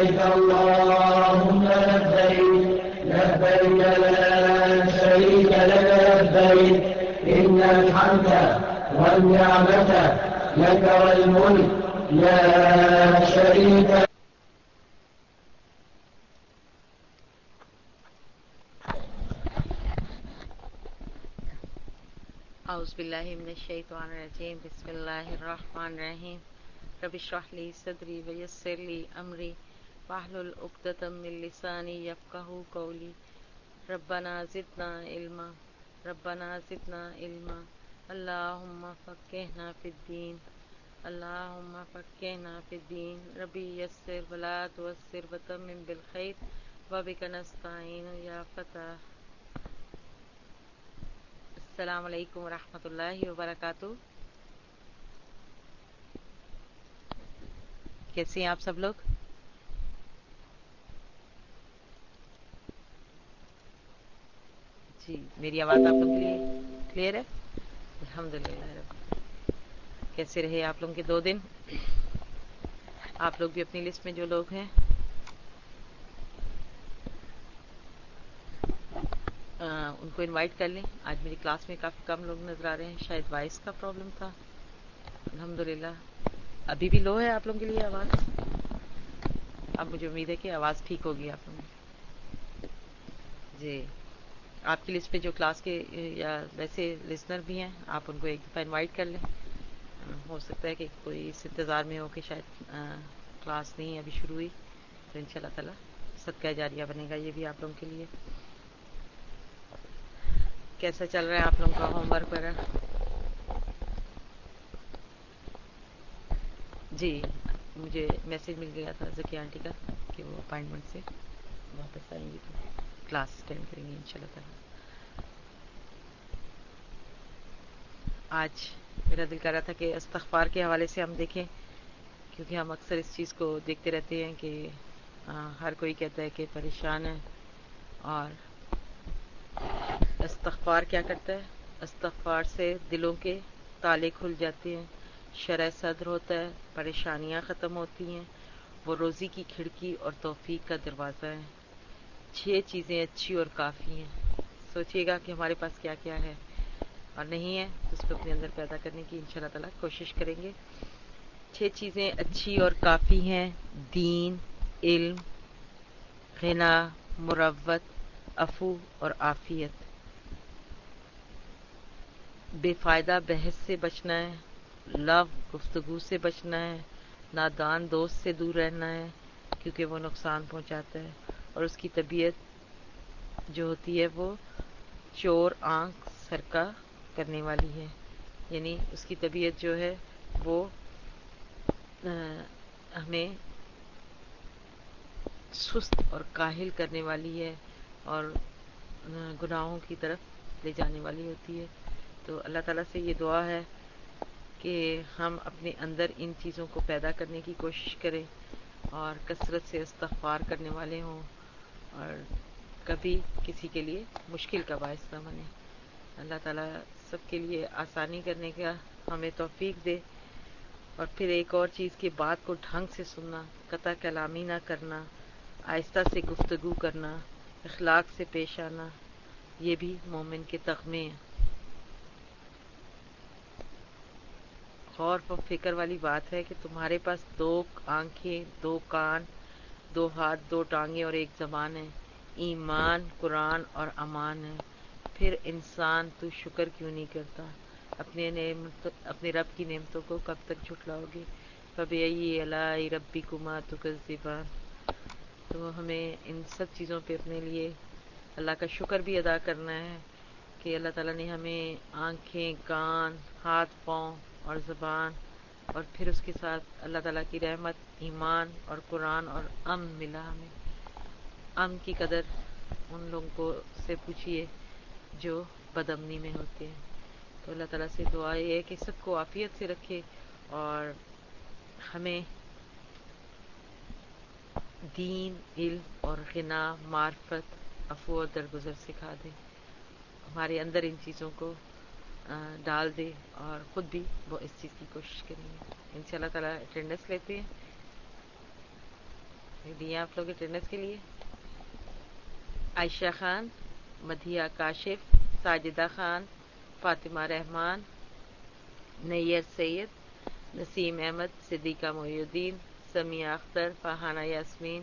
اللهم لبيك لبيك لا شريك لك لبيك. إن الحمد والنعمة لك والملك لا شريك لك. أعوذ باللہ من الشیطان الرجیم بسم اللہ الرحمن الرحیم رب اشرح لی صدری ویسر لی امری واحلل عقدۃ من لسانی یفقهوا قولی ربنا زدنا علما. ربنا زدنا علما. اللهم فقهنا في الدين. اللهم فقهنا في الدين. ربي يسر، ولا تعسر وتمم بالخير. وبك نستعين يا فتاح. السلام علیکم ورحمۃ اللہ وبرکاتہ کیسے ہیں آپ سب لوگ؟ جی میری آواز آپ لوگ کے لیے کلیئر ہے؟ الحمد للہ کیسے رہے آپ لوگوں کے دو دن؟ آپ لوگ بھی اپنی لسٹ میں جو لوگ ہیں۔ ان کو انوائٹ کر لیں۔ آج میری کلاس میں کافی کم لوگ نظر آ رہے ہیں۔ شاید وائس کا پرابلم تھا۔ الحمد للہ ابھی بھی لو ہے آپ لوگوں کے لیے آواز؟ اب مجھے امید ہے کہ آواز ٹھیک ہوگی آپ لوگوں جی۔ آپ کی لسٹ پہ جو کلاس کے، یا ویسے لسنر بھی ہیں، آپ ان کو ایک دفعہ انوائٹ کر لیں۔ ہو سکتا ہے کہ کوئی اس انتظار میں ہو کہ شاید کلاس نہیں، ابھی شروع ہوئی۔ تو ان شاء اللہ تعالیٰ صدقہ جاریہ بنے گا یہ بھی آپ لوگوں کے لیے۔ کیسا چل رہا ہے آپ لوگوں کا ہوم ورک وغیرہ؟ جی مجھے میسج مل گیا تھا ذکی آنٹی کا کہ وہ اپائنٹمنٹ سے واپس آئیں گی۔ تو کلاس اٹینڈ کریں گے ان شاء اللہ تعالیٰ۔ آج میرا دل کر رہا تھا کہ استغفار کے حوالے سے ہم دیکھیں، کیونکہ ہم اکثر اس چیز کو دیکھتے رہتے ہیں کہ ہر کوئی کہتا ہے کہ پریشان ہے اور استغفار کیا کرتا ہے؟ استغفار سے دلوں کے تالے کھل جاتے ہیں شرح صدر ہوتا ہے، پریشانیاں ختم ہوتی ہیں، وہ روزی کی کھڑکی اور توفیق کا دروازہ ہے۔ چھ چیزیں اچھی اور کافی ہیں۔ سوچئے گا کہ ہمارے پاس کیا کیا ہے اور نہیں ہے تو اس کو اپنے اندر پیدا کرنے کی ان شاء اللہ تعالیٰ کوشش کریں گے۔ چھ چیزیں اچھی اور کافی ہیں دین، علم، غنا، مروت افو اور عافیت۔ بے فائدہ بحث سے بچنا ہے، لو گفتگو سے بچنا ہے، نادان دوست سے دور رہنا ہے، کیونکہ وہ نقصان پہنچاتا ہے۔ اور اس کی طبیعت جو ہوتی ہے وہ چور، آنکھ سرکا کرنے والی ہے۔ یعنی اس کی طبیعت جو ہے وہ ہمیں سست اور کاہل کرنے والی ہے اور گناہوں کی طرف لے جانے والی ہوتی ہے۔ تو اللہ تعالیٰ سے یہ دعا ہے کہ ہم اپنے اندر ان چیزوں کو پیدا کرنے کی کوشش کریں اور کثرت سے استغفار کرنے والے ہوں۔ اور کبھی کسی کے لیے مشکل کا باعث نہ بنے۔ اللہ تعالیٰ سب کے لیے آسانی کرنے کا ہمیں توفیق دے۔ اور پھر ایک اور چیز کی بات کو ڈھنگ سے سننا، قطع کلامی نہ کرنا، آہستہ سے گفتگو کرنا، اخلاق سے پیش آنا، یہ بھی مومن کے تغمے ہیں۔ غور و فکر والی بات ہے کہ تمہارے پاس دو آنکھیں، دو کان دو ہاتھ، دو ٹانگیں اور ایک زبان ہے۔ ایمان، قرآن اور امان ہے۔ پھر انسان تو شکر کیوں نہیں کرتا؟ اپنے نعمت، اپنے رب کی نعمتوں کو کب تک جھٹلاؤ گے؟ کبھی اللہ ربی کما تو زبان تو ہمیں ان سب چیزوں پہ اپنے لیے اللہ کا شکر بھی ادا کرنا ہے کہ اللہ تعالیٰ نے ہمیں آنکھیں، کان، ہاتھ، پاؤں اور زبان اور پھر اس کے ساتھ اللہ تعالیٰ کی رحمت، ایمان اور قرآن اور امن ملا ہمیں۔ امن کی قدر ان لوگوں کو سے پوچھیے جو بدمنی میں ہوتے ہیں۔ تو اللہ تعالیٰ سے دعا یہ ہے کہ سب کو عافیت سے رکھے اور ہمیں دین، علم اور غنا، معرفت افو اور درگزر سکھا دے۔ ہمارے اندر ان چیزوں کو ڈال دے اور خود بھی وہ اس چیز کی کوشش کریں گے۔ ان شاء اللہ تعالیٰ اٹینڈنس لیتے ہیں۔ دیے آپ لوگ اٹینڈنس کے لیے۔ عائشہ خان، مدھیہ کاشف، ساجدہ خان، فاطمہ رحمان، نیت سید، نسیم احمد، صدیقہ محی الدین سمیہ اختر، فہانہ یاسمین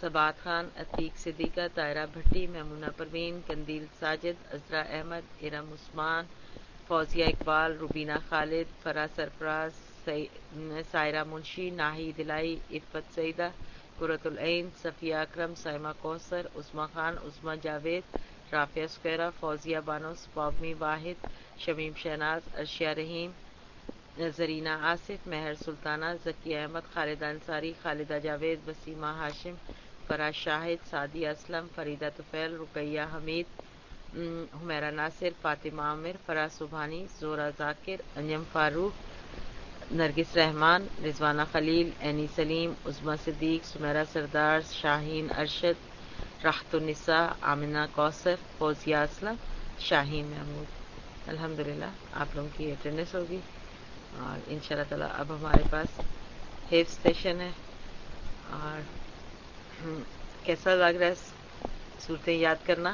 سبات خان، عتیق صدیقہ طائرہ بھٹی، میمونہ پروین، کندیل ساجد، عزرا احمد، ارم عثمان، فوزیہ اقبال، روبینہ خالد، فرا سرفراز سائرہ منشی، ناہی دلائی عفت سعیدہ، قرۃ العین، صفیہ اکرم، سائمہ کوثر، عثمہ خان، عثمہ جاوید رافیہ سکیرہ، فوزیہ بانوس پاومی واحد، شمیم شہناز ارشیا رحیم زرینہ آصف، مہر سلطانہ، ذکی احمد خالدہ انصاری، خالدہ جاوید، وسیمہ ہاشم فراز شاہد، سعدی اسلم، فریدہ طفیل، رقیہ حمید حمیرہ ناصر، فاطمہ عامر فراز سبحانی، زورہ ذاکر انجم فاروق، نرگس رحمان، رضوانہ خلیل، اینی سلیم عظمہ صدیق، سمیرہ سردار، شاہین ارشد، راحت النساء آمنہ کوثر، فوزیہ اسلم، شاہین محمود۔ الحمد للہ آپ لوگوں کی اٹینڈنس ہوگی۔ اور ان شاء اللہ تعالیٰ اب ہمارے پاس ہیو اسٹیشن ہے اور کیسا لگ رہا ہے صورتیں یاد کرنا؟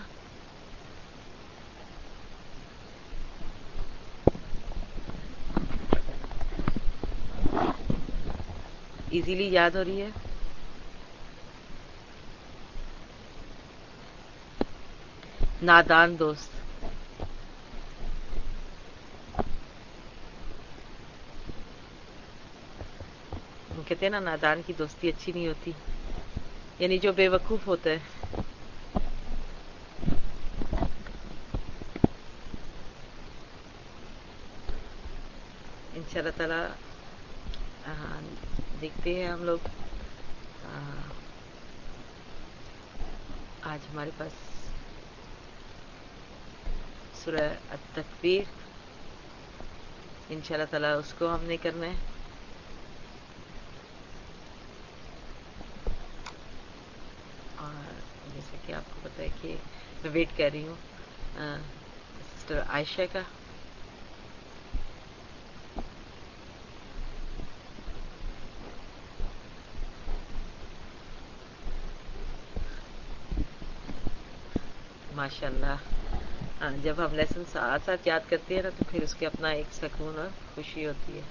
ایزیلی یاد ہو رہی ہے؟ نادان دوست کہتے ہیں نا، نادان کی دوستی اچھی نہیں ہوتی۔ یعنی جو بے وقوف ہوتا ہے۔ ان شاء اللہ تعالی دیکھتے ہیں ہم لوگ۔ آج ہمارے پاس سورہ التکبیر۔ ان شاء اللہ تعالیٰ اس کو ہم نے کرنا ہے اور جیسا کہ آپ کو پتا ہے کہ میں ویٹ کر رہی ہوں. سسٹر عائشہ کا. ماشاء اللہ جب ہم لیسن ساتھ ساتھ یاد کرتے ہیں نا، تو پھر اس کے اپنا ایک سکون اور خوشی ہوتی ہے.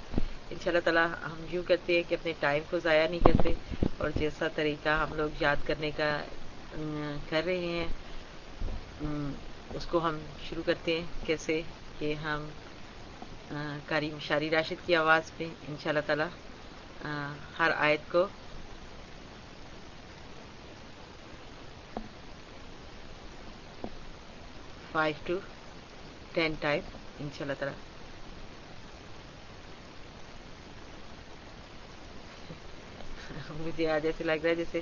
ان شاء اللہ تعالیٰ ہم یوں کرتے ہیں کہ اپنے ٹائم کو ضائع نہیں کرتے اور جیسا طریقہ ہم لوگ یاد کرنے کا کر رہے ہیں۔ اس کو ہم شروع کرتے ہیں کیسے کہ ہم کاری مشاری راشد کی آواز پہ ان شاء اللہ تعالیٰ ہر آیت کو۔ فائیو ٹو ٹین ٹائم ان شاء اللہ تعالیٰ۔ مجھے آج ایسے لگ رہا ہے جیسے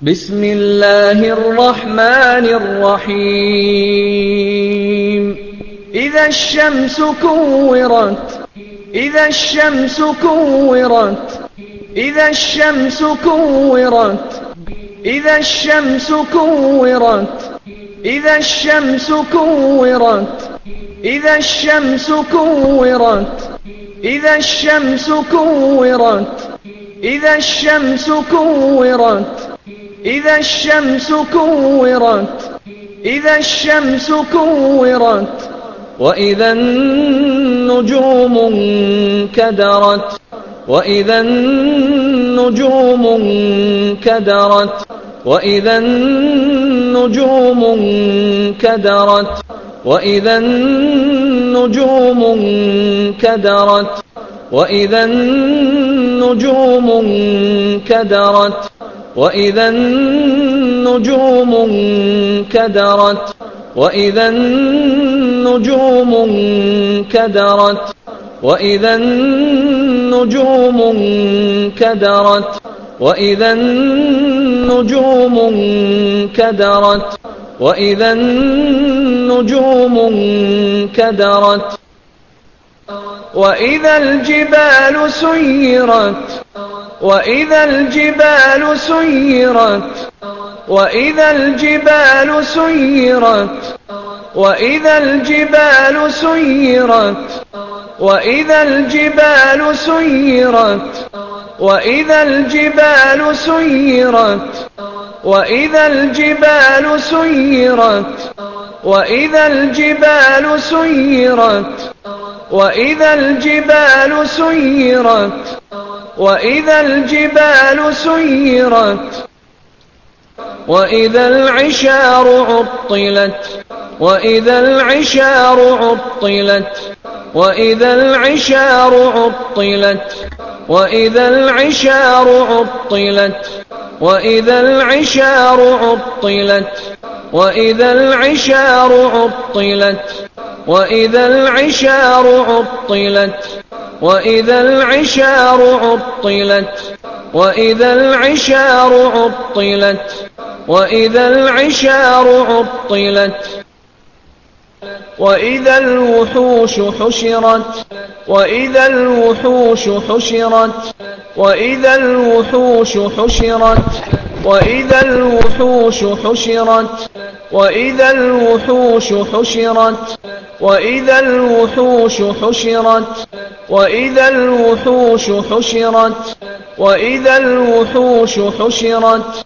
بسم الله الرحمن الرحيم إذا الشمس كورت إذا الشمس كورت إذا الشمس كورت إذا الشمس كورت إذا الشمس كورت إذا الشمس كورت إذا الشمس كورت إذا الشمس كورت إذا الشمس كورت إذا الشمس كورت وإذا النجوم انكدرت وإذا النجوم انكدرت وإذا النجوم انكدرت وإذا النجوم انكدرت وإذا النجوم انكدرت وإذا النجوم انكدرت وإذا النجوم انكدرت وإذا النجوم انكدرت وإذا النجوم انكدرت وإذا النجوم انكدرت وإذا الجبال سيرت. وإذا الجبال سيرت. وإذا الجبال سيرت. وإذا الجبال سيرت وإذا الجبال سيرت وإذا الجبال سيرت وإذا الجبال سيرت وإذا الجبال سيرت وإذا الجبال سيرت وإذا الجبال سيرت. وإذا العشار عطلت وإذا العشار عطلت وإذا العشار عطلت وإذا العشار عطلت وإذا العشار عطلت وإذا العشار عطلت وإذا العشار عطلت وإذا العشار عطلت وإذا العشار عطلت وإذا العشار عطلت. وإذا الوحوش حشرت وإذا الوحوش حشرت وإذا الوحوش حشرت وإذا الوحوش حشرت وإذا الوحوش حشرت وإذا الوحوش حشرت وإذا الوحوش حشرت وإذا الوحوش حشرت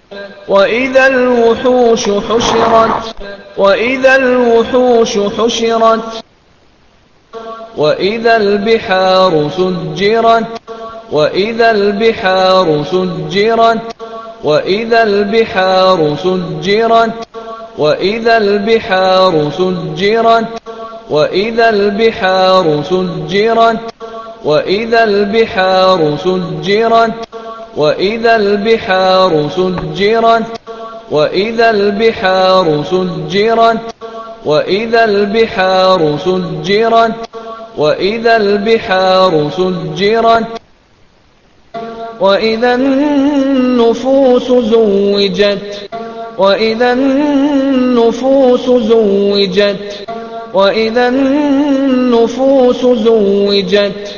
وإذا الوحوش حشرت وإذا الوحوش حشرت وإذا البحار سجرت وإذا البحار سجرت وإذا البحار سجرت وإذا البحار سجرت وإذا البحار سجرت وإذا البحار سجرت وإذا البحار سجرت وإذا البحار سجرت وإذا البحار سجرت وإذا البحار سجرت وإذا النفوس زوجت وإذا النفوس زوجت وإذا النفوس زوجت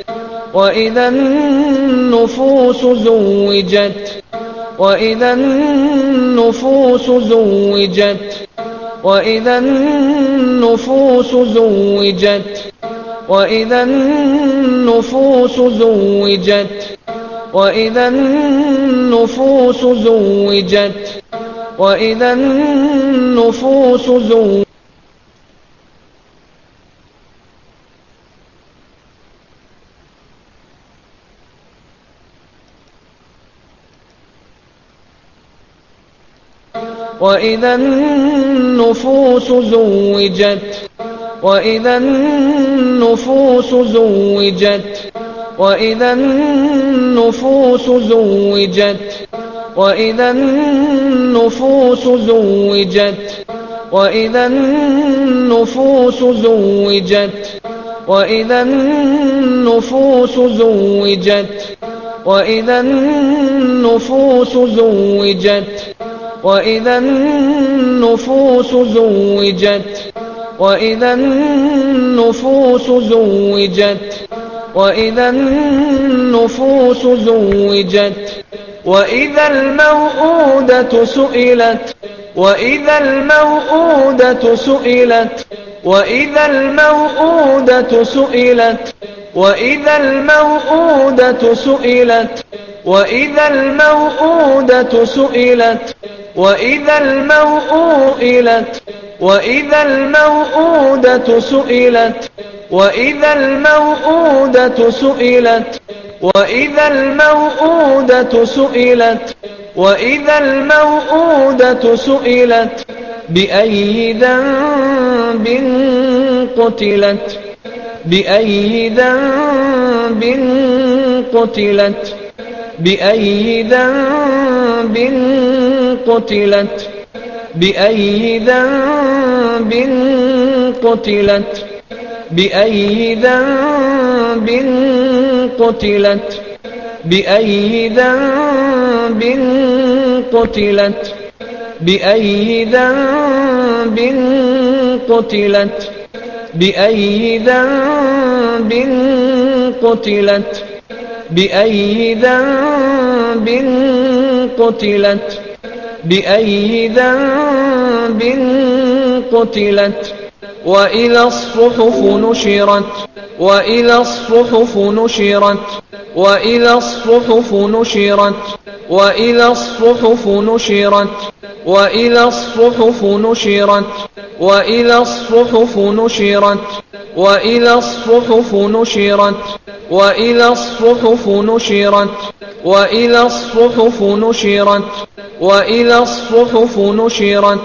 وإذا النفوس زوجت وإذا النفوس زوجت وإذا النفوس زوجت وإذا النفوس زوجت وإذا النفوس زوجت وإذا النفوس زوجت. وإذا النفوس زوجت وإذا النفوس زوجت وإذا النفوس زوجت وإذا النفوس زوجت وإذا النفوس زوجت وإذا النفوس زوجت وإذا النفوس زوجت. وإذا النفوس زوجت وإذا النفوس زوجت وإذا النفوس زوجت وإذا الموءودة سئلت وإذا الموءودة سئلت وإذا الموءودة سئلت وإذا الموءودة سئلت. وإذا الموءودة سئلت وإذا الموءودة وإذا الموءودة سئلت وإذا الموءودة سئلت وإذا الموءودة سئلت وإذا الموءودة سئلت بأي ذنب قتلت بأي ذنب قتلت بأي ذنب قتلت؟ بأي ذنب قتلت؟ بأي ذنب قتلت؟ بأي ذنب قتلت؟ بأي ذنب قتلت؟ بأي ذنب قتلت؟ بأي ذنب قتلت؟ بأي ذنب قتلت؟ وإذا الصحف نشرت؟ وإذا الصحف نشرت وإذا الصحف نشرت وإذا الصحف نشرت وإذا الصحف نشرت وإذا الصحف نشرت وإذا الصحف نشرت وإذا الصحف نشرت وإذا الصحف نشرت وإذا الصحف نشرت.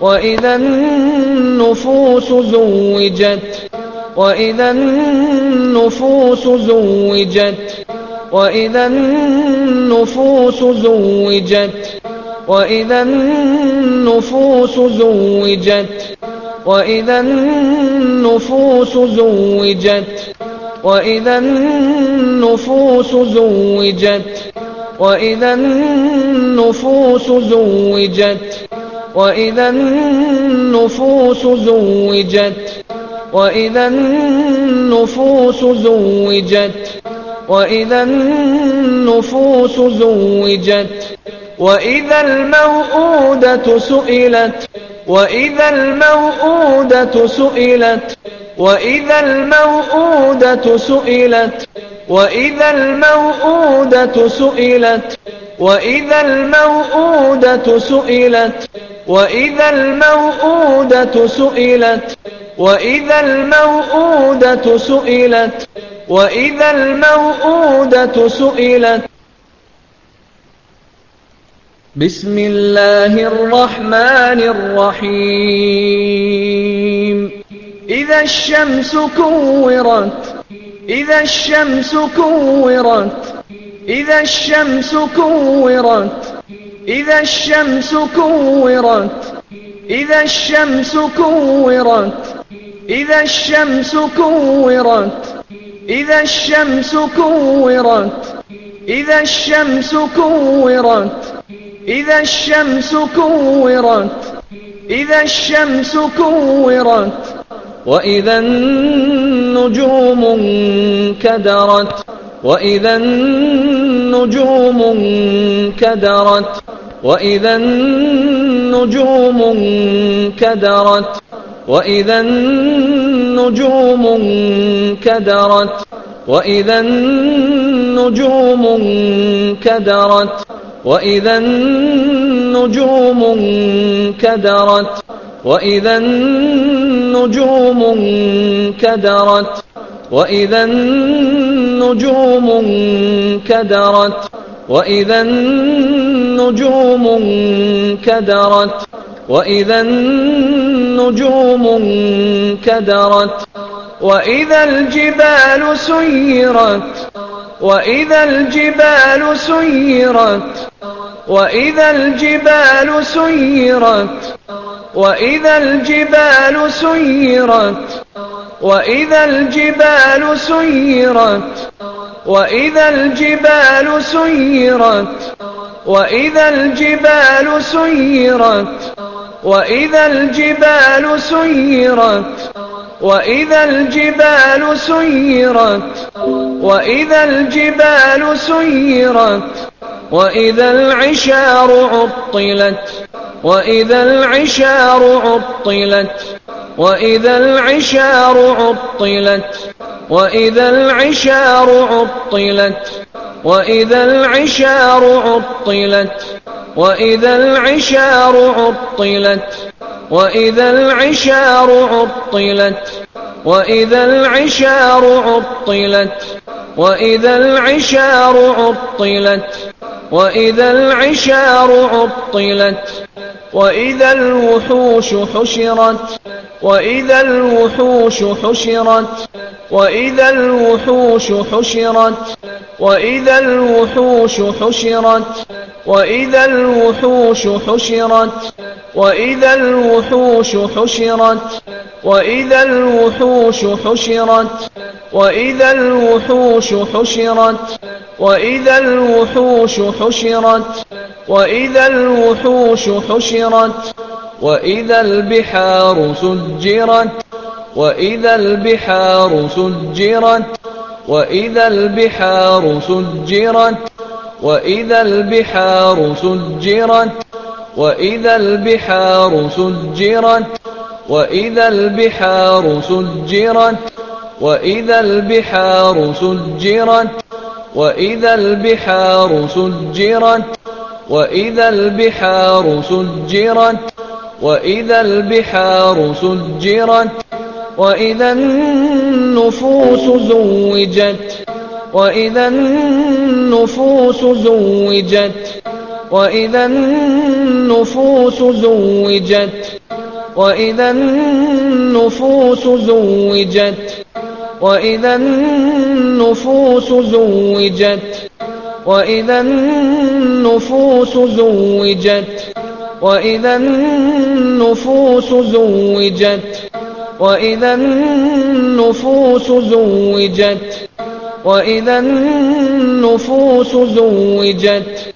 وإذا النفوس زوجت وإذا النفوس زوجت وإذا النفوس زوجت وإذا النفوس زوجت وإذا النفوس زوجت وإذا النفوس زوجت وإذا النفوس زوجت وإذا النفوس زوجت. وإذا النفوس زوجت وإذا النفوس زوجت وإذا الموءودة سئلت وإذا الموءودة سئلت وإذا الموءودة سئلت وإذا الموءودة سئلت. وإذا الموءودة سئلت وإذا الموءودة سئلت وإذا الموءودة سئلت وإذا الموءودة سئلت. بسم الله الرحمن الرحيم. إذا الشمس كورت إذا الشمس كورت إذا الشمس كورت إذا الشمس كورت إذا الشمس كورت إذا الشمس كورت إذا الشمس كورت إذا الشمس كورت إذا الشمس كورت إذا الشمس كورت. وإذا النجوم انكدرت وإذا انكدرت وإذا النجوم انكدرت وإذا النجوم انكدرت وإذا النجوم انكدرت وإذا النجوم انكدرت وإذا النجوم انكدرت وإذا النجوم انكدرت وإذا النجوم انكدرت وإذا النجوم انكدرت وإذا الجبال سيرت وإذا الجبال سيرت وإذا الجبال سيرت وإذا الجبال سيرت. وإذا الجبال سيرت وإذا الجبال سيرت وإذا الجبال سيرت وإذا الجبال سيرت وإذا الجبال سيرت وإذا الجبال سيرت وإذا العشار عطلت وإذا العشار عطلت. وإذا العشار عطلت وإذا العشار عطلت وإذا العشار عطلت وإذا العشار عطلت وإذا العشار عطلت وإذا العشار عطلت وإذا العشار عطلت وإذا العشار عطلت وإذا الوحوش حشرت وإذا الوحوش حشرت وإذا الوحوش حشرت وإذا الوحوش حشرت وإذا الوحوش حشرت وإذا الوحوش حشرت وإذا الوحوش حشرت وإذا الوحوش حشرت وإذا الوحوش حشرت وإذا الوحوش حشرت وإذا البحار سجرت وإذا البحار سجرت وإذا البحار سجرت وإذا البحار سجرت وإذا البحار سجرت وإذا البحار سجرت وإذا البحار سجرت وإذا البحار سجرت وإذا البحار سجرت وإذا البحار سجرت وإذا النفوس زوجت وإذا النفوس زوجت وإذا النفوس زوجت وإذا النفوس زوجت وإذا النفوس زوجت وإذا النفوس زوجت وإذا النفوس زوجت وإذا النفوس زوجت وإذا النفوس زوجت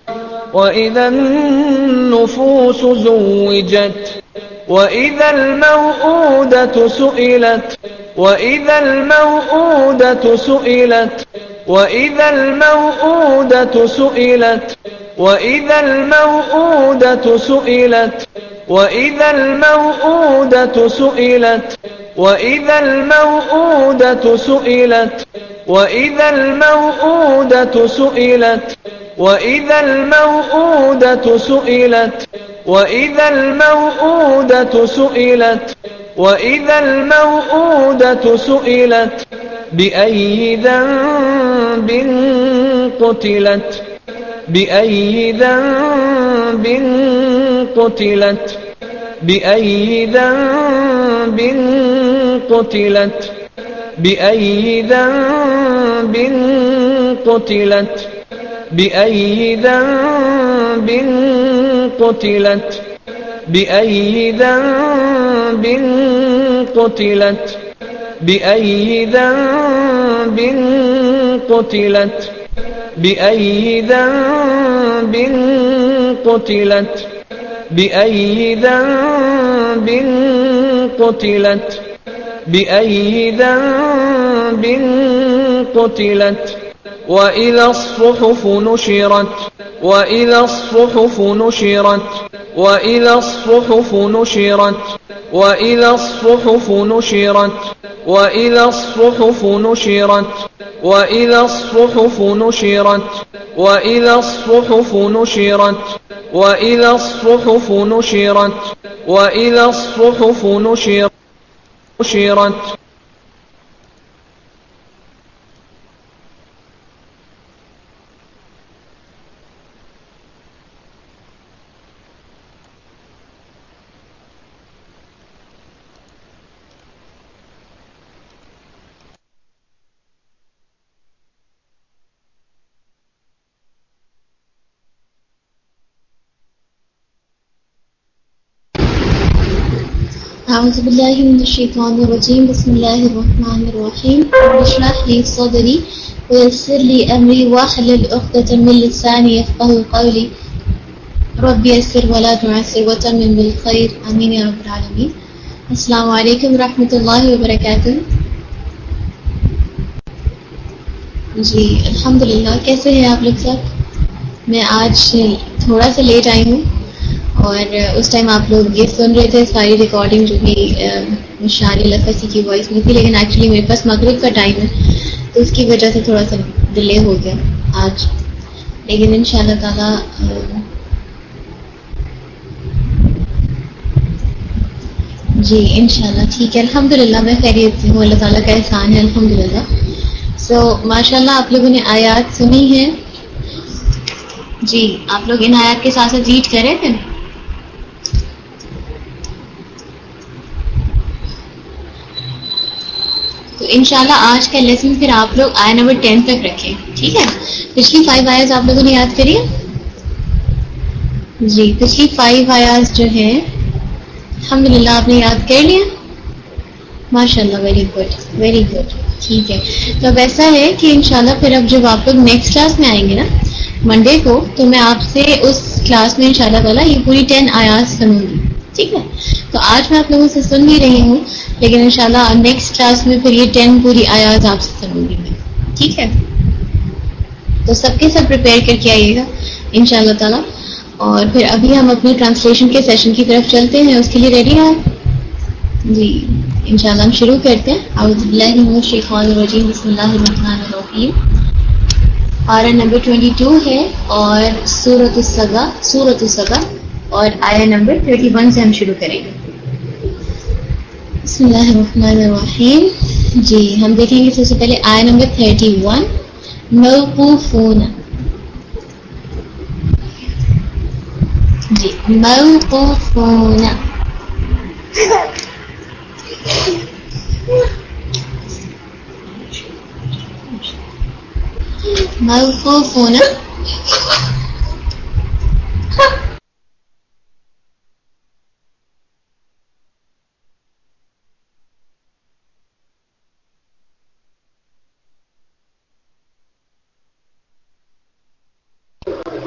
وإذا النفوس زوجت وإذا الموءودة سئلت وإذا الموءودة سئلت وإذا الموءودة سئلت. وإذا الموءودة سئلت وإذا الموءودة سئلت وإذا الموءودة سئلت وإذا الموءودة سئلت وإذا الموءودة سئلت وإذا الموءودة سئلت وإذا الموءودة سئلت بأي ذنب قتلت بأي ذنب قتلت؟ بأي ذنب قتلت؟ بأي ذنب قتلت؟ بأي ذنب قتلت؟ بأي ذنب قتلت؟ بأي ذنب قتلت؟ بأي ذنب قتلت؟ بأي ذنب قتلت؟ بأي ذنب قتلت؟ وإذا الصحف نشرت وإذا الصحف نشرت وإذا الصحف نشرت وإذا الصحف نشرت وإذا الصحف نشرت وإذا الصحف نشرت وإذا الصحف نشرت وإذا الصحف نشرت وإذا الصحف نشرت. أعوذ بالله من الشيطان الرجيم. بسم الله الرحمن الرحيم. اشرح لي صدري ويسر لي أمري واحلل عقدة من لساني يفقهوا قولي. رب يسر ولا تعسر وتمم بالخير. آمين يا رب العالمين. السلام علیکم ورحمۃ اللہ وبرکاتہ جی الحمد للہ کیسے ہیں آپ لوگ سب؟ تھوڑا سا لیٹ آئی ہوں۔ اور اس ٹائم آپ لوگ یہ سن رہے تھے، ساری ریکارڈنگ جو بھی شانی لفسی کی وائس میں تھی، لیکن ایکچولی میرے پاس مغرب کا ٹائم ہے، تو اس کی وجہ سے تھوڑا سا ڈلے ہو گیا آج۔ لیکن ان شاء اللہ تعالیٰ جی ان شاء اللہ ٹھیک ہے۔ الحمد للہ میں خیریت سے ہوں، اللہ تعالیٰ کا احسان ہے الحمد للہ سو ماشاء اللہ آپ لوگوں نے آیات سنی ہے جی آپ لوگ ان آیات کے ساتھ ساتھ ریڈ کرے تھے؟ انشاءاللہ آج کا لیسن پھر آپ لوگ آیا نمبر ٹین تک رکھیں۔ ٹھیک ہے؟ پچھلی فائیو آیاز آپ لوگوں نے یاد کری؟ جی پچھلی فائیو آیاز جو ہے الحمد للہ آپ نے یاد کر لیا۔ ماشاء اللہ ویری گڈ ویری گڈ ٹھیک ہے۔ تو اب ایسا ہے کہ انشاءاللہ پھر اب جب آپ لوگ نیکسٹ کلاس میں آئیں گے نا منڈے کو، تو میں آپ سے اس کلاس میں انشاءاللہ تعالی یہ پوری ٹین آیاز سنوں گی۔ ٹھیک ہے؟ تو آج میں آپ لوگوں سے سن بھی رہی ہوں۔ لیکن انشاءاللہ شاء نیکسٹ کلاس میں پھر یہ ٹین پوری آیات آپ سے سنوں گی میں۔ ٹھیک ہے؟ تو سب کے سب پریپیئر کر کے آئیے گا ان شاء اللہ تعالیٰ۔ اور پھر ابھی ہم اپنی ٹرانسلیشن کے سیشن کی طرف چلتے ہیں، اس کے لیے ریڈی ہیں؟ جی ان شاء اللہ ہم شروع کرتے ہیں۔ اعوذ باللہ من الشیطان الرجیم، بسم اللہ الرحمن الرحیم۔ آرا نمبر 22 ہے اور سورت السگا سورت السگا اور آیا نمبر 31 سے ہم شروع کریں۔ گے بسم اللہ الرحمن الرحیم۔ جی ہم دیکھیں گے سب سے پہلے آیا نمبر 31 موقوفون۔ جی موقوفون۔ موقوفون۔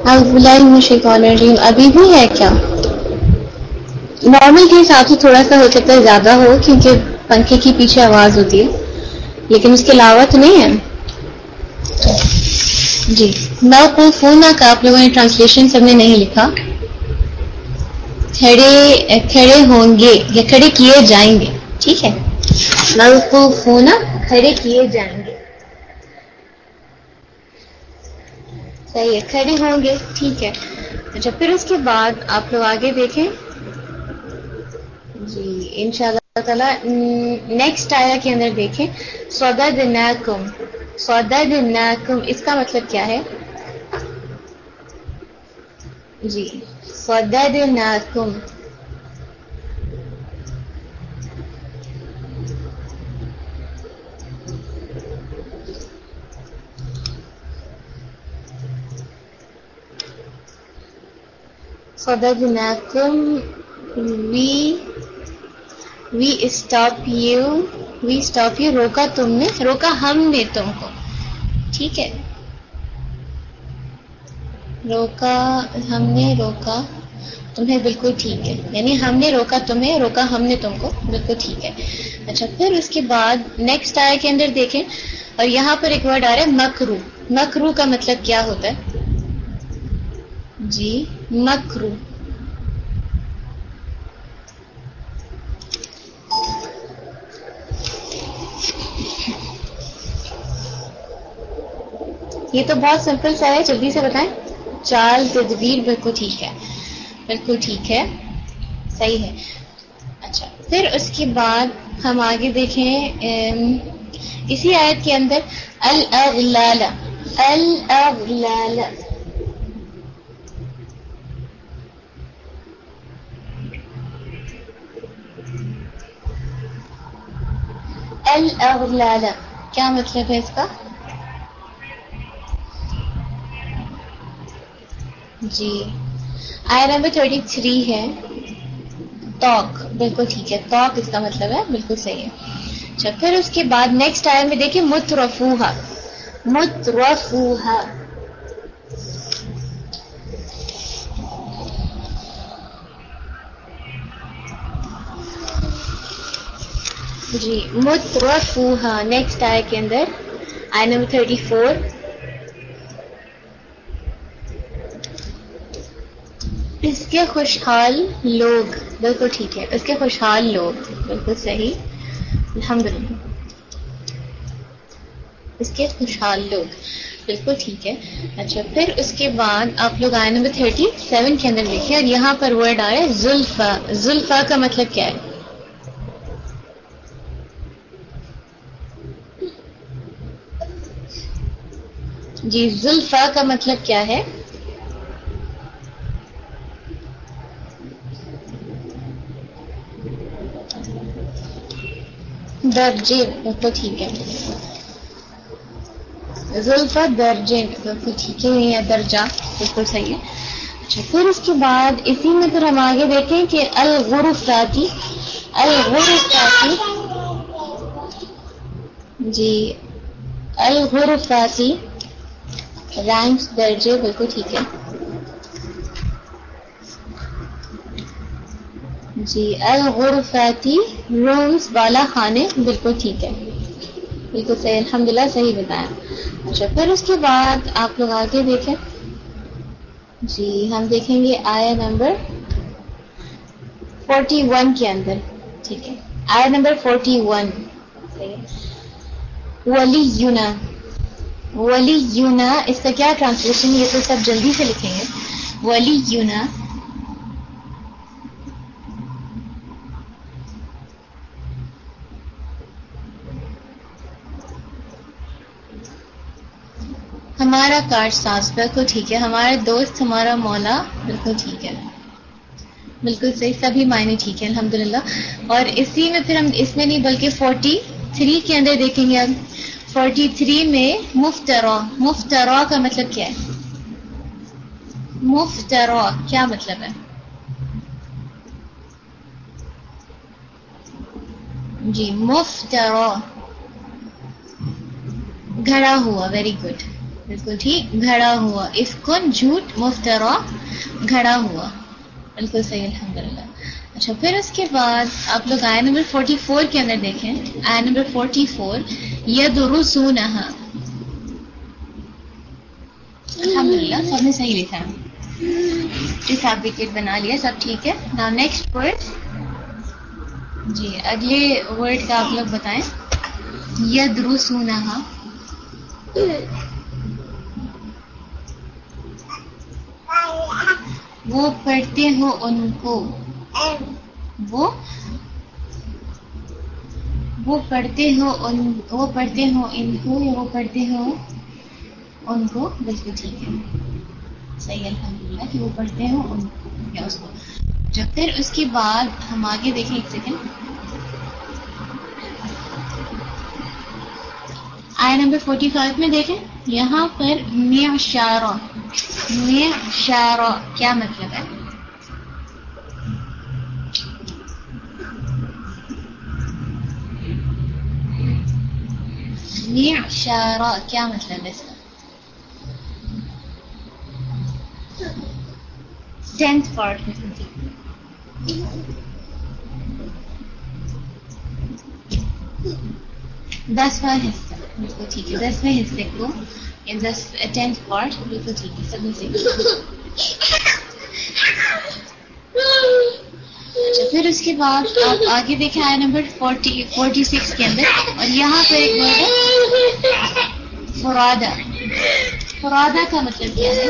ابھی بھی ہے کیا؟ نارمل کے حساب سے تھوڑا سا ہو سکتا ہے زیادہ ہو، کیونکہ پنکھے کی پیچھے آواز ہوتی ہے، لیکن اس کے علاوہ تو نہیں ہے۔ جی۔ میں کو فون کا آپ لوگوں نے ٹرانسلیشن سب نے نہیں لکھا۔ کھڑے کھڑے ہوں گے، یا کھڑے کیے جائیں گے۔ ٹھیک ہے۔ میں کو فون کھڑے کیے جائیں گے۔ صحیح ہے، کھڑے ہوں گے، ٹھیک ہے۔ اچھا پھر اس کے بعد آپ لوگ آگے دیکھیں۔ جی ان شاء اللہ تعالیٰ نیکسٹ آیا کے اندر دیکھیں۔ سودا دنکم سودا دنکم اس کا مطلب کیا ہے؟ جی سودا دنکم صددناکم we we stop you we stop you روکا تم نے روکا ہم نے تم کو ٹھیک ہے روکا ہم نے روکا تمہیں بالکل ٹھیک ہے یعنی ہم نے روکا تمہیں روکا ہم نے تم کو بالکل ٹھیک ہے اچھا پھر اس کے بعد نیکسٹ آئے کے اندر دیکھیں اور یہاں پر ایک ورڈ آ رہا ہے مکرو مکرو کا مطلب کیا ہوتا ہے جی مکرو یہ تو بہت سمپل سا ہے، جلدی سے بتائیں۔ چال تدبیر بالکل ٹھیک ہے۔ بالکل ٹھیک ہے۔ صحیح ہے۔ اچھا پھر اس کے بعد ہم آگے دیکھیں اسی آیت کے اندر الاغلال الاغلال الاغلال کیا مطلب ہے اس کا جی آئی نمبر تھرٹی تھری ہے توک بالکل ٹھیک ہے توک اس کا مطلب ہے بالکل صحیح ہے اچھا پھر اس کے بعد نیکسٹ آئر میں دیکھیں مترفوہا مترفوہا جی مترفوہا نیکسٹ آئر کے اندر۔ آئی نمبر تھرٹی فور اس کے خوشحال لوگ، بالکل ٹھیک ہے۔ اس کے خوشحال لوگ، بالکل صحیح۔ الحمد للہ اس کے خوشحال لوگ، بالکل ٹھیک ہے۔ اچھا پھر اس کے بعد آپ لوگ آئے نمبر تھرٹی سیون کے اندر دیکھیں۔ اور یہاں پر ورڈ آ رہا ہے زلفا۔ زلفا کا مطلب کیا ہے؟ جی زلفا کا مطلب کیا ہے؟ درجے بالکل ٹھیک ہے۔ زلفا درجے بالکل ٹھیک ہے نہیں ہے، درجہ بالکل صحیح ہے۔ اچھا پھر اس کے بعد اسی میں پھر ہم آگے دیکھیں کہ الغرفاتی الغرفاتی جی الغرفاتی رینکس درجے بالکل ٹھیک ہے۔ جی الغرفاتی رومز والا خانے بالکل ٹھیک ہے۔ بالکل صحیح الحمد للہ صحیح بتایا۔ اچھا پھر اس کے بعد آپ لوگ آگے دیکھیں۔ جی ہم دیکھیں گے آیا نمبر فورٹی ون کے اندر۔ ٹھیک ہے۔ آیا نمبر فورٹی ون۔ ولی یونا ولی یونا اس کا کیا ٹرانسلیشن یہ تو سب جلدی سے لکھیں گے۔ ولی یونا ہمارا کارڈ ساز بالکل ٹھیک ہے۔ ہمارے دوست، ہمارا مولا، بالکل ٹھیک ہے۔ بالکل صحیح، سبھی معنی ٹھیک ہے الحمد للہ اور اسی میں پھر ہم، اس میں نہیں، بلکہ فورٹی تھری کے اندر دیکھیں گے اب فورٹی تھری میں مفترا مفترا کا مطلب کیا ہے؟ مفترا، کیا مطلب ہے؟ جی مفترا۔ گھڑا ہوا ویری گڈ بالکل ٹھیک، گھڑا ہوا۔ اس کو جھوٹ مفترا، گھڑا ہوا۔ بالکل صحیح الحمد للہ اچھا پھر اس کے بعد آپ لوگ آئے نمبر فورٹی فور کے اندر دیکھیں۔ آئے نمبر فورٹی فور ید رسونہا الحمد للہ سب نے صحیح لکھا سرٹیفکیٹ بنا لیا، سب ٹھیک ہے۔ نا نیکسٹ ورڈ جی اگلے ورڈ کا آپ لوگ بتائیں۔ ید رسونہا وہ پڑھتے ہو ان کو۔ وہ وہ پڑھتے ہو ان وہ پڑھتے ہو ان کو یا وہ پڑھتے ہو ان کو بالکل ٹھیک ہے صحیح الحمد للہ کہ وہ پڑھتے ہو ان کو یا اس کو۔ جب پھر اس کے بعد ہم آگے دیکھیں ایک سیکنڈ آئی نمبر فورٹی فائیو میں دیکھیں۔ یہاں پر معشارہ معشارہ کیا مطلب کیا مطلب ہے؟ تصنيع شراكة مثل الرسم ستانفورد مثل Das war Hester, Nikotik. Das war Hesteko. Und das tenth part, Nikotik, ist das اچھا پھر اس کے بعد آپ آگے دیکھیں آئے نمبر فورٹی فورٹی سکس کے اندر، اور یہاں پہ ایک ورڈ ہے فرادہ فرادہ کا مطلب کیا ہے؟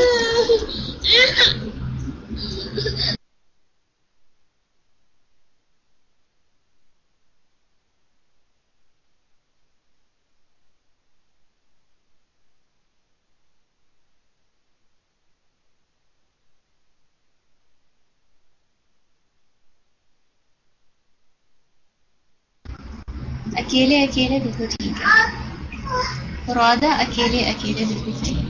اکیلے اکیلے بالکل ٹھیک ہے۔ فرادہ اکیلے اکیلے بالکل صحیح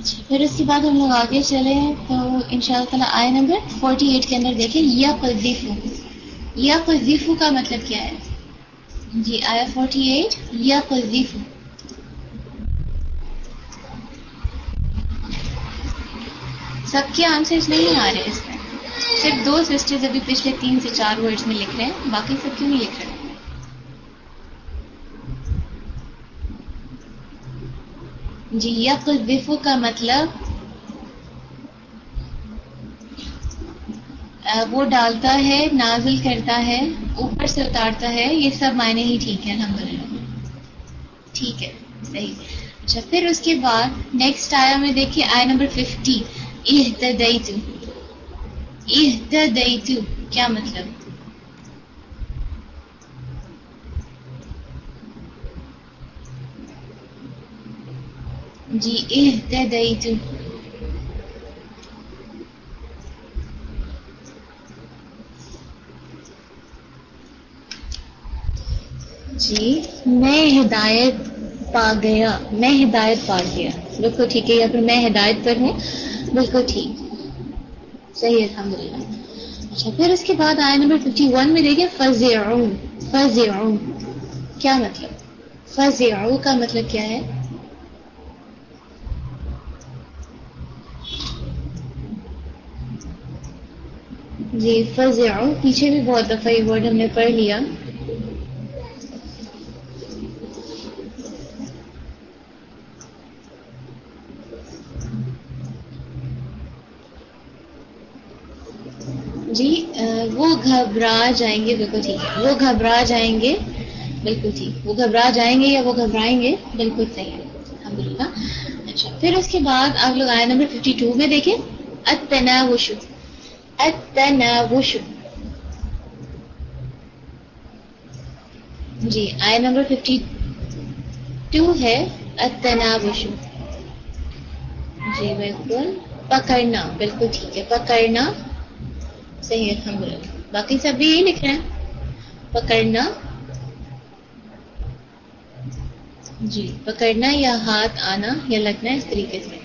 جی پھر اس کے بعد ہم لوگ آگے چلے تو ان شاء اللہ تعالیٰ آئے نمبر فورٹی ایٹ کے اندر دیکھیں۔ یا قذیفو یا قذیفو کا مطلب کیا ہے؟ جی آیا فورٹی ایٹ یا قذیفو سب کے آنسرز نہیں آ رہے۔ اس صرف دو سسٹرز ابھی پچھلے تین سے چار ورڈز میں لکھ رہے ہیں، باقی سب کیوں نہیں لکھ رہے؟ جی یقذفو کا مطلب وہ ڈالتا ہے، نازل کرتا ہے، اوپر سے اتارتا ہے، یہ سب معنی ہی ٹھیک ہے الحمد للہ ٹھیک ہے، صحیح۔ اچھا پھر اس کے بعد نیکسٹ آیا میں دیکھیے آیا نمبر ففٹی اہتدیتو اہتدیتو کیا مطلب؟ جی اہتدیتو جی میں ہدایت پا گیا، میں ہدایت پا گیا۔ بالکل ٹھیک ہے، یا پھر میں ہدایت پر ہوں؟ بالکل ٹھیک۔ صحیح الحمد للہ۔ اچھا پھر اس کے بعد آئے نمبر ففٹی ون میں دیکھیں فض فض کیا مطلب؟ فض کا مطلب کیا ہے؟ جی فض پیچھے بھی بہت دفعہ یہ ورڈ ہم نے پڑھ لیا۔ جی وہ گھبرا جائیں گے، بالکل ٹھیک ہے۔ وہ گھبرا جائیں گے، بالکل ٹھیک۔ وہ گھبرا جائیں گے یا وہ گھبرائیں گے، بالکل صحیح ہے۔ الحمد للہ اچھا پھر اس کے بعد آپ لوگ آئے نمبر ففٹی ٹو میں دیکھیں۔ اتناوش اتناوش جی آئے نمبر ففٹی ٹو ہے۔ اتناوش جی بالکل۔ پکڑنا، بالکل ٹھیک ہے۔ پکڑنا۔ صحیح الحمد للہ۔ باقی سب بھی یہی لکھ رہے ہیں۔ پکڑنا۔ جی پکڑنا یا ہاتھ آنا یا لگنا اس طریقے سے۔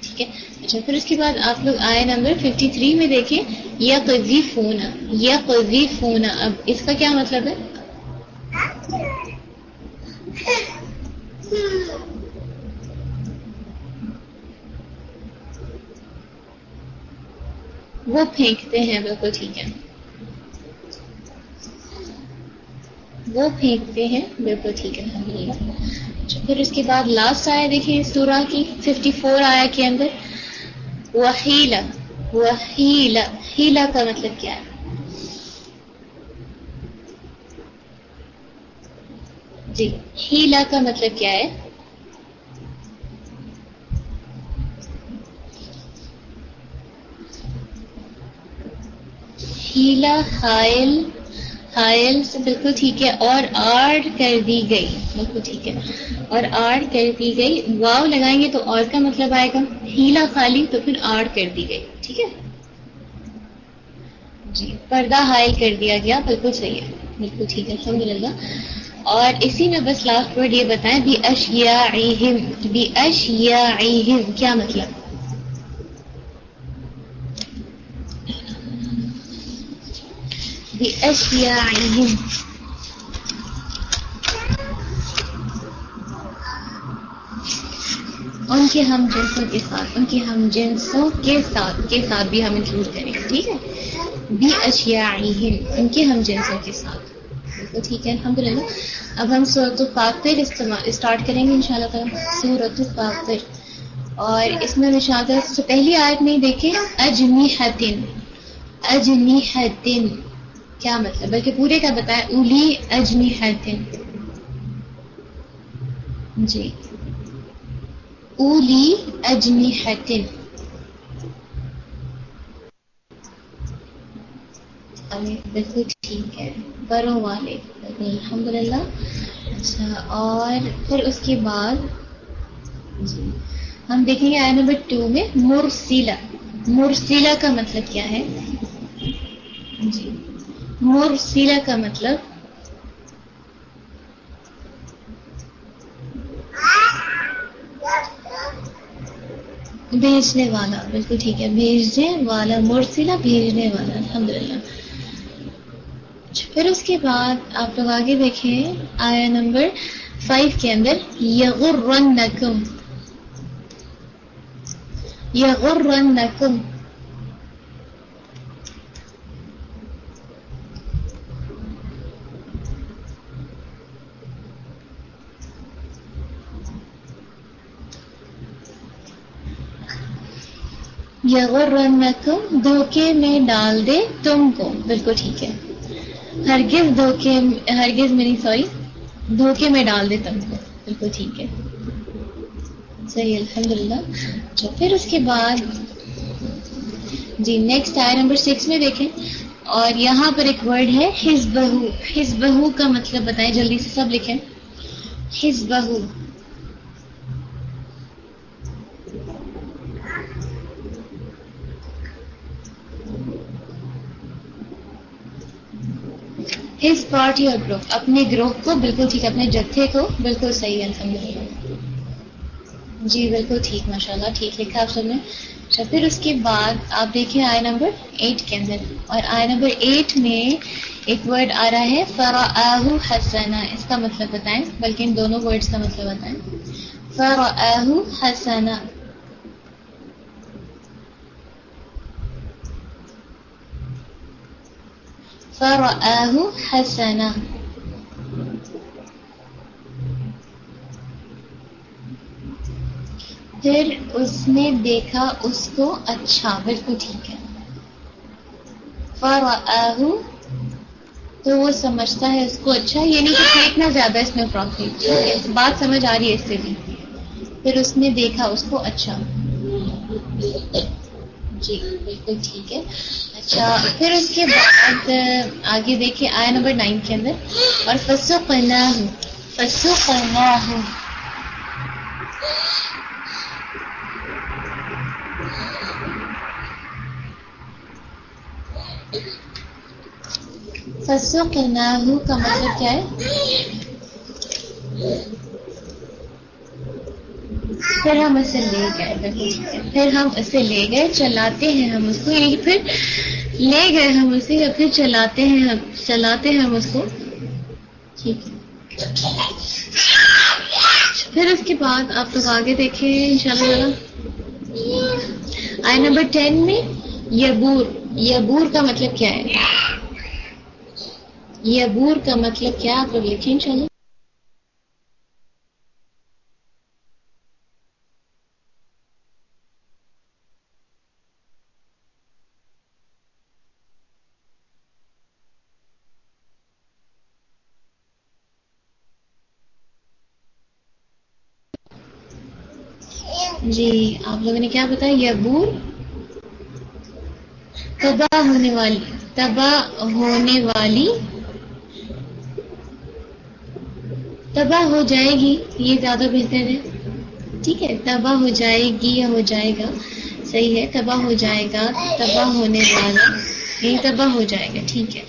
ٹھیک ہے۔ اچھا پھر اس کے بعد آپ لوگ آئے نمبر ففٹی تھری میں دیکھیں۔ یا قزی فونا، یا قزی فونا۔ اب اس کا کیا مطلب ہے؟ وہ پھینکتے ہیں، بالکل ٹھیک ہے۔ وہ پھینکتے ہیں، بالکل ٹھیک ہے اچھا، پھر اس کے بعد لاسٹ آیا دیکھیں سورہ کی ففٹی فور آیا کے اندر۔ وحیلا وحیلا ہیلا کا مطلب کیا ہے؟ جی ہیلا کا مطلب کیا ہے؟ ہیلا حائل حائل سے بالکل ٹھیک ہے، اور آڑ کر دی گئی، بالکل ٹھیک ہے۔ اور آڑ کر دی گئی، واو لگائیں گے تو اور کا مطلب آئے گا ہیلا خالی تو پھر آڑ کر دی گئی، ٹھیک ہے۔ جی پردہ حائل کر دیا گیا، بالکل صحیح ہے، بالکل ٹھیک ہے، الحمد للہ۔ اور اسی میں بس لاسٹ ورڈ یہ بتائیں بھی اشیا بھی اشیا کیا مطلب؟ بأشياعهم ان کے ہم جنسوں کے ساتھ، ان کے ہم جنسوں کے ساتھ کے ساتھ بھی ہم انکلوڈ کریں گے ٹھیک ہے؟ بی اشیاعہم ان کے ہم جنسوں کے ساتھ۔ بالکل ٹھیک ہے الحمد للہ اب ہم صورت الفاطر استعمال اسٹارٹ کریں گے ان شاء اللہ تعالیٰ۔ صورت الفاطر اور اس میں نشاط سے پہلی آیت میں دیکھیں۔ اجنی حتن اجنی حتن کیا مطلب؟ بلکہ پورے کا بتایا اولی اجنی حتن جی۔ اولی اجنی حتن بالکل ٹھیک ہے۔ بروں والے۔ الحمد للہ اچھا اور پھر اس کے بعد جی۔ ہم دیکھیں گے آیا نمبر ٹو میں مرسیلا مرسیلا کا مطلب کیا ہے؟ جی۔ مرسیلا کا مطلب؟ بھیجنے والا، بالکل ٹھیک ہے، بھیجنے والا مرسیلا بھیجنے والا الحمد للہ اچھا، پھر اس کے بعد آپ لوگ آگے دیکھیں، آیا نمبر فائیو کے اندر، یغرنکم۔ یغرنکم۔ یغرنکم دھوکے میں ڈال دے تم کو۔ بالکل ٹھیک ہے۔ ہرگز دھوکے ہرگز میری سوری، دھوکے میں ڈال دے تم کو۔ بالکل ٹھیک ہے۔ صحیح الحمد للہ پھر اس کے بعد جی نیکسٹ آئے نمبر سکس میں دیکھیں۔ اور یہاں پر ایک ورڈ ہے ہز بہو ہز بہو کا مطلب بتائیں، جلدی سے سب لکھیں۔ ہز بہو ہز پارٹی اور گروپ اپنے گروہ کو بالکل ٹھیک اپنے جتھے کو بالکل صحیح الحمد جی بالکل ٹھیک ماشاء اللہ ٹھیک لکھا آپ سب نے اچھا پھر اس کے بعد آپ دیکھیں آئے نمبر ایٹ کے اندر اور آئے نمبر ایٹ میں ایک ورڈ آ رہا ہے فرآہ حسنا اس کا مطلب بتائیں بلکہ ان دونوں ورڈز کا مطلب بتائیں فرآہ حسنا فرآه حسنا. پھر اس نے دیکھا اس کو اچھا بالکل ٹھیک ہے۔ فرآه، تو وہ سمجھتا ہے اس کو اچھا یعنی کہ دیکھنا زیادہ اس میں پروفٹ بات سمجھ آ رہی ہے اس سے بھی۔ پھر اس نے دیکھا اس کو اچھا۔ جی بالکل ٹھیک ہے۔ اچھا پھر اس کے بعد آگے دیکھیں آیا نمبر نائن کے اندر۔ اور فسو پنا ہوں فسو پنا ہوں فسو کہنا ہوں کا مطلب کیا ہے؟ پھر ہم اسے لے گئے جی، پھر ہم اسے لے گئے، چلاتے ہیں ہم اس کو پھر لے گئے ہم اسے، یا پھر چلاتے ہیں ہم، چلاتے ہیں ہم اس کو۔ ٹھیک ہے۔ پھر اس کے بعد آپ لوگ آگے دیکھیں ان شاء اللہ آئی نمبر ٹین میں، یبور۔ یبور کا مطلب کیا ہے؟ یبور کا مطلب کیا آپ لوگ لکھیں ان شاء اللہ جی آپ لوگوں نے کیا بتایا؟ یبور تباہ ہونے والی، تباہ ہونے والی، تباہ ہو جائے گی، یہ زیادہ بہتر ہے۔ ٹھیک ہے، تباہ ہو جائے گی یا ہو جائے گا، صحیح ہے، تباہ ہو جائے گا، تباہ ہونے والا یہ تباہ ہو جائے گا، ٹھیک ہے۔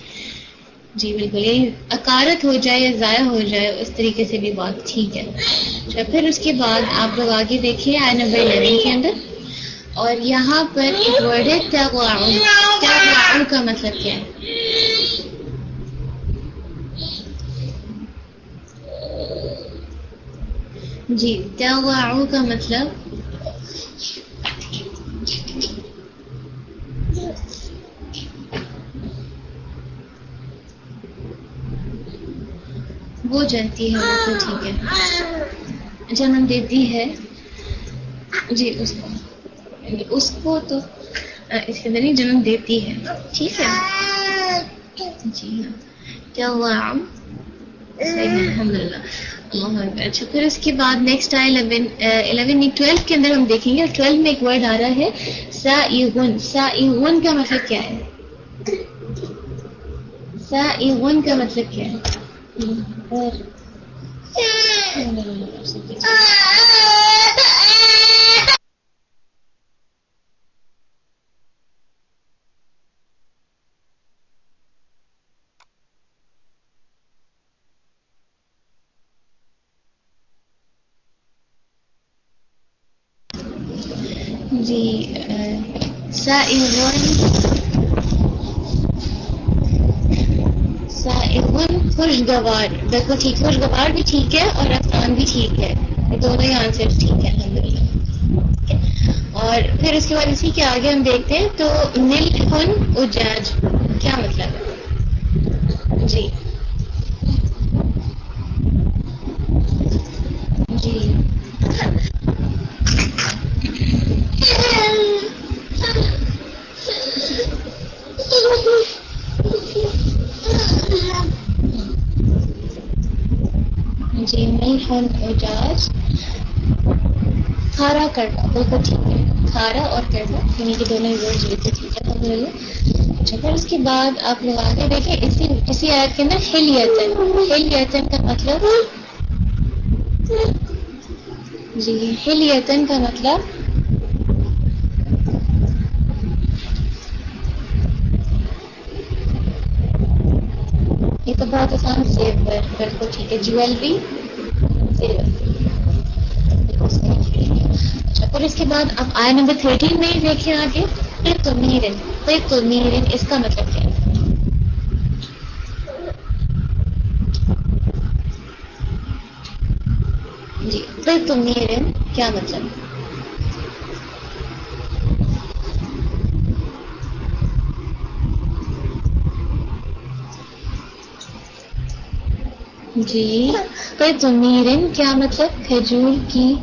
جی بالکل، یہی اکارت ہو جائے یا ضائع ہو جائے، اس طریقے سے بھی بات ٹھیک ہے۔ اچھا پھر اس کے بعد آپ لوگ آگے دیکھیے آئی نمبر الیون کے اندر۔ اور یہاں پر ایک ورڈ ہے تغواؤ تغواؤ کا مطلب کیا ہے؟ جی تغواؤ کا مطلب؟ وہ جاتی ہے بالکل ٹھیک ہے۔ اچھا، جنم دیتی ہے۔ جی اس کو۔ یعنی اس کو تو اس کے اندر ہی جنم دیتی ہے۔ ٹھیک ہے۔ جی ہاں۔ کیا ہوا عام؟ الحمد للہ اللہ اچھا پھر اس کے بعد نیکسٹ آئے الیون الیون ٹویلو کے اندر ہم دیکھیں گے۔ ٹویلو میں ایک ورڈ آ رہا ہے سا ایغن سا ایغن کا مطلب کیا ہے؟ سا ایغن کا مطلب کیا ہے؟ The uh, Sa'irun خوشگوار بالکل ٹھیک، خوشگوار بھی ٹھیک ہے اور آسان بھی ٹھیک ہے۔ یہ دونوں ہی آنسر ٹھیک ہے الحمد للہ اور پھر اس کے بعد اسی کے آگے ہم دیکھتے ہیں تو نل خن اجاج، کیا مطلب ہے؟ جی۔ جی نل خن اجاج کھارا کرنا بالکل ٹھیک ہے، کھارا اور کرنا یعنی کہ دونوں ہی ورڈ بالکل ٹھیک ہے الحمد للہ اچھا پھر اس کے بعد آپ لوگ آگے دیکھیں، اسی اسی آیت کے اندر ہلیتن۔ ہلیتن کا مطلب؟ جی ہلیتن کا مطلب؟ یہ تو بہت آسان سیب ہے، بالکل ٹھیک ہے جویلری اچھا پھر اس کے بعد آپ آئے نمبر تھرٹین میں دیکھیں آگے۔ تو میرن تو میرن اس کا مطلب کیا ہے؟ جی تو میرن کیا مطلب جی۔ تو تمیرن کیا مطلب؟ کھجور کی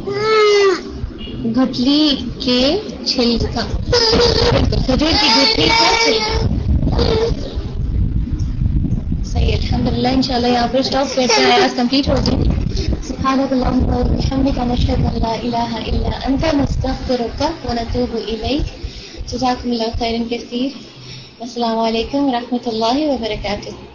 گٹلی کے چھلکا کھجور کی گٹلی کا چھلکا صحیح الحمد للہ ان شاء اللہ یہاں پر اسٹاپ کرتے ہیں۔ آیات کمپلیٹ ہوتی سبحانك اللهم وبحمدك نشهد ان لا اله الا انت نستغفرك ونتوب اليك جزاكم الله خيرا كثير السلام علیکم ورحمۃ اللہ وبرکاتہ۔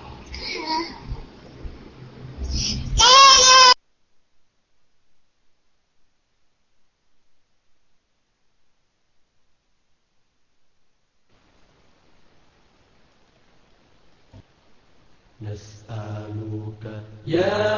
يا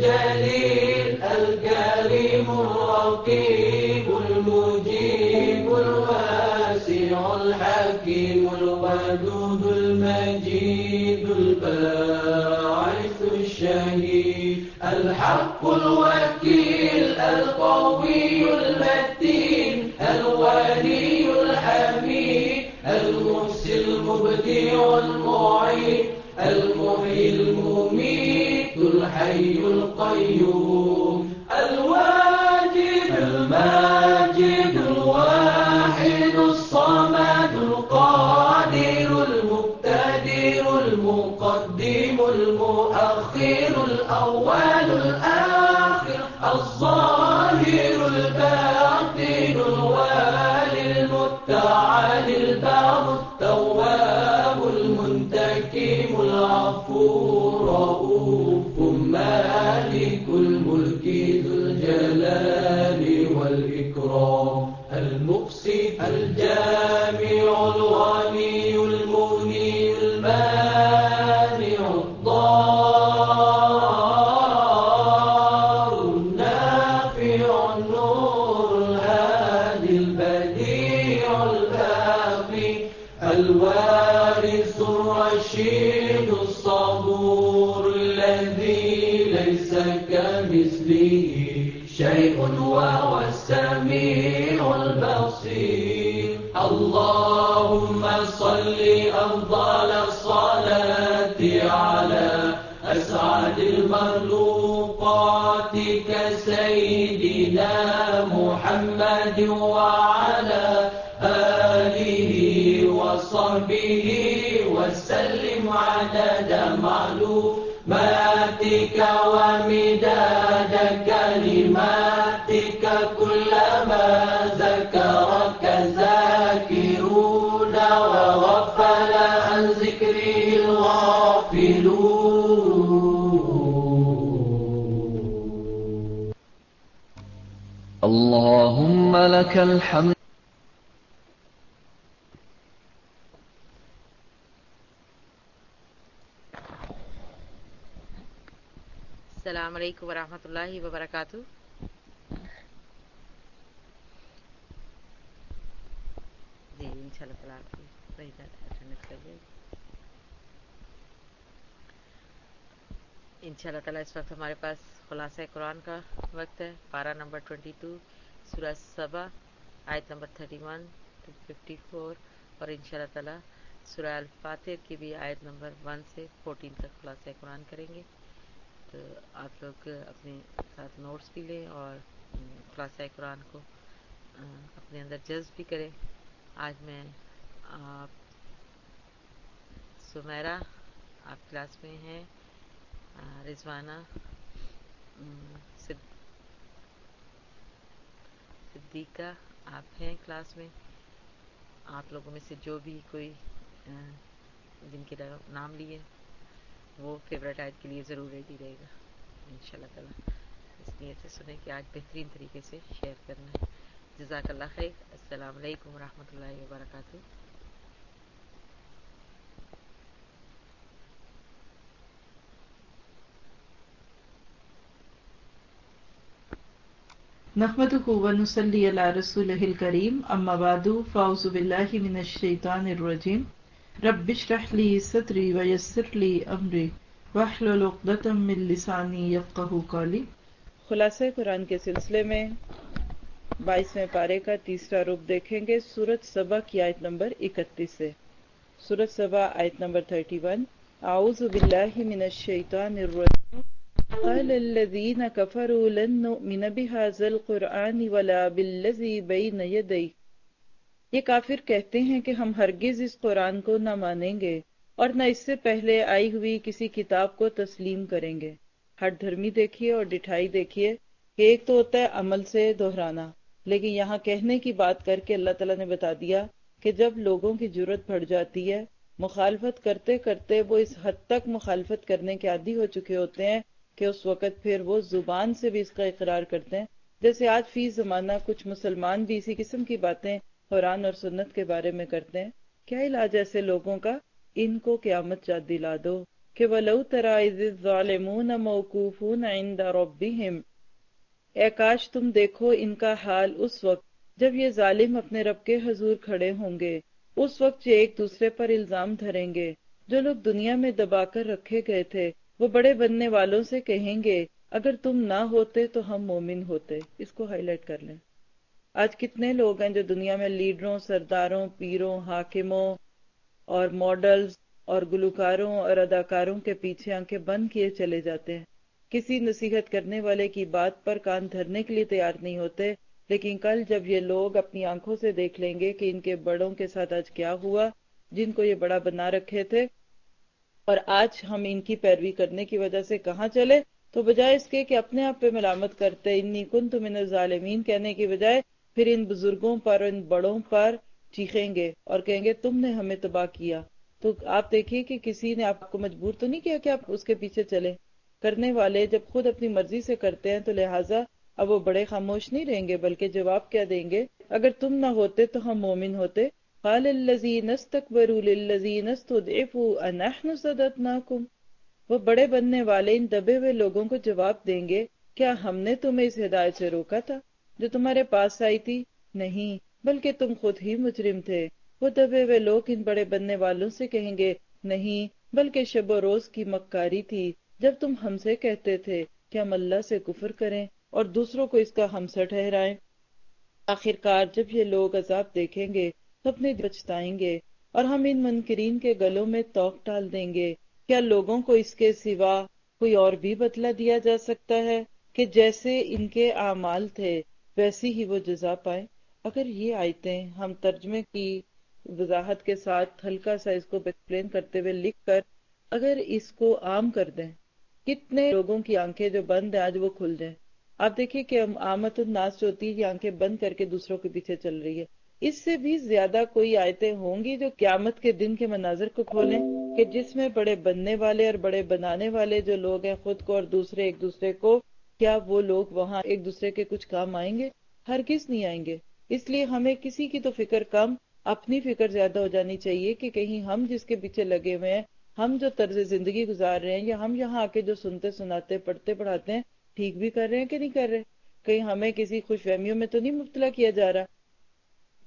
الجليل الكريم الرقيب المجيب الواسع الحكيم الودود المجيد الباعث الشهيد الحق الوكيل القوي المتين الولي الحميد المحسن المبدع المعيد القيوم لك الحمد. السلام علیکم ورحمۃ اللہ وبرکاتہ جی ان شاء اللہ تعالیٰ آپ کی ان شاء اللہ تعالیٰ اس وقت ہمارے پاس خلاصہ قرآن کا وقت ہے، پارہ نمبر ٹوینٹی ٹو۔ سورہ صبا آیت number thirty one two fifty four اور ان شاء اللہ تعالیٰ سورہ الفاتر کی بھی آیت نمبر ون سے فورٹین تک خلاصہ قرآن کریں گے۔ تو آپ لوگ اپنے ساتھ نوٹس بھی لیں اور خلاصہ قرآن کو اپنے اندر جذب بھی کریں۔ آج میں آپ سمیرا آپ کلاس میں ہیں رضوانہ صدیقہ، آپ ہیں کلاس میں؟ آپ لوگوں میں سے جو بھی کوئی جن کے نام لیے، وہ فیوریٹ آیت کے لیے ضرور ریڈی رہے گا ان شاء اللہ تعالیٰ۔ اس لیے سے سنیں کہ آج بہترین طریقے سے شیئر کرنا ہے۔ جزاک اللہ خیر، السلام علیکم ورحمۃ اللہ وبرکاتہ۔ نحمده ونصلي على رسوله الكريم اما بعد، فاعوذ بالله من الشيطان الرجيم. رب اشرح لي صدري ويسر لي امري واحلل عقدة من لساني يفقهوا قولي. خلاصہ قرآن کے سلسلے میں بائیسویں پارے کا تیسرا رخ دیکھیں گے، سورت سبا کی آیت نمبر اکتیس سے۔ سورت سبا آیت نمبر تھرٹی ون اعوذ باللہ من الشیطان الرجیم۔ قال الذين كفروا لن نؤمن بهذا القرآن ولا بالذي بين يديه۔ یہ کافر کہتے ہیں کہ ہم ہرگز اس قرآن کو نہ مانیں گے اور نہ اس سے پہلے آئی ہوئی کسی کتاب کو تسلیم کریں گے۔ ہٹ دھرمی دیکھیے اور ڈٹھائی دیکھیے کہ ایک تو ہوتا ہے عمل سے دہرانا۔ لیکن یہاں کہنے کی بات کر کے اللہ تعالیٰ نے بتا دیا کہ جب لوگوں کی ضرورت بڑھ جاتی ہے، مخالفت کرتے کرتے وہ اس حد تک مخالفت کرنے کے عادی ہو چکے ہوتے ہیں کہ اس وقت پھر وہ زبان سے بھی اس کا اقرار کرتے ہیں۔ جیسے آج فی زمانہ کچھ مسلمان بھی اسی قسم کی باتیں قرآن اور سنت کے بارے میں کرتے ہیں۔ کیا علاج ایسے لوگوں کا؟ ان کو قیامت یاد دلا دو کہ وَلَوْ تَرَا إِذِ الظَّالِمُونَ مَوْقُوفُونَ عِنْدَ رَبِّهِمْ۔ اے کاش تم دیکھو ان کا حال اس وقت جب یہ ظالم اپنے رب کے حضور کھڑے ہوں گے۔ اس وقت یہ ایک دوسرے پر الزام دھریں گے۔ جو لوگ دنیا میں دبا کر رکھے گئے تھے وہ بڑے بننے والوں سے کہیں گے، اگر تم نہ ہوتے تو ہم مومن ہوتے۔ اس کو ہائی لائٹ کر لیں۔ آج کتنے لوگ ہیں جو دنیا میں لیڈروں، سرداروں، پیروں، حاکموں اور ماڈلز اور گلوکاروں اور اداکاروں کے پیچھے آنکھیں بند کیے چلے جاتے ہیں۔ کسی نصیحت کرنے والے کی بات پر کان دھرنے کے لیے تیار نہیں ہوتے، لیکن کل جب یہ لوگ اپنی آنکھوں سے دیکھ لیں گے کہ ان کے بڑوں کے ساتھ آج کیا ہوا، جن کو یہ بڑا بنا رکھے تھے اور آج ہم ان کی پیروی کرنے کی وجہ سے کہاں چلے؟ تو بجائے اس کے کہ اپنے آپ پہ ملامت کرتے انی کن من ظالمین کہنے کی بجائے پھر ان بزرگوں پر، ان بڑوں پر چیخیں گے اور کہیں گے تم نے ہمیں تباہ کیا۔ تو آپ دیکھیے کہ کسی نے آپ کو مجبور تو نہیں کیا کہ آپ اس کے پیچھے چلے کرنے والے جب خود اپنی مرضی سے کرتے ہیں تو لہٰذا اب وہ بڑے خاموش نہیں رہیں گے، بلکہ جواب کیا دیں گے؟ اگر تم نہ ہوتے تو ہم مومن ہوتے۔ قال الذين استكبروا للذين استضعفوا انحن صددناكم؟ وہ بڑے بننے والے ان دبے ہوئے لوگوں کو جواب دیں گے، کیا ہم نے تمہیں اس ہدایت سے روکا تھا؟ جو تمہارے پاس آئی تھی؟ نہیں، بلکہ تم خود ہی مجرم تھے۔ وہ دبے ہوئے لوگ ان بڑے بننے والوں سے کہیں گے، نہیں، بلکہ شب و روز کی مکاری تھی۔ جب تم ہم سے کہتے تھے کہ ہم اللہ سے کفر کریں اور دوسروں کو اس کا ہمسا ٹھہرائیں؟ آخرکار جب یہ لوگ عذاب دیکھیں گے اپنے بچتائیں گے اور ہم ان منکرین کے گلوں میں توق ڈال دیں گے۔ کیا لوگوں کو اس کے سوا کوئی اور بھی بدلہ دیا جا سکتا ہے کہ جیسے ان کے اعمال تھے ویسی ہی وہ جزا پائے اگر یہ آیتیں ہم ترجمے کی وضاحت کے ساتھ ہلکا سا اس کو ایکسپلین کرتے ہوئے لکھ کر اگر اس کو عام کر دیں، کتنے لوگوں کی آنکھیں جو بند ہیں، آج وہ کھل جائیں۔ آپ دیکھیے کہ آمد الناس جو ہوتی ہے، یہ آنکھیں بند کر کے دوسروں کے پیچھے چل رہی ہے۔ اس سے بھی زیادہ کوئی آیتیں ہوں گی جو قیامت کے دن کے مناظر کو کھولیں؟ کہ جس میں بڑے بننے والے اور بڑے بنانے والے جو لوگ ہیں خود کو اور دوسرے ایک دوسرے کو، کیا وہ لوگ وہاں ایک دوسرے کے کچھ کام آئیں گے؟ ہر کس نہیں آئیں گے۔ اس لیے ہمیں کسی کی تو فکر کم، اپنی فکر زیادہ ہو جانی چاہیے کہ کہیں ہم جس کے پیچھے لگے ہوئے ہیں، ہم جو طرز زندگی گزار رہے ہیں یا ہم یہاں آ کے جو سنتے سناتے، پڑھتے پڑھاتے ہیں، ٹھیک بھی کر رہے ہیں کہ نہیں کر رہے؟ کہیں ہمیں کسی خوش فہمیوں میں تو نہیں مبتلا کیا جا رہا۔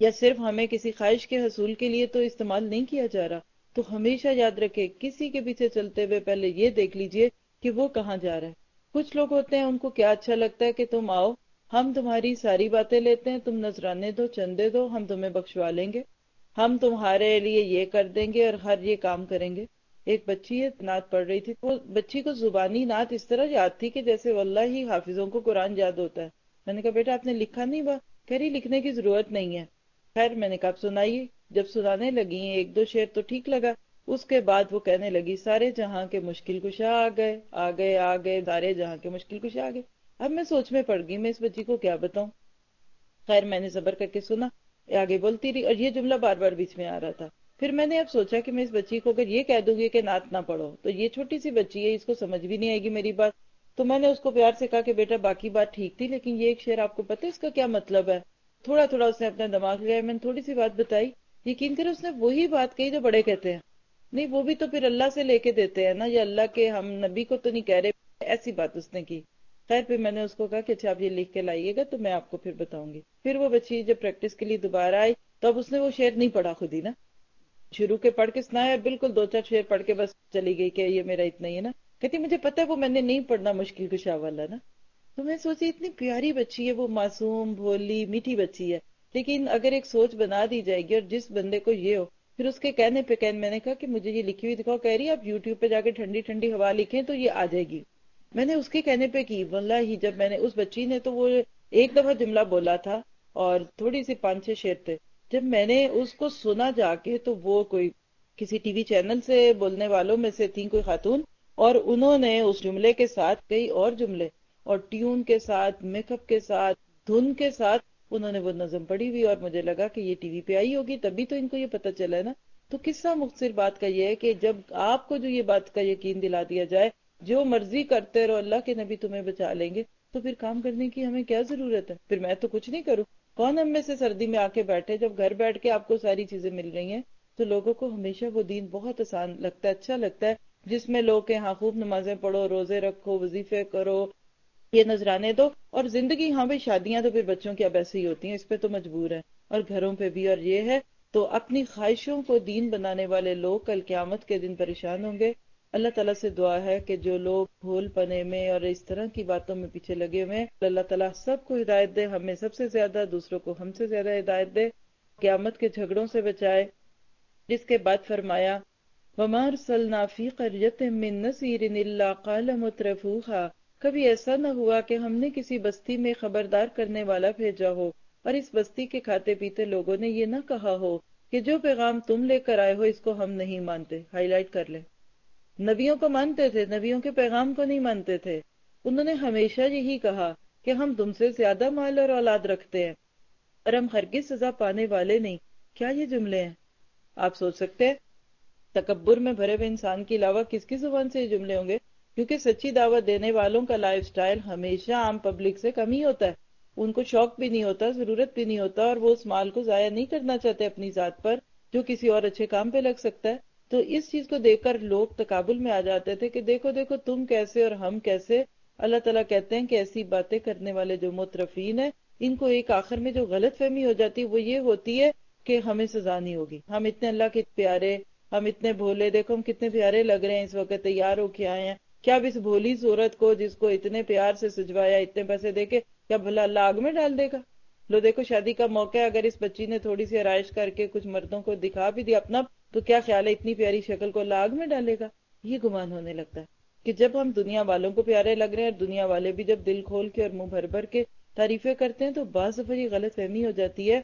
یا صرف ہمیں کسی خواہش کے حصول کے لیے تو استعمال نہیں کیا جا رہا، تو ہمیشہ یاد رکھے کسی کے پیچھے چلتے ہوئے پہلے یہ دیکھ لیجیے کہ وہ کہاں جا رہا ہے۔ کچھ لوگ ہوتے ہیں، ان کو کیا اچھا لگتا ہے کہ تم آؤ، ہم تمہاری ساری باتیں لیتے ہیں، تم نذرانے دو، چندے دو، ہم تمہیں بخشوا لیں گے۔ ہم تمہارے لیے یہ کر دیں گے اور ہر یہ کام کریں گے۔ ایک بچی یہ نعت پڑھ رہی تھی۔ وہ بچی کو زبانی نعت اس طرح یاد تھی کہ جیسے واللہ ہی حافظوں کو قرآن یاد ہوتا ہے۔ میں نے کہا، بیٹا، آپ نے لکھا نہیں با کہہ رہی، لکھنے کی ضرورت نہیں ہے۔ خیر میں نے کہا سنائیے جب سنانے لگی ایک دو شعر تو ٹھیک لگا۔ اس کے بعد وہ کہنے لگی، سارے جہاں کے مشکل کشا آ گئے آ گئے آ گئے، سارے جہاں کے مشکل کشا آ گئے۔ اب میں سوچ میں پڑ گئی، میں اس بچی کو کیا بتاؤں؟ خیر میں نے صبر کر کے سنا آگے بولتی رہی اور یہ جملہ بار بار بیچ میں آ رہا تھا۔ پھر میں نے اب سوچا کہ میں اس بچی کو اگر یہ کہہ دوں گی کہ نعت نہ پڑھو، تو یہ چھوٹی سی بچی ہے، اس کو سمجھ بھی نہیں آئے گی میری بات۔ تو میں نے اس کو پیار سے کہا کہ بیٹا، باقی بات ٹھیک تھی، لیکن یہ ایک شعر آپ کو پتہ ہے، اس کا کیا مطلب ہے؟ تھوڑا تھوڑا اس نے اپنا دماغ لیا میں نے تھوڑی سی بات بتائی۔ یقین کرے اس نے وہی بات کہی جو بڑے کہتے ہیں۔ نہیں، وہ بھی تو پھر اللہ سے لے کے دیتے ہیں نا۔ یا اللہ کے ہم نبی کو تو نہیں کہہ رہے، ایسی بات اس نے کی۔ خیر، پھر میں نے اس کو کہا کہ اچھا آپ یہ لکھ کے لائیے گا تو میں آپ کو پھر بتاؤں گی۔ پھر وہ بچی جب پریکٹس کے لیے دوبارہ آئی تو اب اس نے وہ شعر نہیں پڑھا خود ہی نا۔ شروع کے پڑھ کے سنایا، بالکل دو چار شعر پڑھ کے بس چلی گئی کہ یہ میرا اتنا ہی ہے نا۔ کہتی، مجھے پتا ہے وہ میں نے نہیں پڑھنا مشکل کشا والا نا۔ تو میں سوچی اتنی پیاری بچی ہے، وہ معصوم، بھولی، میٹھی بچی ہے۔ لیکن اگر ایک سوچ بنا دی جائے گی اور جس بندے کو یہ ہو، پھر اس کے کہنے پہ کہنے، میں نے کہا کہ مجھے یہ لکھی ہوئی دکھاؤ، کہہ رہی ہے، آپ یوٹیوب پہ جا کے ٹھنڈی ٹھنڈی ہوا لکھیں تو یہ آ جائے گی۔ میں نے اس کے کہنے پہ کی واللہ ہی جب میں نے اس بچی نے تو وہ ایک دفعہ جملہ بولا تھا اور تھوڑی سی پانچ چھ شیر تھے۔ جب میں نے اس کو سنا جا کے تو وہ کوئی کسی ٹی وی چینل سے بولنے والوں میں سے تھی کوئی خاتون اور انہوں نے اس جملے کے ساتھ کئی اور جملے۔ اور ٹیون کے ساتھ، میک اپ کے ساتھ، دھن کے ساتھ انہوں نے وہ نظم پڑی ہوئی اور مجھے لگا کہ یہ ٹی وی پہ آئی ہوگی، تبھی تو ان کو یہ پتا چلا ہے نا۔ تو قصہ مختصر بات کا یہ ہے کہ جب آپ کو جو یہ بات کا یقین دلا دیا جائے، جو مرضی کرتے رہو، اللہ کے نبی تمہیں بچا لیں گے، تو پھر کام کرنے کی ہمیں کیا ضرورت ہے؟ پھر میں تو کچھ نہیں کروں۔ کون ہم میں سے سردی میں آ کے بیٹھے، جب گھر بیٹھ کے آپ کو ساری چیزیں مل رہی ہیں، تو لوگوں کو ہمیشہ وہ دین بہت آسان لگتا ہے اچھا لگتا ہے، جس میں لوگ کہ ہاں خوب نمازیں پڑھو، روزے رکھو، وظیفے کرو یہ نذرانے دو اور زندگی ہاں بھائی شادیاں تو پھر بچوں کی اب ایسے ہی ہوتی ہیں، اس پہ تو مجبور ہے اور گھروں پہ بھی اور یہ ہے، تو اپنی خواہشوں کو دین بنانے والے لوگ کل قیامت کے دن پریشان ہوں گے۔ اللہ تعالیٰ سے دعا ہے کہ جو لوگ بھول پنے میں اور اس طرح کی باتوں میں پیچھے لگے ہوئے ہیں، اللہ تعالیٰ سب کو ہدایت دے، ہمیں سب سے زیادہ، دوسروں کو ہم سے زیادہ ہدایت دے۔ قیامت کے جھگڑوں سے بچائے۔ جس کے بعد فرمایا ومار سلنافی قریت من نصیر اللہ قال مترفوہا کبھی ایسا نہ ہوا کہ ہم نے کسی بستی میں خبردار کرنے والا بھیجا ہو اور اس بستی کے کھاتے پیتے لوگوں نے یہ نہ کہا ہو کہ جو پیغام تم لے کر آئے ہو اس کو ہم نہیں مانتے۔ ہائی لائٹ کر لیں۔ نبیوں کو مانتے تھے، نبیوں کے پیغام کو نہیں مانتے تھے۔ انہوں نے ہمیشہ یہی کہا کہ ہم تم سے زیادہ مال اور اولاد رکھتے ہیں۔ اور ہم ہرگز سزا پانے والے نہیں۔ کیا یہ جملے ہیں؟ آپ سوچ سکتے ہیں؟ تکبر میں بھرے ہوئے انسان کے علاوہ کس کی زبان سے یہ جملے ہوں گے؟ کیونکہ سچی دعوت دینے والوں کا لائف سٹائل ہمیشہ عام پبلک سے کم ہی ہوتا ہے۔ ان کو شوق بھی نہیں ہوتا، ضرورت بھی نہیں ہوتا اور وہ اس مال کو ضائع نہیں کرنا چاہتے اپنی ذات پر جو کسی اور اچھے کام پہ لگ سکتا ہے۔ تو اس چیز کو دیکھ کر لوگ تقابل میں آ جاتے تھے کہ دیکھو دیکھو تم کیسے اور ہم کیسے۔ اللہ تعالیٰ کہتے ہیں کہ ایسی باتیں کرنے والے جو مترفین ہیں، ان کو ایک آخر میں جو غلط فہمی ہو جاتی ہے وہ یہ ہوتی ہے کہ ہمیں سزا نہیں ہوگی۔ ہم اتنے اللہ کے پیارے، ہم اتنے بھولے، دیکھو ہم کتنے پیارے لگ رہے ہیں، اس وقت تیار ہو کے آئے ہیں۔ کیا اب اس بھولی صورت کو جس کو اتنے پیار سے سجوایا، اتنے پیسے دے کے، کیا بھلا اللہ آگ میں ڈال دے گا؟ لو دیکھو، شادی کا موقع ہے، اگر اس بچی نے تھوڑی سی آرائش کر کے کچھ مردوں کو دکھا بھی دیا اپنا، تو کیا خیال ہے اتنی پیاری شکل کو اللہ آگ میں ڈالے گا؟ یہ گمان ہونے لگتا ہے کہ جب ہم دنیا والوں کو پیارے لگ رہے ہیں اور دنیا والے بھی جب دل کھول کے اور منہ بھر بھر کے تعریفیں کرتے ہیں، تو بعض دفعہ یہ غلط فہمی ہو جاتی ہے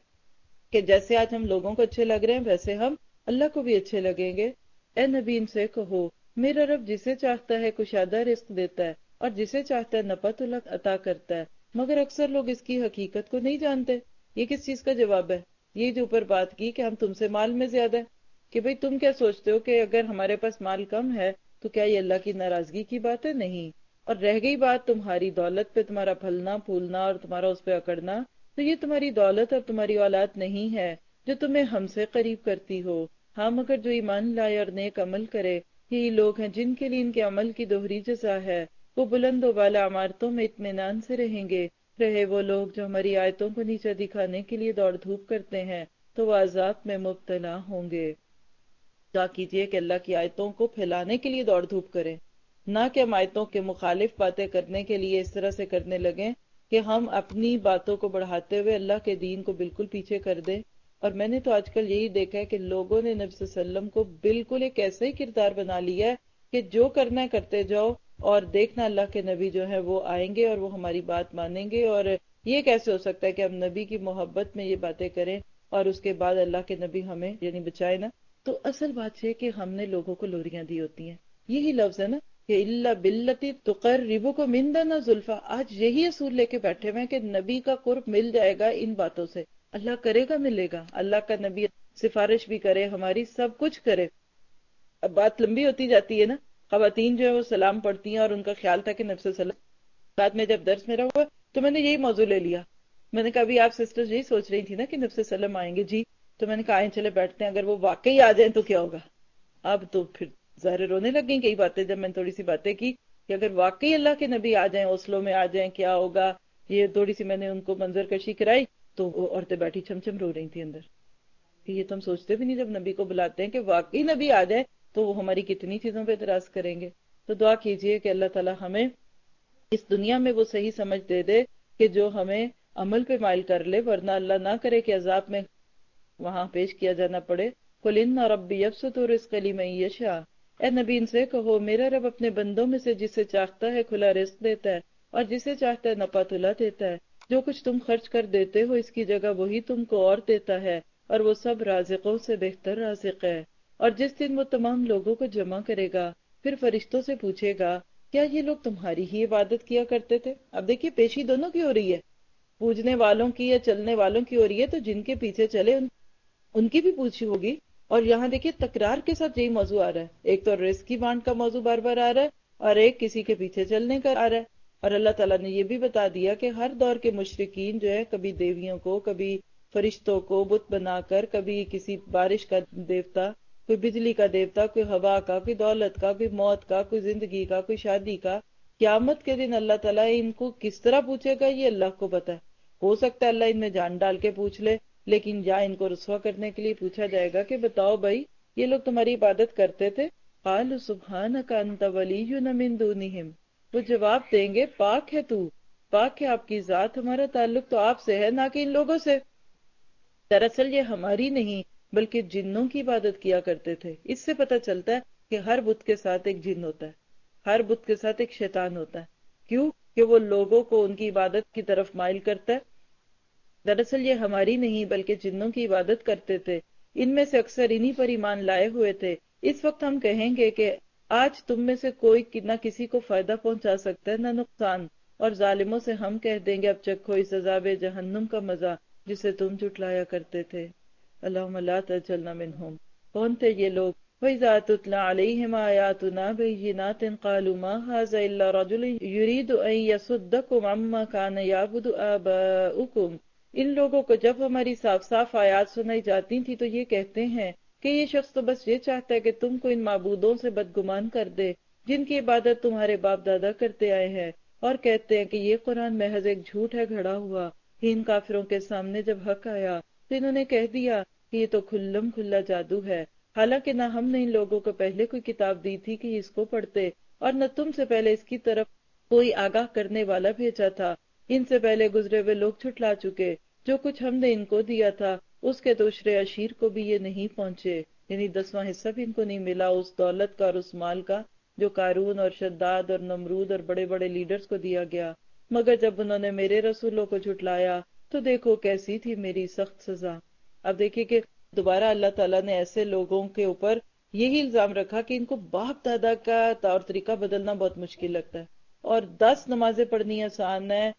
کہ جیسے آج ہم لوگوں کو اچھے لگ رہے ہیں، ویسے ہم اللہ کو بھی اچھے لگیں گے۔ اے نبی، ان سے کہو میرا رب جسے چاہتا ہے کشادہ رزق دیتا ہے اور جسے چاہتا ہے نپت الگ عطا کرتا ہے، مگر اکثر لوگ اس کی حقیقت کو نہیں جانتے۔ یہ کس چیز کا جواب ہے؟ یہ جو اوپر بات کی کہ ہم تم سے مال میں زیادہ ہے کہ بھئی تم کیا سوچتے ہو کہ اگر ہمارے پاس مال کم ہے تو کیا یہ اللہ کی ناراضگی کی بات ہے؟ نہیں۔ اور رہ گئی بات تمہاری دولت پہ، تمہارا پھلنا، پھولنا اور تمہارا اس پہ اکڑنا، تو یہ تمہاری دولت اور تمہاری اولاد نہیں ہے جو تمہیں ہم سے قریب کرتی ہو۔ ہاں مگر جو ایمان لائے اور نیک عمل کرے یہی لوگ ہیں جن کے لیے ان کے عمل کی دوہری جزا ہے۔ وہ بلند و بالا عمارتوں میں اطمینان سے رہیں گے۔ رہے وہ لوگ جو ہماری آیتوں کو نیچے دکھانے کے لیے دوڑ دھوپ کرتے ہیں، تو وہ عذاب میں مبتلا ہوں گے۔ کیا کیجیے کہ اللہ کی آیتوں کو پھیلانے کے لیے دوڑ دھوپ کریں۔ نہ کہ ہم آیتوں کے مخالف باتیں کرنے کے لیے اس طرح سے کرنے لگیں کہ ہم اپنی باتوں کو بڑھاتے ہوئے اللہ کے دین کو بالکل پیچھے کر دیں۔ اور میں نے تو آج کل یہی دیکھا ہے کہ لوگوں نے نبی صلی اللہ علیہ وسلم کو بالکل ایک ایسا ہی کردار بنا لیا ہے کہ جو کرنا ہے کرتے جاؤ اور دیکھنا اللہ کے نبی جو ہے وہ آئیں گے اور وہ ہماری بات مانیں گے اور یہ کیسے ہو سکتا ہے کہ ہم نبی کی محبت میں یہ باتیں کریں اور اس کے بعد اللہ کے نبی ہمیں یعنی بچائے نا؟ تو اصل بات یہ کہ ہم نے لوگوں کو لوریاں دی ہوتی ہیں۔ یہی لفظ ہے نا کہ اللہ بلتی تقر ریبو کو مندا نہ زلفا آج یہی اصول لے کے بیٹھے ہوئے ہیں کہ نبی کا قرب مل جائے گا ان باتوں سے۔ اللہ کرے گا، ملے گا۔ اللہ کا نبی سفارش بھی کرے، ہماری سب کچھ کرے۔ اب بات لمبی ہوتی جاتی ہے نا۔ خواتین جو ہے وہ سلام پڑھتی ہیں اور ان کا خیال تھا کہ نفس وسلم بعد میں جب درس میرا ہوا تو میں نے یہی موضوع لے لیا۔ میں نے کہا، ابھی آپ سسٹر یہی سوچ رہی تھی نا کہ نفس وسلم آئیں گے۔ جی تو میں نے کہا، آئیں، چلے بیٹھتے ہیں۔ اگر وہ واقعی آ جائیں تو کیا ہوگا؟ اب تو پھر ظاہر رونے لگ گئی کئی باتیں۔ جب میں نے تھوڑی سی باتیں کی کہ اگر واقعی اللہ کے نبی آ جائیں، اوسلو میں آ جائیں، کیا ہوگا؟ یہ تھوڑی سی میں نے ان کو منظر کشی کرائی۔ تو وہ عورتیں بیٹھی چھم چھم رو رہی تھی اندر۔ یہ تو ہم سوچتے بھی نہیں جب نبی کو بلاتے ہیں کہ واقعی نبی آ جائے تو وہ ہماری کتنی چیزوں پہ اعتراض کریں گے۔ تو دعا کیجیے کہ اللہ تعالی ہمیں اس دنیا میں وہ صحیح سمجھ دے دے کہ جو ہمیں عمل پہ مائل کر لے، ورنہ اللہ نہ کرے کہ عذاب میں وہاں پیش کیا جانا پڑے۔ کلن اور ربی ابسط اور اس کلی میں یشا اے نبی، ان سے کہو، میرا رب اپنے بندوں میں سے جسے چاہتا ہے کھلا رزق دیتا ہے اور جسے چاہتا ہے نپا تلا دیتا ہے۔ جو کچھ تم خرچ کر دیتے ہو اس کی جگہ وہی تم کو اور دیتا ہے اور وہ سب رازقوں سے بہتر رازق ہے۔ اور جس دن وہ تمام لوگوں کو جمع کرے گا پھر فرشتوں سے پوچھے گا کیا یہ لوگ تمہاری ہی عبادت کیا کرتے تھے؟ اب دیکھیے پیشی دونوں کی ہو رہی ہے۔ پوجنے والوں کی یا چلنے والوں کی ہو رہی ہے تو جن کے پیچھے چلے ان, ان کی بھی پوچھی ہوگی۔ اور یہاں دیکھیے تکرار کے ساتھ یہی موضوع آ رہا ہے۔ ایک تو رزق کی بانٹ کا موضوع بار بار آ رہا ہے اور ایک کسی کے پیچھے چلنے کا آ رہا ہے۔ اور اللہ تعالیٰ نے یہ بھی بتا دیا کہ ہر دور کے مشرقین جو ہے، کبھی دیویوں کو، کبھی فرشتوں کو بت بنا کر، کبھی کسی بارش کا دیوتا، کوئی بجلی کا دیوتا، کوئی ہوا کا، کوئی دولت کا، کوئی موت کا، کوئی زندگی کا، کوئی شادی کا، قیامت کے دن اللہ تعالیٰ ان کو کس طرح پوچھے گا، یہ اللہ کو پتا ہے۔ ہو سکتا ہے اللہ ان میں جان ڈال کے پوچھ لے، لیکن یا ان کو رسوا کرنے کے لیے پوچھا جائے گا کہ بتاؤ بھائی، یہ لوگ تمہاری عبادت کرتے تھے؟ قال سبحانک انت ولینا من دونہم۔ وہ جواب دیں گے، پاک ہے تو۔ پاک ہے آپ کی ذات، ہمارا تعلق تو آپ سے ہے، نہ کہ ان لوگوں سے۔ دراصل یہ ہماری نہیں، بلکہ جنوں کی عبادت کیا کرتے تھے۔ اس سے پتہ چلتا ہے کہ ہر بت کے ساتھ ایک جن ہوتا ہے۔ ہر بت کے ساتھ ایک شیطان ہوتا ہے۔ کیوں؟ کہ وہ لوگوں کو ان کی عبادت کی طرف مائل کرتا ہے۔ دراصل یہ ہماری نہیں، بلکہ جنوں کی عبادت کرتے تھے۔ ان میں سے اکثر انہی پر ایمان لائے ہوئے تھے۔ اس وقت ہم کہیں گے کہ آج تم میں سے کوئی نہ کسی کو فائدہ پہنچا سکتا ہے، نہ نقصان۔ اور ظالموں سے ہم کہہ دیں گے، اب چکھو اس عذاب جہنم کا مزہ جسے تم جھٹلایا کرتے تھے۔ اللہم لا تجلنا منہم۔ کون تھے یہ لوگ؟ وَإِذَا تُتْلَى عَلَيْهِمْ آيَاتُنَا بَيِّنَاتٍ قَالُوا مَا هَذَا إِلَّا رَجُلٌ يُرِيدُ أَن يَصُدَّكُمْ عَمَّا كَانَ يَعْبُدُ آبَاؤُكُمْ۔ ان لوگوں کو جب ہماری صاف صاف آیات سنائی جاتی تھی تو یہ کہتے ہیں کہ یہ شخص تو بس یہ چاہتا ہے کہ تم کو ان معبودوں سے بدگمان کر دے، جن کی عبادت تمہارے باپ دادا کرتے آئے ہیں، اور کہتے ہیں کہ یہ قرآن محض ایک جھوٹ ہے، گھڑا ہوا۔ ان کافروں کے سامنے جب حق آیا تو انہوں نے کہہ دیا کہ یہ تو کھلم کھلا جادو ہے۔ حالانکہ نہ ہم نے ان لوگوں کو پہلے کوئی کتاب دی تھی کہ اس کو پڑھتے، اور نہ تم سے پہلے اس کی طرف کوئی آگاہ کرنے والا بھیجا تھا۔ ان سے پہلے گزرے ہوئے لوگ چھٹلا چکے، جو کچھ ہم نے ان کو دیا تھا۔ اس کے دوسرے اشیر کو بھی یہ نہیں پہنچے یعنی دسواں حصہ بھی ان کو نہیں ملا، اس دولت کا اور اس مال کا، جو کارون اور شداد اور نمرود اور بڑے بڑے لیڈرز کو دیا گیا۔ مگر جب انہوں نے میرے رسولوں کو جھٹلایا، تو دیکھو کیسی تھی میری سخت سزا۔ اب دیکھیے کہ دوبارہ اللہ تعالیٰ نے ایسے لوگوں کے اوپر یہی الزام رکھا کہ ان کو باپ دادا کا طور طریقہ بدلنا بہت مشکل لگتا ہے۔ اور دس نمازیں پڑھنی آسان ہے،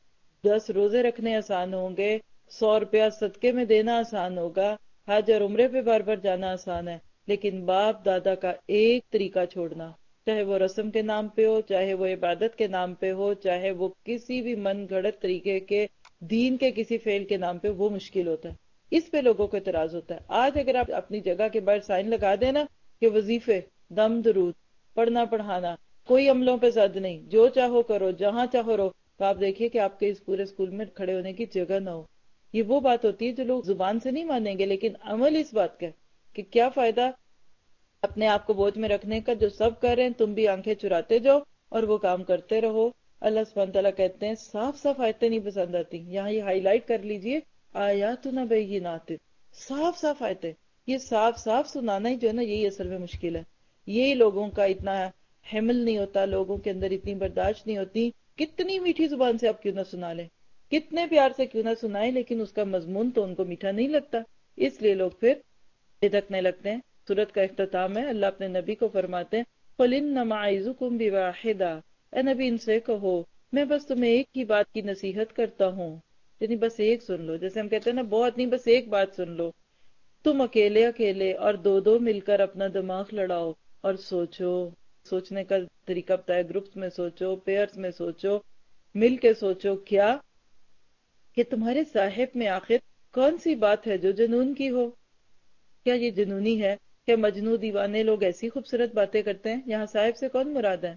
دس روزے رکھنے آسان ہوں گے سو روپیہ صدقے میں دینا آسان ہوگا۔ حج اور عمرے پہ بار بار جانا آسان ہے، لیکن باپ دادا کا ایک طریقہ چھوڑنا، چاہے وہ رسم کے نام پہ ہو، چاہے وہ عبادت کے نام پہ ہو، چاہے وہ کسی بھی من گھڑت طریقے کے، دین کے کسی فیل کے نام پہ، وہ مشکل ہوتا ہے۔ اس پہ لوگوں کو اعتراض ہوتا ہے۔ آج اگر آپ اپنی جگہ کے باہر سائن لگا دینا کہ وظیفے، دم درود، پڑھنا پڑھانا، کوئی عملوں پہ زد نہیں، جو چاہو کرو، جہاں چاہو رو تو آپ دیکھیے کہ آپ کے اس پورے اسکول میں کھڑے ہونے کی جگہ نہ ہو۔ یہ وہ بات ہوتی ہے جو لوگ زبان سے نہیں مانیں گے، لیکن عمل اس بات کا کہ کیا فائدہ اپنے آپ کو بوجھ میں رکھنے کا، جو سب کر رہے ہیں، تم بھی آنکھیں چراتے جاؤ اور وہ کام کرتے رہو۔ اللہ سبحانہ تعالیٰ کہتے ہیں، صاف صاف آیتیں نہیں پسند آتی۔ یہاں یہ ہائی لائٹ کر لیجیے آیات نہ بھائی بینات۔ صاف صاف آیتیں۔ یہ صاف صاف سنانا ہی جو ہے نا، یہی اصل میں مشکل ہے۔ یہی لوگوں کا اتنا حمل نہیں ہوتا، لوگوں کے اندر اتنی برداشت نہیں ہوتی۔ کتنی میٹھی زبان سے آپ کیوں نہ سنا لیں؟ کتنے پیار سے کیوں نہ سنائے لیکن اس کا مضمون تو ان کو میٹھا نہیں لگتا۔ اس لیے لوگ پھر بدکنے لگتے ہیں۔ سورت کا اختتام ہے۔ اللہ اپنے نبی کو فرماتے ہیں، قُلْ إِنَّمَا عِزُكُمْ اے نبی، ان سے کہو، میں بس تمہیں ایک کی بات کی نصیحت کرتا ہوں۔ یعنی بس ایک سن لو۔ جیسے ہم کہتے ہیں نا، بہت نہیں، بس ایک بات سن لو۔ تم اکیلے اکیلے اور دو دو مل کر اپنا دماغ لڑاؤ اور سوچو۔ سوچنے کا طریقہ بتایا، گروپس میں سوچو پیئرس میں سوچو، مل کے سوچو کیا کہ تمہارے صاحب میں آخر کون سی بات ہے جو جنون کی ہو؟ کیا یہ جنونی ہے کہ مجنو دیوانے لوگ ایسی خوبصورت باتیں کرتے ہیں؟ یہاں صاحب سے کون مراد ہے؟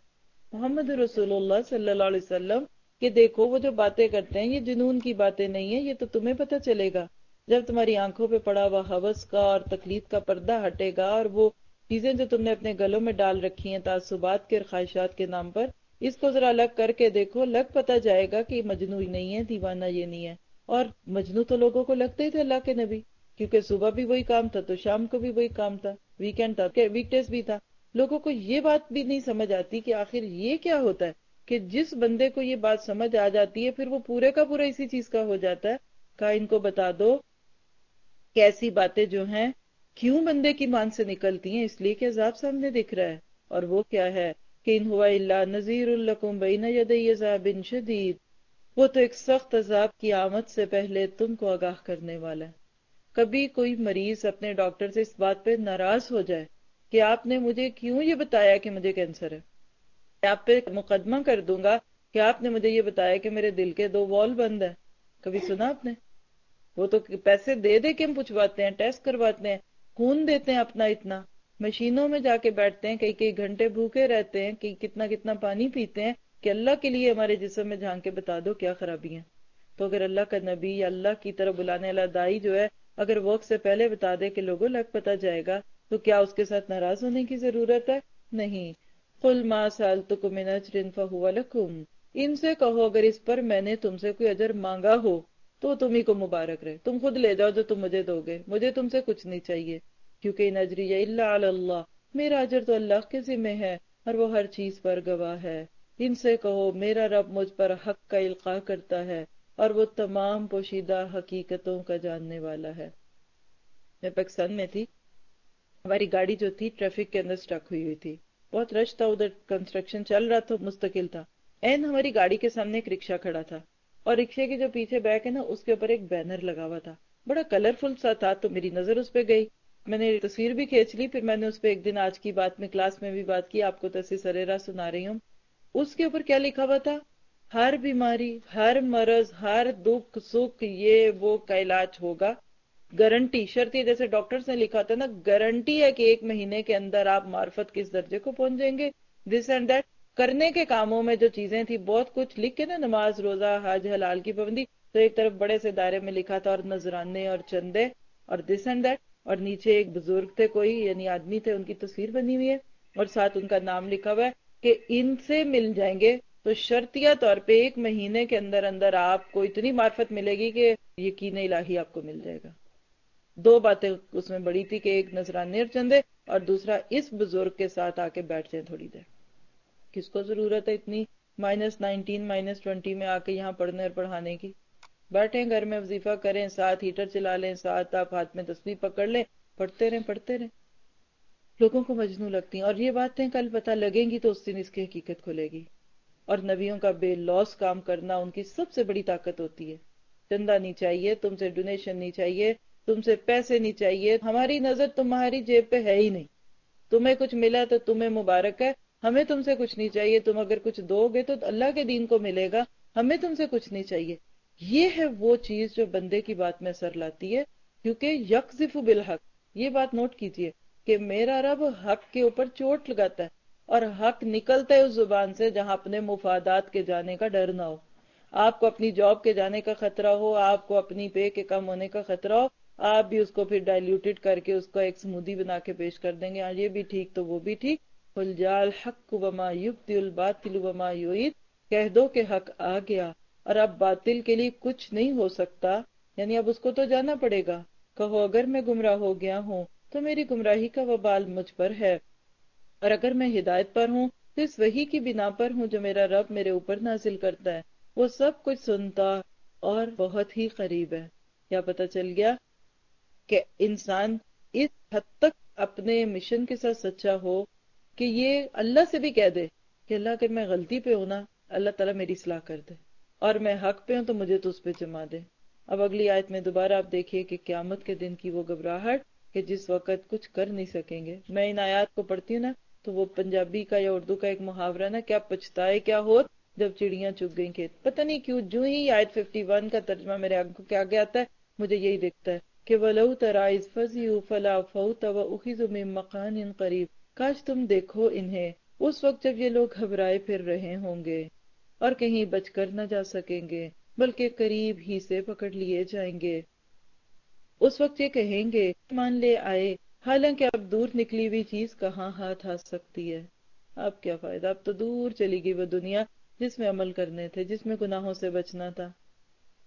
محمد رسول اللہ صلی اللہ علیہ وسلم کہ دیکھو وہ جو باتیں کرتے ہیں، یہ جنون کی باتیں نہیں ہیں، یہ تو تمہیں پتہ چلے گا۔ جب تمہاری آنکھوں پہ پڑا ہوا حوث کا اور تکلیف کا پردہ ہٹے گا اور وہ چیزیں جو تم نے اپنے گلوں میں ڈال رکھی ہیں، تعصبات کے اور خواہشات کے نام پر اس کو ذرا الگ کر کے دیکھو، لگ پتا جائے گا کہ مجنو ہی نہیں ہے، دیوانہ یہ نہیں ہے۔ اور مجنو تو لوگوں کو لگتے ہی تھے اللہ کے نبی، کیونکہ صبح بھی وہی کام تھا تو شام کو بھی وہی کام تھا ویکینڈ تھا ویک ڈیز بھی تھا۔ لوگوں کو یہ بات بھی نہیں سمجھ آتی کہ آخر یہ کیا ہوتا ہے، کہ جس بندے کو یہ بات سمجھ آ جاتی ہے، پھر وہ پورے کا پورا اسی چیز کا ہو جاتا ہے۔ کہا ان کو بتا دو کیسی باتیں جو ہیں کیوں بندے کی مان سے نکلتی ہیں، اس لیے کہ عذاب سامنے دکھ رہا ہے۔ اور وہ کیا ہے؟ ان ہوا اللہ نذیر القم بین یدی عذاب شدید۔ وہ تو ایک سخت عذاب کی آمد سے پہلے تم کو آگاہ کرنے والا ہے۔ کبھی کوئی مریض اپنے ڈاکٹر سے اس بات پہ ناراض ہو جائے کہ آپ نے مجھے کیوں یہ بتایا کہ مجھے کینسر ہے؟ میں آپ پہ مقدمہ کر دوں گا کہ آپ نے مجھے یہ بتایا کہ میرے دل کے دو وال بند ہیں۔ کبھی سنا آپ نے؟ وہ تو پیسے دے دے کے ہم پوچھواتے ہیں، ٹیسٹ کرواتے ہیں، خون دیتے ہیں اپنا اتنا۔ مشینوں میں جا کے بیٹھتے ہیں، کئی کئی گھنٹے بھوکے رہتے ہیں کہ کتنا کتنا پانی پیتے ہیں کہ اللہ کے لیے ہمارے جسم میں جھانک کے بتا دو کیا خرابی ہیں۔ تو اگر اللہ کا نبی یا اللہ کی طرف بلانے والا دائی جو ہے، اگر وقت سے پہلے بتا دے کہ لوگوں لگ پتا جائے گا، تو کیا اس کے ساتھ ناراض ہونے کی ضرورت ہے؟ نہیں۔ قل ما سالتکم من اجر فہو لکم ان سے کہو، اگر اس پر میں نے تم سے کوئی اجر مانگا ہو، تو تم ہی کو مبارک رہے۔ تم خود لے جاؤ جو تم مجھے دو گے۔ مجھے تم سے کچھ نہیں چاہیے۔ کیونکہ ان اجری اللہ علی اللہ، میرا اجر تو اللہ کے ذمہ ہے اور وہ ہر چیز پر گواہ ہے۔ ان سے کہو، میرا رب مجھ پر حق کا القاع کرتا ہے اور وہ تمام پوشیدہ حقیقتوں کا جاننے والا ہے۔ میں پاکستان میں تھی۔ ہماری گاڑی جو تھی، ٹریفک کے اندر سٹک ہوئی ہوئی تھی۔ بہت رش تھا، ادھر کنسٹرکشن چل رہا تھا، مستقل تھا۔ این ہماری گاڑی کے سامنے ایک رکشا کھڑا تھا۔ اور رکشے کے جو پیچھے بیک ہے نا، اس کے اوپر ایک بینر لگا ہوا تھا۔ بڑا کلرفل سا تھا، تو میری نظر اس پہ گئی۔ میں نے تصویر بھی کھینچ لی، پھر میں نے اس پہ ایک دن آج کی بات میں، کلاس میں بھی بات کی، آپ کو تصویر سریرا سنا رہی ہوں۔ اس کے اوپر کیا لکھا ہوا تھا؟ ہر بیماری، ہر مرض، ہر دکھ، سکھ، یہ وہ کا علاج ہوگا۔ گارنٹی، شرط یہ جیسے ڈاکٹرز نے لکھا تھا نا، گارنٹی ہے کہ ایک مہینے کے اندر آپ معرفت کس درجے کو پہنچ جائیں گے۔ دس اینڈ دیٹ کرنے کے کاموں میں جو چیزیں تھی بہت کچھ لکھ کے نا، نماز، روزہ، حج، حلال کی پابندی۔ تو ایک طرف بڑے سے دائرے میں لکھا تھا اور نذرانے اور چندے اور دس اینڈ دیٹ اور نیچے ایک بزرگ تھے کوئی یعنی آدمی تھے، ان کی تصویر بنی ہوئی ہے اور ساتھ ان کا نام لکھا ہوا ہے کہ ان سے مل جائیں گے۔ تو شرطیہ طور پہ ایک مہینے کے اندر اندر آپ کو اتنی معرفت ملے گی کہ یقین الہی آپ کو مل جائے گا۔ دو باتیں اس میں بڑی تھی کہ ایک نذرانے اور چندے اور دوسرا اس بزرگ کے ساتھ آ کے بیٹھ جائیں تھوڑی دیر۔ کس کو ضرورت ہے اتنی؟ مائنس نائنٹین مائنس ٹوینٹی میں آ کے یہاں پڑھنے اور پڑھانے کی؟ بیٹھیں، گھر میں وظیفہ کریں، ساتھ ہیٹر چلا لیں، ساتھ آپ ہاتھ میں تصویر پکڑ لیں، پڑھتے رہیں پڑھتے رہیں۔ لوگوں کو مجنو لگتی ہیں۔ اور یہ باتیں کل پتہ لگیں گی تو اس دن اس کی حقیقت کھلے گی۔ اور نبیوں کا بے لوس کام کرنا ان کی سب سے بڑی طاقت ہوتی ہے۔ چندہ نہیں چاہیے، تم سے ڈونیشن نہیں چاہیے، تم سے پیسے نہیں چاہیے۔ ہماری نظر تمہاری جیب پہ ہے ہی نہیں۔ تمہیں کچھ ملا تو تمہیں مبارک ہے۔ ہمیں تم سے کچھ نہیں چاہیے۔ تم اگر کچھ دو گے تو اللہ کے دین کو ملے گا۔ ہمیں تم سے کچھ نہیں چاہیے۔ یہ ہے وہ چیز جو بندے کی بات میں اثر لاتی ہے، کیونکہ یکزف بالحق، یہ بات نوٹ کیجیے کہ میرا رب حق کے اوپر چوٹ لگاتا ہے اور حق نکلتا ہے اس زبان سے جہاں اپنے مفادات کے جانے کا ڈر نہ ہو۔ آپ کو اپنی جاب کے جانے کا خطرہ ہو، آپ کو اپنی پے کے کم ہونے کا خطرہ ہو، آپ بھی اس کو پھر ڈائلیوٹیڈ کر کے اس کو ایک سمودی بنا کے پیش کر دیں گے۔ ہاں یہ بھی ٹھیک تو وہ بھی ٹھیک۔ الجال حق وما یبدی الباطل وما یعید کہہ دو کہ حق آ گیا۔ اور اب باطل کے لیے کچھ نہیں ہو سکتا۔ یعنی اب اس کو تو جانا پڑے گا۔ کہو، اگر میں گمراہ ہو گیا ہوں تو میری گمراہی کا وبال مجھ پر ہے۔ اور اگر میں ہدایت پر ہوں تو اس وہی کی بنا پر ہوں جو میرا رب میرے اوپر نازل کرتا ہے۔ وہ سب کچھ سنتا اور بہت ہی قریب ہے۔ کیا پتا چل گیا کہ انسان اس حد تک اپنے مشن کے ساتھ سچا ہو کہ یہ اللہ سے بھی کہہ دے کہ اللہ، اگر میں غلطی پہ ہوں نا، اللہ تعالیٰ میری صلاح کر دے۔ اور میں حق پہ ہوں تو مجھے تو اس پہ جما دے۔ اب اگلی آیت میں دوبارہ آپ دیکھیے کہ قیامت کے دن کی وہ گھبراہٹ کہ جس وقت کچھ کر نہیں سکیں گے۔ میں ان آیات کو پڑھتی ہوں نا تو وہ پنجابی کا یا اردو کا ایک محاورہ نا، کیا پچھتائے کیا ہو جب چڑیاں چگ گئیں کھیت۔ پتہ نہیں کیوں جو ہی آیت 51 کا ترجمہ میرے آنکھوں کے آگے آتا ہے، مجھے یہی دکھتا ہے کہ ولو ترائز فضی فلا فوت و اخذ من قریب کاش تم دیکھو انہیں۔ اس وقت جب یہ لوگ گھبرائے پھر رہے ہوں گے۔ اور کہیں بچ کر نہ جا سکیں گے، بلکہ قریب ہی سے پکڑ لیے جائیں گے۔ اس وقت یہ کہیں گے مان لے آئے، حالانکہ اب دور نکلی ہوئی چیز کہاں ہاتھ آ سکتی ہے؟ اب کیا فائدہ؟ اب تو دور چلی گئی وہ دنیا جس میں عمل کرنے تھے، جس میں گناہوں سے بچنا تھا۔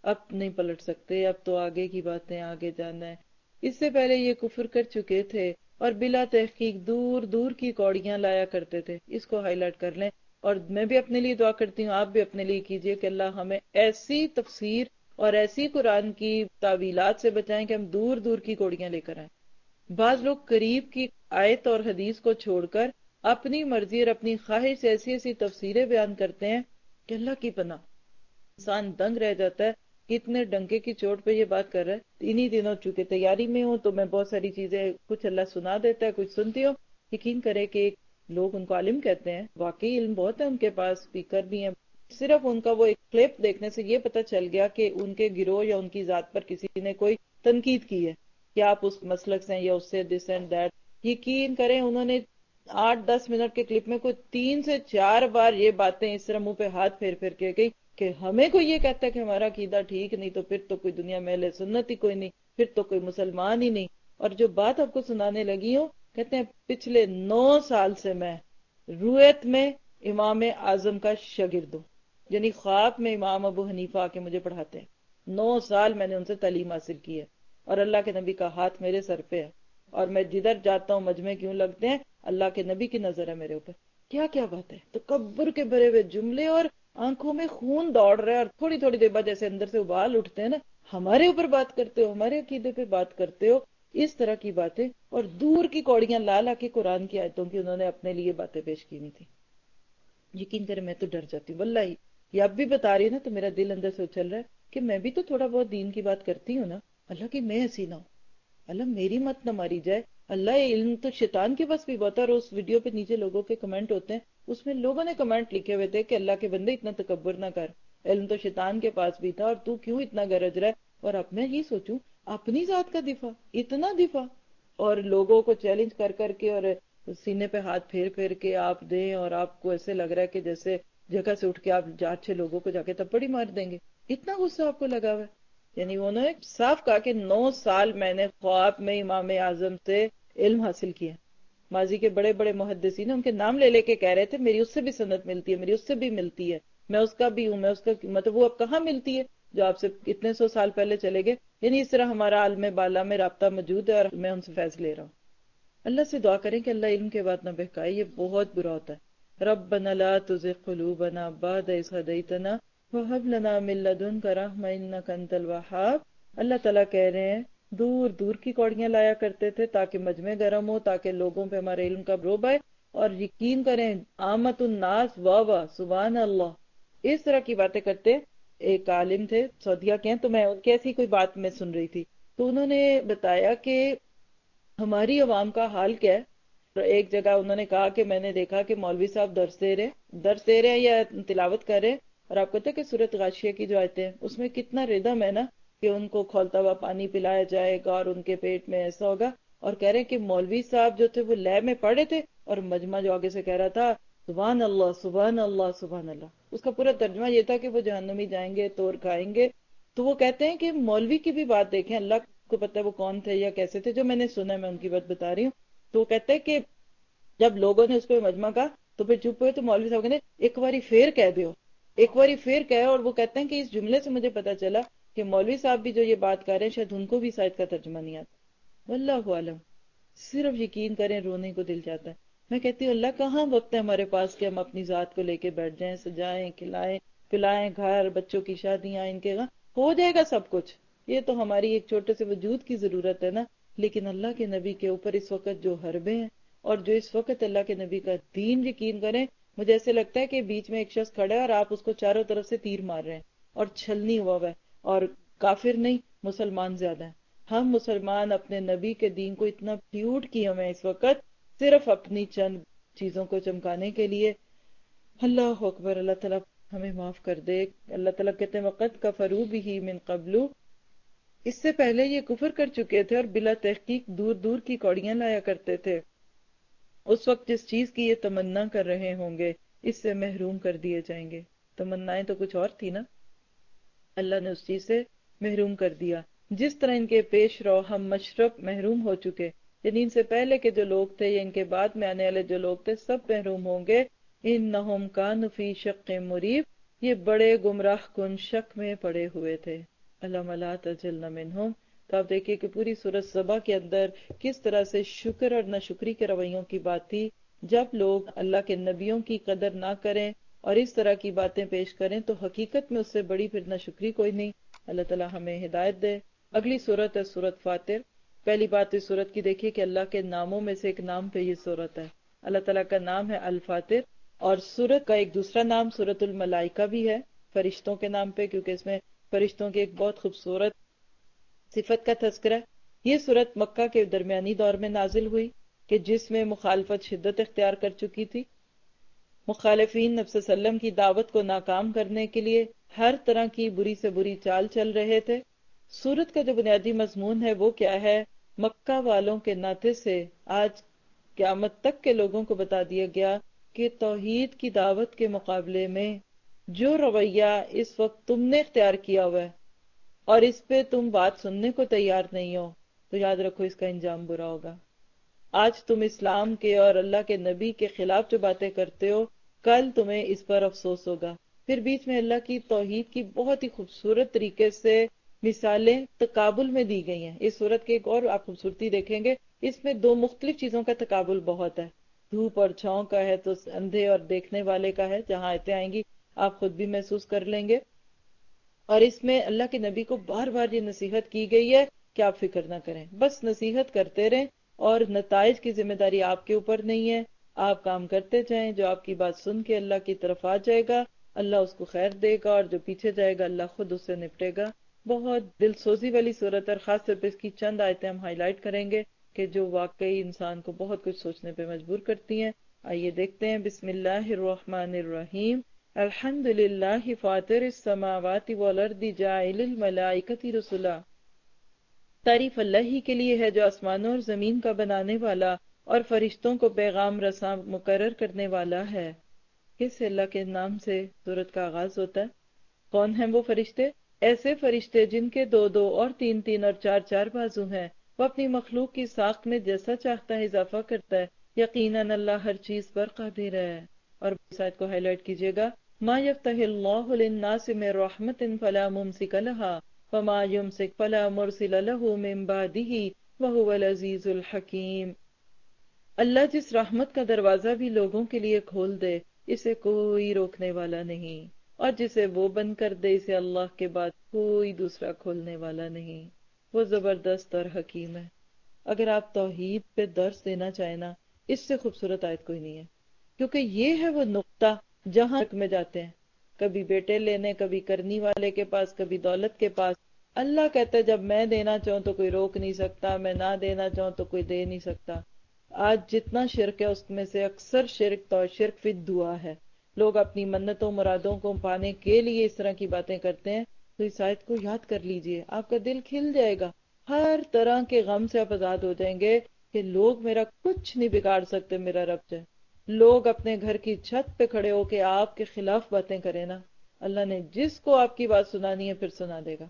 اب نہیں پلٹ سکتے، اب تو آگے کی باتیں آگے جانا ہے۔ اس سے پہلے یہ کفر کر چکے تھے اور بلا تحقیق دور دور کی کوڑیاں لایا کرتے تھے۔ اس کو ہائی لائٹ کر لیں۔ اور میں بھی اپنے لیے دعا کرتی ہوں، آپ بھی اپنے لیے کیجیے کہ اللہ ہمیں ایسی تفسیر اور ایسی قرآن کی تعویلات سے بچائیں کہ ہم دور دور کی کوڑیاں لے کر آئیں۔ بعض لوگ قریب کی آیت اور حدیث کو چھوڑ کر اپنی مرضی اور اپنی خواہش سے ایسی ایسی تفسیریں بیان کرتے ہیں کہ اللہ کی پناہ۔ انسان دنگ رہ جاتا ہے کہ اتنے ڈنکے کی چوٹ پہ یہ بات کر رہا ہے۔ انہی دنوں چونکہ تیاری میں ہوں تو میں بہت ساری چیزیں کچھ اللہ سنا دیتا ہے، کچھ سنتی ہوں۔ یقین کرے کہ لوگ ان کو عالم کہتے ہیں۔ واقعی علم بہت ہے، ان کے پاس اسپیکر بھی ہیں۔ صرف ان کا وہ ایک کلپ دیکھنے سے یہ پتا چل گیا کہ ان کے گروہ یا ان کی ذات پر کسی نے کوئی تنقید کی ہے کہ آپ اس مسلک سے یا اس سے دس اینڈ دیٹ یقین کریں، انہوں نے آٹھ دس منٹ کے کلپ میں کوئی تین سے چار بار یہ باتیں اس طرح منہ پہ ہاتھ پھیر پھیر کے گئی کہ ہمیں کوئی یہ کہتا ہے کہ ہمارا عقیدہ ٹھیک نہیں تو پھر تو کوئی دنیا میں لے سنت ہی کوئی نہیں، پھر تو کوئی مسلمان ہی نہیں۔ اور جو بات آپ کو سنانے لگی ہوں کہتے ہیں پچھلے نو سال سے میں رویت میں امام اعظم کا شاگرد ہوں۔ یعنی خواب میں امام ابو حنیفہ آ کے مجھے پڑھاتے ہیں۔ نو سال میں نے ان سے تعلیم حاصل کی ہے اور اللہ کے نبی کا ہاتھ میرے سر پہ ہے۔ اور میں جدھر جاتا ہوں مجمع کیوں لگتے ہیں؟ اللہ کے نبی کی نظر ہے میرے اوپر۔ کیا کیا بات ہے؟ تو کبر کے بھرے ہوئے جملے اور آنکھوں میں خون دوڑ رہا ہے اور تھوڑی تھوڑی دیر بعد جیسے اندر سے ابال اٹھتے ہیں نا۔ ہمارے اوپر بات کرتے ہو، ہمارے عقیدے پہ بات کرتے ہو اس طرح کی باتیں اور دور کی کوڑیاں لا لا کے قرآن کی آیتوں کی انہوں نے اپنے لیے باتیں پیش کی ہوئی تھی یقین کرے میں تو ڈر جاتی ہوں۔ واللہ یہ اب بھی بتا رہی نا تو میرا دل اندر سے اچھل رہا ہے کہ میں بھی تو تھوڑا بہت دین کی بات کرتی ہوں نا۔ اللہ کی میں ایسی نہ ہوں۔ اللہ میری مت نہ ماری جائے۔ اللہ علم تو شیطان کے پاس بھی بہت اور اس ویڈیو پہ نیچے لوگوں کے کمنٹ ہوتے ہیں۔ اس میں لوگوں نے کمنٹ لکھے ہوئے تھے کہ اللہ کے بندے اتنا تکبر نہ کر۔ علم تو شیطان کے پاس بھی تھا اور تو کیوں اتنا گرج رہا ہے؟ اور اب میں یہ سوچوں اپنی ذات کا دفاع، اتنا دفاع۔ اور لوگوں کو چیلنج کر کر کے اور سینے پہ ہاتھ پھیر پھیر کے آپ دیں اور آپ کو ایسے لگ رہا ہے کہ جیسے جگہ سے اٹھ کے آپ اچھے لوگوں کو جا کے تپڑی مار دیں گے۔ اتنا غصہ آپ کو لگا ہوا ہے۔ یعنی انہوں نے صاف کہا کہ نو سال میں نے خواب میں امام اعظم سے علم حاصل کیا۔ ماضی کے بڑے بڑے محدثین ان کے نام لے لے کے کہہ رہے تھے، میری اس سے بھی سنت ملتی ہے، میری اس سے بھی ملتی ہے، میں اس کا بھی ہوں، میں اس کا مطلب وہ اب کہاں ملتی ہے؟ جو آپ سے اتنے سو سال پہلے چلے گئے۔ یعنی اس طرح ہمارا عالم بالا میں رابطہ موجود ہے اور میں ان سے فیض لے رہا ہوں۔ اللہ سے دعا کریں کہ اللہ علم کے بعد نہ بہکائے، یہ بہت برا ہوتا ہے۔ ربنا لا تزغ قلوبنا بعد إذ هديتنا وهب لنا من لدنك رحمة إنك أنت الوهاب۔ اللہ تعالیٰ کہہ رہے ہیں، دور دور کی کوڑیاں لایا کرتے تھے تاکہ مجمع گرم ہو، تاکہ لوگوں پہ ہمارے علم کا بروب آئے۔ اور یقین کریں آمت الناس، واہ واہ، سبحان اللہ۔ اس طرح کی باتیں کرتے ایک عالم تھے، سعودیہ کے ہیں، تو میں ان کی ایسی کوئی بات میں سن رہی تھی۔ تو انہوں نے بتایا کہ ہماری عوام کا حال کیا ہے۔ ایک جگہ انہوں نے کہا کہ میں نے دیکھا کہ مولوی صاحب درس دے رہے درس دے رہے ہیں یا تلاوت کر رہے اور آپ کہتے ہیں کہ صورت غاشیہ کی جو آیتیں ہیں، اس میں کتنا ردم ہے نا کہ ان کو کھولتا ہوا پانی پلایا جائے گا اور ان کے پیٹ میں ایسا ہوگا۔ اور کہہ رہے ہیں کہ مولوی صاحب جو تھے، وہ لے میں پڑھے تھے۔ اور مجمع جو آگے سے کہہ رہا تھا سبحان اللہ سبحان اللہ سبحان اللہ۔ اس کا پورا ترجمہ یہ تھا کہ وہ جہنمی جائیں گے توڑ کھائیں گے۔ تو وہ کہتے ہیں کہ مولوی کی بھی بات دیکھیں۔ اللہ کو پتہ ہے وہ کون تھے یا کیسے تھے، جو میں نے سنا میں ان کی بات بتا رہی ہوں۔ تو وہ کہتے ہیں کہ جب لوگوں نے اس پہ مجمع کا تو پھر چپ ہوئے تو مولوی صاحب نے ایک باری پھر کہہ دیو۔ ایک باری پھر کہے اور وہ کہتے ہیں کہ اس جملے سے مجھے پتا چلا کہ مولوی صاحب بھی جو یہ بات کر رہے ہیں، شاید ان کو بھی شاید کا ترجمہ نہیں آتا۔ واللہ عالم صرف یقین کریں، رونے کو دل جاتا ہے۔ میں کہتی ہوں، اللہ کہاں وقت ہے ہمارے پاس کہ ہم اپنی ذات کو لے کے بیٹھ جائیں، سجائیں، کھلائیں، پلائیں گھر، بچوں کی شادیاں، ان کے ہو جائے گا سب کچھ۔ یہ تو ہماری ایک چھوٹے سے وجود کی ضرورت ہے نا۔ لیکن اللہ کے نبی کے اوپر اس وقت جو حربے ہیں اور جو اس وقت اللہ کے نبی کا دین یقین کریں، مجھے ایسے لگتا ہے کہ بیچ میں ایک شخص کھڑا ہے اور آپ اس کو چاروں طرف سے تیر مار رہے ہیں اور چھلنی ہوا ہوا ہے اور کافر نہیں، مسلمان زیادہ ہیں۔ ہم مسلمان اپنے نبی کے دین کو اتنا پیوٹ کی ہمیں اس وقت صرف اپنی چند چیزوں کو چمکانے کے لیے۔ اللہ اکبر، اللہ تعالیٰ ہمیں معاف کر دے۔ اللہ تعالیٰ کہتے وقت کا فروب ہی من قبلو اس سے پہلے یہ کفر کر چکے تھے اور بلا تحقیق دور دور کی کوڑیاں لایا کرتے تھے۔ اس وقت جس چیز کی یہ تمنا کر رہے ہوں گے، اس سے محروم کر دیے جائیں گے۔ تمنائیں تو کچھ اور تھی نا۔ اللہ نے اس چیز سے محروم کر دیا۔ جس طرح ان کے پیش رو ہم مشرب محروم ہو چکے یعنی ان سے پہلے کے جو لوگ تھے یا ان کے بعد میں آنے والے جو لوگ تھے، سب محروم ہوں گے۔ ان نہم کا نفی شک مریب، یہ بڑے گمراہ کن شک میں پڑے ہوئے تھے۔ اللہ تجل منہم۔ تو آپ دیکھیے کہ پوری صورت سبا کے اندر کس طرح سے شکر اور نہ شکری کے رویوں کی بات تھی۔ جب لوگ اللہ کے نبیوں کی قدر نہ کریں اور اس طرح کی باتیں پیش کریں، تو حقیقت میں اس سے بڑی پھر نہ شکری کوئی نہیں۔ اللہ تعالیٰ ہمیں ہدایت دے۔ اگلی صورت ہے صورت فاتر۔ پہلی بات اس صورت کی دیکھیے کہ اللہ کے ناموں میں سے ایک نام پہ یہ صورت ہے۔ اللہ تعالیٰ کا نام ہے الفاتر اور صورت کا ایک دوسرا نام صورت الملائکہ بھی ہے فرشتوں کے نام پہ، کیونکہ اس میں فرشتوں کی ایک بہت خوبصورت صفت کا تذکرہ یہ صورت مکہ کے درمیانی دور میں نازل ہوئی کہ جس میں مخالفت شدت اختیار کر چکی تھی۔ مخالفین نفس وسلم کی دعوت کو ناکام کرنے کے لیے ہر طرح کی بری سے بری چال چل رہے تھے۔ سورت کا جو بنیادی مضمون ہے وہ کیا ہے؟ مکہ والوں کے ناطے سے آج قیامت تک کے لوگوں کو بتا دیا گیا کہ توحید کی دعوت کے مقابلے میں جو رویہ اس وقت تم نے اختیار کیا ہوا ہے اور اس پہ تم بات سننے کو تیار نہیں ہو، تو یاد رکھو اس کا انجام برا ہوگا۔ آج تم اسلام کے اور اللہ کے نبی کے خلاف جو باتیں کرتے ہو، کل تمہیں اس پر افسوس ہوگا۔ پھر بیچ میں اللہ کی توحید کی بہت ہی خوبصورت طریقے سے مثالیں تقابل میں دی گئی ہیں۔ اس صورت کی ایک اور آپ خوبصورتی دیکھیں گے۔ اس میں دو مختلف چیزوں کا تقابل بہت ہے۔ دھوپ اور چھاؤں کا ہے تو اندھے اور دیکھنے والے کا ہے، جہاں آیتیں آئیں گی، آپ خود بھی محسوس کر لیں گے۔ اور اس میں اللہ کے نبی کو بار بار یہ نصیحت کی گئی ہے کہ آپ فکر نہ کریں۔ بس نصیحت کرتے رہیں اور نتائج کی ذمہ داری آپ کے اوپر نہیں ہے۔ آپ کام کرتے جائیں، جو آپ کی بات سن کے اللہ کی طرف آ جائے گا، اللہ اس کو خیر دے گا اور جو پیچھے جائے گا، اللہ خود اس سے نپٹے گا۔ بہت دل سوزی والی صورت اور خاص طور پہ اس کی چند آیتیں ہم ہائی لائٹ کریں گے کہ جو واقعی انسان کو بہت کچھ سوچنے پہ مجبور کرتی ہیں۔ آئیے دیکھتے ہیں۔ بسم اللہ الرحمن الرحیم۔ الحمد للہ فاطر السماوات والارض جائل الملائکت رسولا۔ تعریف اللہ ہی کے لیے ہے جو آسمانوں اور زمین کا بنانے والا اور فرشتوں کو پیغام رساں مقرر کرنے والا ہے۔ کس اللہ کے نام سے صورت کا آغاز ہوتا ہے؟ کون ہیں وہ فرشتے؟ ایسے فرشتے جن کے دو دو اور تین تین اور چار چار بازو ہیں، وہ اپنی مخلوق کی ساخت میں جیسا چاہتا ہے اضافہ کرتا ہے۔ یقیناً اللہ ہر چیز پر قادر ہے۔ اور کو ہائی لائٹ کیجیے گا۔ ما یفتح اللہ للناس من رحمت فلا ممسک لها وما يمسک فلا مرسل له من بعده وهو العزیز الحکیم۔ اللہ جس رحمت کا دروازہ بھی لوگوں کے لیے کھول دے، اسے کوئی روکنے والا نہیں۔ اور جسے وہ بند کر دے، اسے اللہ کے بعد کوئی دوسرا کھولنے والا نہیں۔ وہ زبردست اور حکیم ہے۔ اگر آپ توحید پہ درس دینا چاہیں نا، اس سے خوبصورت آیت کوئی نہیں ہے۔ کیونکہ یہ ہے وہ نقطہ جہاں میں جاتے ہیں۔ کبھی بیٹے لینے، کبھی کرنی والے کے پاس، کبھی دولت کے پاس۔ اللہ کہتا ہے، جب میں دینا چاہوں تو کوئی روک نہیں سکتا، میں نہ دینا چاہوں تو کوئی دے نہیں سکتا۔ آج جتنا شرک ہے، اس میں سے اکثر شرک تو شرک فی دعا ہے۔ لوگ اپنی منتوں، مرادوں کو پانے کے لیے اس طرح کی باتیں کرتے ہیں، تو اس آیت کو یاد کر لیجیے۔ آپ کا دل کھل جائے گا۔ ہر طرح کے غم سے آپ آزاد ہو جائیں گے کہ لوگ میرا کچھ نہیں بگاڑ سکتے، میرا رب جائے۔ لوگ اپنے گھر کی چھت پہ کھڑے ہو کے آپ کے خلاف باتیں کریں نا۔ اللہ نے جس کو آپ کی بات سنانی ہے پھر سنا دے گا۔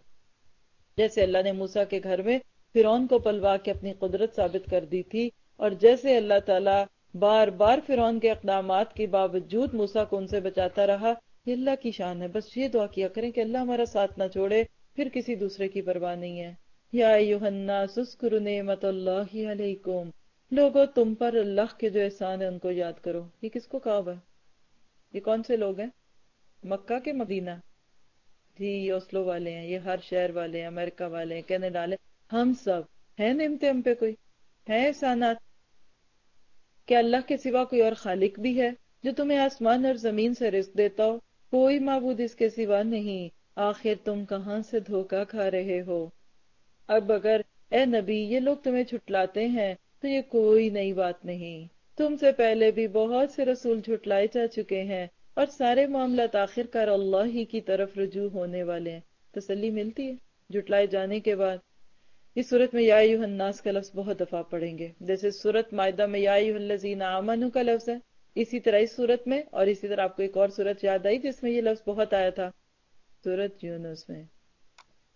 جیسے اللہ نے موسا کے گھر میں فرون کو پلوا کے اپنی قدرت ثابت کر دی تھی، اور جیسے اللہ تعالیٰ بار بار فرعون کے اقدامات کے باوجود موسا کو ان سے بچاتا رہا، یہ اللہ کی شان ہے، بس یہ دعا کیا کریں کہ اللہ ہمارا ساتھ نہ چھوڑے، پھر کسی دوسرے کی پرواہ نہیں ہے۔ یا نعمت اللہ علیکم۔ لوگوں تم پر اللہ کے جو احسان ہے ان کو یاد کرو۔ یہ کس کو کہا ہوا ہے؟ یہ کون سے لوگ ہیں؟ مکہ کے مدینہ۔ جی یہ اوسلو والے ہیں، یہ ہر شہر والے ہیں، امریکہ والے ہیں، کینیڈا والے ہم سب۔ ہیں نعمتیں ہم پہ کوئی؟ ہیں احسانات؟ کیا اللہ کے سوا کوئی اور خالق بھی ہے جو تمہیں آسمان اور زمین سے رزق دیتا ہو؟ کوئی معبود اس کے سوا نہیں۔ آخر تم کہاں سے دھوکا کھا رہے ہو؟ اب اگر اے نبی، یہ لوگ تمہیں چھٹلاتے ہیں تو یہ کوئی نئی بات نہیں۔ تم سے پہلے بھی بہت سے رسول جھٹلائے جا چکے ہیں اور سارے معاملات آخر کار اللہ ہی کی طرف رجوع ہونے والے ہیں۔ تسلی ملتی ہے۔ جھٹلائے جانے کے بعد اس صورت میں یا ایوہ الناس کا لفظ بہت دفعہ پڑھیں گے۔ جیسے صورت معدہ میں یا ایوہ الذین آمنو کا لفظ ہے، اسی طرح اس صورت میں اور اسی طرح آپ کو ایک اور صورت یاد آئی جس میں یہ لفظ بہت آیا تھا، صورت یونس میں۔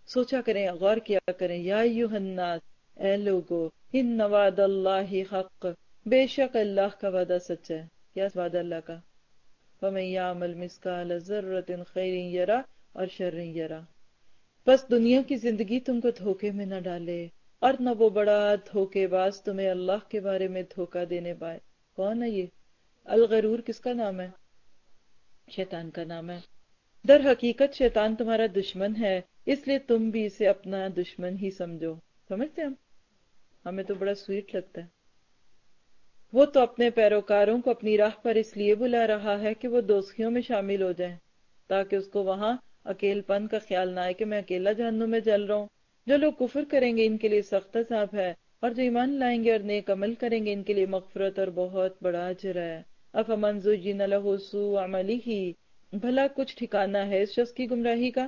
سوچا کریں، غور کیا کریں، یا ایوہ الناس، اے لوگو، ان نواد اللہ حق، بے شک اللہ کا وعدہ سچا ہے۔ کیا وعدہ اللہ کا؟ فَمَن يَعْمَلْ مِسْكَالَ ذَرَّةٍ خَيْرٍ يَرَى اور شَرٍ يَرَى بس دنیا کی زندگی تم کو دھوکے میں نہ ڈالے اور نہ وہ بڑا دھوکے باز تمہیں اللہ کے بارے میں دھوکا دینے پائے۔ کون ہے یہ؟ الغرور کس کا نام ہے؟ شیطان کا نام ہے۔ در حقیقت شیطان تمہارا دشمن ہے، اس لیے تم بھی اسے اپنا دشمن ہی سمجھو۔ سمجھتے ہم؟ ہمیں تو بڑا سویٹ لگتا ہے۔ وہ تو اپنے پیروکاروں کو اپنی راہ پر اس لیے بلا رہا ہے کہ وہ دوستیوں میں شامل ہو جائیں تاکہ اس کو وہاں اکیل پن کا خیال نہ آئے کہ میں اکیلا جہنم میں جل رہا ہوں۔ جو لوگ کفر کریں گے، ان کے لیے سخت عذاب ہے۔ اور جو ایمان لائیں گے اور نیک عمل کریں گے، ان کے لیے مغفرت اور بہت بڑا اجر ہے۔ افمن زجن له سوء عمله۔ بھلا کچھ ٹھکانہ ہے اس شخص کی گمراہی کا،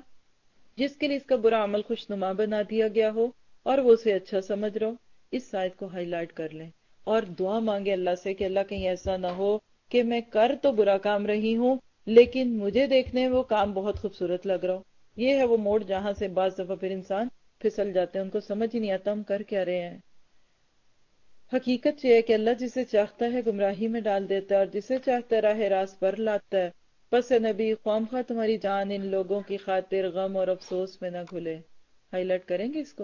جس کے لیے اس کا برا عمل خوشنما بنا دیا گیا ہو، اور وہ اسے اچھا سمجھ رہو اس سائد کو ہائی لائٹ کر لیں۔ اور دعا مانگے اللہ سے کہ اللہ کہیں ایسا نہ ہو کہ میں کر تو برا کام رہی ہوں لیکن مجھے دیکھنے وہ کام بہت خوبصورت لگ رہا ہو۔ یہ ہے وہ موڑ جہاں سے بعض دفعہ پھر انسان پھسل جاتے ہیں، ان کو سمجھ ہی نہیں آتا ہم کر کیا رہے ہیں۔ حقیقت یہ ہے کہ اللہ جسے چاہتا ہے گمراہی میں ڈال دیتا ہے اور جسے چاہتا ہے راہ راست پر لاتا ہے۔ پس نبی خوام خواہ تمہاری جان ان لوگوں کی خاطر غم اور افسوس میں نہ گھلے ہائی لائٹ کریں گے اس کو۔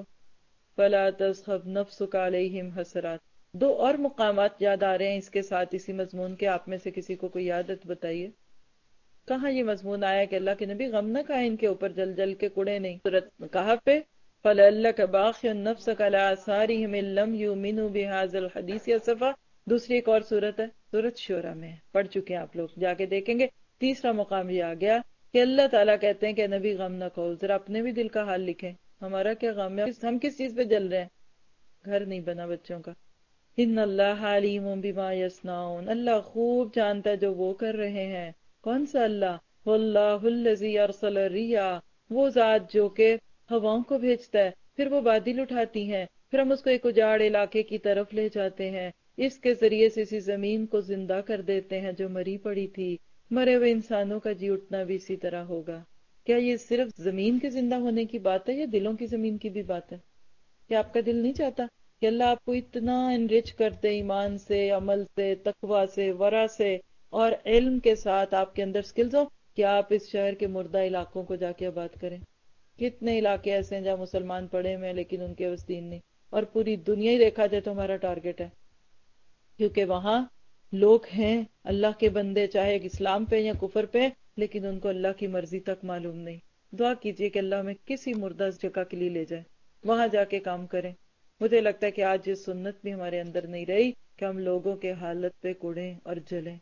فلا تصخب نفسک علیہم حسرات۔ دو اور مقامات یاد آ رہے ہیں اس کے ساتھ، اسی مضمون کے آپ میں سے کسی کو کوئی عادت بتائیے؟ کہاں یہ مضمون آیا کہ اللہ کے نبی غم نہ کھائے ان کے اوپر جل جل کے کڑے نہیں؟ صورت کہا پہ فل اللہ کا باخ نفس ساری لم یؤمنوا بهذا الحدیث یا صفا۔ دوسری ایک اور صورت ہے صورت شورا میں۔ پڑھ چکے ہیں آپ لوگ، جا کے دیکھیں گے۔ تیسرا مقام یہ آ گیا کہ اللہ تعالیٰ کہتے ہیں کہ نبی غم نہ کہو ذرا اپنے بھی دل کا حال لکھیں۔ ہمارا کیا غم ہے؟ ہم کس چیز پہ جل رہے ہیں؟ گھر نہیں بنا بچوں کا۔ ان اللہ علیم بما یسنعون اللہ خوب جانتا ہے جو وہ کر رہے ہیں۔ کون سا اللہ؟ واللہ الذی ارسل الریا۔ وہ ذات جو کہ ہواؤں کو بھیجتا ہے، پھر وہ بادل اٹھاتی ہیں، پھر ہم اس کو ایک اجاڑ علاقے کی طرف لے جاتے ہیں۔ اس کے ذریعے سے اسی زمین کو زندہ کر دیتے ہیں جو مری پڑی تھی۔ مرے ہوئے انسانوں کا جی اٹھنا بھی اسی طرح ہوگا۔ کیا یہ صرف زمین کے زندہ ہونے کی بات ہے یا دلوں کی زمین کی بھی بات ہے؟ کیا آپ کا دل نہیں چاہتا کہ اللہ آپ کو اتنا انرچ کرتے، ایمان سے، عمل سے، تقوی سے ورا سے اور علم کے ساتھ آپ کے اندر سکلز ہو کہ آپ اس شہر کے مردہ علاقوں کو جا کے آباد کریں۔ کتنے علاقے ایسے ہیں جہاں مسلمان پڑے ہوئے ہیں لیکن ان کے وسطین نہیں۔ اور پوری دنیا ہی دیکھا جائے تو ہمارا ٹارگٹ ہے۔ کیونکہ وہاں لوگ ہیں اللہ کے بندے، چاہے اسلام پہ یا کفر پہ لیکن ان کو اللہ کی مرضی تک معلوم نہیں۔ دعا کیجیے کہ اللہ میں کسی مردہ جگہ کے لیے لے جائے۔ وہاں جا کے کام کریں۔ مجھے لگتا ہے کہ آج یہ سنت بھی ہمارے اندر نہیں رہی کہ ہم لوگوں کے حالت پہ کوڑیں اور جلیں۔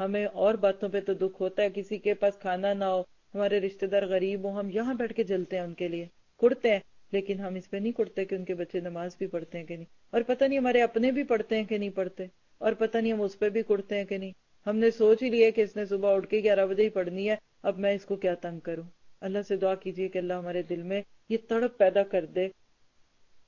ہمیں اور باتوں پہ تو دکھ ہوتا ہے، کسی کے پاس کھانا نہ ہو، ہمارے رشتہ دار غریب ہوں، ہم یہاں بیٹھ کے جلتے ہیں ان کے لیے۔ کڑتے ہیں، لیکن ہم اس پہ نہیں کڑتے کہ ان کے بچے نماز بھی پڑھتے ہیں کہ نہیں۔ اور پتہ نہیں ہمارے اپنے بھی پڑھتے ہیں کہ نہیں پڑھتے، اور پتہ نہیں ہم اس پہ بھی کڑتے ہیں کہ نہیں۔ ہم نے سوچ ہی لیا کہ اس نے صبح اٹھ کے گیارہ بجے ہی پڑھنی ہے، اب میں اس کو کیا تنگ کروں؟ اللہ سے دعا کیجیے کہ اللہ ہمارے دل میں یہ تڑپ پیدا کر دے،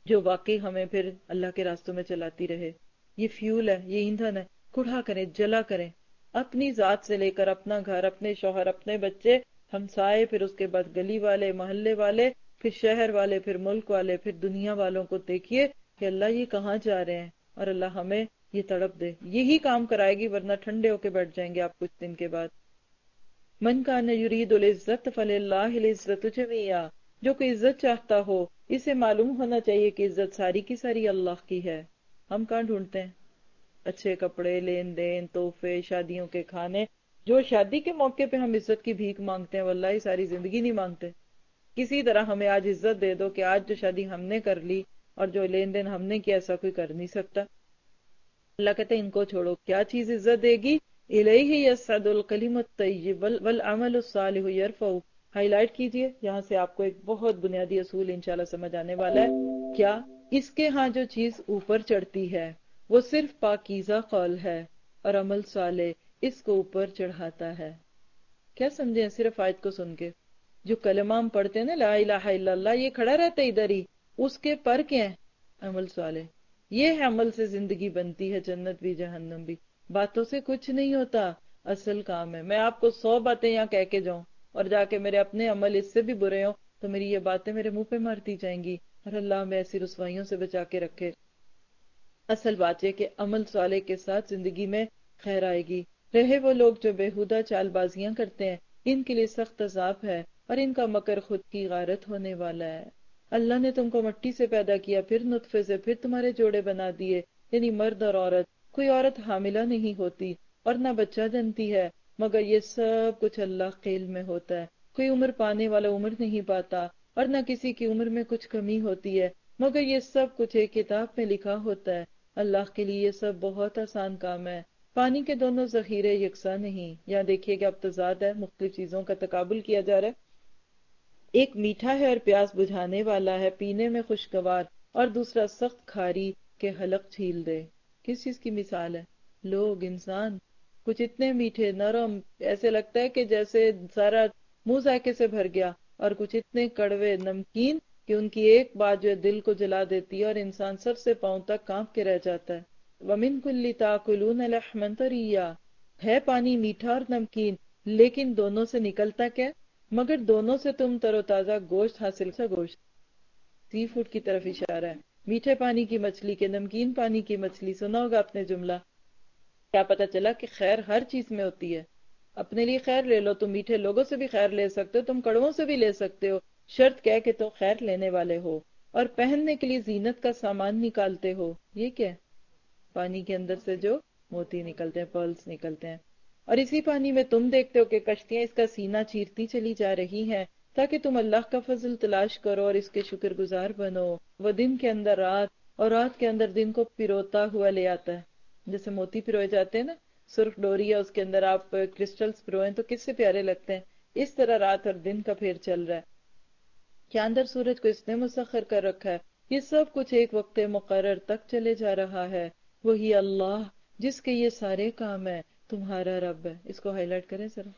جو واقعی ہمیں پھر اللہ کے راستوں میں چلاتی رہے۔ یہ فیول ہے، یہ ایندھن ہے کڑھا کریں، جلا کریں۔ اپنی ذات سے لے کر اپنا گھر، اپنے شوہر، اپنے بچے، ہمسائے، پھر اس کے بعد گلی والے، محلے والے، پھر شہر والے، پھر ملک والے، پھر دنیا والوں کو دیکھیے کہ اللہ یہ کہاں جا رہے ہیں اور اللہ ہمیں یہ تڑپ دے۔ یہی کام کرائے گی ورنہ ٹھنڈے ہو کے بیٹھ جائیں گے آپ کچھ دن کے بعد۔ من کا یرید العزت فل اللہ عزت جمیا جو کوئی عزت چاہتا ہو، اسے معلوم ہونا چاہیے کہ عزت ساری کی ساری اللہ کی ہے۔ ہم کہاں ڈھونڈتے ہیں؟ اچھے کپڑے، لین دین، تحفے، شادیوں کے کھانے، جو شادی کے موقع پہ ہم عزت کی بھیک مانگتے ہیں، واللہ ساری زندگی نہیں مانگتے۔ کسی طرح ہمیں آج عزت دے دو کہ آج جو شادی ہم نے کر لی اور جو لین دین ہم نے کیا، ایسا کوئی کر نہیں سکتا۔ اللہ کہتے ہیں، ان کو چھوڑو۔ کیا چیز عزت دے گی؟ الیہ یسعد الکلم الطیب والعمل الصالح یرفع ہائی لائٹ کیجیے۔ یہاں سے آپ کو ایک بہت بنیادی اصول انشاءاللہ سمجھ آنے والا ہے۔ کیا؟ اس کے ہاں جو چیز اوپر چڑھتی ہے۔ وہ صرف پاکیزہ قول ہے اور عمل صالح اس کو اوپر چڑھاتا ہے۔ کیا سمجھیں صرف آیت کو سن کے؟ جو کلمہ ہم پڑھتے ہیں نا، لا الہ الا اللہ، یہ کھڑا رہتا ہے ادھر ہی، اس کے پر کیا ہے؟ عمل صالح۔ یہ ہے عمل سے زندگی بنتی ہے، جنت بھی، جہنم بھی۔ باتوں سے کچھ نہیں ہوتا، اصل کام ہے۔ میں آپ کو سو باتیں یہاں کہہ کے جاؤں اور جا کے میرے اپنے عمل اس سے بھی برے ہوں تو میری یہ باتیں میرے منہ پہ مارتی جائیں گی اور اللہ میں ایسی رسوائیوں سے بچا کے رکھے۔ اصل بات یہ کہ عمل صالح کے ساتھ زندگی میں خیر آئے گی۔ رہے وہ لوگ جو بےحدہ چال بازیاں کرتے ہیں۔ ان کے لیے سخت عذاب ہے اور ان کا مکر خود کی غارت ہونے والا ہے۔ اللہ نے تم کو مٹی سے پیدا کیا، پھر نطفے سے، پھر تمہارے جوڑے بنا دیے۔ یعنی مرد اور عورت، کوئی عورت حاملہ نہیں ہوتی اور نہ بچہ جنتی ہے، مگر یہ سب کچھ اللہ کے علم میں ہوتا ہے۔ کوئی عمر پانے والا عمر نہیں پاتا اور نہ کسی کی عمر میں کچھ کمی ہوتی ہے۔ مگر یہ سب کچھ ایک کتاب میں لکھا ہوتا ہے۔ اللہ کے لیے یہ سب بہت آسان کام ہے۔ پانی کے دونوں ذخیرے یکساں نہیں۔ یہاں دیکھیے کہ اب تضاد ہے مختلف چیزوں کا تقابل کیا جا رہا ہے۔ ایک میٹھا ہے اور پیاس بجھانے والا ہے، پینے میں خوشگوار، اور دوسرا سخت کھاری کے حلق چھیل دے۔ کس چیز کی مثال ہے؟ لوگ، انسان۔ کچھ اتنے میٹھے، نرم۔ ایسے لگتا ہے کہ جیسے سارا منہ ذائقے سے بھر گیا، اور کچھ اتنے کڑوے، نمکین کہ ان کی ایک بات جو ہے دل کو جلا دیتی ہے اور انسان سر سے پاؤں تک کانپ کے رہ جاتا ہے۔ ومن کلی تاکلون لحما طریا ہے پانی میٹھا اور نمکین، لیکن دونوں سے نکلتا کیا؟ مگر دونوں سے تم تر و تازہ گوشت حاصل سا گوشت سی فوڈ کی طرف اشارہ ہے۔ میٹھے پانی کی مچھلی کے نمکین پانی کی مچھلی، سنا ہوگا اپنے جملہ۔ کیا پتا چلا کہ خیر ہر چیز میں ہوتی ہے۔ اپنے لیے خیر لے لو، تم میٹھے لوگوں سے بھی خیر لے سکتے ہو، تم کڑووں سے بھی لے سکتے ہو۔ شرط کہہ کہ تو خیر لینے والے ہو اور پہننے کے لیے زینت کا سامان نکالتے ہو۔ یہ کیا پانی کے اندر سے جو موتی نکلتے ہیں پرلس نکلتے ہیں۔ اور اسی پانی میں تم دیکھتے ہو کہ کشتیاں اس کا سینہ چیرتی چلی جا رہی ہیں تاکہ تم اللہ کا فضل تلاش کرو اور اس کے شکر گزار بنو۔ وہ دن کے اندر رات اور رات کے اندر دن کو پیروتا ہوا لے آتا ہے۔ جیسے موتی پیروئے جاتے ہیں نا، سرخ ڈوری ہے، اس کے اندر آپ کرسٹلز پروئے تو کس سے پیارے لگتے ہیں؟ اس طرح رات اور دن کا پھیر چل رہا ہے۔ کیا اندر سورج کو اس نے مسخر کر رکھا ہے۔ یہ سب کچھ ایک وقت مقرر تک چلے جا رہا ہے۔ وہی اللہ جس کے یہ سارے کام ہے تمہارا رب ہے۔ اس کو ہائی لائٹ کریں ذرا۔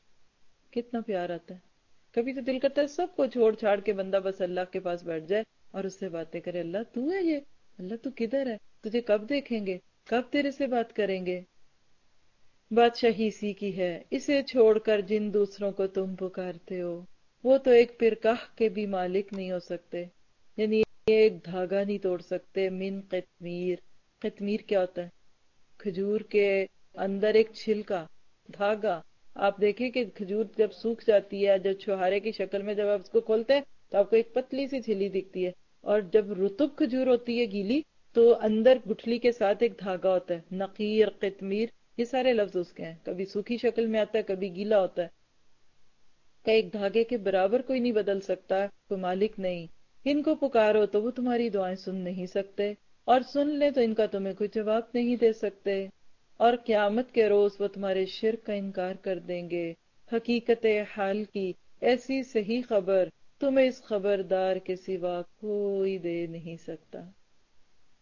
کتنا پیار آتا ہے۔ کبھی تو دل کرتا ہے سب کو چھوڑ چھاڑ کے بندہ بس اللہ کے پاس بیٹھ جائے اور اس سے باتیں کرے، اللہ تو ہے یہ۔ اللہ تو کدھر ہے؟ تجھے کب دیکھیں گے؟ کب تیرے سے بات کریں گے؟ بادشاہی سی کی ہے۔ اسے چھوڑ کر جن دوسروں کو تم پکارتے ہو۔ وہ تو ایک پرکاہ کے بھی مالک نہیں ہو سکتے۔ یعنی ایک دھاگا نہیں توڑ سکتے۔ من قطمیر۔ قطمیر کیا ہوتا ہے؟ کھجور کے اندر ایک چھلکا دھاگا آپ دیکھیں کہ کھجور جب سوکھ جاتی ہے، جب چھوہارے کی شکل میں جب آپ اس کو کھولتے ہیں، تو آپ کو ایک پتلی سی چھلی دکھتی ہے۔ اور جب رتب کھجور ہوتی ہے گیلی، تو اندر گٹھلی کے ساتھ ایک دھاگا ہوتا ہے۔ نقیر، قطمیر، یہ سارے لفظ اس کے ہیں۔ کبھی سوکھی شکل میں آتا ہے، کبھی گیلا ہوتا ہے۔ کہ ایک دھاگے کے برابر کوئی نہیں بدل سکتا، کوئی مالک نہیں۔ ان کو پکارو تو وہ تمہاری دعائیں سن نہیں سکتے، اور سن لے تو ان کا تمہیں کوئی جواب نہیں دے سکتے۔ اور قیامت کے روز وہ تمہارے شرک کا انکار کر دیں گے۔ حقیقت حال کی ایسی صحیح خبر تمہیں اس خبردار کے سوا کوئی دے نہیں سکتا۔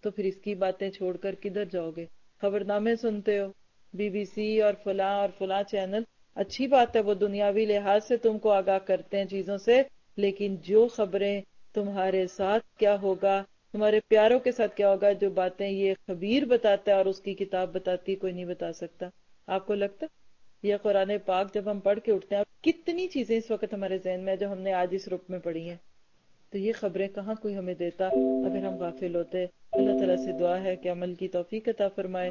تو پھر اس کی باتیں چھوڑ کر کدھر جاؤ گے؟ خبر نامے سنتے ہو، بی بی سی اور فلاں اور فلاں چینل اچھی بات ہے، وہ دنیاوی لحاظ سے تم کو آگاہ کرتے ہیں چیزوں سے، لیکن جو خبریں تمہارے ساتھ کیا ہوگا، تمہارے پیاروں کے ساتھ کیا ہوگا، جو باتیں یہ خبیر بتاتا ہے اور اس کی کتاب بتاتی، کوئی نہیں بتا سکتا۔ آپ کو لگتا یہ قرآن پاک جب ہم پڑھ کے اٹھتے ہیں کتنی چیزیں اس وقت ہمارے ذہن میں جو ہم نے آج اس روپ میں پڑھی ہیں۔ تو یہ خبریں کہاں کوئی ہمیں دیتا؟ اگر ہم غافل ہوتے، اللہ تعالیٰ سے دعا ہے کہ عمل کی توفیق عطا فرمائے۔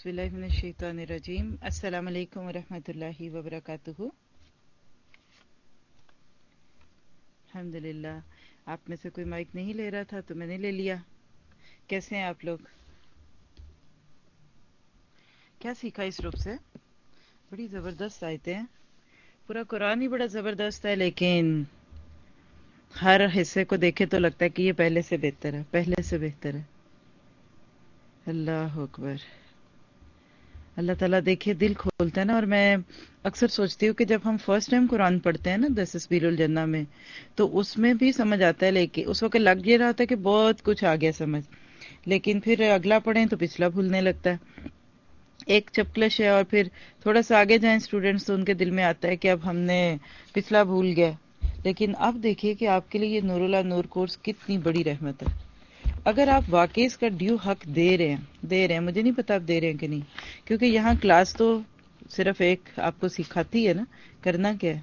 باللہ من الشیطان الرجیم۔ السلام علیکم ورحمۃ اللہ وبرکاتہ۔ الحمد للہ آپ میں سے کوئی مائک نہیں لے رہا تھا تو میں نے لے لیا۔ کیسے ہیں آپ لوگ؟ کیا سیکھا اس روپ سے؟ بڑی زبردست آیتیں ہیں۔ پورا قرآن ہی بڑا زبردست ہے، لیکن ہر حصے کو دیکھے تو لگتا ہے کہ یہ پہلے سے بہتر ہے، پہلے سے بہتر ہے۔ اللہ اکبر۔ اللہ تعالیٰ دیکھیے دل کھولتا ہے نا۔ اور میں اکثر سوچتی ہوں کہ جب ہم فرسٹ ٹائم قرآن پڑھتے ہیں نا، دس اسبیر الجنہ میں، تو اس میں بھی سمجھ آتا ہے۔ لیکن اس وقت لگ یہ رہا ہوتا ہے کہ بہت کچھ آ گیا سمجھ۔ لیکن پھر اگلا پڑھیں تو پچھلا بھولنے لگتا ہے۔ ایک چپکلش ہے اور پھر تھوڑا سا آگے جائیں اسٹوڈینٹس تو ان کے دل میں آتا ہے کہ اب ہم نے پچھلا بھول گیا۔ لیکن اب دیکھیے کہ آپ کے لیے یہ نور اللہ نور کورس کتنی بڑی رحمت ہے۔ اگر آپ واقعی اس کا ڈیو حق دے رہے ہیں، دے رہے ہیں، مجھے نہیں پتا آپ دے رہے ہیں کہ نہیں، کیونکہ یہاں کلاس تو صرف ایک آپ کو سکھاتی ہے نا، کرنا کیا ہے؟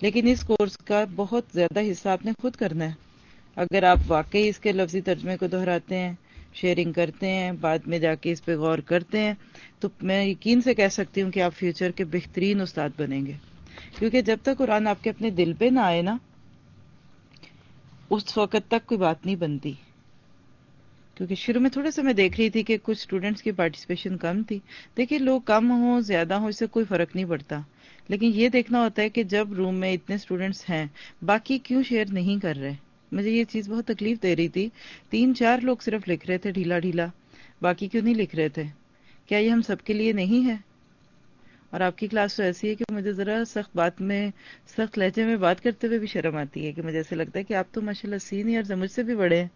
لیکن اس کورس کا بہت زیادہ حصہ آپ نے خود کرنا ہے۔ اگر آپ واقعی اس کے لفظی ترجمے کو دہراتے ہیں شیئرنگ کرتے ہیں، بعد میں جا کے اس پہ غور کرتے ہیں، تو میں یقین سے کہہ سکتی ہوں کہ آپ فیوچر کے بہترین استاد بنیں گے۔ کیونکہ جب تک قرآن آپ کے اپنے دل پہ نہ آئے نا، اس وقت تک کوئی بات نہیں بنتی۔ کیونکہ شروع میں تھوڑا سا میں دیکھ رہی تھی کہ کچھ اسٹوڈینٹس کی پارٹیسپیشن کم تھی۔ دیکھیے، لوگ کم ہوں، زیادہ ہوں، اس سے کوئی فرق نہیں پڑتا۔ لیکن یہ دیکھنا ہوتا ہے کہ جب روم میں اتنے اسٹوڈینٹس ہیں، باقی کیوں شیئر نہیں کر رہے؟ مجھے یہ چیز بہت تکلیف دے رہی تھی۔ تین چار لوگ صرف لکھ رہے تھے، ڈھیلا ڈھیلا۔ باقی کیوں نہیں لکھ رہے تھے؟ کیا یہ ہم سب کے لیے نہیں ہے؟ اور آپ کی کلاس تو ایسی ہے کہ مجھے ذرا سخت بات میں، سخت لہجے میں بات کرتے ہوئے بھی شرم آتی ہے کہ مجھے ایسے لگتا ہے کہ آپ تو ماشاء اللہ سینئر مجھ سے بھی بڑے ہیں۔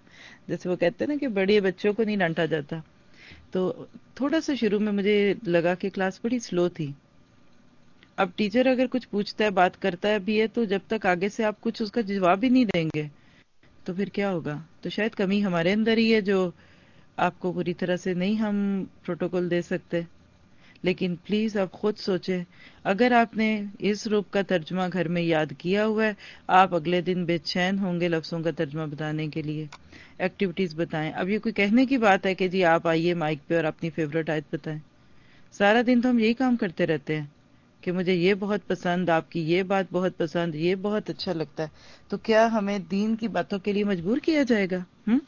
جیسے وہ کہتے ہیں نا کہ بڑے بچوں کو نہیں ڈانٹا جاتا۔ تو تھوڑا سا شروع میں مجھے لگا کہ کلاس بڑی سلو تھی۔ اب ٹیچر اگر کچھ پوچھتا ہے، بات کرتا ہے بھی ہے، تو جب تک آگے سے آپ کچھ اس کا جواب ہی نہیں دیں گے، تو پھر کیا ہوگا؟ تو شاید کمی ہمارے اندر ہی ہے جو آپ کو پوری طرح سے نہیں ہم پروٹوکول دے سکتے۔ لیکن پلیز آپ خود سوچیں، اگر آپ نے اس روپ کا ترجمہ گھر میں یاد کیا ہوا ہے، آپ اگلے دن بے چین ہوں گے لفظوں کا ترجمہ بتانے کے لیے۔ ایکٹیویٹیز بتائیں۔ اب یہ کوئی کہنے کی بات ہے کہ جی آپ آئیے مائک پہ اور اپنی فیوریٹ آیت بتائیں۔ سارا دن تو ہم یہی کام کرتے رہتے ہیں کہ مجھے یہ بہت پسند، آپ کی یہ بات بہت پسند، یہ بہت اچھا لگتا ہے۔ تو کیا ہمیں دین کی باتوں کے لیے مجبور کیا جائے گا؟ ہم؟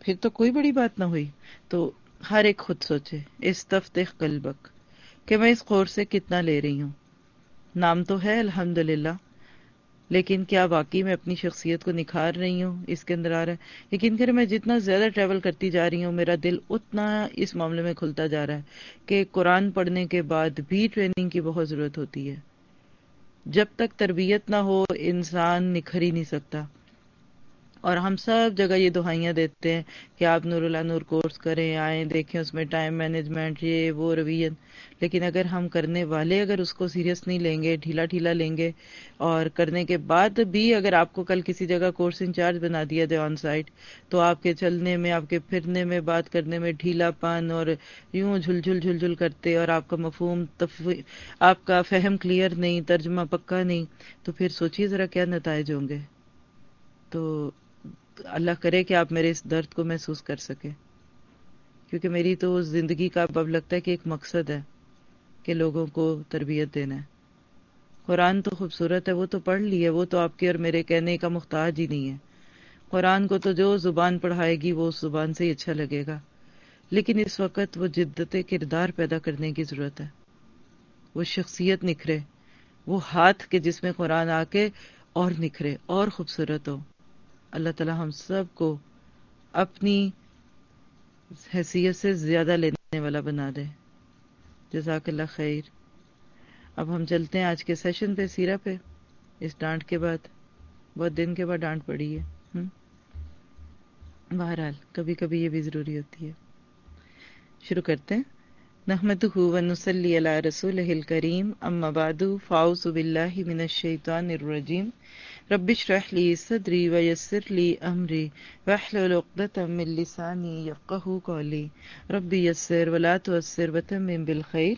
پھر تو کوئی بڑی بات نہ ہوئی۔ تو ہر ایک خود سوچے، اس تفتح قلبک، کہ میں اس خور سے کتنا لے رہی ہوں۔ نام تو ہے الحمد لیکن کیا واقعی میں اپنی شخصیت کو نکھار رہی ہوں؟ اس کے اندر آ رہا ہے لیکن پھر میں جتنا زیادہ ٹریول کرتی جا رہی ہوں، میرا دل اتنا اس معاملے میں کھلتا جا رہا ہے کہ قرآن پڑھنے کے بعد بھی ٹریننگ کی بہت ضرورت ہوتی ہے۔ جب تک تربیت نہ ہو، انسان نکھر ہی نہیں سکتا۔ اور ہم سب جگہ یہ دہائیاں دیتے ہیں کہ آپ نور اللہ نور کورس کریں، آئیں، دیکھیں اس میں ٹائم مینجمنٹ یہ، وہ روین لیکن اگر ہم کرنے والے اگر اس کو سیریس نہیں لیں گے، ڈھیلا ڈھیلا لیں گے اور کرنے کے بعد بھی اگر آپ کو کل کسی جگہ کورس انچارج بنا دیا جائے آن سائٹ تو آپ کے چلنے میں، آپ کے پھرنے میں، بات کرنے میں ڈھیلا پن اور یوں جھل جھل جھل جھل کرتے اور آپ کا مفہوم آپ کا فہم کلیئر نہیں، ترجمہ پکا نہیں، تو پھر سوچیے ذرا کیا نتائج ہوں گے۔ تو اللہ کرے کہ آپ میرے اس درد کو محسوس کر سکیں۔ کیونکہ میری تو زندگی کا اب لگتا ہے کہ ایک مقصد ہے کہ لوگوں کو تربیت دینا ہے۔ قرآن تو خوبصورت ہے، وہ تو پڑھ لی ہے، وہ تو آپ کے اور میرے کہنے کا محتاج ہی نہیں ہے۔ قرآن کو تو جو زبان پڑھائے گی، وہ اس زبان سے ہی اچھا لگے گا۔ لیکن اس وقت وہ جدت کردار پیدا کرنے کی ضرورت ہے۔ وہ شخصیت نکھرے، وہ ہاتھ کے جس میں قرآن آ کے اور نکھرے اور خوبصورت ہو۔ اللہ تعالی ہم سب کو اپنی حیثیت سے زیادہ لینے والا بنا دے۔ جزاک اللہ خیر۔ اب ہم چلتے ہیں آج کے سیشن پہ سیرا پہ۔ اس ڈانٹ کے بعد، بہت دن کے بعد ڈانٹ پڑی ہے۔ بہرحال، کبھی کبھی یہ بھی ضروری ہوتی ہے۔ شروع کرتے ہیں۔ نحمده ونصلي على رسوله الكريم اما بعد، فاعوذ بالله من الشيطان الرجيم رب اشرح لي صدري ويسر لي امري واحلل عقدة من لساني يفقهوا قولي. رب يسر ولا تعسر وتمم بالخير.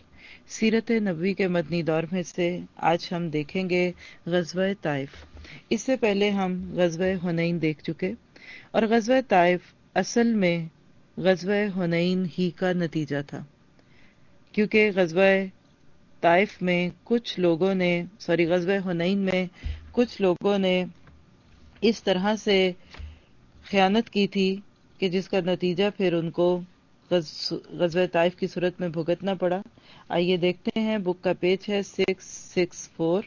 سیرت نبوی کے مدنی دور میں سے آج ہم دیکھیں گے غزوہ طائف. اس سے پہلے ہم غزوہ ہنین دیکھ چکے اور غزوہ طائف اصل میں غزوہ ہنین ہی کا نتیجہ تھا. کیونکہ غزوہ طائف میں کچھ لوگوں نے، سوری، غزوہ حنین میں کچھ لوگوں نے اس طرح سے خیانت کی تھی کہ جس کا نتیجہ پھر ان کو غزوہ طائف کی صورت میں بھگتنا پڑا۔ آئیے دیکھتے ہیں، بک کا پیج ہے سکس سکس فور۔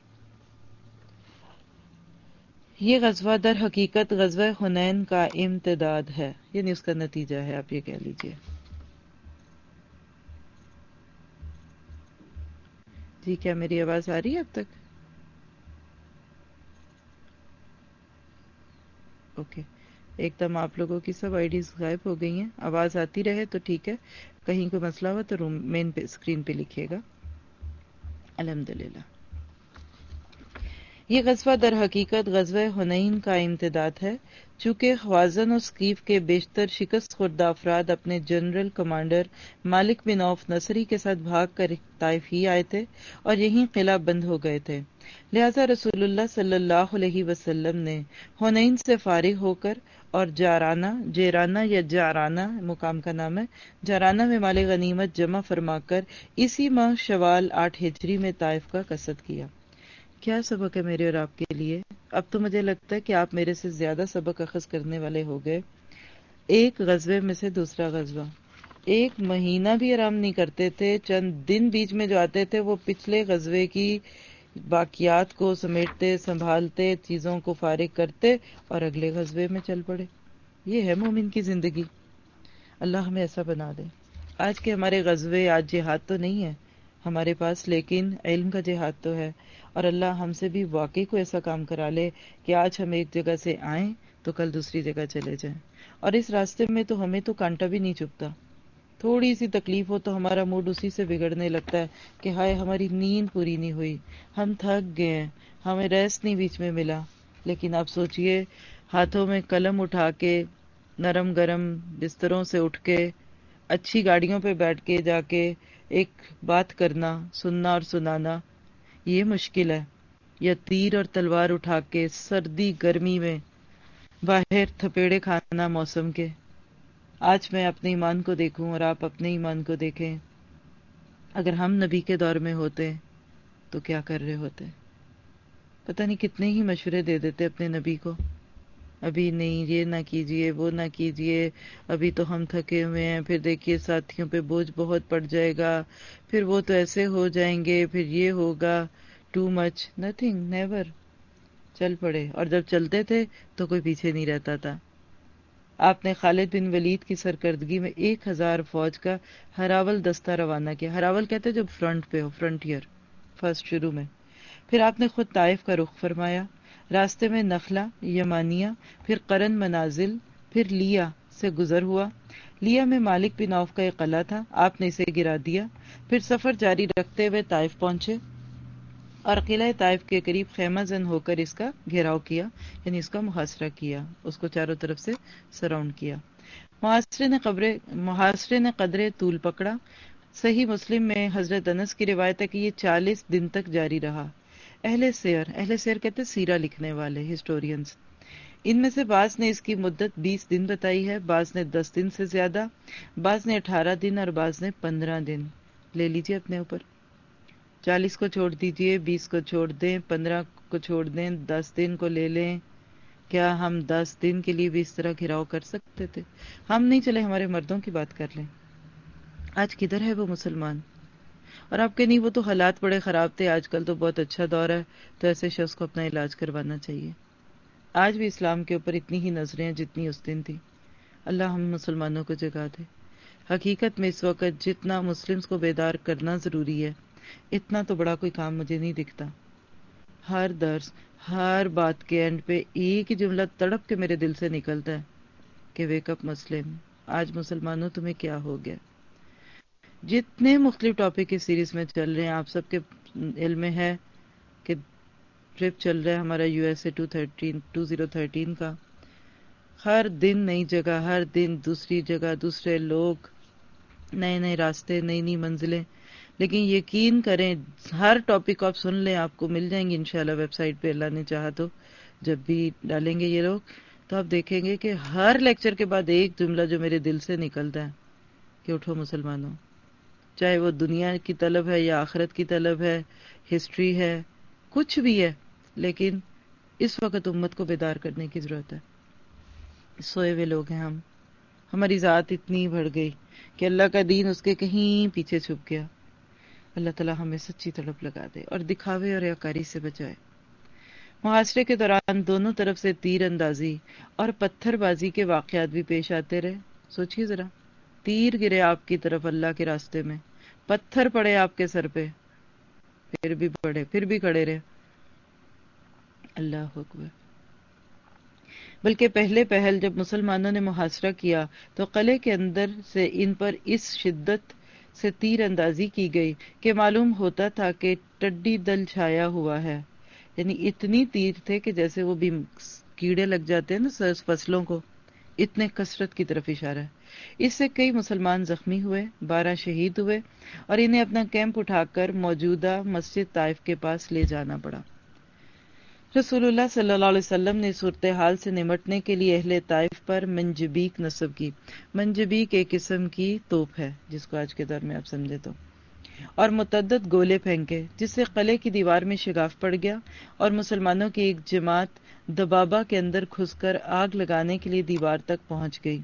یہ غزوہ در حقیقت غزوہ حنین کا امتداد ہے یعنی اس کا نتیجہ ہے، آپ یہ کہہ لیجیے۔ جی کیا میری آواز آ رہی ہے اب تک؟ اوکے ایک دم آپ لوگوں کی سب آئی ڈیز غائب ہو گئی ہیں. آواز آتی رہے تو ٹھیک ہے. کہیں کوئی مسئلہ ہوا تو روم مین پہ اسکرین پہ لکھیے گا. الحمد للہ یہ غزوہ در حقیقت غزوہ حنین کا امتداد ہے، چونکہ خوازن اور سکیف کے بیشتر شکست خوردہ افراد اپنے جنرل کمانڈر مالک بن اوف نصری کے ساتھ بھاگ کر طائف ہی آئے تھے اور یہیں قلعہ بند ہو گئے تھے۔ لہذا رسول اللہ صلی اللہ علیہ وسلم نے حنین سے فارغ ہو کر اور جارانہ جیرانہ یا جارانہ مقام کا نام ہے جارانہ میں مال غنیمت جمع فرما کر اسی ماہ شوال آٹھ ہجری میں طائف کا قصد کیا۔ کیا سبق ہے میرے اور آپ کے لیے؟ اب تو مجھے لگتا ہے کہ آپ میرے سے زیادہ سبق اخذ کرنے والے ہو گئے۔ ایک غزبے میں سے دوسرا غزبہ ایک مہینہ بھی آرام نہیں کرتے تھے، چند دن بیچ میں جو آتے تھے وہ پچھلے غزبے کی باقیات کو سمیٹتے، سنبھالتے، چیزوں کو فارغ کرتے اور اگلے غزبے میں چل پڑے۔ یہ ہے مومن کی زندگی۔ اللہ ہمیں ایسا بنا دے۔ آج کے ہمارے غزبے آج جہاد تو نہیں ہے۔ ہمارے پاس لیکن علم کا جہاد تو ہے۔ اور اللہ ہم سے بھی واقعی کو ایسا کام کرا لے کہ آج ہم ایک جگہ سے آئیں تو کل دوسری جگہ چلے جائیں۔ اور اس راستے میں تو ہمیں تو کانٹا بھی نہیں چپتا تھوڑی سی تکلیف ہو تو ہمارا موڈ اسی سے بگڑنے لگتا ہے کہ ہائے ہماری نیند پوری نہیں ہوئی۔ ہم تھک گئے ہیں، ہمیں ریسٹ نہیں بیچ میں ملا۔ لیکن آپ سوچئے، ہاتھوں میں قلم اٹھا کے، نرم گرم بستروں سے اٹھ کے، اچھی گاڑیوں پہ بیٹھ کے جا کے ایک بات کرنا، سننا اور سنانا۔ یہ مشکل ہے۔ یا تیر اور تلوار اٹھا کے سردی گرمی میں باہر تھپیڑے کھانا موسم کے۔ آج میں اپنے ایمان کو دیکھوں اور آپ اپنے ایمان کو دیکھیں۔ اگر ہم نبی کے دور میں ہوتے تو کیا کر رہے ہوتے؟ پتہ نہیں کتنے ہی مشورے دے دیتے اپنے نبی کو۔ ابھی نہیں، یہ نہ کیجیے، وہ نہ کیجیے۔ ابھی تو ہم تھکے ہوئے ہیں، پھر دیکھیے ساتھیوں پہ بوجھ بہت پڑ جائے گا۔ پھر وہ تو ایسے ہو جائیں گے، پھر یہ ہوگا۔ ٹو مچ نتھنگ نیور چل پڑے۔ اور جب چلتے تھے تو کوئی پیچھے نہیں رہتا تھا۔ آپ نے خالد بن ولید کی سرکردگی میں ایک ہزار فوج کا ہراول دستہ روانہ کیا۔ ہراول کہتے جب فرنٹ پہ ہو، فرنٹیئر، فرسٹ شروع میں۔ پھر آپ نے خود طائف کا رخ فرمایا۔ راستے میں نخلا یمانیہ، پھر قرن منازل، پھر لیا سے گزر ہوا۔ لیا میں مالک بن اوف کا ایک قلعہ تھا، آپ نے اسے گرا دیا۔ پھر سفر جاری رکھتے ہوئے طائف پہنچے اور قلعہ طائف کے قریب خیمہ زن ہو کر اس کا گھیراؤ کیا یعنی اس کا محاصرہ کیا، اس کو چاروں طرف سے سراؤنڈ کیا۔ محاصرے نے قبرے، محاصرے نے قدرے طول پکڑا۔ صحیح مسلم میں حضرت انس کی روایت ہے کہ یہ چالیس دن تک جاری رہا۔ اہل سیر اہل سیر کہتے سیرا لکھنے والے ہسٹورینز ان میں سے بعض نے اس کی مدت بیس دن بتائی ہے، بعض نے دس دن سے زیادہ، بعض نے اٹھارہ دن اور بعض نے پندرہ دن۔ لے لیجیے اپنے اوپر۔ چالیس کو چھوڑ دیجیے بیس کو چھوڑ دیں، پندرہ کو چھوڑ دیں، دس دن کو لے لیں۔ کیا ہم دس دن کے لیے بھی اس طرح گھراؤ کر سکتے تھے؟ ہم نہیں چلے ہمارے مردوں کی بات کر لیں۔ آج کدھر ہے وہ مسلمان؟ اور آپ کے نہیں، وہ تو حالات بڑے خراب تھے، آج کل تو بہت اچھا دور ہے، تو ایسے شخص کو اپنا علاج کروانا چاہیے۔ آج بھی اسلام کے اوپر اتنی ہی نظریں ہیں جتنی اس دن تھی۔ اللہ ہم مسلمانوں کو جگا دے۔ حقیقت میں اس وقت جتنا مسلمس کو بیدار کرنا ضروری ہے، اتنا تو بڑا کوئی کام مجھے نہیں دکھتا۔ ہر درس، ہر بات کے اینڈ پہ ایک ہی جملہ تڑپ کے میرے دل سے نکلتا ہے کہ ویک اپ مسلم، آج مسلمانوں تمہیں کیا ہو گیا؟ جتنے مختلف ٹاپک اس سیریز میں چل رہے ہیں، آپ سب کے علم میں ہے کہ ٹرپ چل رہا ہے ہمارا U S A two thirteen two zero thirteen کا۔ ہر دن نئی جگہ، ہر دن دوسری جگہ، دوسرے لوگ، نئے نئے راستے، نئی نئی منزلیں۔ لیکن یقین کریں، ہر ٹاپک آپ سن لیں، آپ کو مل جائیں گے انشاءاللہ ویب سائٹ پہ۔ اللہ نے چاہا تو جب بھی ڈالیں گے یہ لوگ، تو آپ دیکھیں گے کہ ہر لیکچر کے بعد ایک جملہ جو میرے دل سے نکلتا ہے کہ اٹھو مسلمانوں۔ چاہے وہ دنیا کی طلب ہے یا آخرت کی طلب ہے ہسٹری ہے، کچھ بھی ہے، لیکن اس وقت امت کو بیدار کرنے کی ضرورت ہے۔ سوئے ہوئے لوگ ہیں ہم۔ ہماری ذات اتنی بڑھ گئی کہ اللہ کا دین اس کے کہیں پیچھے چھپ گیا۔ اللہ تعالیٰ ہمیں سچی طلب لگا دے اور دکھاوے اور یاکاری سے بچائے۔ محاصرے کے دوران دونوں طرف سے تیر اندازی اور پتھر بازی کے واقعات بھی پیش آتے رہے۔ سوچیے ذرا۔ تیر گرے آپ کی طرف اللہ کے راستے میں۔ پتھر پڑے آپ کے سر پہ۔ پھر بھی پڑے، پھر بھی کھڑے رہے۔ اللہ اکبر۔ بلکہ پہلے پہل جب مسلمانوں نے محاصرہ کیا تو قلعے کے اندر سے ان پر اس شدت سے تیر اندازی کی گئی کہ معلوم ہوتا تھا کہ ٹڈی دل چھایا ہوا ہے۔ یعنی اتنی تیر تھے کہ جیسے وہ بھی کیڑے لگ جاتے ہیں نا فصلوں کو۔ اتنے کثرت کی طرف اشارہ ہے۔ اس سے کئی مسلمان زخمی ہوئے، بارہ شہید ہوئے اور انہیں اپنا کیمپ اٹھا کر موجودہ مسجد طائف کے پاس لے جانا پڑا۔ رسول اللہ صلی اللہ علیہ وسلم نے صورتحال سے نمٹنے کے لیے اہل طائف پر منجبیک نصب کی۔ منجبیک ایک قسم کی توپ ہے، جس کو آج کے دور میں آپ سمجھے تو۔ اور متعدد گولے پھینکے، جس سے قلعے کی دیوار میں شگاف پڑ گیا اور مسلمانوں کی ایک جماعت دبابا کے اندر گھس کر آگ لگانے کے لیے دیوار تک پہنچ گئی۔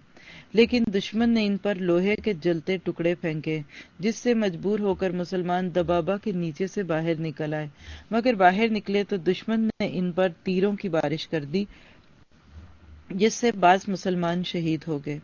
لیکن دشمن نے ان پر لوہے کے جلتے ٹکڑے پھینکے، جس سے مجبور ہو کر مسلمان دبابا کے نیچے سے باہر نکل آئے۔ مگر باہر نکلے تو دشمن نے ان پر تیروں کی بارش کر دی، جس سے بعض مسلمان شہید ہو گئے۔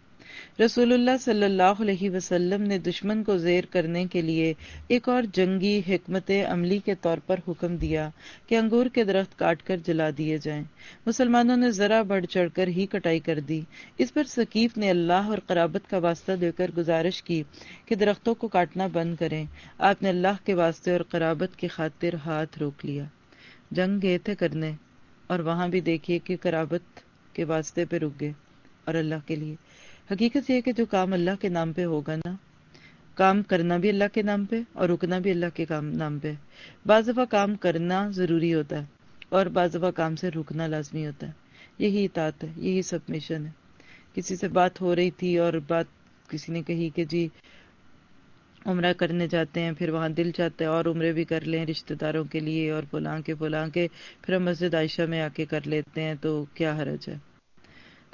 رسول اللہ صلی اللہ علیہ وسلم نے دشمن کو زیر کرنے کے لیے ایک اور جنگی حکمت عملی کے طور پر حکم دیا کہ انگور کے درخت کاٹ کر جلا دیے جائیں۔ مسلمانوں نے ذرا بڑھ چڑھ کر ہی کٹائی کر دی۔ اس پر ثقیف نے اللہ اور قرابت کا واسطہ دے کر گزارش کی کہ درختوں کو کاٹنا بند کریں۔ آپ نے اللہ کے واسطے اور قرابت کی خاطر ہاتھ روک لیا۔ جنگ گئے تھے کرنے اور وہاں بھی دیکھیے کہ قرابت کے واسطے پہ رک گئے اور اللہ کے لیے۔ حقیقت یہ کہ جو کام اللہ کے نام پہ ہوگا نا، کام کرنا بھی اللہ کے نام پہ اور رکنا بھی اللہ کے کام نام پہ۔ بعض دفعہ کام کرنا ضروری ہوتا ہے اور بعض دفعہ کام سے رکنا لازمی ہوتا ہے۔ یہی اطاعت ہے، یہی سب مشن ہے۔ کسی سے بات ہو رہی تھی اور بات کسی نے کہی کہ جی عمرہ کرنے جاتے ہیں، پھر وہاں دل چاہتا ہے اور عمرے بھی کر لیں رشتہ داروں کے لیے اور فلاں کے فلاں کے، پھر ہم مسجد عائشہ میں آ کے کر لیتے ہیں تو کیا حرج ہے؟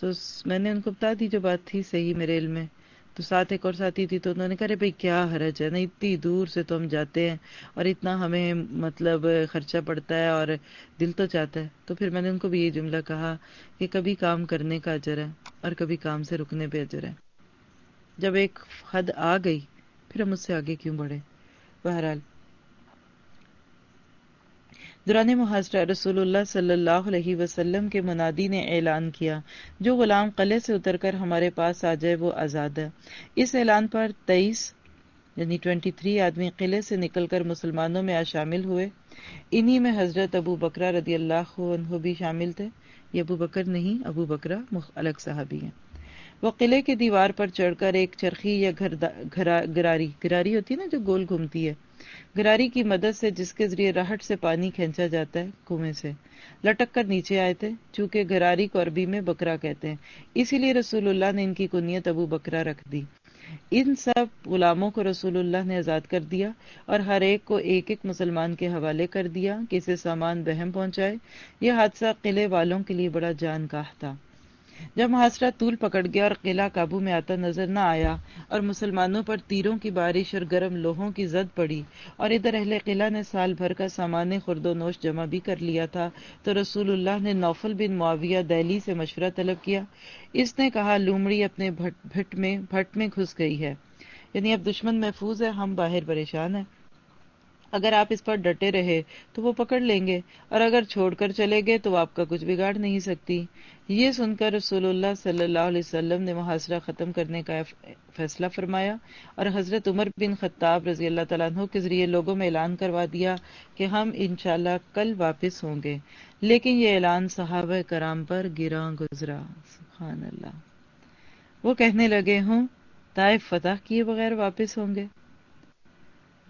تو میں نے ان کو بتا دی جو بات تھی صحیح میرے علم میں۔ تو ساتھ ایک اور ساتھی تھی تو انہوں نے کہا بھائی، کیا حرج ہے؟ نا اتنی دور سے تو ہم جاتے ہیں اور اتنا ہمیں مطلب خرچہ پڑتا ہے اور دل تو چاہتا ہے۔ تو پھر میں نے ان کو بھی یہ جملہ کہا کہ کبھی کام کرنے کا اجر ہے اور کبھی کام سے رکنے پہ اجر ہے۔ جب ایک حد آ گئی، پھر ہم اس سے آگے کیوں بڑھے؟ بہرحال دوران محاصرہ رسول اللہ صلی اللہ علیہ وسلم کے منادی نے اعلان کیا، جو غلام قلعے سے اتر کر ہمارے پاس آ جائے وہ آزاد ہے۔ اس اعلان پر تیئیس یعنی ٹوینٹی تھری آدمی قلعے سے نکل کر مسلمانوں میں آ شامل ہوئے۔ انہی میں حضرت ابو بکرا رضی اللہ عنہ بھی شامل تھے۔ یہ ابو بکر نہیں، ابو بکرا الگ صحابی ہیں۔ وہ قلعے کی دیوار پر چڑھ کر ایک چرخی یا گراری گراری ہوتی ہے نا جو گول گھومتی ہے۔ گراری کی مدد سے جس کے ذریعے راہٹ سے پانی کھینچا جاتا ہے کنویں سے۔ لٹک کر نیچے آئے تھے، چونکہ گراری کو عربی میں بکرا کہتے ہیں۔ اسی لیے رسول اللہ نے ان کی کنیت ابو بکرا رکھ دی۔ ان سب غلاموں کو رسول اللہ نے آزاد کر دیا اور ہر ایک کو ایک ایک مسلمان کے حوالے کر دیا کہ اسے سامان بہم پہنچائے۔ یہ حادثہ قلعے والوں کے لیے بڑا جان کاہ تھا۔ جب محاصرہ طول پکڑ گیا اور قلعہ قابو میں آتا نظر نہ آیا اور مسلمانوں پر تیروں کی بارش اور گرم لوہوں کی زد پڑی اور ادھر اہل قلعہ نے سال بھر کا سامان خرد و نوش جمع بھی کر لیا تھا تو رسول اللہ نے نوفل بن معاویہ دہلی سے مشورہ طلب کیا۔ اس نے کہا، لومڑی اپنے بھٹ میں بھٹ میں گھس گئی ہے۔ یعنی اب دشمن محفوظ ہے، ہم باہر پریشان ہیں۔ اگر آپ اس پر ڈٹے رہے تو وہ پکڑ لیں گے، اور اگر چھوڑ کر چلے گئے تو آپ کا کچھ بگاڑ نہیں سکتی۔ یہ سن کر رسول اللہ صلی اللہ علیہ وسلم نے محاصرہ ختم کرنے کا فیصلہ فرمایا، اور حضرت عمر بن خطاب رضی اللہ تعالیٰ عنہ کے ذریعے لوگوں میں اعلان کروا دیا کہ ہم انشاءاللہ کل واپس ہوں گے۔ لیکن یہ اعلان صحابہ کرام پر گراں گزرا۔ سبحان اللہ۔ وہ کہنے لگے، ہوں، طائف فتح کیے بغیر واپس ہوں گے۔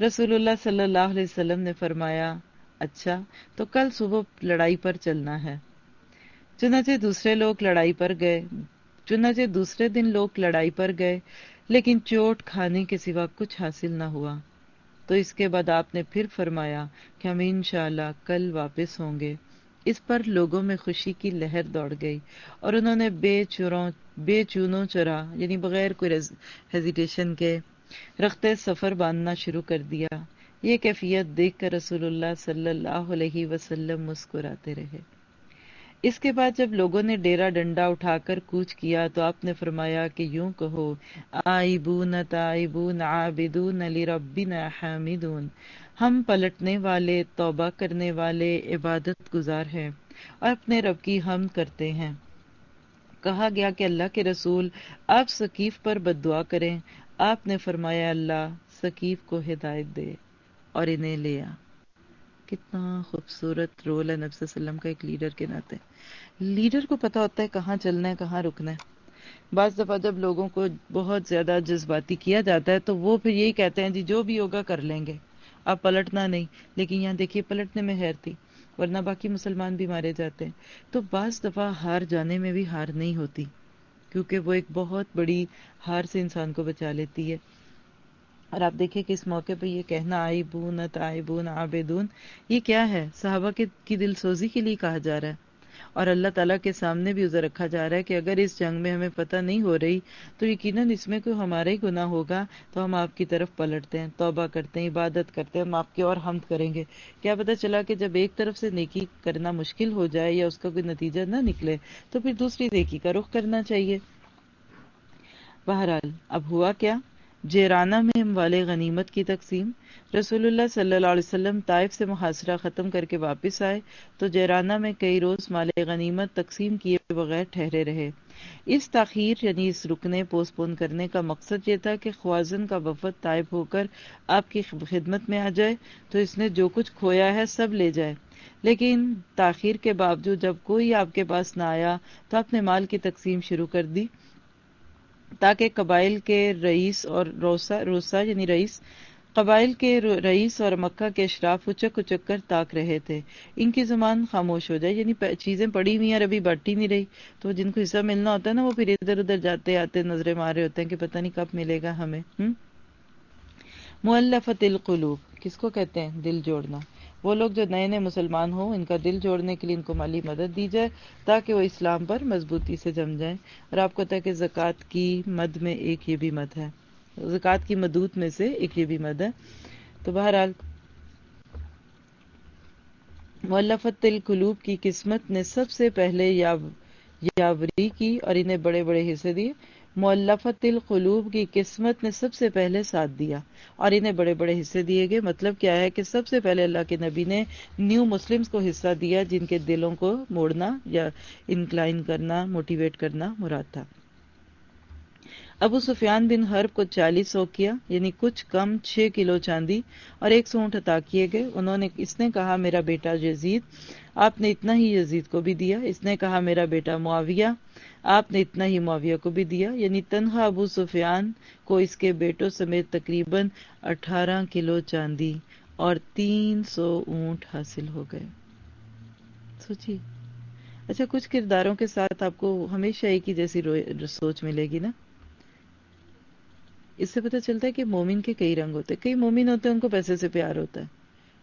رسول اللہ صلی اللہ علیہ وسلم نے فرمایا اچھا تو کل صبح لڑائی پر چلنا ہے۔ چنانچہ دوسرے لوگ لڑائی پر گئے۔ چنانچہ دوسرے دن لوگ لڑائی پر گئے، لیکن چوٹ کھانے کے سوا کچھ حاصل نہ ہوا۔ تو اس کے بعد آپ نے پھر فرمایا کہ ہم انشاءاللہ کل واپس ہوں گے۔ اس پر لوگوں میں خوشی کی لہر دوڑ گئی اور انہوں نے بے چوروں بے چونوں چرا یعنی بغیر کوئی ہیزیٹیشن کے رختے سفر باندھنا شروع کر دیا۔ یہ کیفیت دیکھ کر رسول اللہ صلی اللہ علیہ وسلم مسکراتے رہے۔ اس کے بعد جب لوگوں نے ڈیرا ڈنڈا اٹھا کر کوچ کیا تو آپ نے فرمایا کہ یوں کہو، آئیبون تائیبون عابدون لربنا حامدون۔ ہم پلٹنے والے، توبہ کرنے والے، عبادت گزار ہیں اور اپنے رب کی ہم کرتے ہیں۔ کہا گیا کہ اللہ کے رسول آپ ثقیف پر بد دعا کریں۔ آپ نے فرمایا، اللہ ثقیف کو ہدایت دے اور انہیں لیا کتنا خوبصورت رول ہے نبی صلی اللہ علیہ وسلم کا ایک لیڈر کے ناطے۔ لیڈر کو پتا ہوتا ہے کہاں چلنا ہے، کہاں رکنا ہے۔ بعض دفعہ جب لوگوں کو بہت زیادہ جذباتی کیا جاتا ہے تو وہ پھر یہی کہتے ہیں جی جو بھی ہوگا کر لیں گے۔ آپ پلٹنا نہیں، لیکن یہاں دیکھیے، پلٹنے میں خیر تھی، ورنہ باقی مسلمان بھی مارے جاتے ہیں۔ تو بعض دفعہ ہار جانے میں بھی ہار نہیں ہوتی۔ کیونکہ وہ ایک بہت بڑی ہار سے انسان کو بچا لیتی ہے۔ اور آپ دیکھیں کہ اس موقع پہ یہ کہنا آئی بون آئی آبدون یہ کیا ہے؟ صحابہ کی دل سوزی کے لیے کہا جا رہا ہے۔ اور اللہ تعالیٰ کے سامنے بھی اسے رکھا جا رہا ہے کہ اگر اس جنگ میں ہمیں پتہ نہیں ہو رہی، تو یقیناً اس میں کوئی ہمارا ہی گناہ ہوگا، تو ہم آپ کی طرف پلٹتے ہیں، توبہ کرتے ہیں، عبادت کرتے ہیں، ہم آپ کی اور حمد کریں گے۔ کیا پتہ چلا کہ جب ایک طرف سے نیکی کرنا مشکل ہو جائے یا اس کا کوئی نتیجہ نہ نکلے، تو پھر دوسری نیکی کا رخ کرنا چاہیے۔ بہرحال، اب ہوا کیا؟ جیرانہ میں والے غنیمت کی تقسیم رسول اللہ صلی اللہ علیہ وسلم طائف سے محاصرہ ختم کر کے واپس آئے تو جیرانہ میں کئی روز مال غنیمت تقسیم کیے بغیر ٹھہرے رہے۔ اس تاخیر یعنی اس رکنے پوسٹ پون کرنے کا مقصد یہ تھا کہ خوازن کا وفد طائب ہو کر آپ کی خدمت میں آ جائے تو اس نے جو کچھ کھویا ہے سب لے جائے۔ لیکن تاخیر کے باوجود جب کوئی آپ کے پاس نہ آیا تو اپنے مال کی تقسیم شروع کر دی۔ تاکہ قبائل کے رئیس اور روسا روسا یعنی رئیس، قبائل کے رئیس اور مکہ کے اشراف اچک اچک کر تاک رہے تھے۔ ان کی زبان خاموش ہو جائے یعنی چیزیں پڑی ہوئی ہیں اور ابھی بٹی نہیں رہی۔ تو جن کو حصہ ملنا ہوتا ہے نا، وہ پھر ادھر ادھر جاتے، آتے، نظریں مارے ہوتے ہیں کہ پتہ نہیں کب ملے گا ہمیں۔ مولفت القلوب، کس کو کہتے ہیں؟ دل جوڑنا۔ وہ لوگ جو نئے نئے مسلمان ہوں، ان کا دل جوڑنے کے لیے ان کو مالی مدد دی جائے تاکہ وہ اسلام پر مضبوطی سے جم جائیں۔ اور آپ کو ہے کہ زکوٰۃ کی مد میں ایک یہ بھی مد ہے۔ زکوٰۃ کی مدوت میں سے ایک یہ بھی مد ہے۔ تو بہرحال مولفت القلوب کی قسمت نے سب سے پہلے یاوری کی اور انہیں بڑے بڑے حصے دیے۔ مولفت القلوب کی قسمت نے سب سے پہلے ساتھ دیا اور انہیں بڑے بڑے حصے دیے گئے۔ مطلب کیا ہے کہ سب سے پہلے اللہ کے نبی نے نیو مسلمز کو حصہ دیا جن کے دلوں کو موڑنا یا انکلائن کرنا، موٹیویٹ کرنا مراد تھا۔ ابو سفیان بن حرب کو چالیس سو کیا یعنی کچھ کم چھ کلو چاندی اور ایک سونٹ عطا کیے گئے۔ انہوں نے، اس نے کہا، میرا بیٹا یزید، آپ نے اتنا ہی یزید کو بھی دیا۔ اس نے کہا، میرا بیٹا معاویہ آپ نے اتنا ہی معاویہ کو بھی دیا یعنی تنہا ابو سفیان کو اس کے بیٹوں سمیت تقریباً اٹھارہ کلو چاندی اور تین سو اونٹ حاصل ہو گئے۔ سوچیے۔ اچھا کچھ کرداروں کے ساتھ آپ کو ہمیشہ ایک ہی جیسی سوچ ملے گی نا؟ اس سے پتہ چلتا ہے کہ مومن کے کئی رنگ ہوتے ہیں۔ کئی مومن ہوتے ہیں، ان کو پیسے سے پیار ہوتا ہے،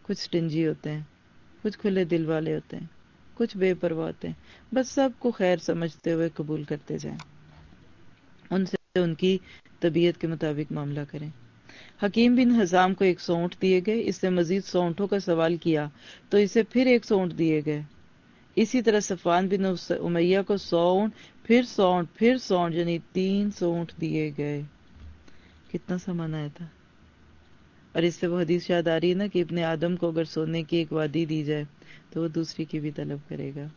کچھ سٹنجی ہوتے ہیں، کچھ کھلے دل والے ہوتے ہیں۔ کچھ بے پرواہ بس سب کو خیر سمجھتے ہوئے قبول کرتے جائیں۔ ان سے ان کی طبیعت کے مطابق معاملہ کریں۔ حکیم بن حزام کو ایک سونٹ دیے گئے۔ اس نے مزید سونٹوں کا سوال کیا تو اسے پھر ایک سونٹ دیے گئے۔ اسی طرح صفان بن امیہ کو سونٹ، پھر سونٹ پھر سونٹ یعنی تین سونٹ دیے گئے۔ کتنا سامان آیا تھا۔ اور اس سے وہ حدیث یاد آ رہی ہے نا کہ ابن آدم کو اگر سونے کی ایک وادی دی جائے۔ تو وہ دوسری کی بھی طلب کرے گا۔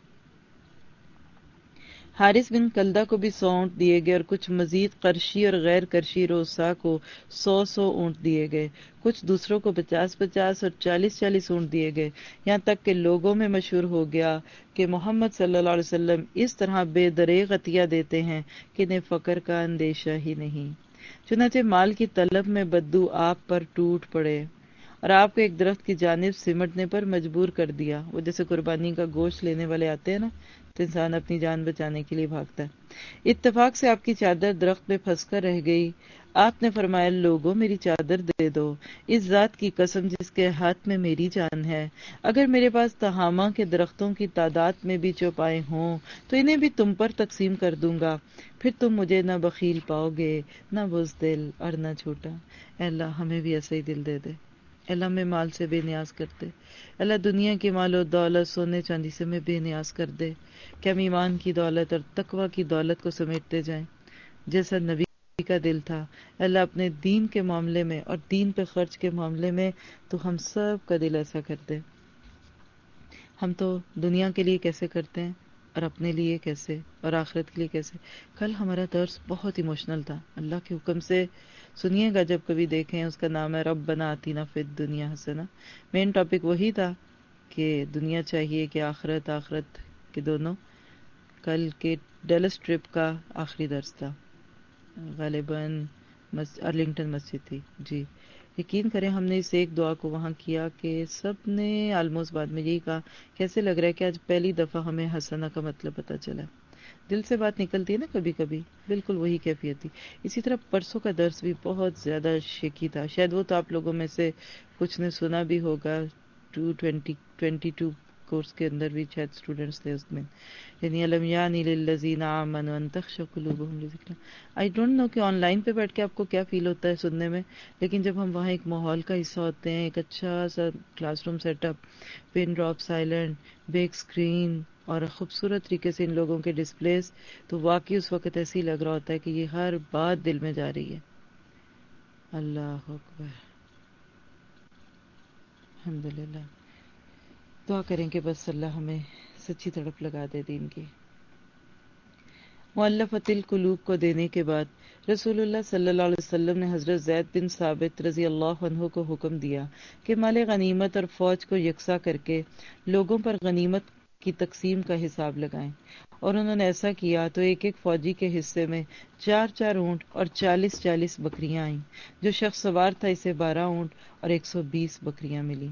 حارث بن کلدہ کو بھی سونٹ دیے گئے اور کچھ مزید کرشی اور غیر کرشی روسا کو سو سو اونٹ دیے گئے۔ کچھ دوسروں کو پچاس پچاس اور چالیس چالیس اونٹ دیے گئے۔ یہاں تک کہ لوگوں میں مشہور ہو گیا کہ محمد صلی اللہ علیہ وسلم اس طرح بے دریغ عطیہ دیتے ہیں کہ انہیں فقر کا اندیشہ ہی نہیں۔ چنانچہ مال کی طلب میں بدو آپ پر ٹوٹ پڑے۔ اور آپ کو ایک درخت کی جانب سمٹنے پر مجبور کر دیا۔ وہ جیسے قربانی کا گوشت لینے والے آتے ہیں نا، تو انسان اپنی جان بچانے کے لیے بھاگتا ہے۔ اتفاق سے آپ کی چادر درخت میں پھنس کر رہ گئی۔ آپ نے فرمایا، لوگوں، میری چادر دے دو۔ اس ذات کی قسم جس کے ہاتھ میں میری جان ہے۔ اگر میرے پاس تہامہ کے درختوں کی تعداد میں بھی چوپائے ہوں، تو انہیں بھی تم پر تقسیم کر دوں گا۔ پھر تم مجھے نہ بخیل پاؤ گے، نہ بزدل اور نہ چھوٹا اے اللہ، ہمیں بھی ایسا ہی دل دے دے۔ اللہ میں مال سے بے نیاز کرتے اللہ دنیا کی مال و دولت سونے چاندی سے میں بے نیاز کر دے۔ کہ ہم ایمان کی دولت اور تقوی کی دولت کو سمیٹتے جائیں۔ جیسا نبی کا دل تھا۔ اللہ اپنے دین کے معاملے میں اور دین پہ خرچ کے معاملے میں تو ہم سب کا دل ایسا کر دے ہم تو دنیا کے لیے کیسے کرتے ہیں؟ اور اپنے لیے کیسے اور آخرت کے لیے کیسے۔ کل ہمارا درس بہت ایموشنل تھا۔ اللہ کے حکم سے سنیے گا جب کبھی دیکھیں، اس کا نام ہے رب بنا آتی نا فت دنیا حسنا۔ مین ٹاپک وہی تھا کہ دنیا چاہیے کہ آخرت آخرت کے دونوں۔ کل کے ڈیلس ٹرپ کا آخری درس تھا۔ غالباً ارلنگٹن مسجد تھی۔ جی۔ یقین کریں ہم نے اس ایک دعا کو وہاں کیا کہ سب نے آلموسٹ بعد میں یہی کہا، کیسے لگ رہا ہے کہ آج پہلی دفعہ ہمیں حسنہ کا مطلب پتا چلا؟ دل سے بات نکلتی ہے نا کبھی کبھی بالکل وہی کیفیت تھی۔ اسی طرح پرسوں کا درس بھی بہت زیادہ شیکی تھا۔ شاید وہ تو آپ لوگوں میں سے کچھ نے سنا بھی ہوگا، two twenty twenty two course کے اندر بھی شاید اسٹوڈینٹس تھے اس میں۔ یعنی علم یعنی للذین آمنوا ان تخشع قلوبهم لذکر آئی ڈونٹ نو کہ آن لائن پہ بیٹھ کے آپ کو کیا فیل ہوتا ہے سننے میں، لیکن جب ہم وہاں ایک ماحول کا حصہ ہوتے ہیں، ایک اچھا سا class room set up pin drop silent big screen اور خوبصورت طریقے سے ان لوگوں کے ڈسپلیز تو واقعی اس وقت ایسے ہی لگ رہا ہوتا ہے کہ یہ ہر بات دل میں جا رہی ہے۔ اللہ اکبر۔ الحمد للہ دعا کریں کہ بس اللہ ہمیں سچی تڑپ لگا دے دین کی۔ معلفت القلوب کو دینے کے بعد رسول اللہ صلی اللہ علیہ وسلم نے حضرت زید بن ثابت رضی اللہ عنہ کو حکم دیا کہ مال غنیمت اور فوج کو یکساں کر کے لوگوں پر غنیمت کی تقسیم کا حساب لگائیں۔ اور انہوں نے ایسا کیا تو ایک ایک فوجی کے حصے میں چار چار اونٹ اور چالیس چالیس بکریاں آئیں۔ جو شخص سوار تھا اسے بارہ اونٹ اور ایک سو بیس بکریاں ملی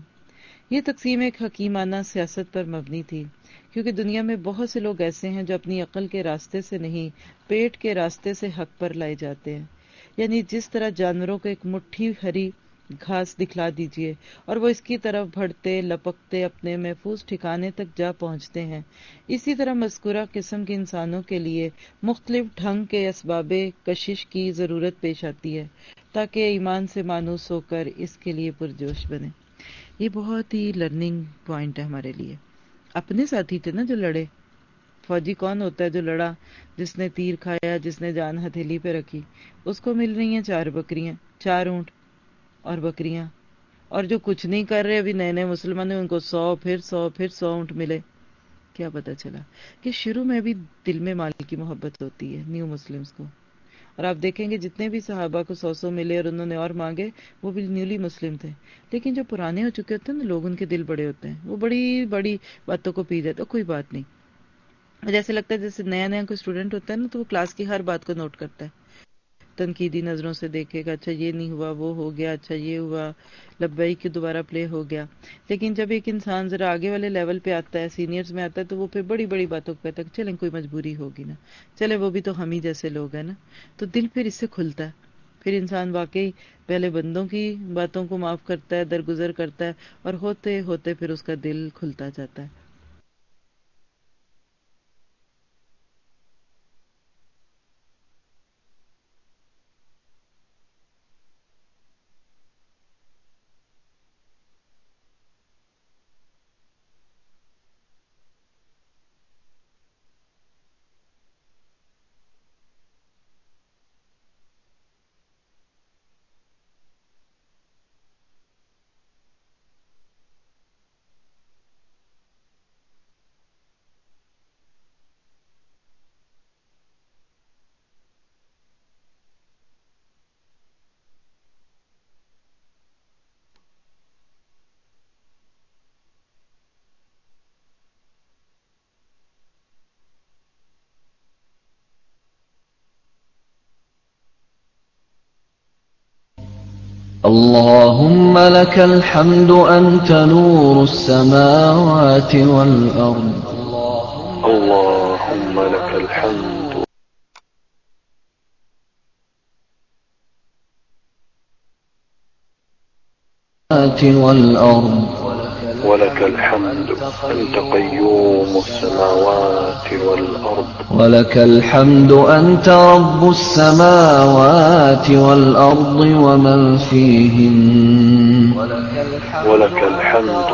یہ تقسیم ایک حکیمانہ سیاست پر مبنی تھی، کیونکہ دنیا میں بہت سے لوگ ایسے ہیں جو اپنی عقل کے راستے سے نہیں، پیٹ کے راستے سے حق پر لائے جاتے ہیں۔ یعنی جس طرح جانوروں کو ایک مٹھی ہری گھاس دکھلا دیجیے اور وہ اس کی طرف بڑھتے، لپکتے، اپنے محفوظ ٹھکانے تک جا پہنچتے ہیں۔ اسی طرح مذکورہ قسم کے انسانوں کے لیے مختلف ڈھنگ کے اسباب کشش کی ضرورت پیش آتی ہے، تاکہ ایمان سے مانوس ہو کر اس کے لیے پرجوش بنے یہ بہت ہی لرننگ پوائنٹ ہے ہمارے لیے۔ اپنے ساتھی تھے نا جو لڑے۔ فوجی کون ہوتا ہے جو لڑا؟ جس نے تیر کھایا، جس نے جان ہتھیلی پہ رکھی۔ اس کو مل رہی ہیں چار بکریاں، چار اونٹ اور بکریاں۔ اور جو کچھ نہیں کر رہے، ابھی نئے نئے مسلمان ہیں، ان کو سو پھر سو پھر سو اونٹ ملے۔ کیا پتا چلا کہ شروع میں بھی دل میں مال کی محبت ہوتی ہے نیو مسلمز کو۔ اور آپ دیکھیں گے جتنے بھی صحابہ کو سو سو ملے اور انہوں نے اور مانگے، وہ بھی نیولی مسلم تھے۔ لیکن جو پرانے ہو چکے ہوتے ہیں نا، لوگ ان کے دل بڑے ہوتے ہیں۔ وہ بڑی بڑی باتوں کو پی جاتے، کوئی بات نہیں۔ جیسے لگتا ہے جیسے نیا نیا کوئی اسٹوڈنٹ ہوتا ہے نا، تو وہ کلاس کی ہر بات کو نوٹ کرتا ہے۔ تنقیدی نظروں سے دیکھے گا اچھا یہ نہیں ہوا، وہ ہو گیا اچھا یہ ہوا لبئی کی دوبارہ پلے ہو گیا۔ لیکن جب ایک انسان ذرا آگے والے لیول پہ آتا ہے سینئرز میں آتا ہے، تو وہ پھر بڑی بڑی باتوں کو کہتا ہے چلیں، کوئی مجبوری ہوگی نا۔ چلے وہ بھی تو ہم ہی جیسے لوگ ہیں نا۔ تو دل پھر اس سے کھلتا ہے۔ پھر انسان واقعی پہلے بندوں کی باتوں کو معاف کرتا ہے، درگزر کرتا ہے، اور ہوتے ہوتے پھر اس کا دل کھلتا جاتا ہے۔ ولك الحمد أنت نور السماوات والأرض. اللهم لك الحمد. والأرض. ولك الحمد أنت قيوم السماوات والأرض. ولك الحمد أنت رب السماوات والأرض ومن فيهن. ولك الحمد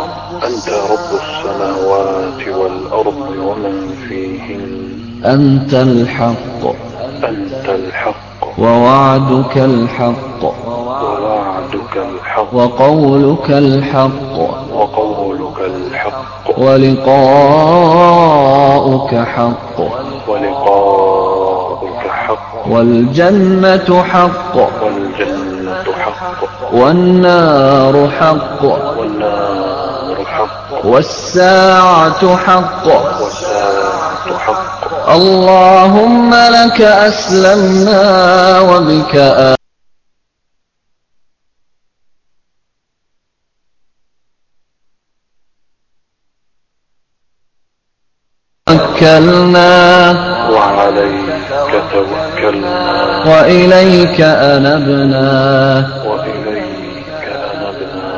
أنت رب السماوات والأرض ومن فيهن. أنت الحق. أنت الحق. ووعدك الحق. ووعدك الحق. وقولك الحق. وقولك الحق ولقاؤك حق. ولقاؤك حق. والجنة حق. والجنة حق. والنار حق. والنار حق. والساعة حق. والساعة حق. اللهم لك أسلمنا وبك توكلنا وعليك توكلنا وإليك أنبنا وإليك أنبنا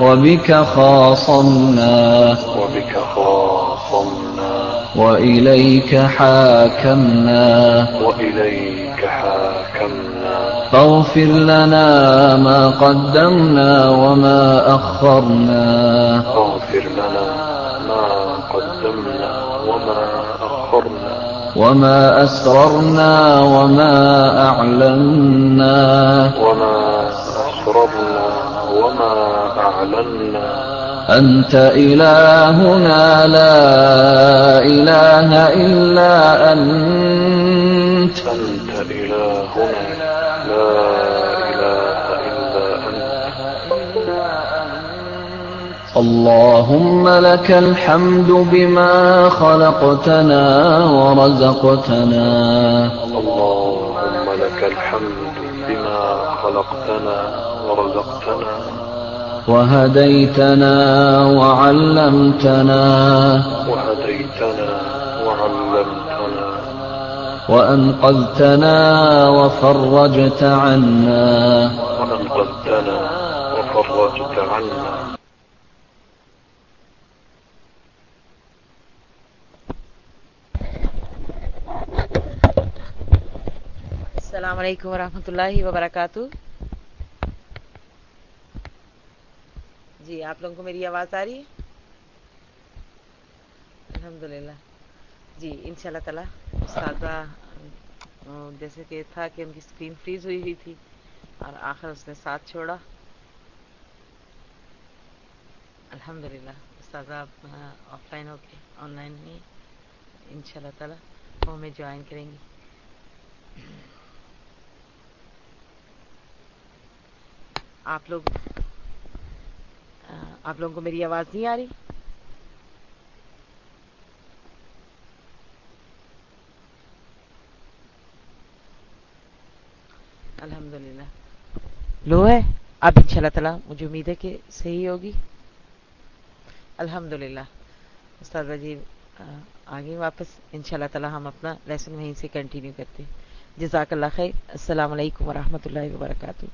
وبك خاصمنا وبك خاصمنا وإليك حاكمنا وإليك حاكمنا فاغفر لنا ما قدمنا وما أخرنا فاغفر لنا ما وما أسررنا وما أعلنا وما أسررنا وما أعلنا أنت إلهنا لا إله إلا أنت أنت إلهنا اللهم لك الحمد بما خلقتنا ورزقتنا. اللهم لك الحمد بما خلقتنا ورزقتنا. وهديتنا وعلمتنا. وهديتنا وعلمتنا. وأنقذتنا وفرجت عنا. وأنقذتنا وفرجت عنا. السلام علیکم ورحمۃ اللہ وبرکاتہ۔ جی آپ لوگوں کو میری آواز آ رہی ہے؟ الحمد للہ جی ان شاء اللہ تعالیٰ۔ استاذہ جیسے کہ تھا کہ ان کی اسکرین فریز ہوئی ہوئی تھی اور آخر اس نے ساتھ چھوڑا۔ الحمد للہ استاذہ آف لائن ہو کے، آن لائن نہیں ان شاء اللہ تعالیٰ۔ وہ ہمیں جوائن کریں گی۔ آپ لوگ آپ لوگوں کو میری آواز نہیں آ رہی؟ الحمد للہ لو ہے؟ اب ان شاء اللہ تعالیٰ مجھے امید ہے کہ صحیح ہوگی۔ الحمد للہ استاد جی آگے واپس۔ ان شاء اللہ تعالیٰ ہم اپنا لیسن وہیں سے کنٹینیو کرتے جزاک اللہ خیر۔ السلام علیکم ورحمۃ اللہ وبرکاتہ۔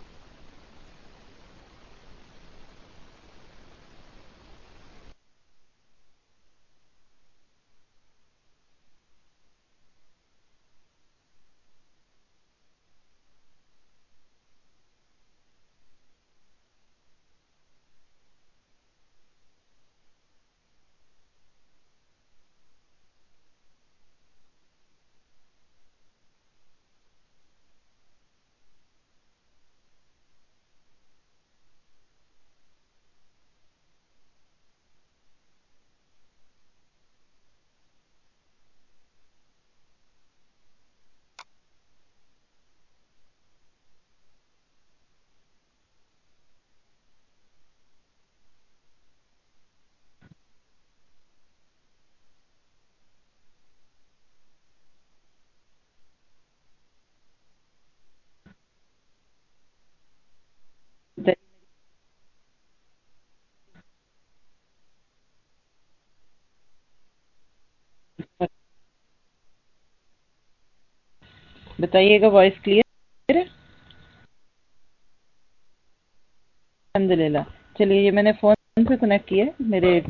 بتائیے گا وائس کلیئر الحمد للہ چلیے، یہ میں نے فون سے کنیکٹ کیا ہے، میرے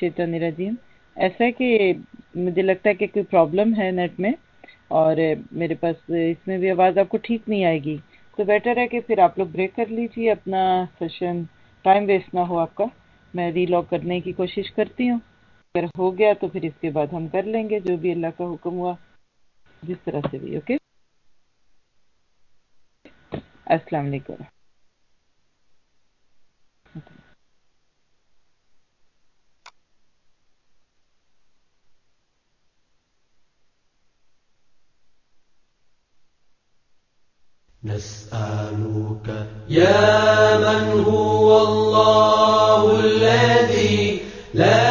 شیطان الرجیم۔ ایسا ہے کہ مجھے لگتا ہے کہ کوئی پرابلم ہے نیٹ میں اور میرے پاس اس میں بھی آواز آپ کو ٹھیک نہیں آئے گی۔ تو بیٹر ہے کہ پھر آپ لوگ بریک کر لیجیے اپنا سیشن ٹائم ویسٹ نہ ہو آپ کا۔ میں ری لاک کرنے کی کوشش کرتی ہوں۔ اگر ہو گیا تو پھر اس کے بعد ہم کر لیں گے جو بھی اللہ کا حکم ہوا۔ جس طرح سے بھی، اوکے؟ السلام علیکم۔ نسألك يا من هو الله الذي لا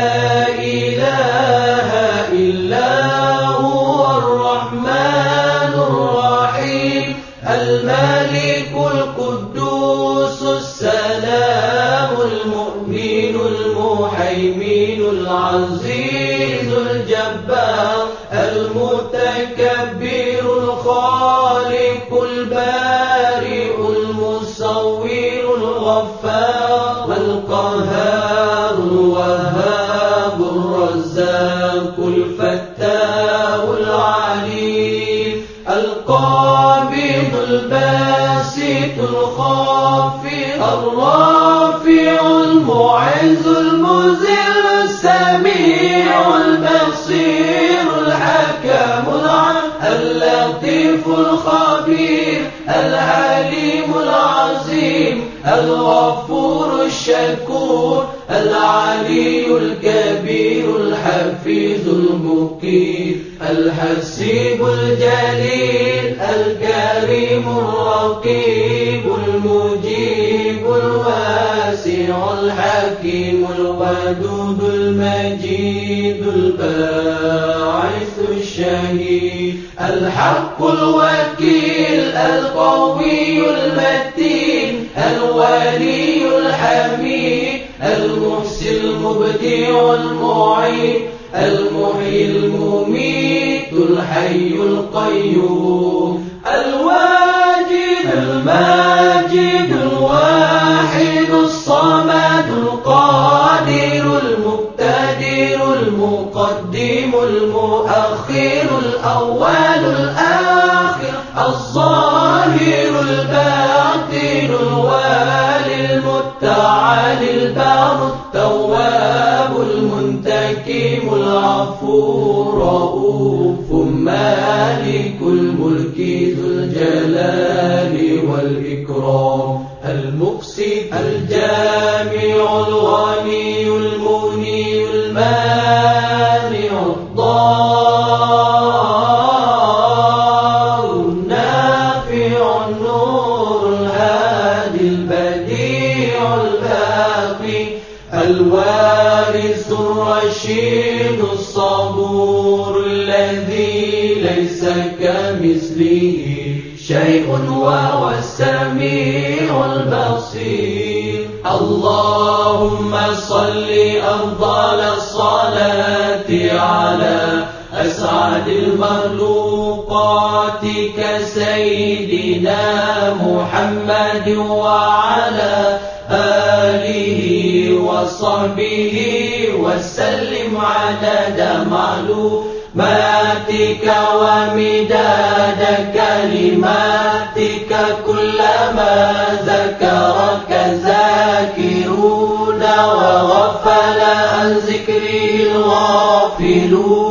الرافع المعز المذل السميع البصير الحكم اللطيف الخبير العليم العظيم الغفور الشكور العلي الكبير الحفيظ المقيم الحسيب الجليل الكريم الرقيب المجيب الواسع الحكيم الودود المجيد الباعث الشهيد الحق الوكيل القوي المتين الولي الحميد المحسن المبدع المعين المحيي المميت الحي القيوم الواجد الماجد الأول الآخر الظاهر الباطن الوالي المتعالي البار التواب المنتكم العفو رؤوف مالك الملك ذو الجلال والإكرام المقسط الجامع الغني كسيدنا محمد وعلى آله وصحبه وسلم عدد معلوماتك ومداد كلماتك كلما ذكرك ذاكرون وغفل عن ذكره الغافلون.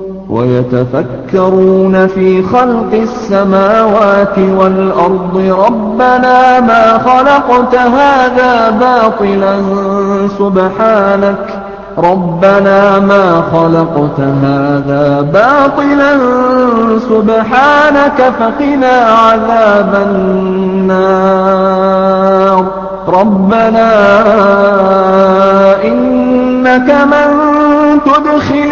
ويتفكرون في خلق السماوات والأرض ربنا ما خلقت هذا باطلا سبحانك. ربنا ما خلقت هذا باطلا سبحانك فقنا عذاب النار. ربنا إنك من تدخل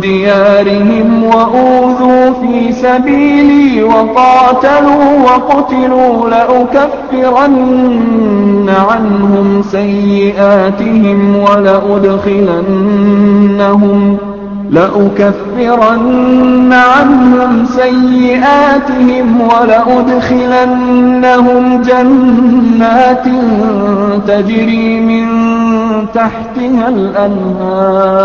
ديارهم وأوذوا في سبيلي وقاتلوا وقتلوا لأكفرن عنهم سيئاتهم ولأدخلنهم لأكفرن عنهم سيئاتهم ولأدخلنهم جنات تجري من تحتها الأنهار.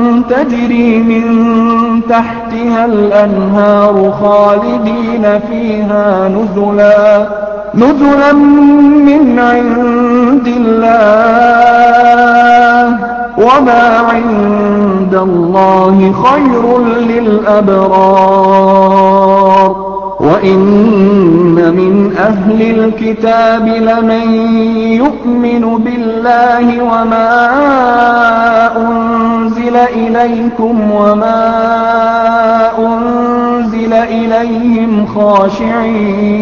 تجري من تحتها الأنهار خالدين فيها نزلا نزلا من عند الله. وما عند الله خير للأبرار. وإن من أهل الكتاب لمن يؤمن بالله وما أنزل إليكم وما أنزل إليهم خاشعين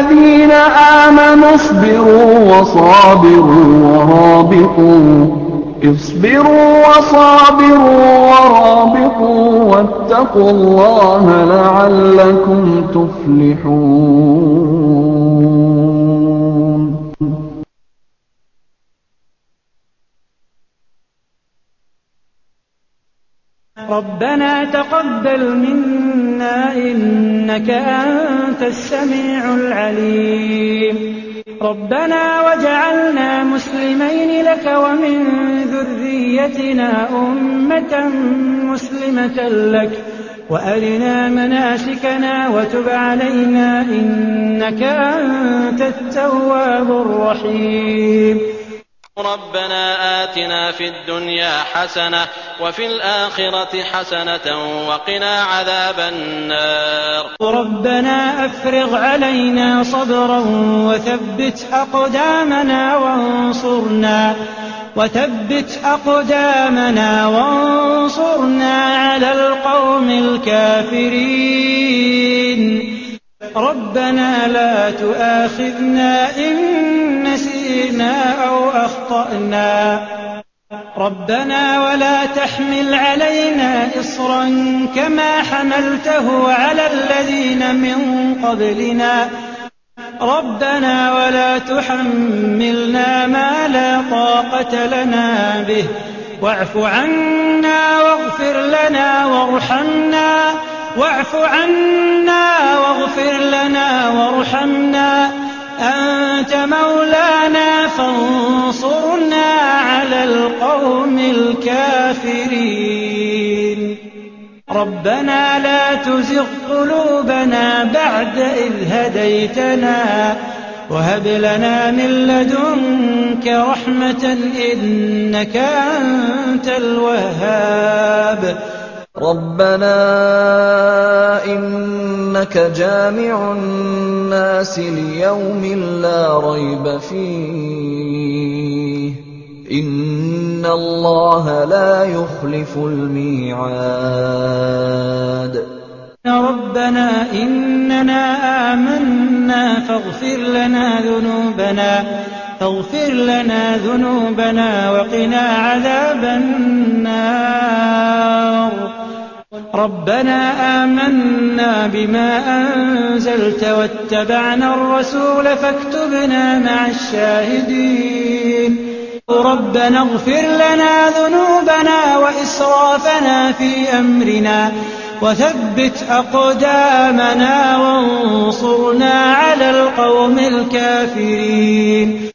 الذين آمنوا اصبروا وصابروا ورابطوا. اصبروا وصابروا ورابطوا واتقوا الله لعلكم تفلحون. ربنا تقبل منا إنك أنت السميع العليم. ربنا وجعلنا مسلمين لك ومن ذريتنا أمة مسلمة لك. وأرنا مناسكنا وتب علينا إنك أنت التواب الرحيم. ربنا آتنا في الدنيا حسنة وفي الآخرة حسنة وقنا عذاب النار. ربنا أفرغ علينا صبرا وثبت أقدامنا وانصرنا وثبت أقدامنا وانصرنا على القوم الكافرين. ربنا لا تؤاخذنا إن نسينا أو أخطأنا. ربنا ولا تحمل علينا إصرا كما حملته على الذين من قبلنا. ربنا ولا تحملنا ما لا طاقة لنا به. واعف عنا واغفر لنا وارحمنا. واعف عنا واغفر لنا وارحمنا. أنت مولانا فانصرنا على القوم الكافرين. ربنا لا تزغ قلوبنا بعد إذ هديتنا. وهب لنا من لدنك رحمة إنك أنت الوهاب. ربنا إنك جامع الناس ليوم لا ريب فيه إن الله لا يخلف الميعاد ربنا إننا آمنا فاغفر لنا ذنوبنا فاغفر لنا ذنوبنا وقنا عذاب النار ربنا آمنا بما أنزلت واتبعنا الرسول فاكتبنا مع الشاهدين. ربنا اغفر لنا ذنوبنا وإسرافنا في أمرنا وثبت أقدامنا وانصرنا على القوم الكافرين.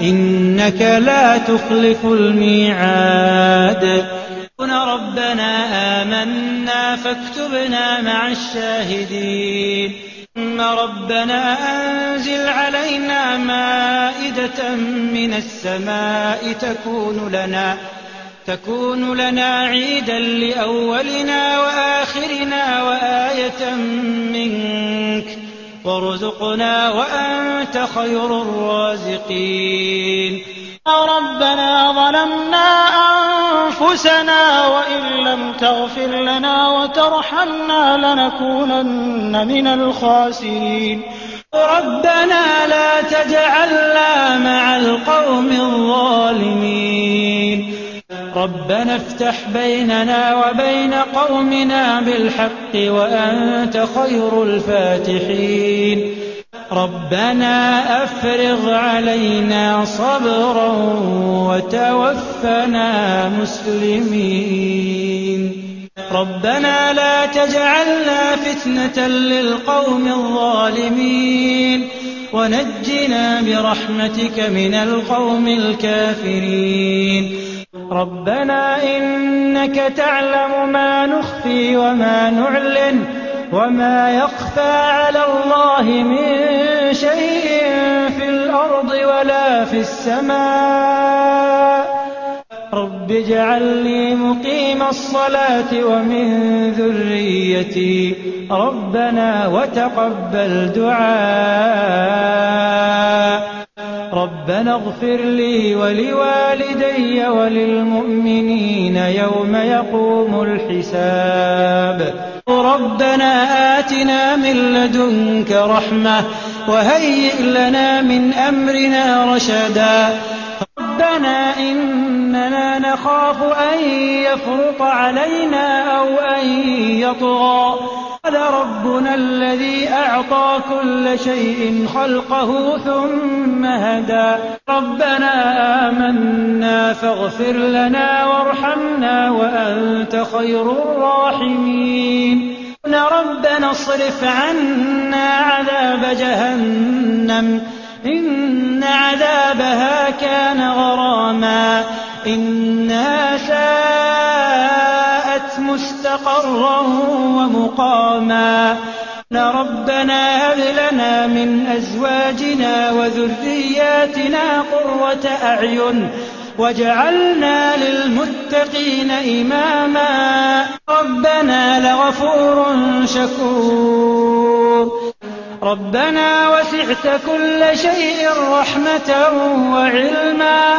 إنك لا تخلف الميعاد. ربنا آمنا فاكتبنا مع الشاهدين. ربنا أنزل علينا مائدة من السماء تكون لنا تكون لنا عيدا لأولنا وآخرنا وآية منك. وارزقنا وأنت خير الرازقين. ربنا ظلمنا أنفسنا وإن لم تغفر لنا وترحمنا لنكونن من الخاسرين. ربنا لا تجعلنا مع القوم الظالمين. ربنا افتح بيننا وبين قومنا بالحق وأنت خير الفاتحين. ربنا أفرغ علينا صبرا وتوفنا مسلمين. ربنا لا تجعلنا فتنة للقوم الظالمين. ونجنا برحمتك من القوم الكافرين. ربنا إنك تعلم ما نخفي وما نعلن وما يخفى على الله من شيء في الأرض ولا في السماء. رب اجعل لي مقيم الصلاة ومن ذريتي ربنا وتقبل دعاء. ربنا اغفر لي ولوالدي وللمؤمنين يوم يقوم الحساب. ربنا آتنا من لدنك رحمة وهيئ لنا من أمرنا رشدا. ربنا إننا نخاف أن يفرط علينا أو أن يطغى. قال ربنا الذي أعطى كل شيء خلقه ثم هدى. ربنا آمنا فاغفر لنا وارحمنا وأنت خير الراحمين. ربنا اصرف عنا عذاب جهنم. إن عذابها كان غراما. إنها ساءت مستقرا ومقاما. ربنا هب لنا من أزواجنا وذرياتنا قرة أعين وجعلنا للمتقين إماما. ربنا لغفور شكور. ربنا وسعت كل شيء رحمة وعلما.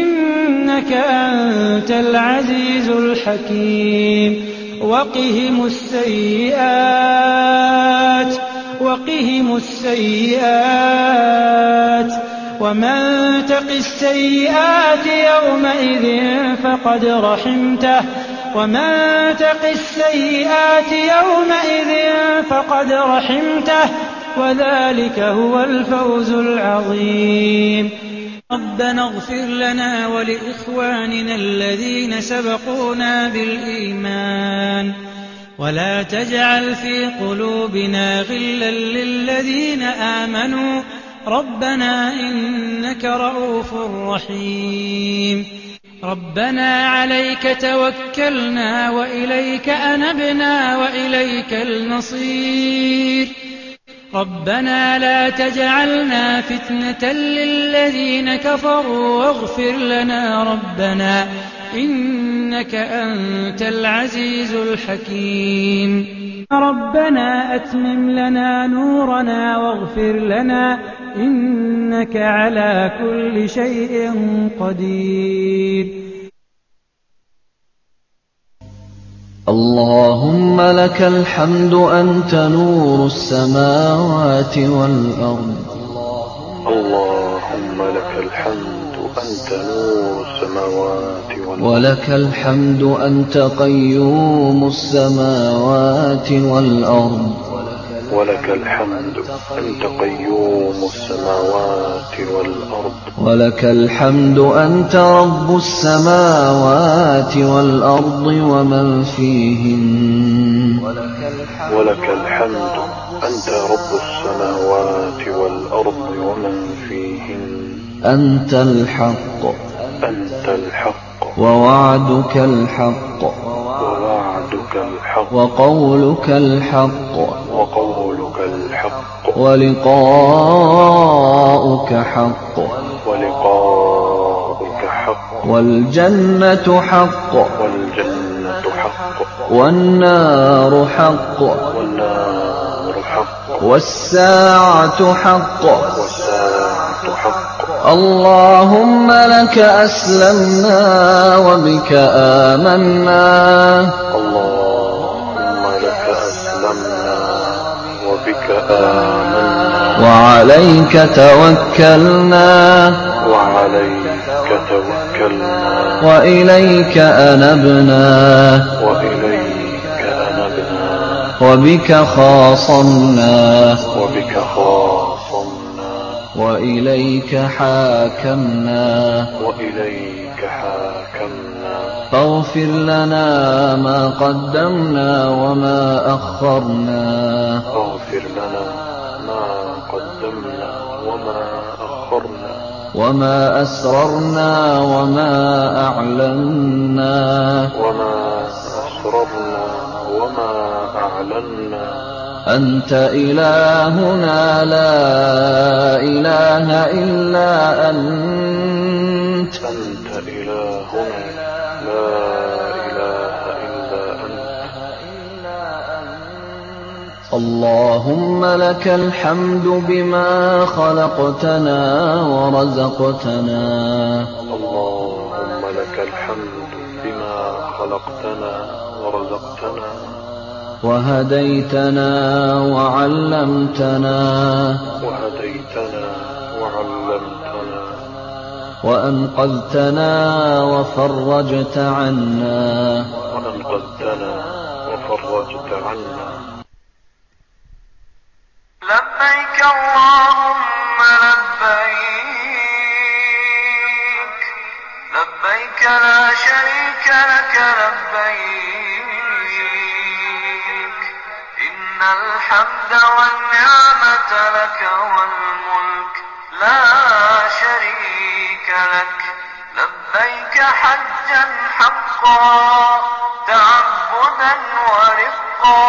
إنك أنت العزيز الحكيم. وقهم السيئات وقهم السيئات. ومن تق السيئات يومئذ فقد رحمته. ومن تق السيئات يومئذ فقد رحمته. وذلك هو الفوز العظيم. ربنا اغفر لنا ولإخواننا الذين سبقونا بالإيمان. ولا تجعل في قلوبنا غلا للذين آمنوا. ربنا إنك رؤوف رحيم. ربنا عليك توكلنا وإليك أنبنا وإليك المصير. ربنا لا تجعلنا فتنة للذين كفروا واغفر لنا ربنا إنك أنت العزيز الحكيم. ربنا أتمم لنا نورنا واغفر لنا إنك على كل شيء قدير. اللهم لك الحمد أنت نور السماوات والأرض. اللهم لك الحمد أنت نور السماوات والأرض. ولك الحمد أنت قيوم السماوات والأرض. ولك الحمد أنت قيوم السماوات والأرض. ولك الحمد أنت رب السماوات والأرض ومن فيهن. ولك الحمد أنت رب السماوات والأرض ومن فيهن. أنت الحق. أنت الحق. ووعدك الحق. ووعدك الحق وقولك الحق. وقولك الحق. ولقاؤك حق. ولقاؤك حق. والجنة حق. والجنة حق. والنار حق. والنار حق. والساعة حق. والساعة حق. اللهم لك أسلمنا وبك آمنا. اللهم وعليك توكلنا. وعليك توكلنا وإليك أنبنا. وإليك أنبنا وبك خاصمنا وبك خاصمنا. وإليك حاكمنا. وإليك حاكمنا. فاغفر لنا ما قدمنا وما أخرنا. فاغفر لنا ما قدمنا وما أخرنا. وما أسررنا وما أعلنا. وما أسررنا وما أعلنا. أنت إلهنا لا إله إلا أنت. أنت إلهنا لا إله إلا أنت. اللهم لك الحمد بما خلقتنا ورزقتنا. اللهم لك الحمد بما خلقتنا ورزقتنا. وهديتنا وعلمتنا وهديتنا وعلمتنا وأنقذتنا وفرجت عنا وأنقذتنا وفرجت عنا الحمد والنعمة لك والملك لا شريك لك. لبيك حجا حقا تعبدا ورقا.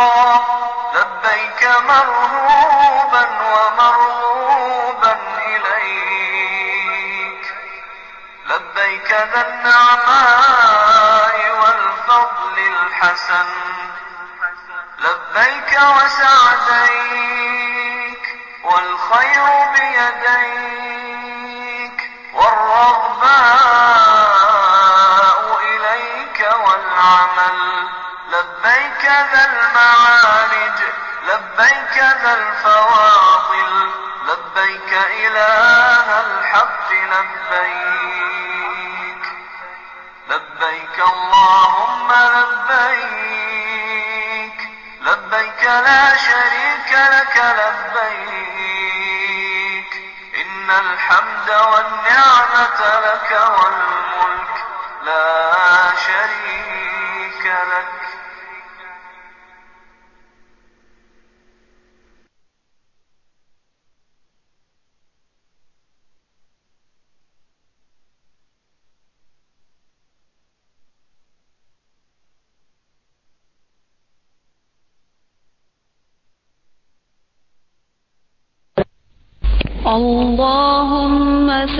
لبيك مرهوبا ومرغوبا إليك. لبيك ذا النعماء والفضل الحسن. لبيك وسعديك والخير بيديك والرغباء إليك والعمل. لبيك ذا المعارج لبيك ذا الفواضل لبيك إله الحق لبيك لبيك اللهم الحمد والنعمة لك والملك لا شريك لك. اللهم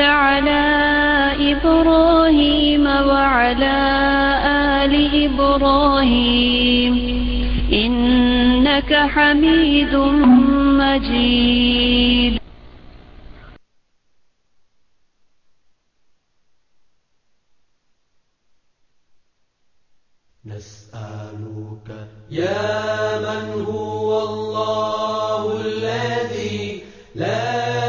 على إبراهيم وعلى آل إبراهيم إنك حميد مجيد. نسألك يا من هو الله الذي لا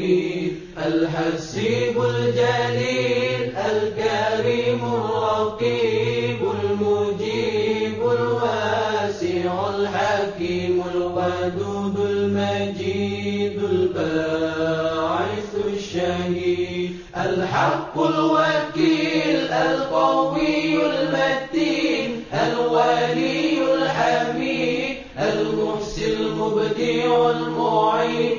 المقيت الحسيب الجليل الكريم الرقيب المجيب الواسع الحكيم الودود المجيد الباعث الشهيد. الحق الوكيل القوي المتين الولي الحميد المحسن المبدع المعيد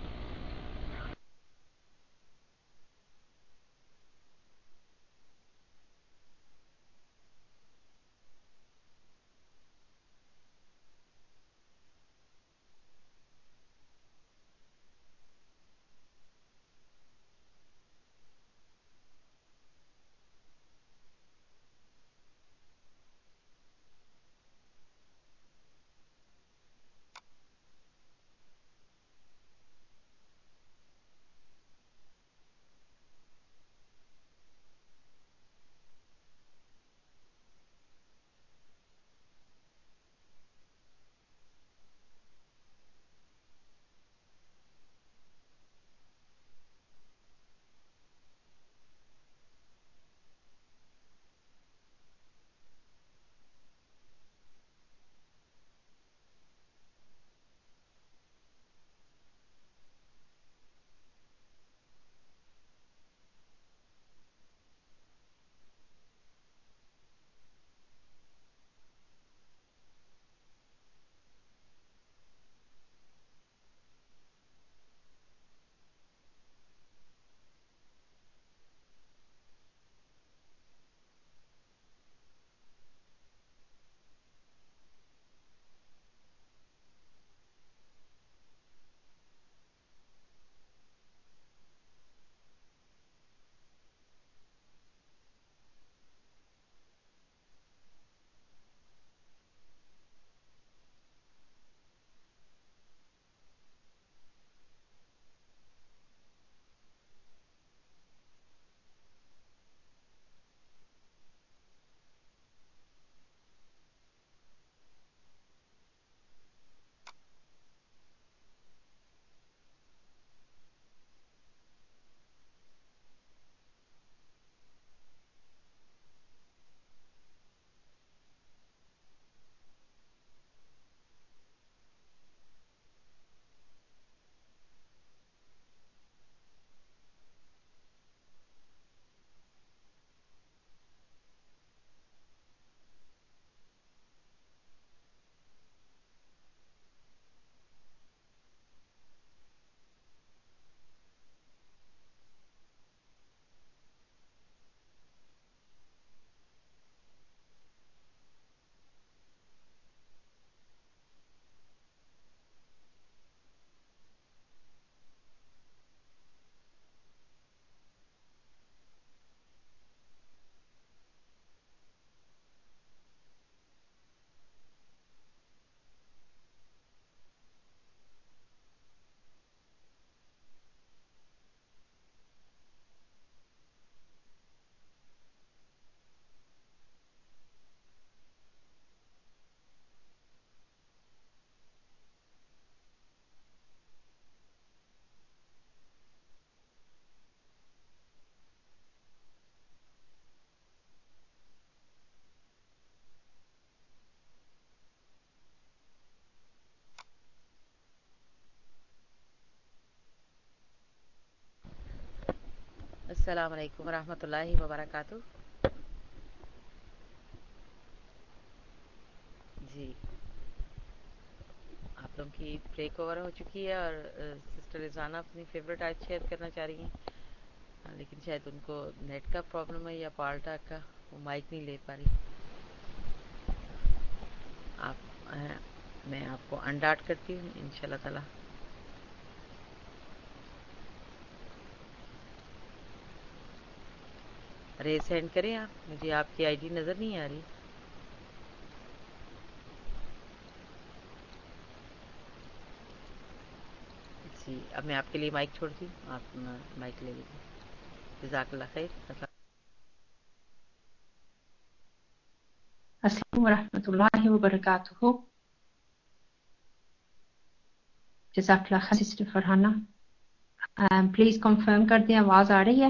السلام علیکم ورحمۃ اللہ وبرکاتہ۔ جی۔ آپ لوگوں کی بریک اوور ہو چکی ہے اور سسٹر رضانہ اپنی فیوریٹ آج شیئر کرنا چاہ رہی ہیں۔ لیکن شاید ان کو نیٹ کا پرابلم ہے یا پالٹا کا، وہ مائک نہیں لے پا رہی۔ آپ میں آپ کو انڈاٹ کرتی ہوں ان شاء اللہ تعالیٰ۔ ارے سینڈ کریں آپ، مجھے آپ کی آئی ڈی نظر نہیں آ رہی۔ جی اب میں آپ کے لیے مائک چھوڑتی ہوں، آپ مائک لے لیجیے جزاک اللہ خیر، السلام ورحمۃ اللہ وبرکاتہ۔ جزاک اللہ خیر، سسٹر فرحانہ۔ پلیز کنفرم کر دیں، آواز آ رہی ہے۔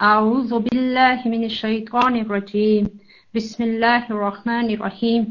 أعوذ بالله من الشيطان الرجيم بسم الله الرحمن الرحيم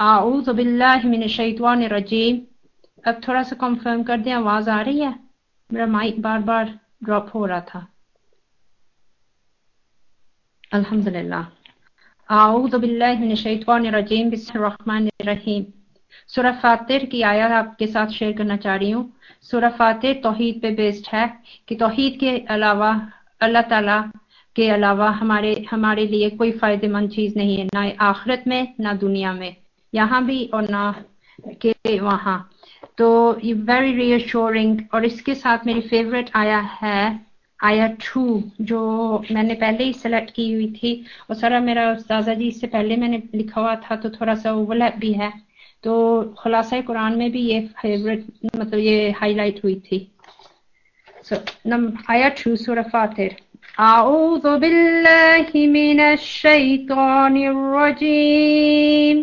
اعوذ باللہ من الشیطان الرجیم۔ اب تھوڑا سا کنفرم کر دیں، آواز آ رہی ہے؟ میرا مائک بار بار ڈراپ ہو رہا تھا۔ الحمد للہ اعوذ باللہ من الشیطان الرجیم، بسم الرحمن الرحیم۔ سورہ فاتر کی آیات آپ کے ساتھ شیئر کرنا چاہ رہی ہوں۔ سورہ فاتر توحید پہ بیسڈ ہے کہ توحید کے علاوہ اللہ تعالیٰ کے علاوہ ہمارے ہمارے لیے کوئی فائدہ مند چیز نہیں ہے، نہ آخرت میں، نہ دنیا میں۔ یہاں بھی اور نہ کہ وہاں۔ تو یہ ویری ریئشورنگ اور اس کے ساتھ میری فیوریٹ آیا ہے، آیا ٹو جو میں نے پہلے ہی سلیکٹ کی ہوئی تھی۔ اور سارا میرا استاذہ جی اس سے پہلے میں نے لکھا ہوا تھا تو تھوڑا سا اوورلیپ بھی ہے۔ تو خلاصہ قرآن میں بھی یہ فیوریٹ مطلب یہ ہائی لائٹ ہوئی تھی۔ آیا ٹو سور فاتر اعوذ باللہ من الشیطان الرجیم۔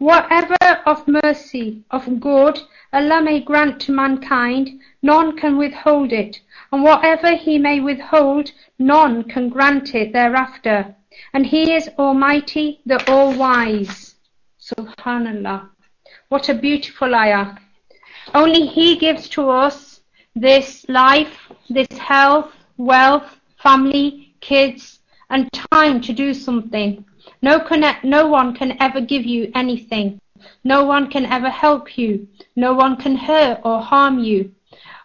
Whatever of mercy, of good, Allah may grant to mankind, none can withhold it, and whatever He may withhold, none can grant it thereafter. And He is Almighty, the All-Wise. Subhanallah. What a beautiful ayah. Only He gives to us this life, this health, wealth, family, kids, and time to do something. No, connect, no one can ever give you anything. No one can ever help you. No one can hurt or harm you.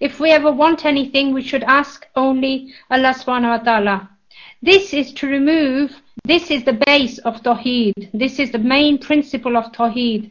if we ever want anything, we should ask only Allah subhanahu wa ta'ala. This is to remove, this is the base of Tawheed. This is the main principle of Tawheed.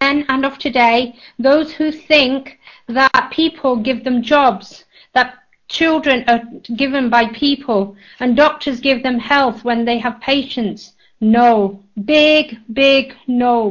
then and of today, those who think that people give them jobs, that Children are given by people, and doctors give them health when they have patients. No. Big, big no.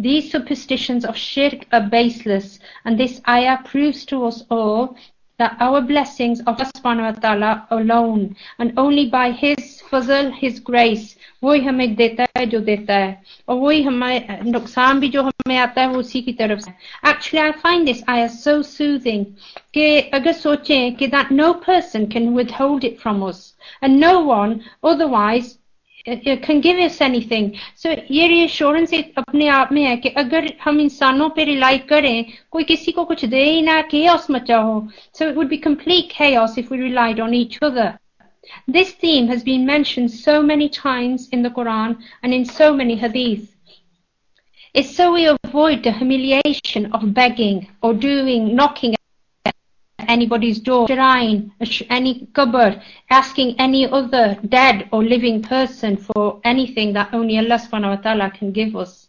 These superstitions of shirk are baseless and this ayah proves to us all that our blessings of Allah subhanahu wa ta'ala alone and only by His fuzzle, His grace Actually, I find this ayah so soothing. that no person can withhold it from us and no one otherwise uh, uh, can give us anything. So یہ reassurance assurance آپ میں ہے کہ اگر ہم انسانوں پر rely کریں کوئی So it would be complete chaos if we relied on each other. This theme has been mentioned so many times in the Quran and in so many hadith. It's so we avoid the humiliation of begging or doing, knocking at anybody's door, shrine, any cupboard, asking any other dead or living person for anything that only Allah subhanahu wa ta'ala can give us.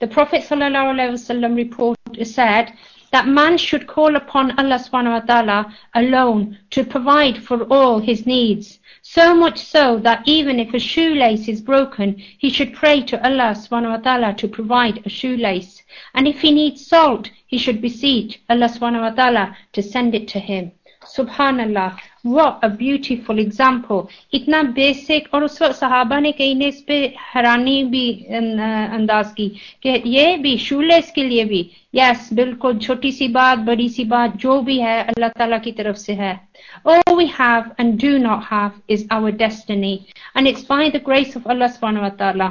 The Prophet ﷺ report said that man should call upon Allah subhanahu wa ta'ala alone to provide for all his needs. So much so that even if a shoelace is broken, he should pray to Allah subhanahu wa ta'ala to provide a shoelace. And if he needs salt, he should beseech Allah subhanahu wa ta'ala to send it to him. Subhanallah, what a beautiful example. اتنا basic اور اس وقت صحابہ نے کہیں نے اس پہ حیرانی بھی انداز کی کہ یہ بھی شولس کے لیے بھی۔ یس yes, بالکل چھوٹی سی بات بڑی سی بات جو بھی ہے اللہ تعالیٰ کی طرف سے ہے۔ All we have and do not have is our destiny. And it's by the grace of Allah subhanahu wa ta'ala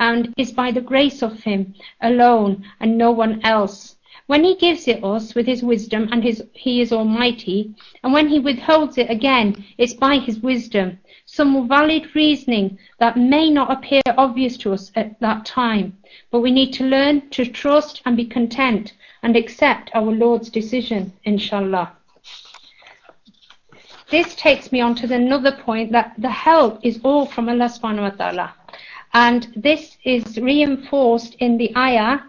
and is by the grace of him alone and no one else When he gives it us with his wisdom and his, he is almighty, and when he withholds it again, it's by his wisdom some valid reasoning that may not appear obvious to us at that time, but we need to learn to trust and be content and accept our Lord's decision, inshallah. This takes me on to another point that the help is all from Allah subhanahu wa ta'ala. And this is reinforced in the ayah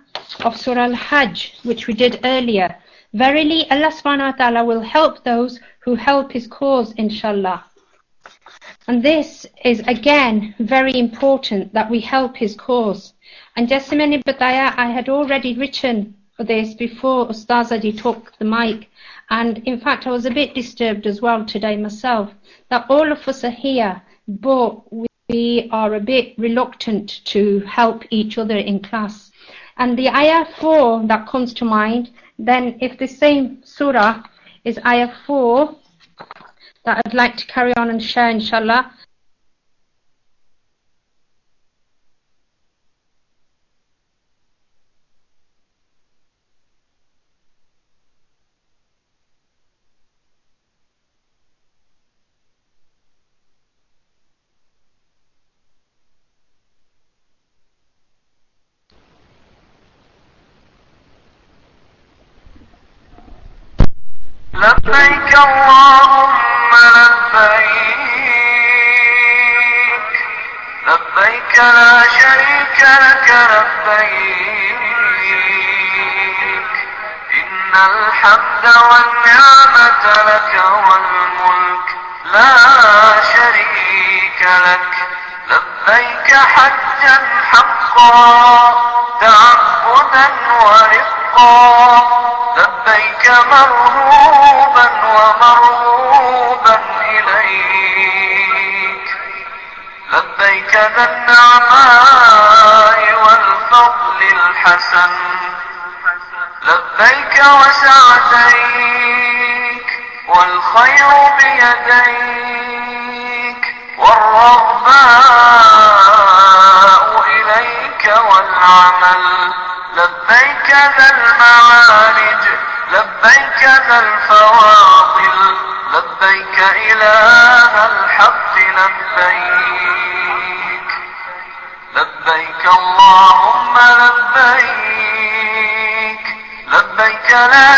of Surah Al-Hajj, which we did earlier. Verily, Allah subhanahu wa ta'ala will help those who help His cause, inshallah. And this is again very important that we help his cause. And Jessamine Badaya, I had already written for this before Ustazadi took the mic. And in fact, I was a bit disturbed as well today myself that all of us are here, but we are a bit reluctant to help each other in class. And the ayah 4 that comes to mind, then if the same surah is ayah 4, that I'd like to carry on and share inshallah. ذا المعارج لبيك ذا الفواطل لبيك إله الحق لبيك. لبيك اللهم لبيك. لبيك لا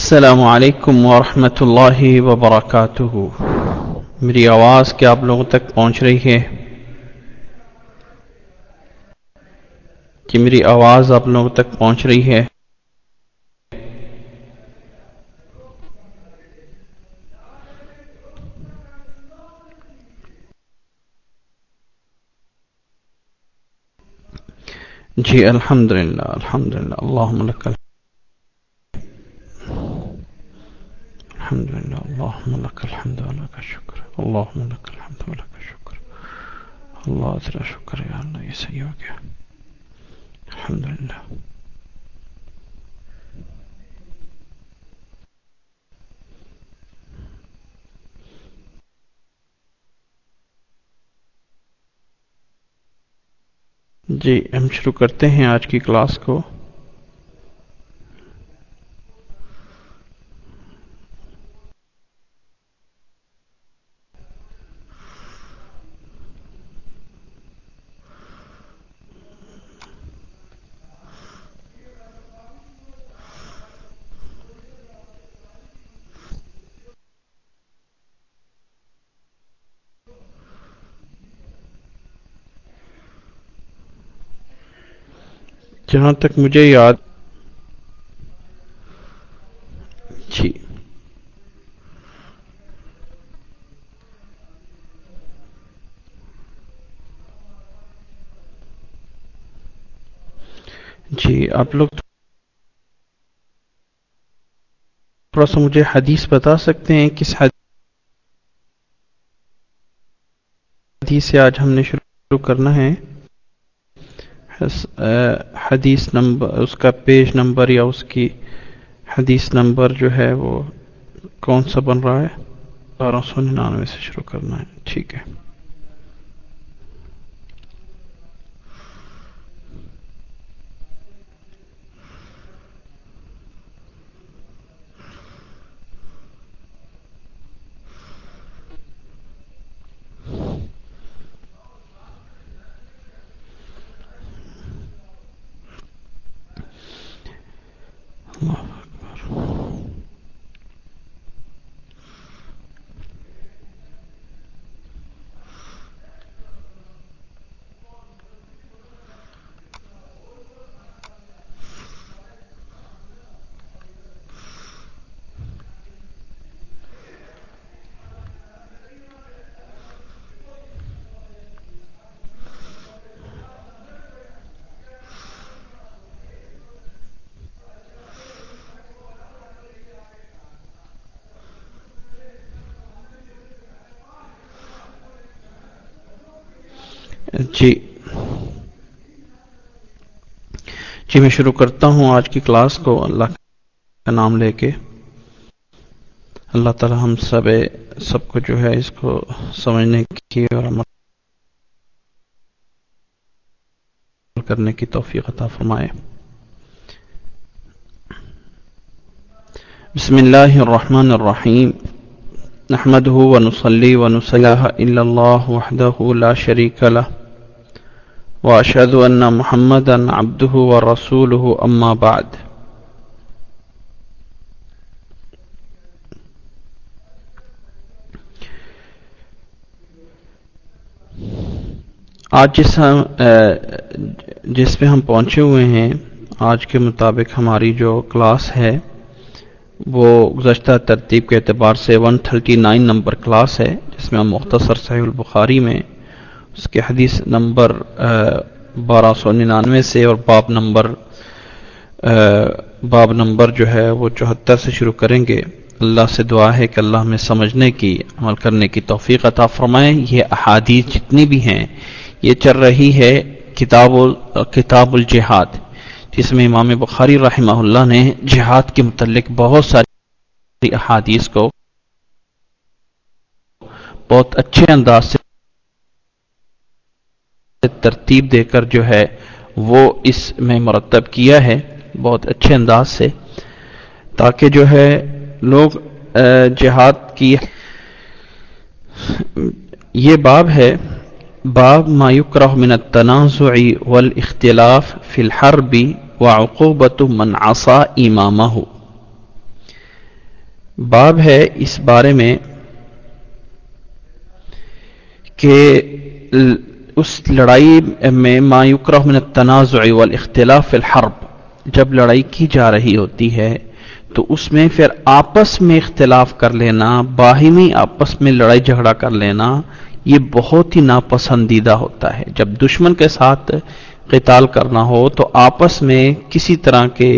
السلام علیکم ورحمۃ اللہ وبرکاتہ۔ میری آواز کیا آپ لوگوں تک پہنچ رہی ہے؟ کہ میری آواز آپ لوگوں تک پہنچ رہی ہے؟ جی الحمد للہ الحمد للہ اللہ الحمد لله اللهم لك الحمد ولك الشكر اللهم لك الحمد ولك الشكر الله ترى شكر يا الله يسيئك الحمد لله جی ہم شروع کرتے ہیں آج کی کلاس کو. جہاں تک مجھے یاد جی۔ جی آپ لوگ تھوڑا سا مجھے حدیث بتا سکتے ہیں کس حدیث سے آج ہم نے شروع کرنا ہے۔ حدیث نمبر اس کا پیج نمبر یا اس کی حدیث نمبر جو ہے وہ کون سا بن رہا ہے؟ بارہ سو ننانوے سے شروع کرنا ہے۔ ٹھیک ہے۔ جی جی میں شروع کرتا ہوں آج کی کلاس کو، اللہ کا نام لے کے۔ اللہ تعالی ہم سب سب کو جو ہے اس کو سمجھنے کی اور عمل کرنے کی توفیق عطا فرمائے۔ بسم اللہ الرحمن الرحیم۔ نحمده ونصلي ونسلها إلا الله وحده لا شريك له وأشهد أن محمدا عبده ورسوله، أما بعد. آج جس ہم جس پہ ہم پہنچے ہوئے ہیں، آج کے مطابق ہماری جو کلاس ہے، وہ گزشتہ ترتیب کے اعتبار سے 139 نمبر کلاس ہے، جس میں ہم مختصر صحیح البخاری میں اس کے حدیث نمبر بارہ سو ننانوے سے اور باب نمبر باب نمبر جو ہے وہ چوہتر سے شروع کریں گے۔ اللہ سے دعا ہے کہ اللہ ہمیں سمجھنے کی، عمل کرنے کی توفیق عطا فرمائیں یہ احادیث جتنی بھی ہیں، یہ چل رہی ہے کتاب کتاب الجہاد، جس میں امام بخاری رحمہ اللہ نے جہاد کے متعلق بہت ساری احادیث کو بہت اچھے انداز سے ترتیب دے کر جو ہے وہ اس میں مرتب کیا ہے بہت اچھے انداز سے، تاکہ جو ہے لوگ جہاد کی یہ باب ہے، باب ما یکرہ من التنازع والاختلاف فی الحرب وعقوبت من عصا امامہ۔ باب ہے اس بارے میں کہ اس لڑائی میں ما یکرہ من التنازع والاختلاف فی الحرب، جب لڑائی کی جا رہی ہوتی ہے، تو اس میں پھر آپس میں اختلاف کر لینا، باہمی آپس میں لڑائی جھگڑا کر لینا، یہ بہت ہی ناپسندیدہ ہوتا ہے۔ جب دشمن کے ساتھ قتال کرنا ہو، تو آپس میں کسی طرح کے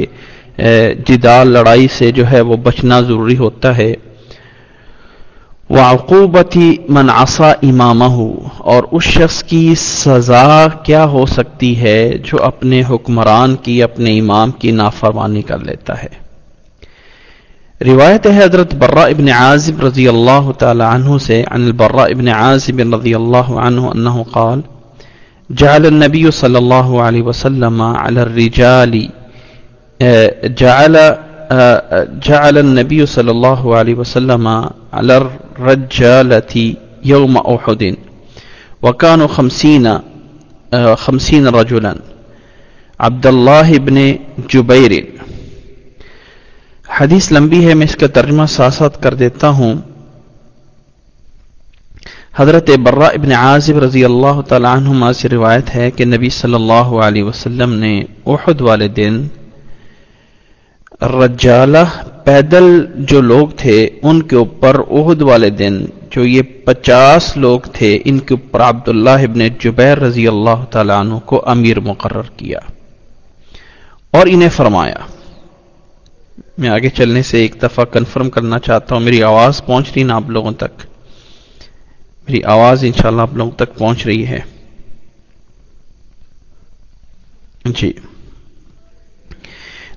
جدال، لڑائی سے جو ہے وہ بچنا ضروری ہوتا ہے۔ وعقوبتی من عصا امامہ اور اس شخص کی سزا کیا ہو سکتی ہے جو اپنے حکمران کی، اپنے امام کی نافرمانی کر لیتا ہے؟ روایت ہے حضرت برہ ابن عازب رضی اللہ تعالی عنہ سے، عن البراء ابن عازب رضی اللہ عنہ انه قال، جعل النبي صلى الله عليه وسلم على الرجال جعل جعل النبي صلى الله عليه وسلم على الرجالة يوم أحد. وكانوا خمسين خمسين رجلا. عبد الله بن جبير. حدیث لمبی ہے، میں اس کا ترجمہ ساتھ ساتھ کر دیتا ہوں. حضرت برہ ابن عازب رضی اللہ تعالیٰ عنہما سے روایت ہے کہ نبی صلی اللہ علیہ وسلم نے احد والے دن رجالہ پیدل جو لوگ تھے، ان کے اوپر احد والے دن جو یہ پچاس لوگ تھے، ان کے اوپر عبداللہ ابن جبیر رضی اللہ تعالیٰ عنہ کو امیر مقرر کیا اور انہیں فرمایا، میں آگے چلنے سے ایک دفعہ کنفرم کرنا چاہتا ہوں، میری آواز پہنچ رہی نا آپ لوگوں تک؟ میری آواز انشاءاللہ آپ لوگوں تک پہنچ رہی ہے۔ جی۔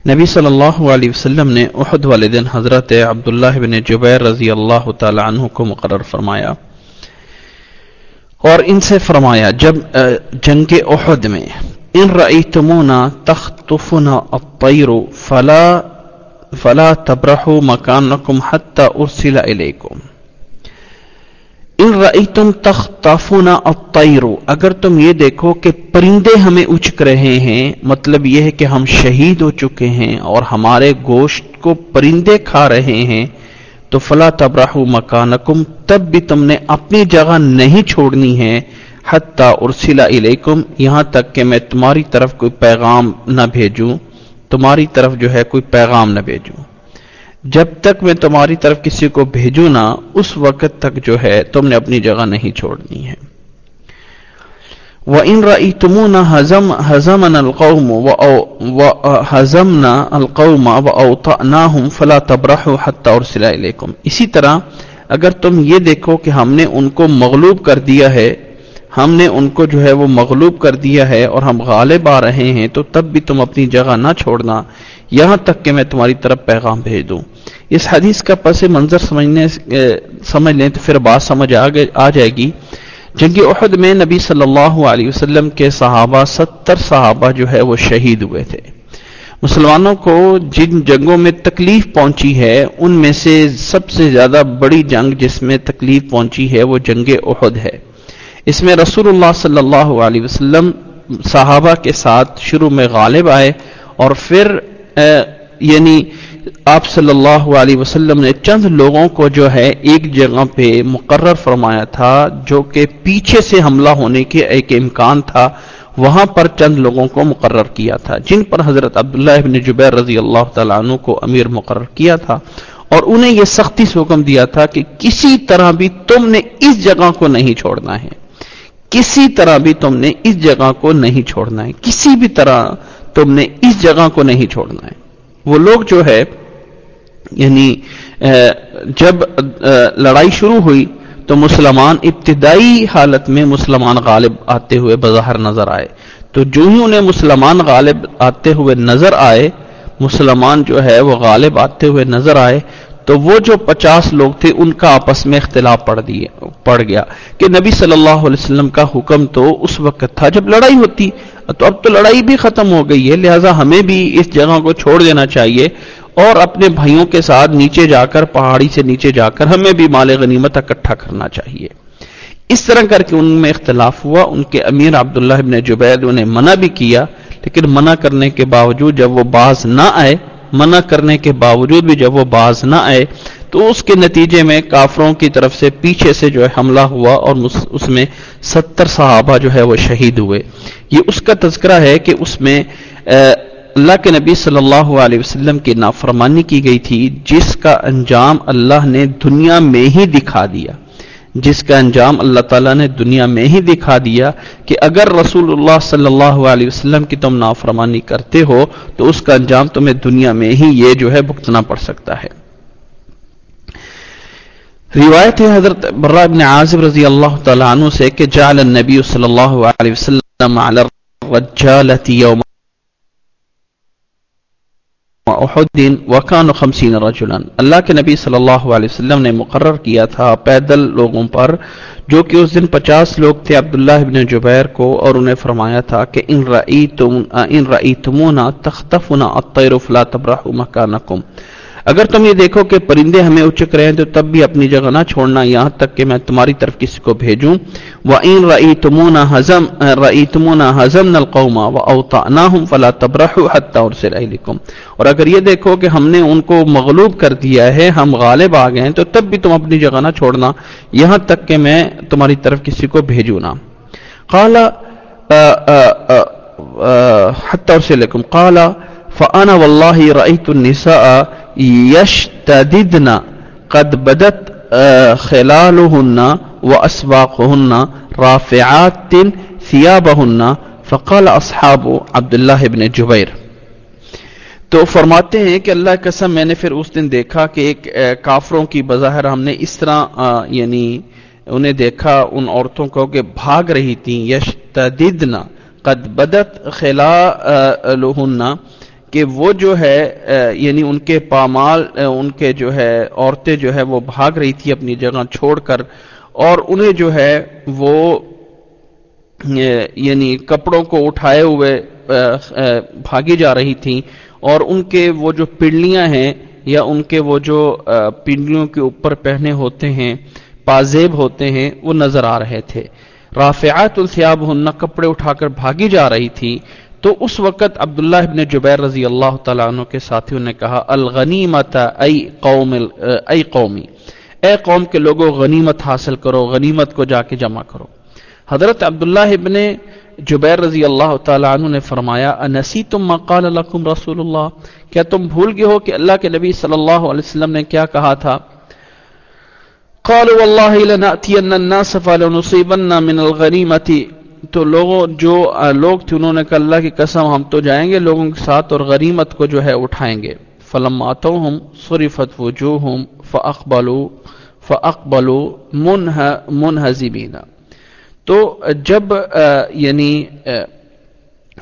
نبی صلی اللہ علیہ وسلم نے احد والے دن حضرت عبداللہ بن جبیر رضی اللہ تعالی عنہ کو مقرر فرمایا اور ان سے فرمایا، جب جنگ احد میں، ان رأیتمونا تخطفنا الطیر، فلا فلا تبرحوا مکانکم حتی ارسل الیکم۔ ان رأیتم تخطفنا الطیر، اگر تم یہ دیکھو کہ پرندے ہمیں اچک رہے ہیں مطلب یہ ہے کہ ہم شہید ہو چکے ہیں اور ہمارے گوشت کو پرندے کھا رہے ہیں، تو فلا تبرحوا مکانکم، تب بھی تم نے اپنی جگہ نہیں چھوڑنی ہے، حتی ارسل الیکم، یہاں تک کہ میں تمہاری طرف کوئی پیغام نہ بھیجوں، تمہاری طرف جو ہے کوئی پیغام نہ بھیجوں۔ جب تک میں تمہاری طرف کسی کو بھیجوں نہ اس وقت تک جو ہے تم نے اپنی جگہ نہیں چھوڑنی ہے۔ وَإِن رَأَيْتُمُونَ هَزَمْ هَزَمَنَا الْقَوْمُ وَهَزَمْنَا الْقَوْمَ وَأَوْطَأْنَاهُمْ فَلَا تَبْرَحُوا حَتَّى أُرْسِلَ إِلَيْكُمْ۔ اسی طرح اگر تم یہ دیکھو کہ ہم نے ان کو مغلوب کر دیا ہے ہم نے ان کو جو ہے وہ مغلوب کر دیا ہے اور ہم غالب آ رہے ہیں، تو تب بھی تم اپنی جگہ نہ چھوڑنا۔ یہاں تک کہ میں تمہاری طرف پیغام بھیج دوں اس حدیث کا پس منظر سمجھنے سمجھ لیں تو پھر بات سمجھ آ جائے گی۔ جنگ عہد میں نبی صلی اللہ علیہ وسلم کے صحابہ، ستر صحابہ جو ہے وہ شہید ہوئے تھے۔ مسلمانوں کو جن جنگوں میں تکلیف پہنچی ہے، ان میں سے سب سے زیادہ بڑی جنگ جس میں تکلیف پہنچی ہے، وہ جنگ عہد ہے۔ اس میں رسول اللہ صلی اللہ علیہ وسلم صحابہ کے ساتھ شروع میں غالب آئے اور پھر یعنی آپ صلی اللہ علیہ وسلم نے چند لوگوں کو جو ہے ایک جگہ پہ مقرر فرمایا تھا جو کہ پیچھے سے حملہ ہونے کے ایک امکان تھا، وہاں پر چند لوگوں کو مقرر کیا تھا، جن پر حضرت عبداللہ ابن جبیر رضی اللہ تعالیٰ عنہ کو امیر مقرر کیا تھا۔ اور انہیں یہ سختی سے حکم دیا تھا کہ کسی طرح بھی تم نے اس جگہ کو نہیں چھوڑنا ہے۔ کسی طرح بھی تم نے اس جگہ کو نہیں چھوڑنا ہے۔ کسی بھی طرح تم نے اس جگہ کو نہیں چھوڑنا ہے۔ وہ لوگ جو ہے یعنی جب لڑائی شروع ہوئی تو مسلمان ابتدائی حالت میں مسلمان غالب آتے ہوئے بظاہر نظر آئے۔ تو جو ہی انہیں مسلمان غالب آتے ہوئے نظر آئے، مسلمان جو ہے وہ غالب آتے ہوئے نظر آئے۔ تو وہ جو پچاس لوگ تھے، ان کا آپس میں اختلاف پڑ دیے، پڑ گیا کہ نبی صلی اللہ علیہ وسلم کا حکم تو اس وقت تھا جب لڑائی ہوتی۔ تو اب تو لڑائی بھی ختم ہو گئی ہے، لہٰذا ہمیں بھی اس جگہ کو چھوڑ دینا چاہیے اور اپنے بھائیوں کے ساتھ نیچے جا کر، پہاڑی سے نیچے جا کر ہمیں بھی مال غنیمت اکٹھا کرنا چاہیے۔ اس طرح کر کے ان میں اختلاف ہوا، ان کے امیر عبداللہ ابن جبید انہیں منع بھی کیا، لیکن منع کرنے کے باوجود جب وہ باز نہ آئے منع کرنے کے باوجود بھی جب وہ باز نہ آئے، تو اس کے نتیجے میں کافروں کی طرف سے پیچھے سے جو ہے حملہ ہوا اور اس میں ستر صحابہ جو ہے وہ شہید ہوئے۔ یہ اس کا تذکرہ ہے کہ اس میں اللہ کے نبی صلی اللہ علیہ وسلم کی نافرمانی کی گئی تھی، جس کا انجام اللہ نے دنیا میں ہی دکھا دیا۔ جس کا انجام اللہ تعالیٰ نے دنیا میں ہی دکھا دیا کہ اگر رسول اللہ صلی اللہ علیہ وسلم کی تم نافرمانی کرتے ہو تو اس کا انجام تمہیں دنیا میں ہی یہ جو ہے بھگتنا پڑ سکتا ہے۔ روایت ہے حضرت برہ ابن عازب رضی اللہ تعالیٰ عنہ سے کہ جعل النبی صلی اللہ علیہ وسلم علی الرجالة یوم احد وکان خمسین رجلا اللہ کے نبی صلی اللہ علیہ وسلم نے مقرر کیا تھا پیدل لوگوں پر، جو کہ اس دن پچاس لوگ تھے عبداللہ ابن جبیر کو، اور انہیں فرمایا تھا کہ ان رأیتم، ان رأیتمونا تختفنا الطیر فلا تبرحوا مکانکم۔ اگر تم یہ دیکھو کہ پرندے ہمیں اچک رہے ہیں تو تب بھی اپنی جگہ نہ چھوڑنا، یہاں تک کہ میں تمہاری طرف کسی کو بھیجوں۔ وَإِن رَأَيْتُمُونَ حَزَمْ رَأَيْتُمُونَ حَزَمْنَ الْقَوْمَ وَأَوْطَعْنَاهُمْ فَلَا تَبْرَحُوا حَتَّى أُرْسِلَ إِلَيْكُمْ۔ اور اگر یہ دیکھو کہ ہم نے ان کو مغلوب کر دیا ہے، ہم غالب آ گئے ہیں، تو تب بھی تم اپنی جگہ نہ چھوڑنا۔ یہاں تک کہ میں تمہاری طرف کسی کو بھیجوں نہ۔ قال حتى أرسلكم قال فأنا والله رأيت النساء يشتددن قد بدت خلالهن وأسواقهن رافعات ثيابهن فقال أصحاب عبد الله بن جبير۔ تو فرماتے ہیں کہ اللہ قسم، میں نے پھر اس دن دیکھا کہ ایک کافروں کی بظاہر ہم نے اس طرح یعنی انہیں دیکھا، ان عورتوں کو کہ بھاگ رہی تھیں، یشتددن قد بدت خلالهن کہ وہ جو ہے یعنی ان کے پامال ان کے جو ہے، عورتیں جو ہے، وہ بھاگ رہی تھی اپنی جگہ چھوڑ کر، اور انہیں جو ہے، وہ یعنی کپڑوں کو اٹھائے ہوئے بھاگی جا رہی تھیں، اور ان کے وہ جو پنڈلیاں ہیں، یا ان کے وہ جو پنڈلیوں کے اوپر پہنے ہوتے ہیں، پازیب ہوتے ہیں، وہ نظر آ رہے تھے۔ رافعات الثیاب ہن کپڑے اٹھا کر بھاگی جا رہی تھی تو اس وقت عبداللہ ابن جبیر رضی اللہ تعالیٰ عنہ کے ساتھیوں نے کہا، الغنیمت ای قوم ای قومی، اے قوم کے لوگوں غنیمت حاصل کرو، غنیمت کو جا کے جمع کرو۔ حضرت عبداللہ ابن جبیر رضی اللہ تعالیٰ عنہ نے فرمایا انسی تم مقال لکم رسول اللہ؟ کیا تم بھول گئے ہو کہ اللہ کے نبی صلی اللہ علیہ وسلم نے کیا کہا تھا؟ قالوا والله لنأتين الناس فلنصيبن من الغنيمة تو لوگوں جو لوگ تھے، انہوں نے کہا، اللہ کی قسم، ہم تو جائیں گے لوگوں کے ساتھ اور غنیمت کو جو ہے اٹھائیں گے۔ فلم آتو ہم صرفت وجوہ ہم فاقبلو فاقبلو منہ، منہزبین۔ تو جب یعنی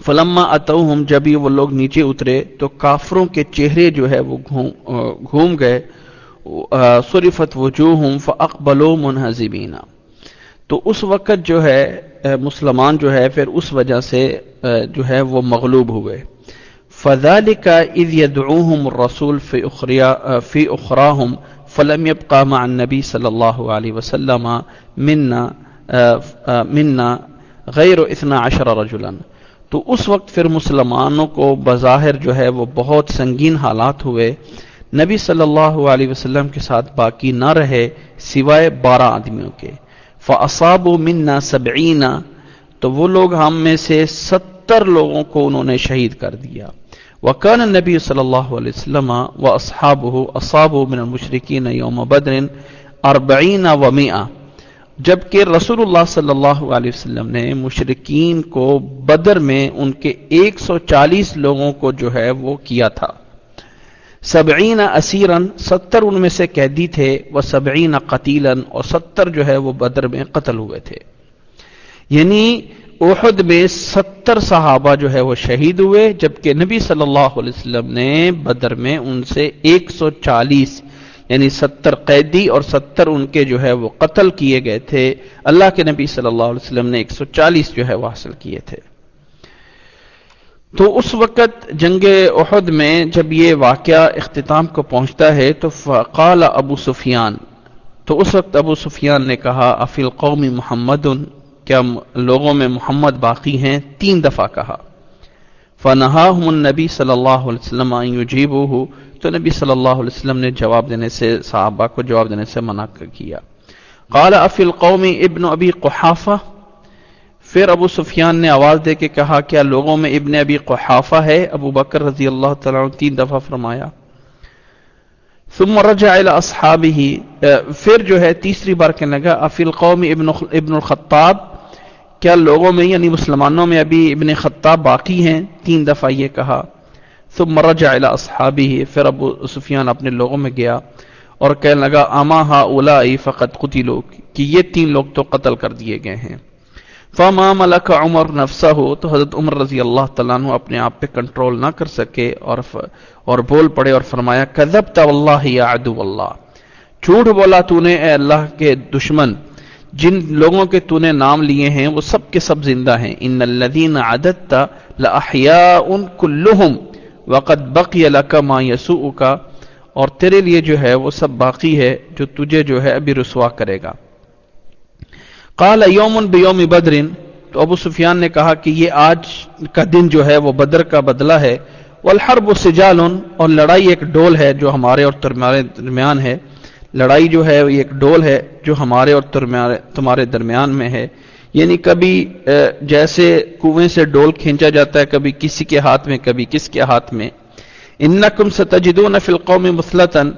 فلما اتو ہم جب ہی وہ لوگ نیچے اترے، تو کافروں کے چہرے جو ہے وہ گھوم گئے۔ صرفت وجوہ ہم فاقبلو منہزبین۔ تو اس وقت جو ہے مسلمان جو ہے، پھر اس وجہ سے جو ہے، وہ مغلوب ہوئے۔ فذلك اذ يدعوهم الرسول في اخرى في اخراهم فلم يبقى مع النبي صلى الله عليه وسلم منا منا غیر اثنا عشر رجلا تو اس وقت پھر مسلمانوں کو بظاہر جو ہے، وہ بہت سنگین حالات ہوئے۔ نبی صلی اللہ علیہ وسلم کے ساتھ باقی نہ رہے سوائے بارہ آدمیوں کے۔ فاصاب منا سبعین تو وہ لوگ ہم میں سے ستر لوگوں کو انہوں نے شہید کر دیا۔ وکان نبی صلی اللہ علیہ وسلم و اصحاب اصاب من المشرقین یوم بدر اربعین و میہ جبکہ رسول اللہ صلی اللہ علیہ وسلم نے مشرقین کو بدر میں ان کے ایک سو چالیس لوگوں کو جو ہے وہ کیا تھا۔ سبعین اسیرن، ستر ان میں سے قیدی تھے وہ سبعین قتیلن، اور ستر جو ہے وہ بدر میں قتل ہوئے تھے۔ یعنی احد میں ستر صحابہ جو ہے وہ شہید ہوئے، جبکہ نبی صلی اللہ علیہ وسلم نے بدر میں ان سے ایک سو چالیس یعنی ستر قیدی اور ستر ان کے جو ہے وہ قتل کیے گئے تھے۔ اللہ کے نبی صلی اللہ علیہ وسلم نے ایک سو چالیس جو ہے وہ حاصل کیے تھے۔ تو اس وقت جنگ احد میں جب یہ واقعہ اختتام کو پہنچتا ہے تو فقال ابو سفیان، تو اس وقت ابو سفیان نے کہا افیل قومی محمد کیا لوگوں میں محمد باقی ہیں؟ تین دفعہ کہا۔ فنہا النبی صلی اللہ علیہ وسلم یجیب تو نبی صلی اللہ علیہ وسلم نے جواب دینے سے، صحابہ کو جواب دینے سے منع کیا۔ قال افی القومی ابن ابی قحافہ پھر ابو سفیان نے آواز دے کے کہا، کیا لوگوں میں ابن ابی قحافہ ہے؟ ابو بکر رضی اللہ تعالیٰ تین دفعہ فرمایا۔ ثم رجع الى اصحابه پھر جو ہے تیسری بار کہنے لگا، افی القوم ابن ابن الخطاب؟ کیا لوگوں میں یعنی مسلمانوں میں ابھی ابن خطاب باقی ہیں؟ تین دفعہ یہ کہا۔ ثم رجع الى اصحابه پھر ابو سفیان اپنے لوگوں میں گیا اور کہنے لگا اما ہا اولائی فقط قتلوا، کہ یہ تین لوگ تو قتل کر دیے گئے ہیں۔ فما ملک عمر نفسہ ہو تو حضرت عمر رضی اللہ تعالیٰ عنہ اپنے آپ پہ کنٹرول نہ کر سکے اور ف... اور بول پڑے اور فرمایا، کذبت واللہ یا عدو اللہ. جھوٹ بولا تو نے اے اللہ کے دشمن، جن لوگوں کے تو نے نام لیے ہیں وہ سب کے سب زندہ ہیں. ان الذین عددت لاحیاء کلہم وقت بقی لک ما یسوءک اور تیرے لیے جو ہے وہ سب باقی ہے جو تجھے جو ہے ابھی رسوا کرے گا. قال یوم بیوم بدرن، تو ابو سفیان نے کہا کہ یہ آج کا دن جو ہے وہ بدر کا بدلہ ہے، والحرب سجال اور لڑائی ایک ڈول ہے جو ہمارے اور تمہارے درمیان ہے۔ لڑائی جو ہے یہ ایک ڈول ہے جو ہمارے اور تمہارے درمیان میں ہے۔ یعنی کبھی جیسے کنویں سے ڈول کھینچا جاتا ہے، کبھی کسی کے ہاتھ میں، کبھی کس کے ہاتھ میں۔ انکم ستجدون فی القوم مثلتن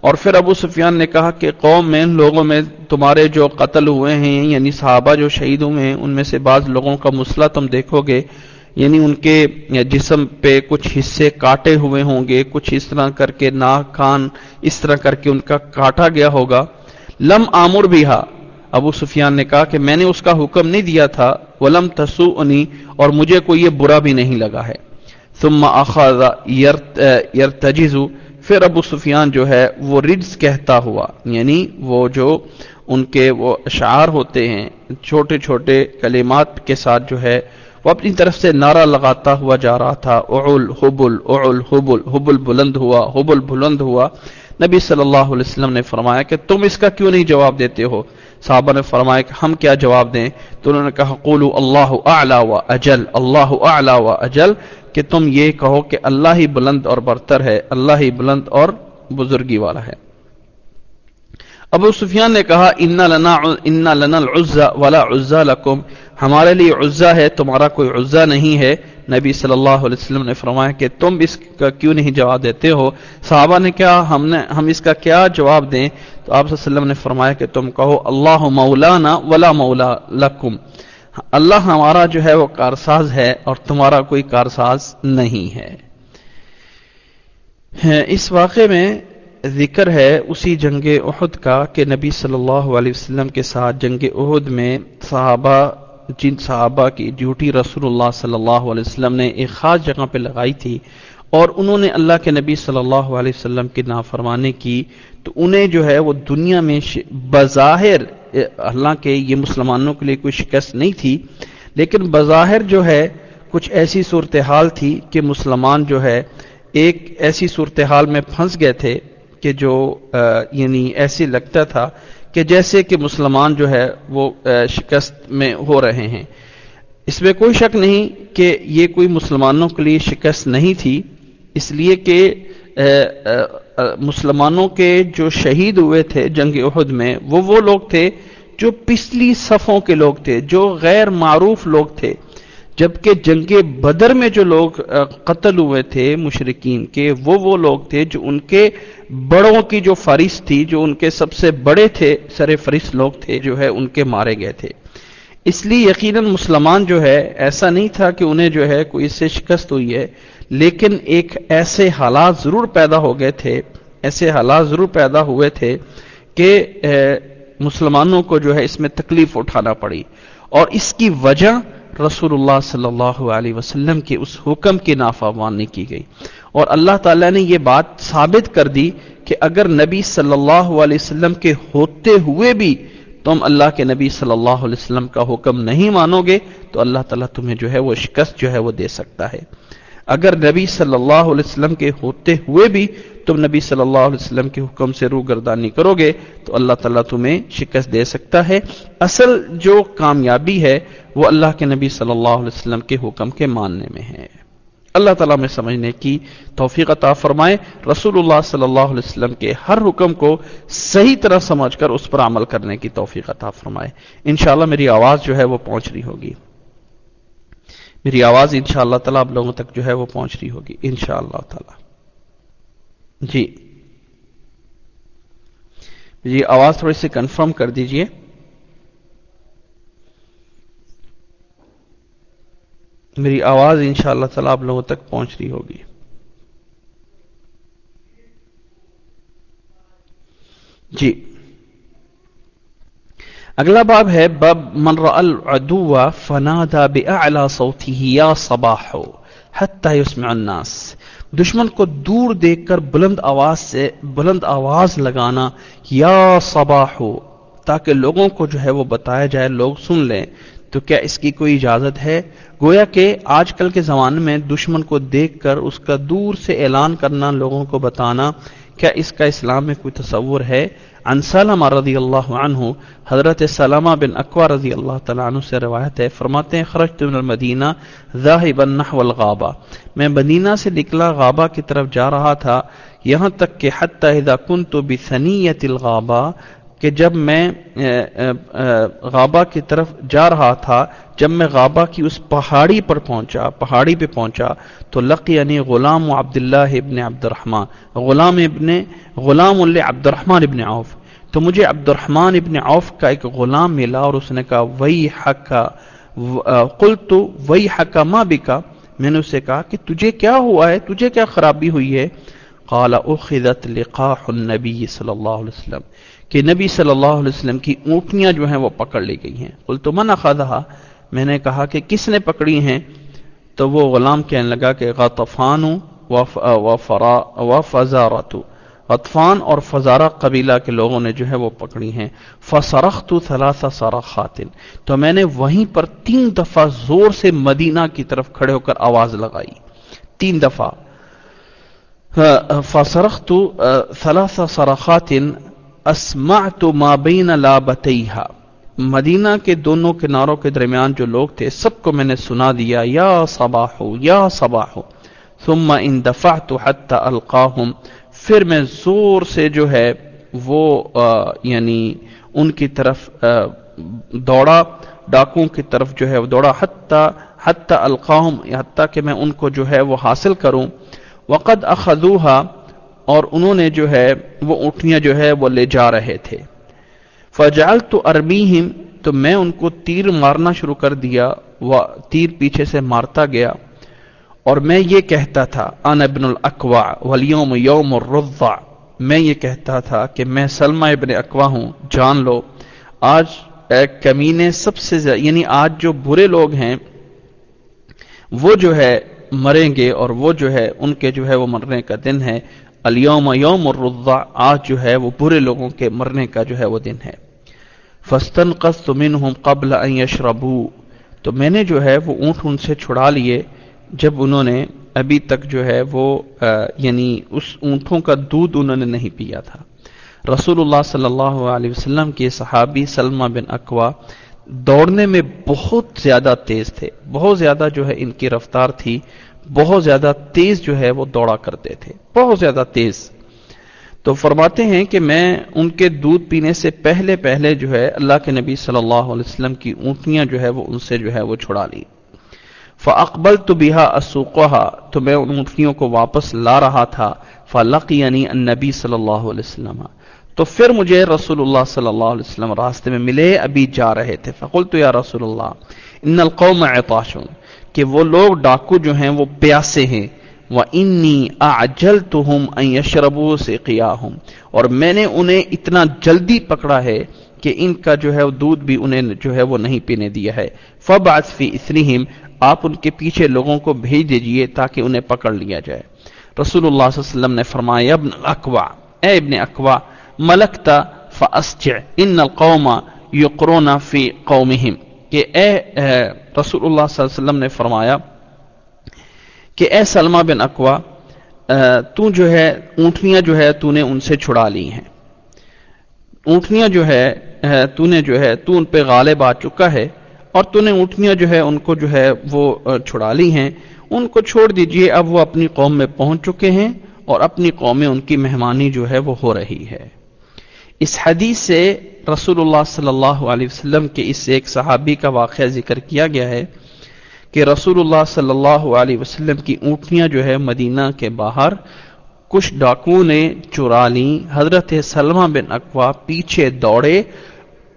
اور پھر ابو سفیان نے کہا کہ قوم میں لوگوں میں تمہارے جو قتل ہوئے ہیں یعنی صحابہ جو شہید ہوئے ہیں، ان میں سے بعض لوگوں کا مسئلہ تم دیکھو گے۔ یعنی ان کے جسم پہ کچھ حصے کاٹے ہوئے ہوں گے، کچھ اس طرح کر کے ناک، کان، اس طرح کر کے ان کا کاٹا گیا ہوگا۔ لم آمر بھی ہا ابو سفیان نے کہا کہ میں نے اس کا حکم نہیں دیا تھا۔ ولم تسو اور مجھے کوئی یہ برا بھی نہیں لگا ہے۔ ثم اخذ یرتجزو پھر ابو سفیان جو ہے وہ رجز کہتا ہوا یعنی وہ جو ان کے وہ اشعار ہوتے ہیں، چھوٹے چھوٹے کلمات کے ساتھ جو ہے وہ اپنی طرف سے نعرہ لگاتا ہوا جا رہا تھا۔ اعل، حبل اعل، حبل حبل بلند ہوا، حبل بلند ہوا۔ نبی صلی اللہ علیہ وسلم نے فرمایا کہ تم اس کا کیوں نہیں جواب دیتے ہو؟ صحابہ نے فرمایا کہ ہم کیا جواب دیں؟ تو انہوں نے کہا قولو اللہ اعلی و اجل، اللہ اعلی و اجل۔ کہ تم یہ کہو کہ اللہ ہی بلند اور برتر ہے، اللہ ہی بلند اور بزرگی والا ہے۔ ابو سفیان نے کہا، انا لنا انا لنا العزا ولا عزا لکم ہمارے لیے عزا ہے، تمہارا کوئی عزا نہیں ہے۔ نبی صلی اللہ علیہ وسلم نے فرمایا کہ تم اس کا کیوں نہیں جواب دیتے ہو؟ صحابہ نے کیا ہم نے، ہم اس کا کیا جواب دیں؟ تو آپ صلی اللہ علیہ وسلم نے فرمایا کہ تم کہو، اللہ مولانا ولا مولا لکم۔ اللہ ہمارا جو ہے وہ کارساز ہے اور تمہارا کوئی کارساز نہیں ہے۔ ہاں، اس واقعے میں ذکر ہے اسی جنگ احد کا کہ نبی صلی اللہ علیہ وسلم کے ساتھ جنگ احد میں صحابہ، جن صحابہ کی ڈیوٹی رسول اللہ صلی اللہ علیہ وسلم نے ایک خاص جگہ پہ لگائی تھی۔ اور انہوں نے اللہ کے نبی صلی اللہ علیہ وسلم کی نافرمانی کی، تو انہیں جو ہے وہ دنیا میں بظاہر حالانکہ یہ مسلمانوں کے لیے کوئی شکست نہیں تھی، لیکن بظاہر جو ہے کچھ ایسی صورتحال تھی کہ مسلمان جو ہے ایک ایسی صورتحال میں پھنس گئے تھے کہ جو یعنی ایسے لگتا تھا کہ جیسے کہ مسلمان جو ہے وہ شکست میں ہو رہے ہیں۔ اس میں کوئی شک نہیں کہ یہ کوئی مسلمانوں کے لیے شکست نہیں تھی اس لیے کہ مسلمانوں کے جو شہید ہوئے تھے جنگ عہد میں، وہ وہ لوگ تھے جو پچھلی صفوں کے لوگ تھے، جو غیر معروف لوگ تھے۔ جبکہ جنگ بدر میں جو لوگ قتل ہوئے تھے مشرقین کے، وہ وہ لوگ تھے جو ان کے بڑوں کی جو فارس تھی، جو ان کے سب سے بڑے تھے، سر فارس لوگ تھے جو ہے ان کے مارے گئے تھے۔ اس لیے یقیناً مسلمان جو ہے، ایسا نہیں تھا کہ انہیں جو ہے کوئی اس سے شکست ہوئی ہے۔ لیکن ایک ایسے حالات ضرور پیدا ہو گئے تھے، ایسے حالات ضرور پیدا ہوئے تھے کہ مسلمانوں کو جو ہے اس میں تکلیف اٹھانا پڑی۔ اور اس کی وجہ رسول اللہ صلی اللہ علیہ وسلم کے اس حکم کی نافرمانی کی گئی۔ اور اللہ تعالیٰ نے یہ بات ثابت کر دی کہ اگر نبی صلی اللہ علیہ وسلم کے ہوتے ہوئے بھی تم اللہ کے نبی صلی اللہ علیہ وسلم کا حکم نہیں مانو گے، تو اللہ تعالیٰ تمہیں جو ہے وہ شکست جو ہے وہ دے سکتا ہے۔ اگر نبی صلی اللہ علیہ وسلم کے ہوتے ہوئے بھی تم نبی صلی اللہ علیہ وسلم کے حکم سے روح گردانی کرو گے، تو اللہ تعالیٰ تمہیں شکست دے سکتا ہے۔ اصل جو کامیابی ہے، وہ اللہ کے نبی صلی اللہ علیہ وسلم کے حکم کے ماننے میں ہے۔ اللہ تعالیٰ میں سمجھنے کی توفیق عطا فرمائے۔ رسول اللہ صلی اللہ علیہ وسلم کے ہر حکم کو صحیح طرح سمجھ کر اس پر عمل کرنے کی توفیق عطا فرمائے۔ انشاءاللہ میری آواز جو ہے وہ پہنچ رہی ہوگی۔ میری آواز ان شاء اللہ تعالیٰ آپ لوگوں تک جو ہے وہ پہنچ رہی ہوگی ان شاء اللہ تعالی۔ جی۔ جی آواز تھوڑی سی کنفرم کر دیجیے۔ میری آواز ان شاء اللہ تعالیٰ آپ لوگوں تک پہنچ رہی ہوگی۔ جی۔ اگلا باب ہے، باب من رأى العدو فنادى بأعلى صوته یا صباح حتى يسمع الناس۔ دشمن کو دور دیکھ کر بلند آواز سے، بلند آواز لگانا یا صباح تاکہ لوگوں کو جو ہے وہ بتایا جائے، لوگ سن لیں۔ تو کیا اس کی کوئی اجازت ہے؟ گویا کہ آج کل کے زمانے میں دشمن کو دیکھ کر، اس کا دور سے اعلان کرنا، لوگوں کو بتانا، کیا اس کا اسلام میں کوئی تصور ہے؟ عن سلمہ رضی اللہ عنہ، حضرت سلمہ بن اقوا رضی اللہ تعالیٰ عنہ سے روایت ہے، فرماتے ہیں، خرجت من المدینہ ذاہبا نحو الغابہ۔ میں مدینہ سے نکلا، غابہ کی طرف جا رہا تھا، یہاں تک کہ حتی اذا کنت بثنیت الغابہ کہ جب میں غابہ کی طرف جا رہا تھا، جب میں غابہ کی اس پہاڑی پر پہنچا، پہاڑی پہ پہنچا، تو لقی یعنی غلام و عبداللہ ابن عبد الرحمن غلام ابن، غلام اللہ عبد الرحمن ابن عوف۔ تو مجھے عبد الرحمن ابن عوف کا ایک غلام ملا اور اس نے کہا وہی حق قل تو وہی حق ماں بکا؟ میں نے اسے کہا کہ تجھے کیا ہوا ہے؟ تجھے کیا خرابی ہوئی ہے؟ قال، اخذت لقاح النبی صلی اللہ علیہ وسلم. کہ نبی صلی اللہ علیہ وسلم کی اونٹنیاں جو ہیں وہ پکڑ لی گئی ہیں۔ کل تو من اخذہ میں نے کہا کہ کس نے پکڑی ہیں؟ تو وہ غلام کہنے لگا کہ غطفان و فضارت غطفان اور فضارہ قبیلہ کے لوگوں نے جو ہے وہ پکڑی ہیں۔ فسرخت ثلاثہ سارا خاتن تو میں نے وہیں پر تین دفعہ زور سے مدینہ کی طرف کھڑے ہو کر آواز لگائی۔ تین دفعہ۔ فسرخت ثلاثہ صرخات۔ اسمعت ما بین لابتیہا۔ مدینہ کے دونوں کناروں کے درمیان جو لوگ تھے، سب کو میں نے سنا دیا، یا صباح یا صباح ثم ان دفعت حتى القاهم پھر میں زور سے جو ہے، وہ یعنی ان کی طرف دوڑا، ڈاکوں کی طرف جو ہے وہ دوڑا۔ حتی حتی القاهم حتی کہ میں ان کو جو ہے وہ حاصل کروں۔ وقد اخذوها اور انہوں نے جو ہے وہ اٹھنیاں جو ہے وہ لے جا رہے تھے۔ فجال تو ارمی تو میں ان کو تیر مارنا شروع کر دیا، وہ تیر پیچھے سے مارتا گیا۔ اور میں یہ کہتا تھا ان ابن الاقوا ولیوم یوم الرضع۔ میں یہ کہتا تھا کہ میں سلمہ ابن اقوا ہوں، جان لو، آج کمینے سب سے یعنی آج جو برے لوگ ہیں، وہ جو ہے مریں گے اور وہ جو ہے ان کے جو ہے وہ مرنے کا دن ہے۔ الیوم یوم الرضع، آج جو ہے وہ برے لوگوں کے مرنے کا جو ہے وہ دن ہے۔ فستن قسط منہم قبل ان یشربو تو میں نے جو ہے وہ اونٹ ان سے چھڑا لیے جب انہوں نے ابھی تک جو ہے وہ یعنی اس اونٹوں کا دودھ انہوں نے نہیں پیا تھا۔ رسول اللہ صلی اللہ علیہ وسلم کے صحابی سلمہ بن اقوا دوڑنے میں بہت زیادہ تیز تھے۔ بہت زیادہ جو ہے ان کی رفتار تھی۔ بہت زیادہ تیز جو ہے وہ دوڑا کرتے تھے۔ بہت زیادہ تیز۔ تو فرماتے ہیں کہ میں ان کے دودھ پینے سے پہلے پہلے جو ہے اللہ کے نبی صلی اللہ علیہ وسلم کی اونٹیاں جو ہے وہ ان سے جو ہے وہ چھڑا لی۔ فاقبل تو بہا اسوقہ تو میں ان اونٹنیوں کو واپس لا رہا تھا۔ فلق یعنی النبی صلی اللہ علیہ وسلم۔ تو پھر مجھے رسول اللہ صلی اللہ علیہ وسلم راستے میں ملے، ابھی جا رہے تھے۔ فقل تو یا رسول اللہ ان القوم عطاشون۔ کہ وہ لوگ ڈاکو جو ہیں وہ پیاسے ہیں۔ وہ انی اجل تو ہم یشربو سے اور میں نے انہیں اتنا جلدی پکڑا ہے کہ ان کا جو ہے وہ دودھ بھی انہیں جو ہے وہ نہیں پینے دیا ہے۔ فب فی اسریم آپ ان کے پیچھے لوگوں کو بھیج دیجیے تاکہ انہیں پکڑ لیا جائے۔ رسول اللہ صلی اللہ علیہ وسلم نے فرمایا، ابن اقوا اے ابن اقوا ملکتا فاسجع ان القوم یقرون فی قومہم۔ کہ اے رسول اللہ صلی اللہ علیہ وسلم نے فرمایا کہ اے سلمہ بن اقوا تو جو ہے، اونٹنیاں جو ہے تو نے ان سے چھڑا لی ہیں۔ اونٹنیاں جو ہے تو نے جو ہے، تو ان پہ غالب آ چکا ہے اور تو نے اونٹنیاں جو ہے، ان کو جو ہے، وہ چھڑا لی ہیں۔ ان کو چھوڑ دیجیے، اب وہ اپنی قوم میں پہنچ چکے ہیں اور اپنی قوم میں ان کی مہمانی جو ہے، وہ ہو رہی ہے۔ اس حدیث سے رسول اللہ صلی اللہ علیہ وسلم کے اس ایک صحابی کا واقعہ ذکر کیا گیا ہے کہ رسول اللہ صلی اللہ علیہ وسلم کی اونٹنیاں جو ہے مدینہ کے باہر کچھ ڈاکو نے چرا لیں۔ حضرت سلمہ بن اقوا پیچھے دوڑے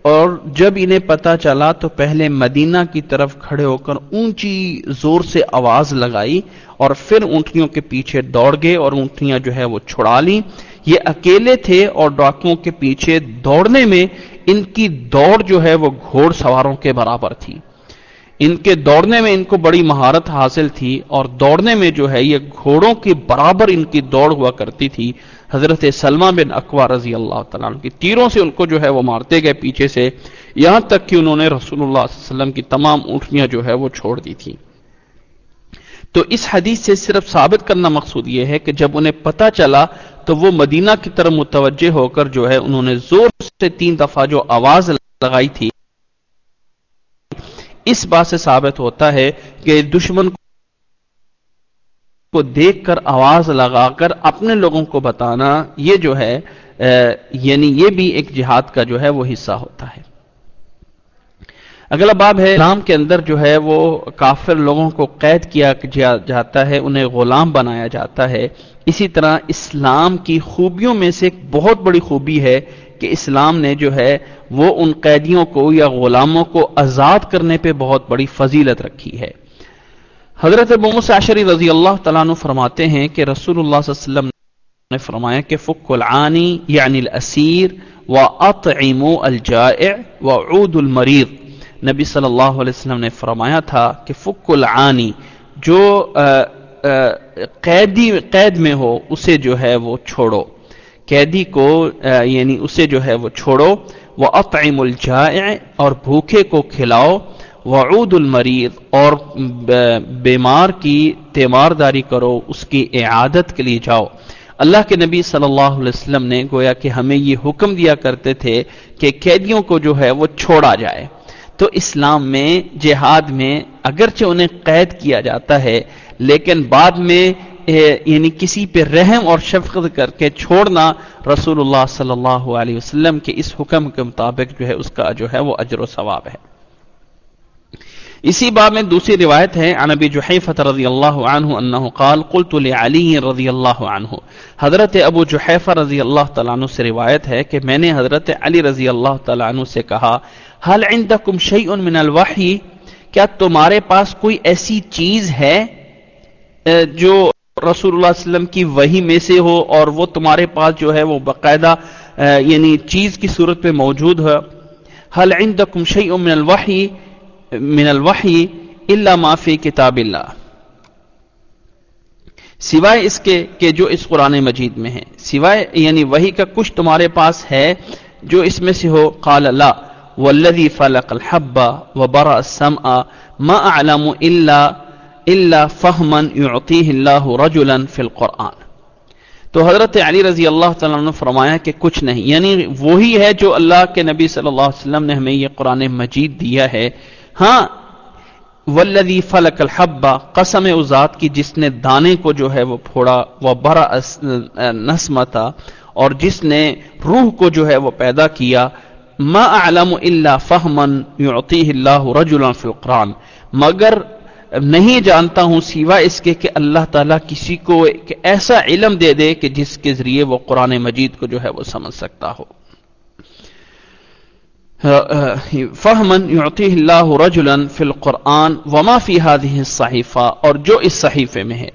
اور جب انہیں پتا چلا تو پہلے مدینہ کی طرف کھڑے ہو کر اونچی زور سے آواز لگائی اور پھر اونٹنیوں کے پیچھے دوڑ گئے اور اونٹنیاں جو ہے وہ چھڑا لی یہ اکیلے تھے اور ڈاکوؤں کے پیچھے دوڑنے میں ان کی دوڑ جو ہے وہ گھوڑ سواروں کے برابر تھی۔ ان کے دوڑنے میں ان کو بڑی مہارت حاصل تھی اور دوڑنے میں جو ہے یہ گھوڑوں کے برابر ان کی دوڑ ہوا کرتی تھی۔ حضرت سلمہ بن اقوا رضی اللہ تعالیٰ عنہ کی تیروں سے ان کو جو ہے وہ مارتے گئے پیچھے سے۔ یہاں تک کہ انہوں نے رسول اللہ صلی اللہ علیہ وسلم کی تمام اونٹنیاں جو ہے وہ چھوڑ دی تھی تو اس حدیث سے صرف ثابت کرنا مقصود یہ ہے کہ جب انہیں پتا چلا تو وہ مدینہ کی طرف متوجہ ہو کر جو ہے انہوں نے زور سے تین دفعہ جو آواز لگائی تھی، اس بات سے ثابت ہوتا ہے کہ دشمن کو دیکھ کر آواز لگا کر اپنے لوگوں کو بتانا یہ جو ہے یعنی یہ بھی ایک جہاد کا جو ہے وہ حصہ ہوتا ہے۔ اگلا باب ہے، اسلام کے اندر جو ہے وہ کافر لوگوں کو قید کیا جاتا ہے، انہیں غلام بنایا جاتا ہے۔ اسی طرح اسلام کی خوبیوں میں سے ایک بہت بڑی خوبی ہے کہ اسلام نے جو ہے وہ ان قیدیوں کو یا غلاموں کو آزاد کرنے پہ بہت بڑی فضیلت رکھی ہے۔ حضرت عشری رضی اللہ تعالیٰ عنہ فرماتے ہیں کہ رسول اللہ صلی اللہ علیہ وسلم نے فرمایا کہ فک العانی یعنی الاسیر و اطعم الجائع و عود المریض۔ نبی صلی اللہ علیہ وسلم نے فرمایا تھا کہ فک العانی، جو قیدی، قید میں ہو، اسے جو ہے وہ چھوڑو۔ قیدی کو یعنی اسے جو ہے وہ چھوڑو۔ وہ اطعم الجائع، اور بھوکے کو کھلاؤ۔ وعود المریض اور بیمار کی تیمارداری کرو، اس کی اعادت کے لیے جاؤ۔ اللہ کے نبی صلی اللہ علیہ وسلم نے گویا کہ ہمیں یہ حکم دیا کرتے تھے کہ قیدیوں کو جو ہے وہ چھوڑا جائے۔ تو اسلام میں جہاد میں اگرچہ انہیں قید کیا جاتا ہے، لیکن بعد میں یعنی کسی پہ رحم اور شفقت کر کے چھوڑنا رسول اللہ صلی اللہ علیہ وسلم کے اس حکم کے مطابق جو ہے، اس کا جو ہے، وہ اجر و ثواب ہے۔ اسی باب میں دوسری روایت ہے، عن ابی جحیفہ رضی اللہ عنہ انہو قال، قلت لعلی رضی اللہ عنہ۔ حضرت ابو جحیفہ رضی اللہ تعالیٰ عنہ سے روایت ہے کہ میں نے حضرت علی رضی اللہ تعالیٰ عنہ سے کہا حل عندکم شیء من الوحی؟ کیا تمہارے پاس کوئی ایسی چیز ہے جو رسول اللہ علیہ وسلم کی وحی میں سے ہو اور وہ تمہارے پاس جو ہے وہ باقاعدہ یعنی چیز کی صورت میں موجود ہے حل عندکم شیء من الوحی؟ من الوحی الا ما فی کتاب اللہ۔ سوائے اس کے کہ جو اس قرآن مجید میں ہے۔ سوائے یعنی وہی کا کچھ تمہارے پاس ہے جو اس میں سے ہو، قال لا والذی فلق الحب وبرأ السمع ما اعلم الا الا فهما يعطيه الله رجلا في القرآن. تو حضرت علی رضی اللہ تعالیٰ نے فرمایا کہ کچھ نہیں یعنی وہی ہے جو اللہ کے نبی صلی اللہ علیہ وسلم نے ہمیں یہ قرآن مجید دیا ہے۔ ہاں ولدی فلک الحبا قسم ذات کی جس نے دانے کو جو ہے وہ پھوڑا، وہ برا نسمتا اور جس نے روح کو جو ہے وہ پیدا کیا۔ ما اعلم الا فہمن یعطیہ اللہ رجلا فی القرآن. مگر نہیں جانتا ہوں سوا اس کے کہ اللہ تعالیٰ کسی کو ایک ایسا علم دے دے کہ جس کے ذریعے وہ قرآن مجید کو جو ہے وہ سمجھ سکتا ہو. فہمن یعطیہ اللہ رجلا فی القرآن وما فی هذه الصحیفہ اور جو اس صحیفے میں ہے.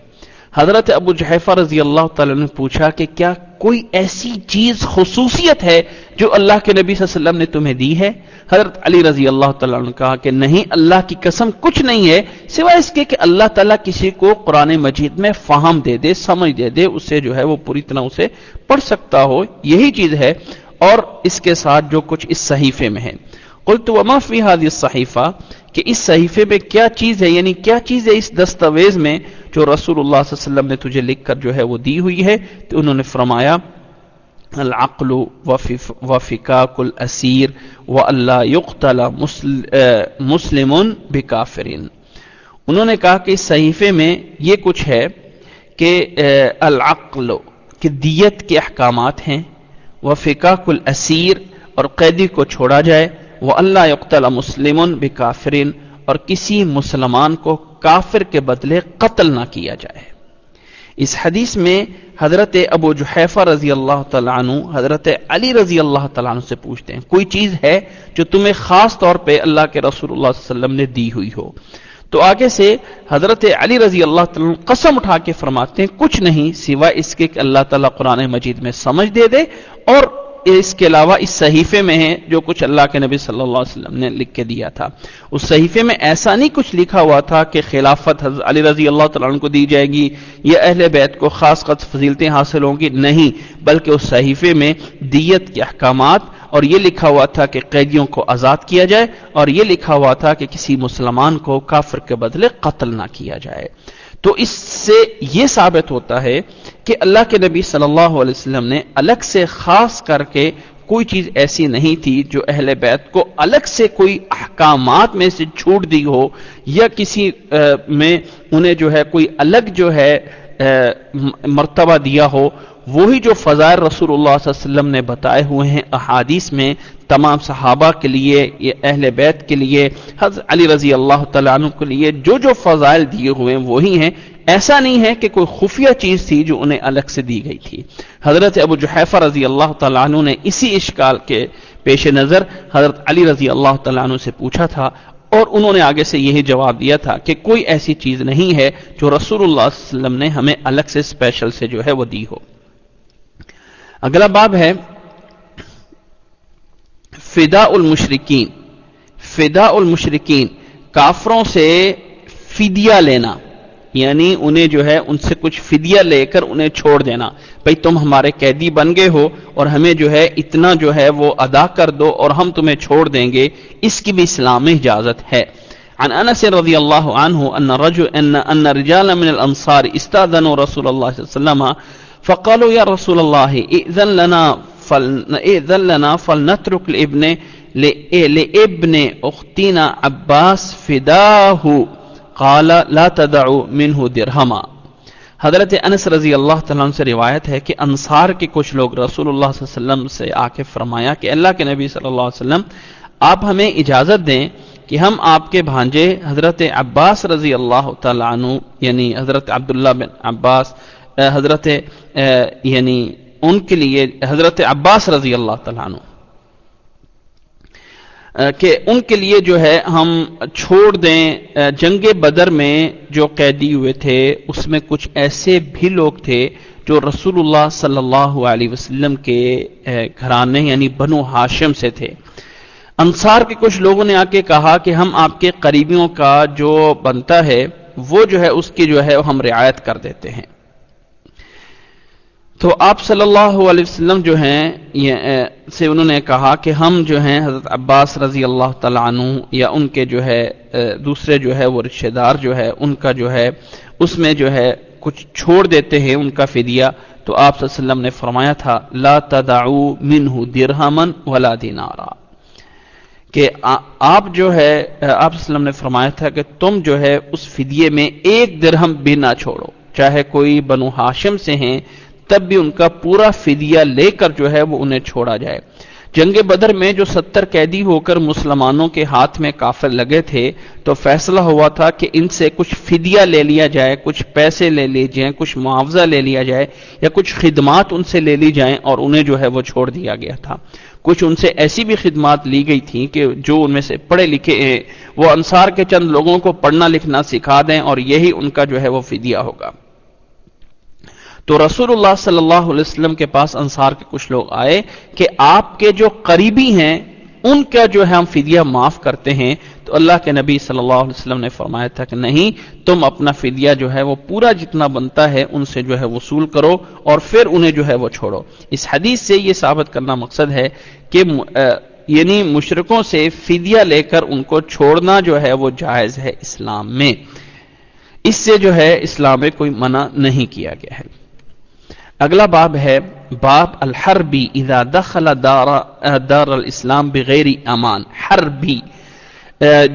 حضرت ابو جحیفہ رضی اللہ تعالی نے پوچھا کہ کیا کوئی ایسی چیز خصوصیت ہے جو اللہ کے نبی صلی اللہ علیہ وسلم نے تمہیں دی ہے؟ حضرت علی رضی اللہ تعالیٰ نے کہا کہ نہیں، اللہ کی قسم کچھ نہیں ہے، سوائے اس کے کہ اللہ تعالیٰ کسی کو قرآن مجید میں فہم دے دے، سمجھ دے دے، اسے جو ہے وہ پوری طرح اسے پڑھ سکتا ہو، یہی چیز ہے۔ اور اس کے ساتھ جو کچھ اس صحیفے میں ہے۔ قلت وما فی هذه الصحیفہ، کہ اس صحیفے میں کیا چیز ہے یعنی کیا چیز ہے اس دستاویز میں جو رسول اللہ صلی اللہ علیہ وسلم نے تجھے لکھ کر جو ہے وہ دی ہوئی ہے؟ تو انہوں نے فرمایا، العقل وفکاک الاسیر و اللہ یقتل مسلم بکافرین۔ انہوں نے کہا کہ اس صحیفے میں یہ کچھ ہے کہ العقل، کہ دیت کے احکامات ہیں۔ وفکاک الاسیر، اور قیدی کو چھوڑا جائے۔ وہ اللہ یقتل مسلم بکافرین اور کسی مسلمان کو کافر کے بدلے قتل نہ کیا جائے۔ اس حدیث میں حضرت ابو جحیفہ رضی اللہ تعالیٰ عنہ، حضرت علی رضی اللہ تعالیٰ عنہ سے پوچھتے ہیں، کوئی چیز ہے جو تمہیں خاص طور پہ اللہ کے رسول اللہ صلی اللہ علیہ وسلم نے دی ہوئی ہو؟ تو آگے سے حضرت علی رضی اللہ تعالیٰ قسم اٹھا کے فرماتے ہیں، کچھ نہیں سوائے اس کے کہ اللہ تعالیٰ قرآن مجید میں سمجھ دے دے اور اس کے علاوہ اس صحیفے میں ہے جو کچھ اللہ کے نبی صلی اللہ علیہ وسلم نے لکھ کے دیا تھا۔ اس صحیفے میں ایسا نہیں کچھ لکھا ہوا تھا کہ خلافت حضرت علی رضی اللہ تعالیٰ عنہ کو دی جائے گی یا اہل بیت کو خاص خاص فضیلتیں حاصل ہوں گی نہیں، بلکہ اس صحیفے میں دیت کے احکامات اور یہ لکھا ہوا تھا کہ قیدیوں کو آزاد کیا جائے اور یہ لکھا ہوا تھا کہ کسی مسلمان کو کافر کے بدلے قتل نہ کیا جائے۔ تو اس سے یہ ثابت ہوتا ہے کہ اللہ کے نبی صلی اللہ علیہ وسلم نے الگ سے خاص کر کے کوئی چیز ایسی نہیں تھی جو اہل بیت کو الگ سے کوئی احکامات میں سے چھوٹ دی ہو یا کسی میں انہیں جو ہے کوئی الگ جو ہے مرتبہ دیا ہو وہی جو فضائل رسول اللہ صلی اللہ علیہ وسلم نے بتائے ہوئے ہیں احادیث میں تمام صحابہ کے لیے، یہ اہل بیت کے لیے، حضرت علی رضی اللہ تعالیٰ عنہ کے لیے جو جو فضائل دیے ہوئے ہیں، وہی ہیں۔ ایسا نہیں ہے کہ کوئی خفیہ چیز تھی جو انہیں الگ سے دی گئی تھی۔ حضرت ابو جحیفہ رضی اللہ تعالیٰ عنہ نے اسی اشکال کے پیش نظر حضرت علی رضی اللہ تعالیٰ عنہ سے پوچھا تھا اور انہوں نے آگے سے یہی جواب دیا تھا کہ کوئی ایسی چیز نہیں ہے جو رسول اللہ صلی اللہ علیہ وسلم نے ہمیں الگ سے اسپیشل سے جو ہے وہ دی ہو۔ اگلا باب ہے فدا المشرقین فدا المشرقین کافروں سے فدیہ لینا۔ یعنی انہیں جو ہے، ان سے کچھ فدیہ لے کر انہیں چھوڑ دینا۔ بھئی تم ہمارے قیدی بن گئے ہو اور ہمیں جو ہے، اتنا جو ہے وہ ادا کر دو اور ہم تمہیں چھوڑ دیں گے۔ اس کی بھی اسلام میں اجازت ہے۔ عن انس رضی اللہ عنہ ان رجل، ان ان رجال من الانصار استاذنوا رسول اللہ صلی اللہ علیہ وسلم فقالوا یا رسول اللہ ائذن لنا فل فلئذن لنا فلنترك لابن لابن اختنا عباس فداه قال لا تدعوا منه درہما۔ حضرت انس رضی اللہ تعالیٰ عنہ سے روایت ہے کہ انصار کے کچھ لوگ رسول اللہ صلی اللہ علیہ وسلم سے آ کے فرمایا کہ اللہ کے نبی صلی اللہ علیہ وسلم، آپ ہمیں اجازت دیں کہ ہم آپ کے بھانجے حضرت عباس رضی اللہ تعالیٰ عنہ یعنی حضرت عبداللہ بن عباس حضرت یعنی ان کے لیے حضرت عباس رضی اللہ تعالیٰ عنہ کہ ان کے لیے جو ہے ہم چھوڑ دیں جنگ بدر میں جو قیدی ہوئے تھے، اس میں کچھ ایسے بھی لوگ تھے جو رسول اللہ صلی اللہ علیہ وسلم کے گھرانے یعنی بنو ہاشم سے تھے۔ انصار کے کچھ لوگوں نے آ کے کہا کہ ہم آپ کے قریبیوں کا جو بنتا ہے، وہ جو ہے اس کی جو ہے ہم رعایت کر دیتے ہیں۔ تو آپ صلی اللہ علیہ وسلم جو ہیں سے انہوں نے کہا کہ ہم جو ہیں، حضرت عباس رضی اللہ تعالیٰ عنہ یا ان کے جو ہے دوسرے جو ہے، وہ رشتہ دار جو ہے، ان کا جو ہے، اس میں جو ہے کچھ چھوڑ دیتے ہیں ان کا فدیہ، تو آپ صلی اللہ علیہ وسلم نے فرمایا تھا، لا تدعو منہ درہمن ولا دینارا۔ کہ آپ جو ہے آپ صلی اللہ علیہ وسلم نے فرمایا تھا کہ تم جو ہے، اس فدیے میں ایک درہم بھی نہ چھوڑو۔ چاہے کوئی بنو ہاشم سے ہیں تب بھی ان کا پورا فدیہ لے کر جو ہے وہ انہیں چھوڑا جائے۔ جنگ بدر میں جو ستر قیدی ہو کر مسلمانوں کے ہاتھ میں کافر لگے تھے، تو فیصلہ ہوا تھا کہ ان سے کچھ فدیہ لے لیا جائے، کچھ پیسے لے لی جائیں، کچھ معاوضہ لے لیا جائے یا کچھ خدمات ان سے لے لی جائیں اور انہیں جو ہے وہ چھوڑ دیا گیا تھا۔ کچھ ان سے ایسی بھی خدمات لی گئی تھیں کہ جو ان میں سے پڑھے لکھے ہیں، وہ انصار کے چند لوگوں کو پڑھنا لکھنا سکھا دیں اور یہی ان کا جو ہے وہ فدیہ ہوگا۔ تو رسول اللہ صلی اللہ علیہ وسلم کے پاس انصار کے کچھ لوگ آئے کہ آپ کے جو قریبی ہیں، ان کا جو ہے ہم فدیہ معاف کرتے ہیں۔ تو اللہ کے نبی صلی اللہ علیہ وسلم نے فرمایا تھا کہ نہیں، تم اپنا فدیہ جو ہے وہ پورا جتنا بنتا ہے، ان سے جو ہے وصول کرو اور پھر انہیں جو ہے وہ چھوڑو۔ اس حدیث سے یہ ثابت کرنا مقصد ہے کہ یعنی مشرقوں سے فدیہ لے کر ان کو چھوڑنا جو ہے وہ جائز ہے اسلام میں۔ اس سے جو ہے اسلام میں کوئی منع نہیں کیا گیا ہے۔ اگلا باب ہے باب الحربی اذا دخل دار دار الاسلام بغیر امان. حربی.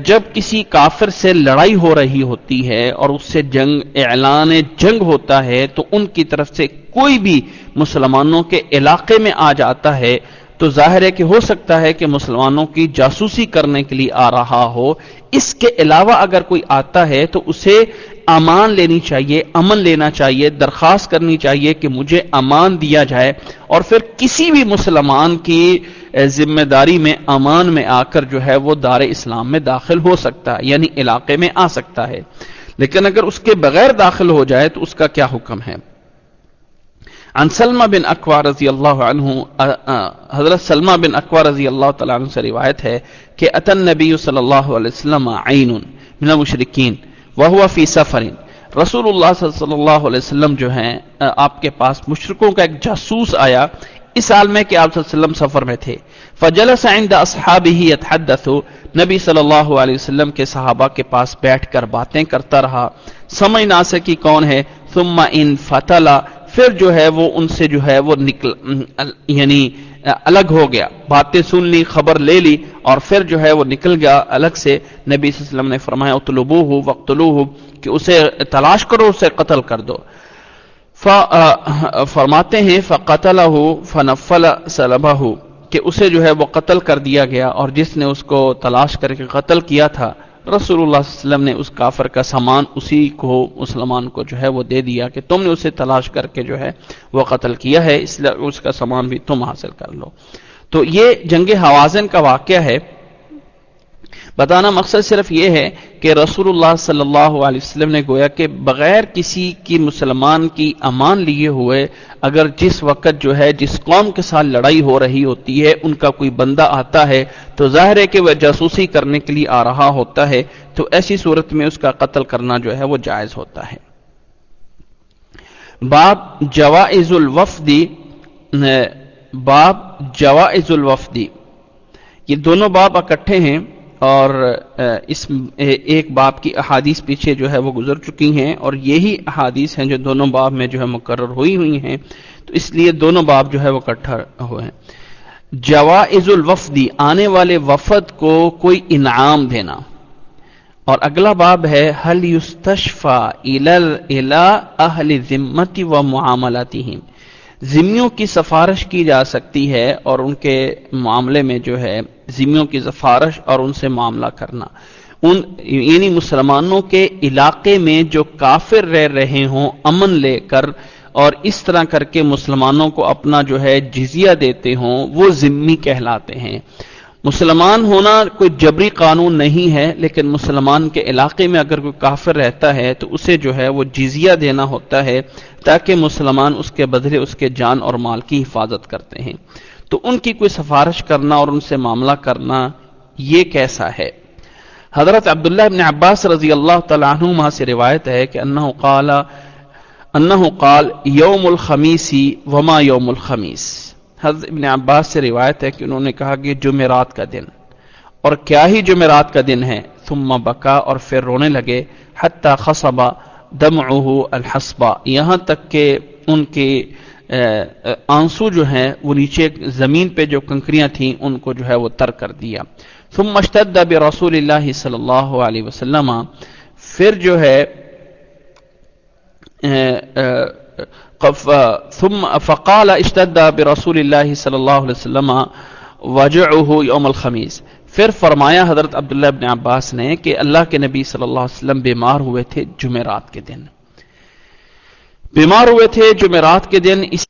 جب کسی کافر سے لڑائی ہو رہی ہوتی ہے اور اس سے جنگ، اعلان جنگ ہوتا ہے تو ان کی طرف سے کوئی بھی مسلمانوں کے علاقے میں آ جاتا ہے تو ظاہر ہے کہ ہو سکتا ہے کہ مسلمانوں کی جاسوسی کرنے کے لیے آ رہا ہو۔ اس کے علاوہ اگر کوئی آتا ہے تو اسے امان لینی چاہیے، امن لینا چاہیے، درخواست کرنی چاہیے کہ مجھے امان دیا جائے اور پھر کسی بھی مسلمان کی ذمہ داری میں امان میں آ کر جو ہے وہ دار اسلام میں داخل ہو سکتا ہے یعنی علاقے میں آ سکتا ہے۔ لیکن اگر اس کے بغیر داخل ہو جائے تو اس کا کیا حکم ہے؟ عن سلمہ بن اقوا رضی اللہ عنہ حضرت سلمہ بن اقوا رضی اللہ تعالیٰ عنہ سے روایت ہے کہ اتن نبی صلی اللہ علیہ وسلم عین من المشرکین۔ وہ فی سفر رسول اللہ صلی اللہ علیہ وسلم جو ہیں آپ کے پاس مشرقوں کا ایک جاسوس آیا، اس سال میں کہ آپ صلی اللہ علیہ وسلم سفر میں تھے۔ فجلس عند اصحابه يتحدث نبی صلی اللہ علیہ وسلم کے صحابہ کے پاس بیٹھ کر باتیں کرتا رہا۔ سمجھ نہ سکی کون ہے۔ ثم ان فتلا، پھر جو ہے وہ ان سے جو ہے وہ نکل یعنی الگ ہو گیا۔ باتیں سن لی، خبر لے لی اور پھر جو ہے وہ نکل گیا الگ سے۔ نبی صلی اللہ علیہ وسلم نے فرمایا اتلبو ہو وقتلو ہو کہ اسے تلاش کرو، اسے قتل کر دو۔ فرماتے ہیں فقتل ہو فنفل سلبہ ہو کہ اسے جو ہے وہ قتل کر دیا گیا اور جس نے اس کو تلاش کر کے قتل کیا تھا۔ رسول اللہ صلی اللہ علیہ وسلم نے اس کافر کا سامان اسی کو مسلمان کو جو ہے وہ دے دیا کہ تم نے اسے تلاش کر کے جو ہے وہ قتل کیا ہے، اس لیے اس کا سامان بھی تم حاصل کر لو۔ تو یہ جنگ حوازن کا واقعہ ہے۔ بتانا مقصد صرف یہ ہے کہ رسول اللہ صلی اللہ علیہ وسلم نے گویا کہ بغیر کسی کی مسلمان کی امان لیے ہوئے، اگر جس وقت جو ہے، جس قوم کے ساتھ لڑائی ہو رہی ہوتی ہے، ان کا کوئی بندہ آتا ہے تو ظاہر ہے کہ وہ جاسوسی کرنے کے لیے آ رہا ہوتا ہے، تو ایسی صورت میں اس کا قتل کرنا جو ہے، وہ جائز ہوتا ہے۔ باب جوائز الوفدی باب جوائز الوفدی یہ دونوں باب اکٹھے ہیں۔ اور اس ایک باب کی احادیث پیچھے جو ہے وہ گزر چکی ہیں اور یہی احادیث ہیں جو دونوں باب میں جو ہے مقرر ہوئی ہوئی ہیں، تو اس لیے دونوں باب جو ہے وہ اکٹھا ہوئے ہیں۔ جوائز الوفدی آنے والے وفد کو کوئی انعام دینا۔ اور اگلا باب ہے حل یستشفا الا اہل ذمتی و معاملاتی ذمیوں کی سفارش کی جا سکتی ہے اور ان کے معاملے میں جو ہے ذمیوں کی سفارش اور ان سے معاملہ کرنا۔ ان یعنی مسلمانوں کے علاقے میں جو کافر رہ رہے ہوں، امن لے کر اور اس طرح کر کے مسلمانوں کو اپنا جو ہے جزیہ دیتے ہوں، وہ ذمی کہلاتے ہیں۔ مسلمان ہونا کوئی جبری قانون نہیں ہے، لیکن مسلمان کے علاقے میں اگر کوئی کافر رہتا ہے تو اسے جو ہے وہ جزیہ دینا ہوتا ہے تاکہ مسلمان اس کے بدلے اس کے جان اور مال کی حفاظت کرتے ہیں۔ تو ان کی کوئی سفارش کرنا اور ان سے معاملہ کرنا یہ کیسا ہے؟ حضرت عبداللہ ابن عباس رضی اللہ تعالیٰ عنہ سے روایت ہے کہ انہو قال انہو قال یوم الخمیسی وما یوم الخمیس۔ حضرت ابن عباس سے روایت ہے کہ انہوں نے کہا کہ جمعرات کا دن اور کیا ہی جمعرات کا دن ہے۔ ثم بکا اور پھر رونے لگے۔ حتی خصبا دمعہ الحسبا یہاں تک کہ ان کے آنسو جو ہیں، وہ نیچے زمین پہ جو کنکریاں تھیں، ان کو جو ہے وہ تر کر دیا۔ ثم اشتد برسول اللہ صلی اللہ علیہ وسلم۔ پھر جو ہے ثم فقال اشتد برسول اللہ صلی اللہ علیہ وسلم وجعه یوم الخمیس۔ پھر فرمایا حضرت عبداللہ ابن عباس نے کہ اللہ کے نبی صلی اللہ علیہ وسلم بیمار ہوئے تھے جمعرات کے دن۔ بیمار ہوئے تھے جمعرات کے دن، اس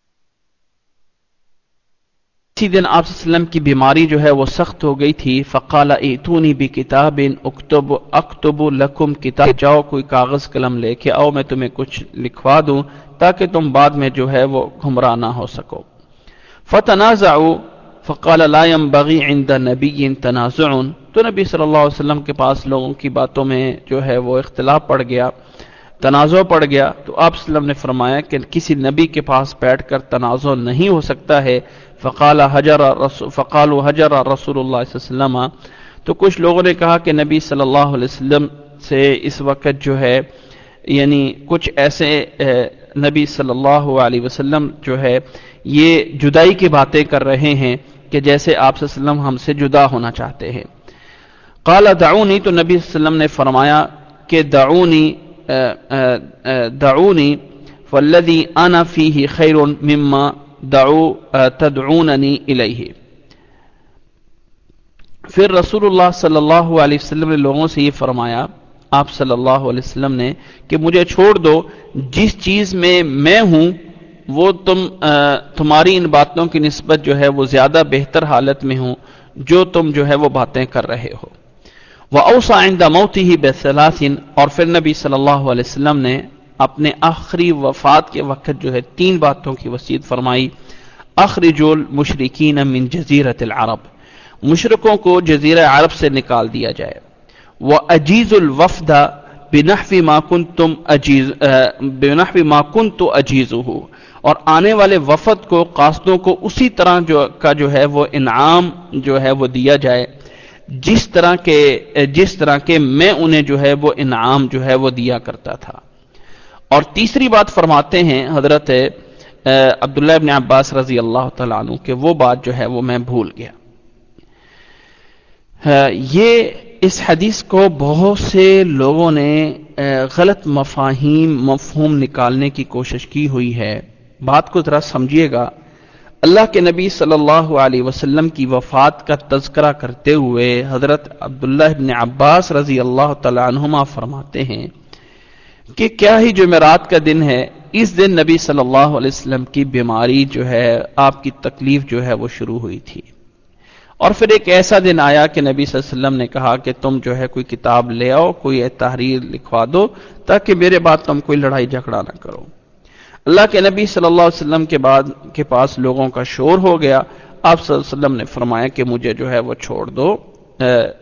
اسی دن آپ صلی اللہ علیہ وسلم کی بیماری جو ہے وہ سخت ہو گئی تھی، فقال ایتونی بھی کتاب اکتب اکتب لکم کتاب جاؤ، کوئی کاغذ قلم لے کے آؤ، میں تمہیں کچھ لکھوا دوں تاکہ تم بعد میں جو ہے وہ گھمراہ نہ ہو سکو۔ فتنازعوا فقال، لا ينبغي عند نبی تنازع تو نبی صلی اللہ علیہ وسلم کے پاس لوگوں کی باتوں میں جو ہے وہ اختلاف پڑ گیا۔ تنازع پڑ گیا تو آپ وسلم نے فرمایا کہ کسی نبی کے پاس بیٹھ کر تنازع نہیں ہو سکتا ہے۔ فقال حجر رسول فقال حجر رسول اللہ اللہ علیہ وسلم۔ تو کچھ لوگوں نے کہا کہ نبی صلی اللہ علیہ وسلم سے اس وقت جو ہے یعنی کچھ ایسے نبی صلی اللہ علیہ وسلم جو ہے، یہ جدائی کی باتیں کر رہے ہیں کہ جیسے آپ صلی اللہ علیہ وسلم ہم سے جدا ہونا چاہتے ہیں۔ قال دعونی، تو نبی صلی اللہ علیہ وسلم نے فرمایا کہ دعونی دعونی فالذی انا فیہ خیر مما دعو تدعوننی الیہ۔ پھر رسول اللہ صلی اللہ علیہ وسلم نے لوگوں سے یہ فرمایا، آپ صلی اللہ علیہ وسلم نے، کہ مجھے چھوڑ دو، جس چیز میں میں ہوں، وہ تم تمہاری ان باتوں کی نسبت جو ہے، وہ زیادہ بہتر حالت میں ہوں، جو تم جو ہے، وہ باتیں کر رہے ہو۔ وہ اوسا آئندہ موتی ہی بسلاسن اور پھر نبی صلی اللہ علیہ وسلم نے اپنے آخری وفات کے وقت جو ہے تین باتوں کی وسیعت فرمائی اخرج المشرقین من جزیرت العرب مشرقوں کو جزیرہ عرب سے نکال دیا جائے۔ وہ عجیز الوفد بنحوی ما کنتم عجیز بنحوی ما کنت عجیز ہو اور آنے والے وفد کو، قاصدوں کو اسی طرح جو، کا جو ہے وہ انعام جو ہے وہ دیا جائے۔ جس طرح کے، جس طرح کے میں انہیں جو ہے وہ انعام جو ہے وہ دیا کرتا تھا۔ اور تیسری بات فرماتے ہیں حضرت عبداللہ ابن عباس رضی اللہ تعالیٰ عنہ کہ وہ بات جو ہے وہ میں بھول گیا۔ یہ اس حدیث کو بہت سے لوگوں نے غلط مفاہیم، مفہوم نکالنے کی کوشش کی ہوئی ہے۔ بات کو ذرا سمجھیے گا۔ اللہ کے نبی صلی اللہ علیہ وسلم کی وفات کا تذکرہ کرتے ہوئے حضرت عبداللہ ابن عباس رضی اللہ تعالیٰ عنہما فرماتے ہیں کہ کیا ہی جمعرات کا دن ہے، اس دن نبی صلی اللہ علیہ وسلم کی بیماری جو ہے، آپ کی تکلیف جو ہے وہ شروع ہوئی تھی۔ اور پھر ایک ایسا دن آیا کہ نبی صلی اللہ علیہ وسلم نے کہا کہ تم جو ہے کوئی کتاب لے آؤ، کوئی تحریر لکھوا دو تاکہ میرے بعد تم کوئی لڑائی جھگڑا نہ کرو۔ اللہ کے نبی صلی اللہ علیہ وسلم کے بعد کے پاس لوگوں کا شور ہو گیا۔ آپ صلی اللہ علیہ وسلم نے فرمایا کہ مجھے جو ہے وہ چھوڑ دو۔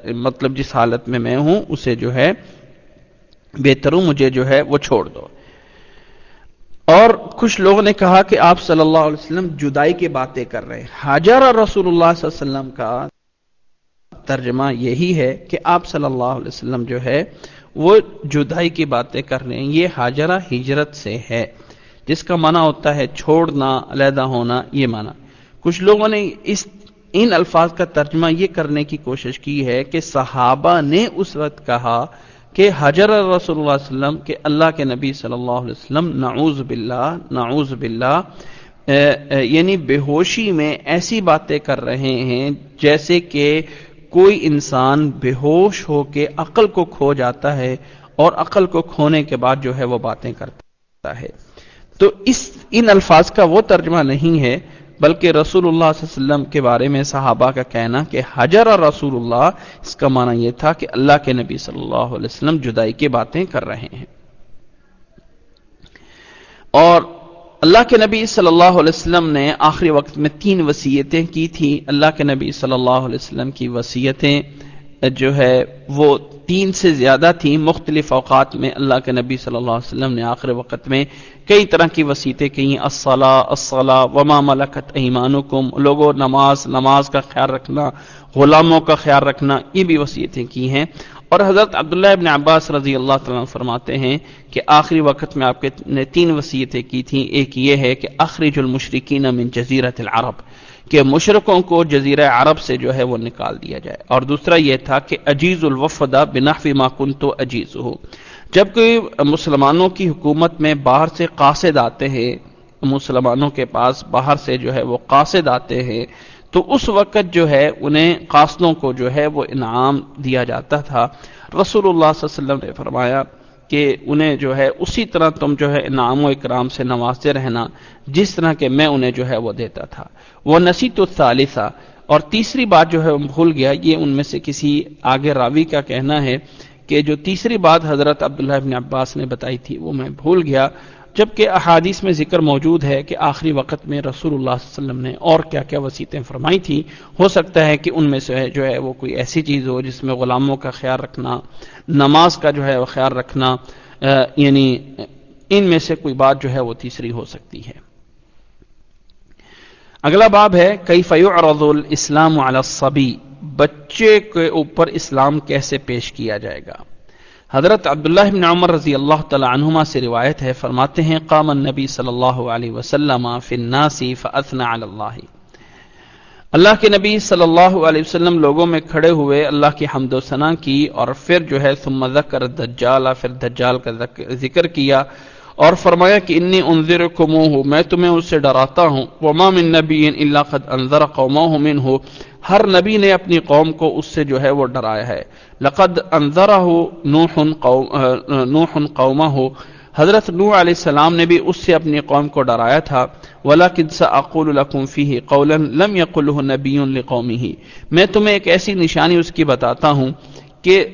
مطلب جس حالت میں میں ہوں، اسے جو ہے بہتر ہوں، مجھے جو ہے وہ چھوڑ دو۔ اور کچھ لوگوں نے کہا کہ آپ صلی اللہ علیہ وسلم جدائی کی باتیں کر رہے ہیں۔ حاجر رسول اللہ صلی اللہ علیہ وسلم کا ترجمہ یہی ہے کہ آپ صلی اللہ علیہ وسلم جو ہے وہ جدائی کی باتیں کر رہے ہیں۔ یہ حاجرہ ہجرت سے ہے۔ جس کا معنی ہوتا ہے چھوڑنا، علیحدہ ہونا، یہ معنی۔ کچھ لوگوں نے اس، ان الفاظ کا ترجمہ یہ کرنے کی کوشش کی ہے کہ صحابہ نے اس وقت کہا کہ حجر رسول اللہ علیہ وسلم کہ اللہ کے نبی صلی اللہ علیہ وسلم، نعوذ باللہ نعوذ باللہ یعنی بے ہوشی میں ایسی باتیں کر رہے ہیں جیسے کہ کوئی انسان بے ہوش ہو کے عقل کو کھو جاتا ہے اور عقل کو کھونے کے بعد جو ہے وہ باتیں کرتا ہے۔ تو اس ان الفاظ کا وہ ترجمہ نہیں ہے بلکہ رسول اللہ صلی اللہ علیہ وسلم کے بارے میں صحابہ کا کہنا کہ حجر اور رسول اللہ، اس کا معنی یہ تھا کہ اللہ کے نبی صلی اللہ علیہ وسلم جدائی کی باتیں کر رہے ہیں۔ اور اللہ کے نبی صلی اللہ علیہ وسلم نے آخری وقت میں تین وصیتیں کی تھی۔ اللہ کے نبی صلی اللہ علیہ وسلم کی وصیتیں جو ہے وہ تین سے زیادہ تھیں۔ مختلف اوقات میں اللہ کے نبی صلی اللہ علیہ وسلم نے آخر وقت میں کئی طرح کی وسیعتیں کہیں الصلاح الصلاح وما ملکت ایمانکم، لوگوں، نماز نماز کا خیال رکھنا، غلاموں کا خیال رکھنا، یہ بھی وصیتیں کی ہیں۔ اور حضرت عبداللہ ابن عباس رضی اللہ تعالیٰ فرماتے ہیں کہ آخری وقت میں آپ کے نے تین وصیتیں کی تھیں۔ ایک یہ ہے کہ اخرج المشرقین من جزیرت العرب، کہ مشرقوں کو جزیرہ عرب سے جو ہے وہ نکال دیا جائے۔ اور دوسرا یہ تھا کہ عجیز الوفدہ بنحفی ما کن تو عجیز ہو جب کوئی مسلمانوں کی حکومت میں باہر سے قاصد آتے ہیں، مسلمانوں کے پاس باہر سے جو ہے وہ قاصد آتے ہیں، تو اس وقت جو ہے انہیں قاصدوں کو جو ہے وہ انعام دیا جاتا تھا۔ رسول اللہ صلی اللہ علیہ وسلم نے فرمایا کہ انہیں جو ہے اسی طرح تم جو ہے انعام و اکرام سے نوازتے رہنا، جس طرح کہ میں انہیں جو ہے وہ دیتا تھا۔ وہ نصیت الثالثہ۔ اور تیسری بات جو ہے وہ بھول گیا، یہ ان میں سے کسی آگے راوی کا کہنا ہے کہ جو تیسری بات حضرت عبداللہ ابن عباس نے بتائی تھی وہ میں بھول گیا، جبکہ احادیث میں ذکر موجود ہے کہ آخری وقت میں رسول اللہ صلی اللہ علیہ وسلم نے اور کیا کیا وسیعتیں فرمائی تھی ہو سکتا ہے کہ ان میں سے جو ہے وہ کوئی ایسی چیز ہو جس میں غلاموں کا خیال رکھنا، نماز کا جو ہے وہ خیال رکھنا یعنی ان میں سے کوئی بات جو ہے وہ تیسری ہو سکتی ہے۔ اگلا باب ہے کئی فیعرض الاسلام علی الصبی؟ بچے کے اوپر اسلام کیسے پیش کیا جائے گا؟ حضرت عبداللہ بن عمر رضی اللہ تعالی عنہما سے روایت ہے، فرماتے ہیں، قام النبی صلی اللہ علیہ وسلم فی الناس فاثنى علی اللہ۔ اللہ کے نبی صلی اللہ علیہ وسلم لوگوں میں کھڑے ہوئے، اللہ کی حمد و ثنا کی اور پھر جو ہے، ثم ذکر دجال پھر دجال کا ذکر کیا۔ اور فرمایا کہ انی انذرکموہ، میں تمہیں اس سے ڈراتا ہوں۔ وما من نبی الا قد انذر قومه منه ہر نبی نے اپنی قوم کو اس سے جو ہے وہ ڈرایا ہے۔ لقد انذرہ نوح قوم، نوح قومه حضرت نوح علیہ السلام نے بھی اس سے اپنی قوم کو ڈرایا تھا۔ ولكن ساقول لكم فيه قولا لم يقله نبي لقومه۔ میں تمہیں ایک ایسی نشانی اس کی بتاتا ہوں کہ،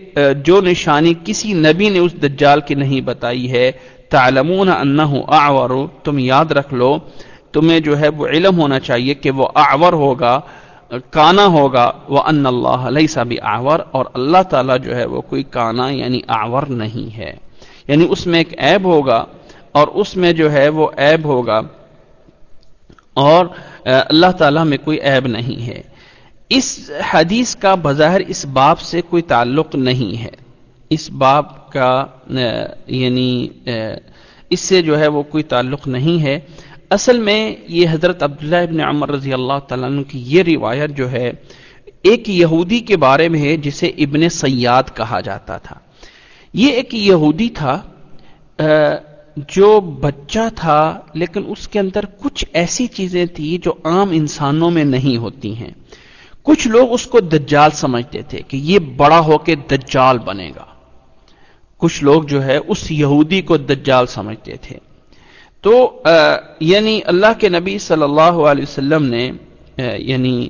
جو نشانی کسی نبی نے اس دجال کی نہیں بتائی ہے تعلمون انه اعور، تم یاد رکھ لو، تمہیں جو ہے وہ علم ہونا چاہیے کہ وہ اعور ہوگا، کانا ہوگا وہ ان اللہ علیہ سبھی آور اور اللہ تعالیٰ جو ہے وہ کوئی کانا یعنی آور نہیں ہے۔ یعنی اس میں ایک عیب ہوگا اور اس میں جو ہے وہ عیب ہوگا، اور اللہ تعالیٰ میں کوئی عیب نہیں ہے۔ اس حدیث کا بظاہر اس باب سے کوئی تعلق نہیں ہے۔ اس باب کا یعنی اس سے جو ہے وہ کوئی تعلق نہیں ہے۔ اصل میں یہ حضرت عبداللہ ابن عمر رضی اللہ تعالیٰ عنہ کی یہ روایت جو ہے، ایک یہودی کے بارے میں ہے جسے ابن سیاد کہا جاتا تھا۔ یہ ایک یہودی تھا جو بچہ تھا، لیکن اس کے اندر کچھ ایسی چیزیں تھیں جو عام انسانوں میں نہیں ہوتی ہیں۔ کچھ لوگ اس کو دجال سمجھتے تھے کہ یہ بڑا ہو کے دجال بنے گا۔ کچھ لوگ جو ہے اس یہودی کو دجال سمجھتے تھے۔ تو یعنی اللہ کے نبی صلی اللہ علیہ وسلم نے یعنی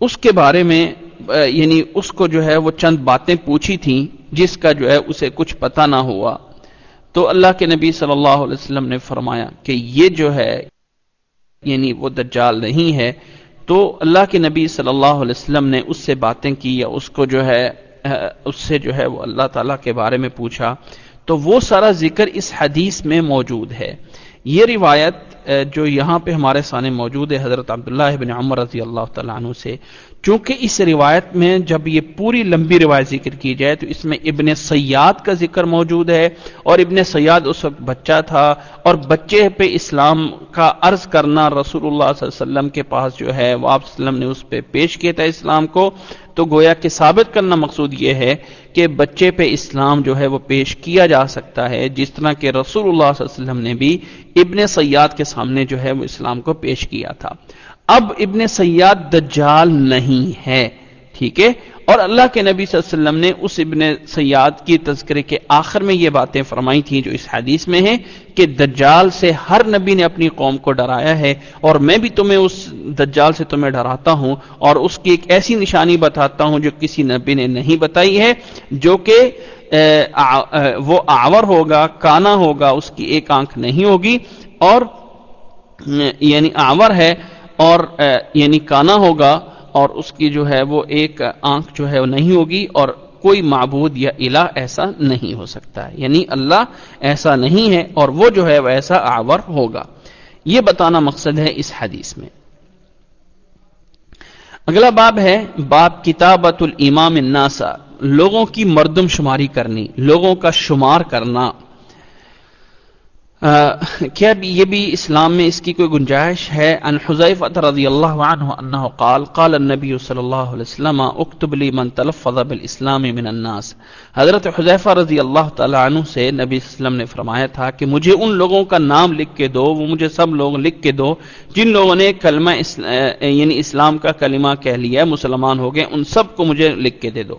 اس کے بارے میں یعنی اس کو جو ہے وہ چند باتیں پوچھی تھیں جس کا جو ہے اسے کچھ پتہ نہ ہوا۔ تو اللہ کے نبی صلی اللہ علیہ وسلم نے فرمایا کہ یہ جو ہے یعنی وہ دجال نہیں ہے۔ تو اللہ کے نبی صلی اللہ علیہ وسلم نے اس سے باتیں کی یا اس کو جو ہے اس سے جو ہے وہ اللہ تعالیٰ کے بارے میں پوچھا، تو وہ سارا ذکر اس حدیث میں موجود ہے۔ یہ روایت جو یہاں پہ ہمارے سامنے موجود ہے، حضرت عبداللہ بن عمر رضی اللہ تعالیٰ عنہ سے چونکہ اس روایت میں جب یہ پوری لمبی روایت ذکر کی جائے تو اس میں ابن سیاد کا ذکر موجود ہے اور ابن سیاد اس وقت بچہ تھا اور بچے پہ اسلام کا عرض کرنا رسول اللہ صلی اللہ علیہ وسلم کے پاس جو ہے وہ آپ وسلم نے اس پہ پیش کیا تھا اسلام کو تو گویا کہ ثابت کرنا مقصود یہ ہے کہ بچے پہ اسلام جو ہے وہ پیش کیا جا سکتا ہے جس طرح کہ رسول اللہ صلی اللہ علیہ وسلم نے بھی ابن سیاد کے سامنے جو ہے وہ اسلام کو پیش کیا تھا۔ اب ابن سیاد دجال نہیں ہے، ٹھیک ہے؟ اور اللہ کے نبی صلی اللہ علیہ وسلم نے اس ابن سیاد کی تذکرے کے آخر میں یہ باتیں فرمائی تھیں جو اس حدیث میں ہیں کہ دجال سے ہر نبی نے اپنی قوم کو ڈرایا ہے اور میں بھی تمہیں اس دجال سے تمہیں ڈراتا ہوں اور اس کی ایک ایسی نشانی بتاتا ہوں جو کسی نبی نے نہیں بتائی ہے، جو کہ وہ آور ہوگا، کانا ہوگا، اس کی ایک آنکھ نہیں ہوگی اور یعنی آور ہے اور یعنی کانا ہوگا اور اس کی جو ہے وہ ایک آنکھ جو ہے وہ نہیں ہوگی اور کوئی معبود یا الہ ایسا نہیں ہو سکتا ہے۔ یعنی اللہ ایسا نہیں ہے اور وہ جو ہے وہ ایسا آور ہوگا۔ یہ بتانا مقصد ہے اس حدیث میں۔ اگلا باب ہے، باب کتابت الامام الناسا۔ لوگوں کی مردم شماری کرنی، لوگوں کا شمار کرنا۔ کیا یہ بھی اسلام میں اس کی کوئی گنجائش ہے؟ ان حذیفہ رضی اللہ عنہ انہ قال قال النبی صلی اللہ علیہ وسلم، اکتب لی من تلفظ بالاسلام من الناس. حضرت حذیفہ رضی اللہ تعالی عنہ سے نبی صلی اللہ علیہ وسلم نے فرمایا تھا کہ مجھے ان لوگوں کا نام لکھ کے دو، وہ مجھے سب لوگ لکھ کے دو، جن لوگوں نے کلمہ یعنی اسلام کا کلمہ کہہ لیا مسلمان ہو گئے، ان سب کو مجھے لکھ کے دے دو.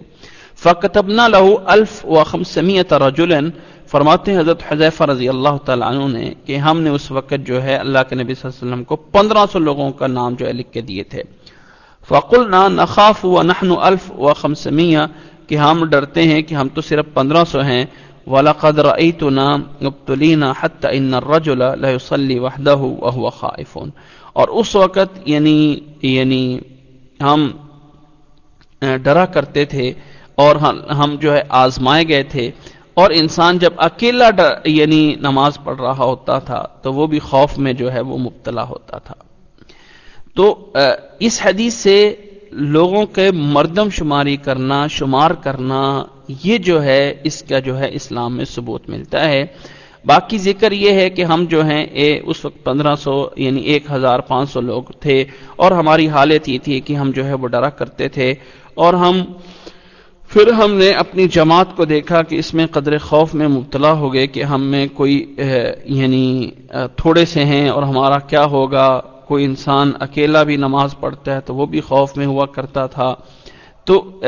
فکتبنا له الف و خمسمیت رجلا فرماتے ہیں حضرت حضیفہ رضی اللہ تعالیٰ عنہ نے کہ ہم نے اس وقت جو ہے اللہ کے نبی صلی اللہ علیہ وسلم کو پندرہ سو لوگوں کا نام جو ہے لکھ کے دیے تھے۔ فقل نہ نخاف و نحن الف و خمسمیہ کہ ہم ڈرتے ہیں کہ ہم تو صرف پندرہ سو ہیں۔ وَلَقَدْ رَأَيْتُنَا مُبْتُلِينَ حَتَّى إِنَّ الرَّجُلَ لَيُصَلِّي وَحْدَهُ وَهُوَ خَائِفٌ اور اس وقت یعنی یعنی ہم ڈرا کرتے تھے اور ہم جو ہے آزمائے گئے تھے۔ اور انسان جب اکیلا یعنی نماز پڑھ رہا ہوتا تھا، تو وہ بھی خوف میں جو ہے وہ مبتلا ہوتا تھا۔ تو اس حدیث سے لوگوں کے مردم شماری کرنا، شمار کرنا، یہ جو ہے، اس کا جو ہے اسلام میں ثبوت ملتا ہے۔ باقی ذکر یہ ہے کہ ہم جو ہیں، اے، اس وقت پندرہ سو یعنی ایک ہزار پانچ سو لوگ تھے، اور ہماری حالت یہ تھی کہ ہم جو ہے وہ ڈرا کرتے تھے، اور ہم پھر ہم نے اپنی جماعت کو دیکھا کہ اس میں قدر خوف میں مبتلا ہو گئے کہ ہم میں کوئی یعنی تھوڑے سے ہیں اور ہمارا کیا ہوگا؟ کوئی انسان اکیلا بھی نماز پڑھتا ہے تو وہ بھی خوف میں ہوا کرتا تھا۔ تو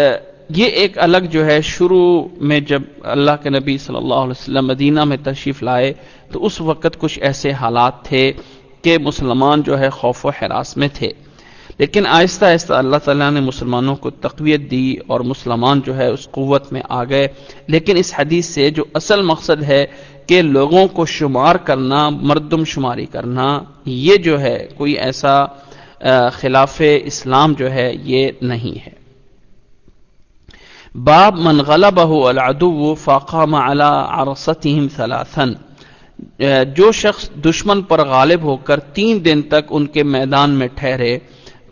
یہ ایک الگ جو ہے، شروع میں جب اللہ کے نبی صلی اللہ علیہ وسلم مدینہ میں تشریف لائے تو اس وقت کچھ ایسے حالات تھے کہ مسلمان جو ہے خوف و حراس میں تھے۔ لیکن آہستہ آہستہ اللہ تعالیٰ نے مسلمانوں کو تقویت دی اور مسلمان جو ہے اس قوت میں آ گئے۔ لیکن اس حدیث سے جو اصل مقصد ہے کہ لوگوں کو شمار کرنا، مردم شماری کرنا، یہ جو ہے کوئی ایسا خلاف اسلام جو ہے یہ نہیں ہے۔ باب من غلبه العدو فاقام على عرصتهم ثلاثا۔ جو شخص دشمن پر غالب ہو کر تین دن تک ان کے میدان میں ٹھہرے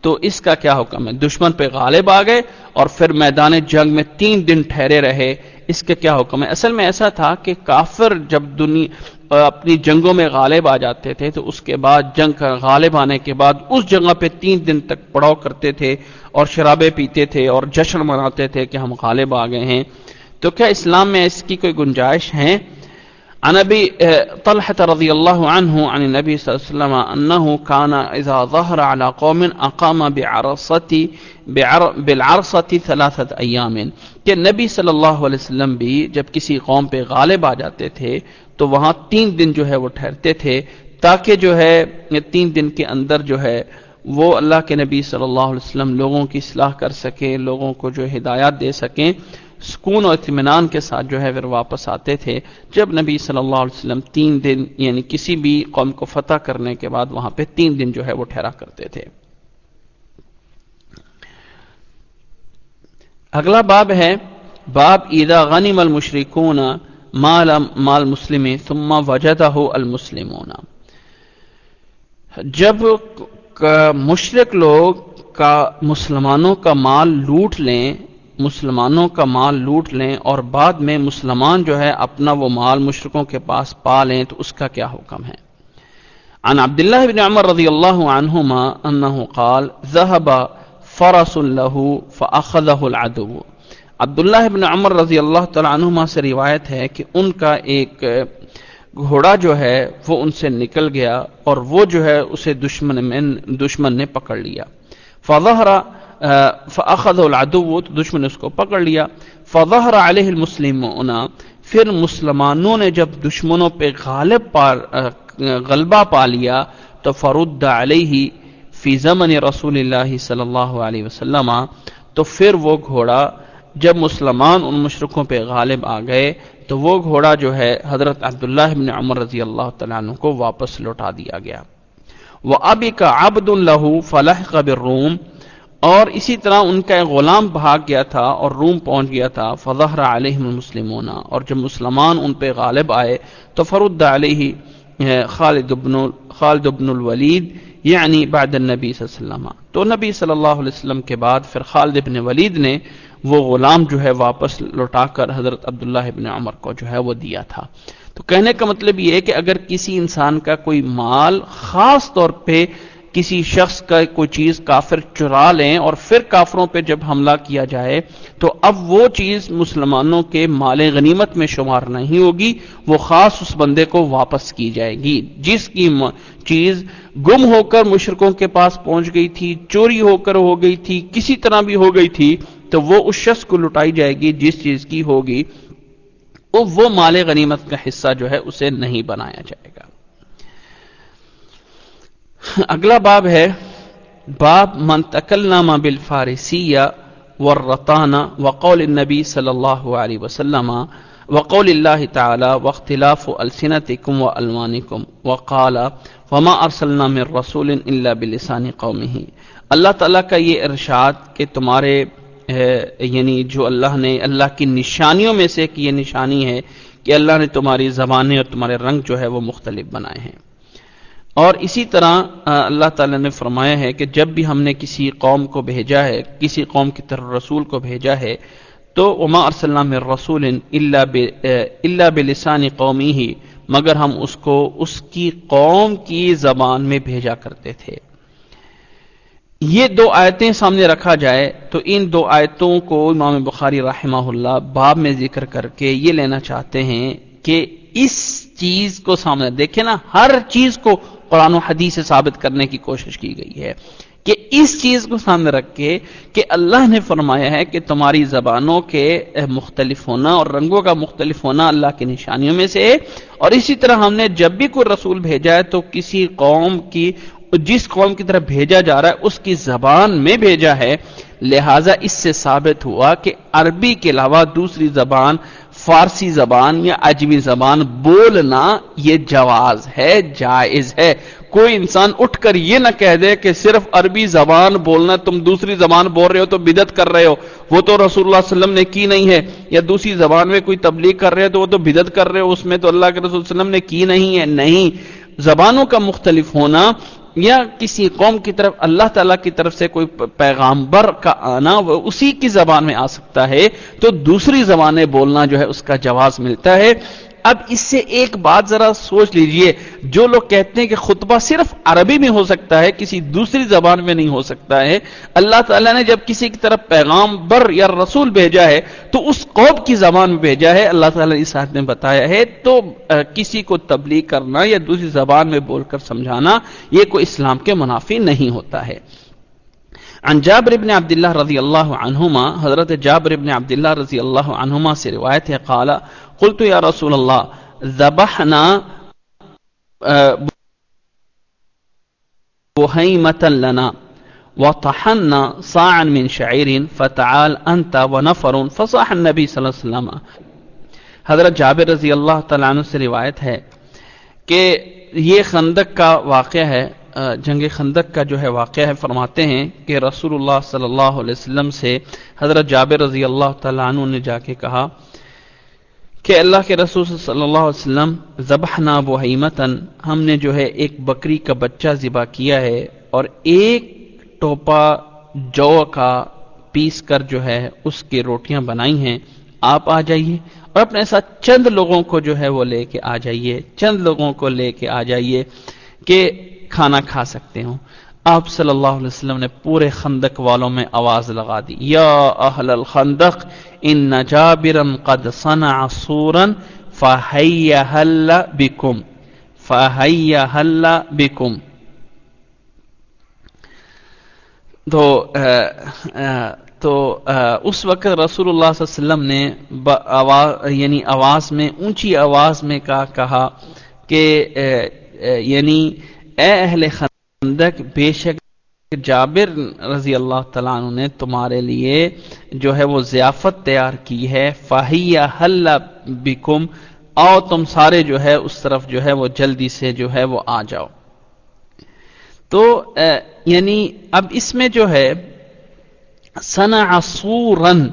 تو اس کا کیا حکم ہے؟ دشمن پہ غالب آ گئے اور پھر میدان جنگ میں تین دن ٹھہرے رہے۔ اس کا کیا حکم ہے؟ اصل میں ایسا تھا کہ کافر جب دنیا اپنی جنگوں میں غالب آ جاتے تھے تو اس کے بعد جنگ کا غالب آنے کے بعد اس جگہ پہ تین دن تک پڑاؤ کرتے تھے اور شرابے پیتے تھے اور جشن مناتے تھے کہ ہم غالب آ گئے ہیں۔ تو کیا اسلام میں اس کی کوئی گنجائش ہے؟ عن ابي طلحه رضي الله عنه عن النبي صلى الله عليه وسلم انه كان اذا ظهر على قوم اقام بعرصه بالعرصه ثلاثه ايام کہ نبی صلی اللہ علیہ وسلم بھی جب کسی قوم پہ غالب آ جاتے تھے تو وہاں تین دن جو ہے وہ ٹھہرتے تھے تاکہ جو ہے تین دن کے اندر جو ہے وہ اللہ کے نبی صلی اللہ علیہ وسلم لوگوں کی اصلاح کر سکیں، لوگوں کو جو ہدایات دے سکیں۔ سکون اور اطمینان کے ساتھ جو ہے پھر واپس آتے تھے۔ جب نبی صلی اللہ علیہ وسلم تین دن یعنی کسی بھی قوم کو فتح کرنے کے بعد وہاں پہ تین دن جو ہے وہ ٹھہرا کرتے تھے۔ اگلا باب ہے، باب عیدا غنیم المشرکون مال مال مسلم ثم وجدہ المسلمون۔ جب مشرق لوگ کا مسلمانوں کا مال لوٹ لیں مسلمانوں کا مال لوٹ لیں اور بعد میں مسلمان جو ہے اپنا وہ مال مشرقوں کے پاس پا لیں، تو اس کا کیا حکم ہے؟ عن عبد الله بن عمر رضی اللہ عنہما انه قال ذهب فرس له فاخذه العدو۔ عبداللہ بن عمر رضی اللہ تعالی عنہما سے روایت ہے کہ ان کا ایک گھوڑا جو ہے وہ ان سے نکل گیا اور وہ جو ہے اسے دشمن میں، دشمن نے پکڑ لیا۔ فظهر فاخذ العدو، تو دشمن اس کو پکڑ لیا۔ فظهر علیہ المسلمون، پھر مسلمانوں نے جب دشمنوں پہ غالب پا غلبہ پا لیا، تو فرد علیہ فی زمن رسول اللہ صلی اللہ علیہ وسلم، تو پھر وہ گھوڑا جب مسلمان ان مشرقوں پہ غالب آ گئے، تو وہ گھوڑا جو ہے حضرت عبداللہ بن عمر رضی اللہ تعالیٰ عنہ کو واپس لوٹا دیا گیا۔ وہ ابی کا عبد اللہ فلاح قبر روم اور اسی طرح ان کا ایک غلام بھاگ گیا تھا اور روم پہنچ گیا تھا، فظہر علیہ المسلمون۔ اور جب مسلمان ان پہ غالب آئے تو فرد علیہ خالد ابن خالد ابن الولید یعنی بعد النبی صلی اللہ علیہ وسلم۔ تو نبی صلی اللہ علیہ وسلم کے بعد پھر خالد ابن ولید نے وہ غلام جو ہے واپس لوٹا کر حضرت عبداللہ ابن عمر کو جو ہے وہ دیا تھا۔ تو کہنے کا مطلب یہ ہے کہ اگر کسی انسان کا کوئی مال خاص طور پہ کسی شخص کا کوئی چیز کافر چرا لیں اور پھر کافروں پہ جب حملہ کیا جائے، تو اب وہ چیز مسلمانوں کے مال غنیمت میں شمار نہیں ہوگی، وہ خاص اس بندے کو واپس کی جائے گی۔ جس کی چیز گم ہو کر مشرقوں کے پاس پہنچ گئی تھی، چوری ہو کر ہو گئی تھی، کسی طرح بھی ہو گئی تھی، تو وہ اس شخص کو لٹائی جائے گی جس چیز کی ہوگی۔ وہ مال غنیمت کا حصہ جو ہے، اسے نہیں بنایا جائے گا۔ اگلا باب ہے، باب من تکلم بالفارسیہ والرطانہ وقول النبی صلی اللہ علیہ وسلم وقول اللہ تعالی واختلاف السنتکم والوانکم وقال وما ارسلنا من رسول الا بلسان قومه اللہ تعالی کا یہ ارشاد کہ تمہارے یعنی جو اللہ نے، اللہ کی نشانیوں میں سے ایک یہ نشانی ہے کہ اللہ نے تمہاری زبانیں اور تمہارے رنگ جو ہے وہ مختلف بنائے ہیں۔ اور اسی طرح اللہ تعالی نے فرمایا ہے کہ جب بھی ہم نے کسی قوم کو بھیجا ہے، کسی قوم کی طرف رسول کو بھیجا ہے، تو عما ارسلام رسول اللہ بلسانی قومی ہی مگر ہم اس کو اس کی قوم کی زبان میں بھیجا کرتے تھے۔ یہ دو آیتیں سامنے رکھا جائے، تو ان دو آیتوں کو امام بخاری رحمہ اللہ باب میں ذکر کر کے یہ لینا چاہتے ہیں کہ اس چیز کو سامنے، دیکھیں نا، ہر چیز کو قرآن و حدیث سے ثابت کرنے کی کوشش کی گئی ہے کہ اس چیز کو سامنے رکھ کے کہ اللہ نے فرمایا ہے کہ تمہاری زبانوں کے مختلف ہونا اور رنگوں کا مختلف ہونا اللہ کی نشانیوں میں سے اور اسی طرح ہم نے جب بھی کوئی رسول بھیجا ہے تو کسی قوم کی جس قوم کی طرف بھیجا جا رہا ہے اس کی زبان میں بھیجا ہے لہذا اس سے ثابت ہوا کہ عربی کے علاوہ دوسری زبان فارسی زبان یا اجمی زبان بولنا یہ جواز ہے، جائز ہے۔ کوئی انسان اٹھ کر یہ نہ کہہ دے کہ صرف عربی زبان بولنا، تم دوسری زبان بول رہے ہو تو بدت کر رہے ہو۔ وہ تو رسول اللہ علیہ وسلم نے کی نہیں ہے۔ یا دوسری زبان میں کوئی تبلیغ کر رہے ہو تو وہ تو بدت کر رہے ہو۔ اس میں تو اللہ کے رسول اللہ علیہ وسلم نے کی نہیں ہے۔ نہیں۔ زبانوں کا مختلف ہونا یا کسی قوم کی طرف، اللہ تعالیٰ کی طرف سے کوئی پیغامبر کا آنا، وہ اسی کی زبان میں آ سکتا ہے، تو دوسری زبانیں بولنا جو ہے، اس کا جواز ملتا ہے۔ اب اس سے ایک بات ذرا سوچ لیجیے، جو لوگ کہتے ہیں کہ خطبہ صرف عربی میں ہو سکتا ہے، کسی دوسری زبان میں نہیں ہو سکتا ہے، اللہ تعالیٰ نے جب کسی کی طرف پیغام بر یا رسول بھیجا ہے، تو اس قوم کی زبان میں بھیجا ہے، اللہ تعالیٰ نے اس آیت میں بتایا ہے، تو کسی کو تبلیغ کرنا یا دوسری زبان میں بول کر سمجھانا، یہ کوئی اسلام کے منافی نہیں ہوتا ہے۔ عن جابر بن عبد الله رضی اللہ عنہما، حضرت جابر بن عبد الله رضی اللہ عنہما سے روایت ہے قال قلت یا رسول اللہ ذبحنا بهيمة لنا، وطحنا صاعا من شعير، فتعال أنت ونفر، فصاح النبي صلی اللہ علیہ وسلم. حضرت جابر رضی اللہ تعالیٰ عنہ سے روایت ہے کہ یہ خندق کا واقعہ ہے جنگ خندق کا جو ہے واقعہ ہے، فرماتے ہیں کہ رسول اللہ صلی اللہ علیہ وسلم سے حضرت جابر رضی اللہ تعالیٰ عنہ نے جا کے کہا کہ اللہ کے رسول صلی اللہ علیہ وسلم ذبح ناب و ہم نے جو ہے ایک بکری کا بچہ ذبح کیا ہے اور ایک ٹوپا جو کا پیس کر جو ہے اس کی روٹیاں بنائی ہیں۔ آپ آ جائیے اور اپنے ساتھ چند لوگوں کو جو ہے وہ لے کے آ جائیے، چند لوگوں کو لے کے آ جائیے کہ کھانا کھا سکتے ہوں۔ آپ صلی اللہ علیہ وسلم نے پورے خندق والوں میں آواز لگا دی۔ یا اہل الخندق، ان جابرا قد صنع صورا فہیہل بکم فہیہل بکم تو تو اس وقت رسول اللہ صلی اللہ علیہ وسلم نے آواز یعنی آواز میں، اونچی آواز میں کہا کہا کہ یعنی اے اہل خندق بے شک جابر رضی اللہ تعالیٰ عنہ نے تمہارے لیے جو ہے وہ ضیافت تیار کی ہے۔ فاہیہ حل بکم آؤ تم سارے جو ہے اس طرف جو ہے وہ جلدی سے جو ہے وہ آ جاؤ۔ تو یعنی اب اس میں جو ہے سنا سورن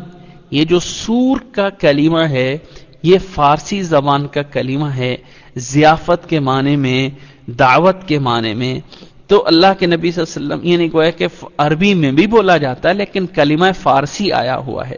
یہ جو سور کا کلمہ ہے، یہ فارسی زبان کا کلمہ ہے۔ ضیافت کے معنی میں، دعوت کے معنی میں۔ تو اللہ کے نبی صلی اللہ علیہ وسلم یہ نہیں گویا کہ عربی میں بھی بولا جاتا ہے لیکن کلمہ فارسی آیا ہوا ہے۔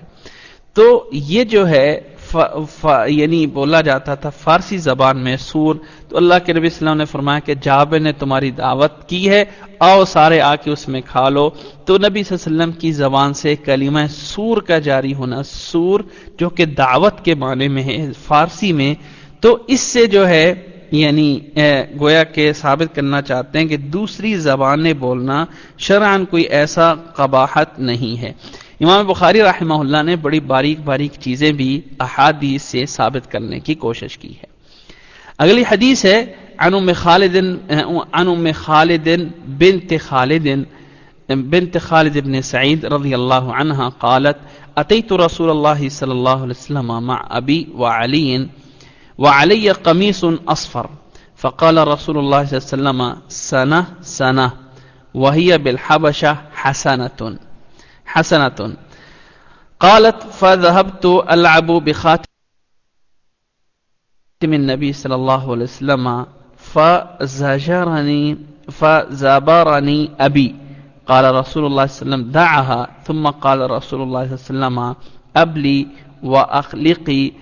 تو یہ جو ہے ف, ف, یعنی بولا جاتا تھا فارسی زبان میں سور۔ تو اللہ کے نبی صلی اللہ علیہ وسلم نے فرمایا کہ جابر نے تمہاری دعوت کی ہے آؤ سارے آ کے اس میں کھا لو۔ تو نبی صلی اللہ علیہ وسلم کی زبان سے کلمہ سور کا جاری ہونا سور جو کہ دعوت کے معنی میں ہے فارسی میں۔ تو اس سے جو ہے یعنی گویا کے ثابت کرنا چاہتے ہیں کہ دوسری زبانیں بولنا شرعن کوئی ایسا قباحت نہیں ہے۔ امام بخاری رحمہ اللہ نے بڑی باریک باریک چیزیں بھی احادیث سے ثابت کرنے کی کوشش کی ہے۔ اگلی حدیث ہے، عن ام خالد، عن ام خالد بنت خالد بنت خالد بن سعید رضی اللہ عنہ قالت، اتیت رسول اللہ صلی اللہ علیہ وسلم مع ابی وعلی وعلی قمیص أصفر. فقال رسول الله صلى الله عليه وسلم سنة سنة. وهي بالحبشة حسنة حسنة. قالت فذهبت ألعب بخاتم النبي صلى الله عليه وسلم فزجرني فزابرني أبي. قال رسول الله صلى الله عليه وسلم دعها. ثم قال رسول الله صلى الله عليه وسلم أبلي وأخلقي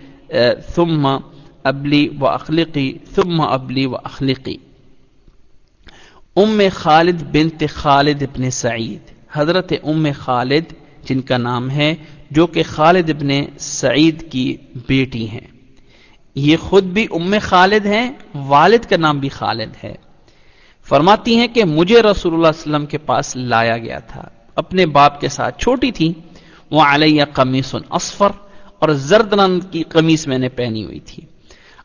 ثم أبلي وأخلقي ثم أبلي وأخلقي ام خالد بنت خالد ابن سعید۔ حضرت ام خالد، جن کا نام ہے، جو کہ خالد ابن سعید کی بیٹی ہیں۔ یہ خود بھی ام خالد ہیں، والد کا نام بھی خالد ہے۔ فرماتی ہیں کہ مجھے رسول اللہ علیہ وسلم کے پاس لایا گیا تھا۔ اپنے باپ کے ساتھ چھوٹی تھی۔ وہ علیہ قمیص اصفر اور زرد رنگ کی قمیص میں نے پہنی ہوئی تھی۔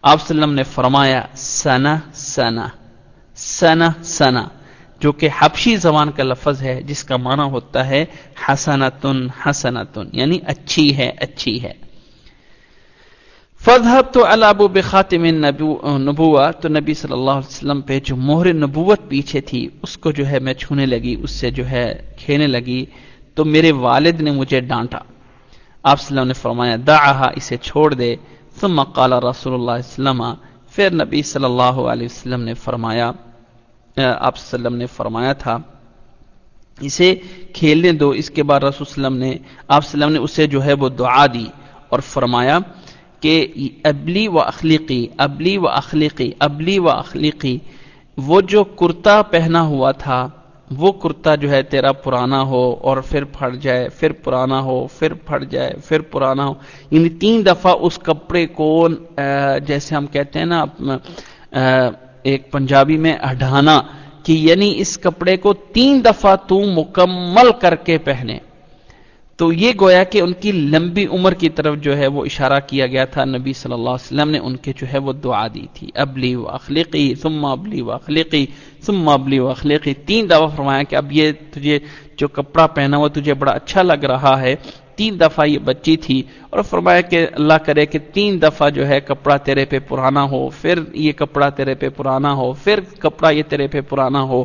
آپ وسلم نے فرمایا، سنا سنا سنا سنا، جو کہ حبشی زبان کا لفظ ہے، جس کا معنی ہوتا ہے حسنتن حسنتن یعنی اچھی ہے اچھی ہے۔ فضحب تو الابو بخاتم نبوا تو نبی صلی اللہ علیہ وسلم پہ جو مہر نبوت پیچھے تھی، اس کو جو ہے میں چھونے لگی، اس سے جو ہے کھینے لگی، تو میرے والد نے مجھے ڈانٹا۔ آپ صلی اللہ علیہ نے فرمایا دعا اسے چھوڑ دے۔ ثم قال رسول اللہ وسلم، پھر نبی صلی اللہ علیہ وسلم نے فرمایا آپ وسلم نے فرمایا تھا، اسے کھیلنے دو۔ اس کے بعد رسول وسلم نے، آپ وسلم نے اسے جو ہے وہ دعا دی اور فرمایا کہ، ابلی و اخلیقی، ابلی و اخلیقی، ابلی و اخلیقی، وہ جو کرتا پہنا ہوا تھا وہ کرتا جو ہے تیرا پرانا ہو اور پھر پھٹ جائے، پھر پرانا ہو، پھر پھٹ جائے، پھر پرانا ہو۔ یعنی تین دفعہ اس کپڑے کو جیسے ہم کہتے ہیں نا ایک پنجابی میں اڈھانا، کہ یعنی اس کپڑے کو تین دفعہ تو مکمل کر کے پہنے۔ تو یہ گویا کہ ان کی لمبی عمر کی طرف جو ہے وہ اشارہ کیا گیا تھا، نبی صلی اللہ علیہ وسلم نے ان کے جو ہے وہ دعا دی تھی، ابلی و اخلیقی ثم ابلی و اخلیقی ثم ابلی و اخلیقی تین دفعہ فرمایا کہ اب یہ تجھے جو کپڑا پہنا ہوا تجھے بڑا اچھا لگ رہا ہے۔ تین دفعہ یہ بچی تھی اور فرمایا کہ اللہ کرے کہ تین دفعہ جو ہے کپڑا تیرے پہ پرانا ہو، پھر یہ کپڑا تیرے پہ پرانا ہو، پھر کپڑا یہ تیرے پہ پرانا ہو۔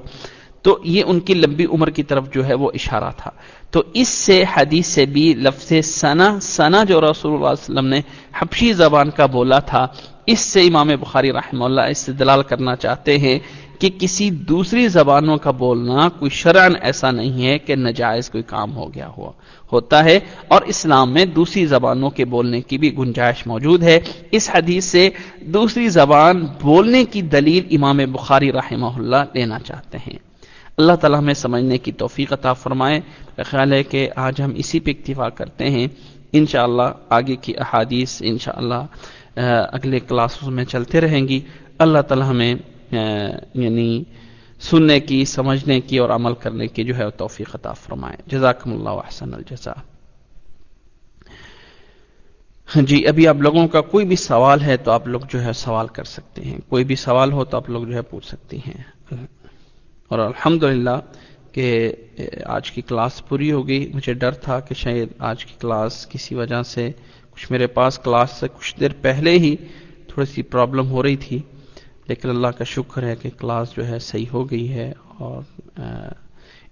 تو یہ ان کی لمبی عمر کی طرف جو ہے وہ اشارہ تھا۔ تو اس سے حدیث سے بھی لفظ سنا سنا جو رسول اللہ علیہ وسلم نے حبشی زبان کا بولا تھا، اس سے امام بخاری رحمہ اللہ اس سے دلال کرنا چاہتے ہیں کہ کسی دوسری زبانوں کا بولنا کوئی شرعن ایسا نہیں ہے کہ نجائز کوئی کام ہو گیا ہوا ہوتا ہے۔ اور اسلام میں دوسری زبانوں کے بولنے کی بھی گنجائش موجود ہے۔ اس حدیث سے دوسری زبان بولنے کی دلیل امام بخاری رحمہ اللہ لینا چاہتے ہیں۔ اللہ تعالیٰ ہمیں سمجھنے کی توفیق عطا فرمائے۔ خیال ہے کہ آج ہم اسی پہ اکتفا کرتے ہیں۔ انشاءاللہ آگے کی احادیث انشاءاللہ اگلے کلاسوں میں چلتے رہیں گی۔ اللہ تعالیٰ ہمیں یعنی سننے کی، سمجھنے کی اور عمل کرنے کی جو ہے توفیق عطا فرمائے۔ جزاکم اللہ احسن الجزا ہاں جی ابھی آپ لوگوں کا کوئی بھی سوال ہے تو آپ لوگ جو ہے سوال کر سکتے ہیں۔ کوئی بھی سوال ہو تو آپ لوگ جو ہے پوچھ سکتی ہیں۔ اور الحمد کہ آج کی کلاس پوری ہو گئی۔ مجھے ڈر تھا کہ شاید آج کی کلاس کسی وجہ سے کچھ میرے پاس کلاس سے کچھ دیر پہلے ہی تھوڑی سی پرابلم ہو رہی تھی، لیکن اللہ کا شکر ہے کہ کلاس جو ہے صحیح ہو گئی ہے اور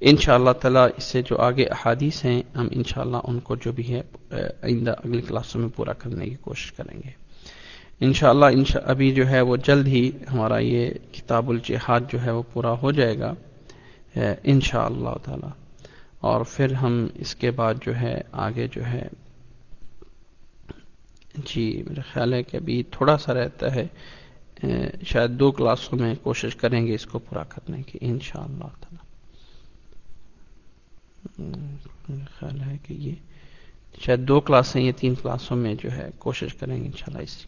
ان شاء اللہ تعالیٰ اس سے جو آگے احادیث ہیں، ہم انشاءاللہ ان کو جو بھی ہے آئندہ اگلی کلاسوں میں پورا کرنے کی کوشش کریں گے۔ انشاءاللہ انشاء ابھی جو ہے وہ جلد ہی ہمارا یہ کتاب الجہاد جو ہے وہ پورا ہو جائے گا انشاءاللہ تعالی۔ اور پھر ہم اس کے بعد جو ہے آگے جو ہے جی میرا خیال ہے کہ ابھی تھوڑا سا رہتا ہے شاید دو کلاسوں میں کوشش کریں گے اس کو پورا کرنے کی ان شاء اللہ تعالی میرا خیال ہے کہ یہ شاید دو کلاسیں یا تین کلاسوں میں جو ہے کوشش کریں گے انشاءاللہ اس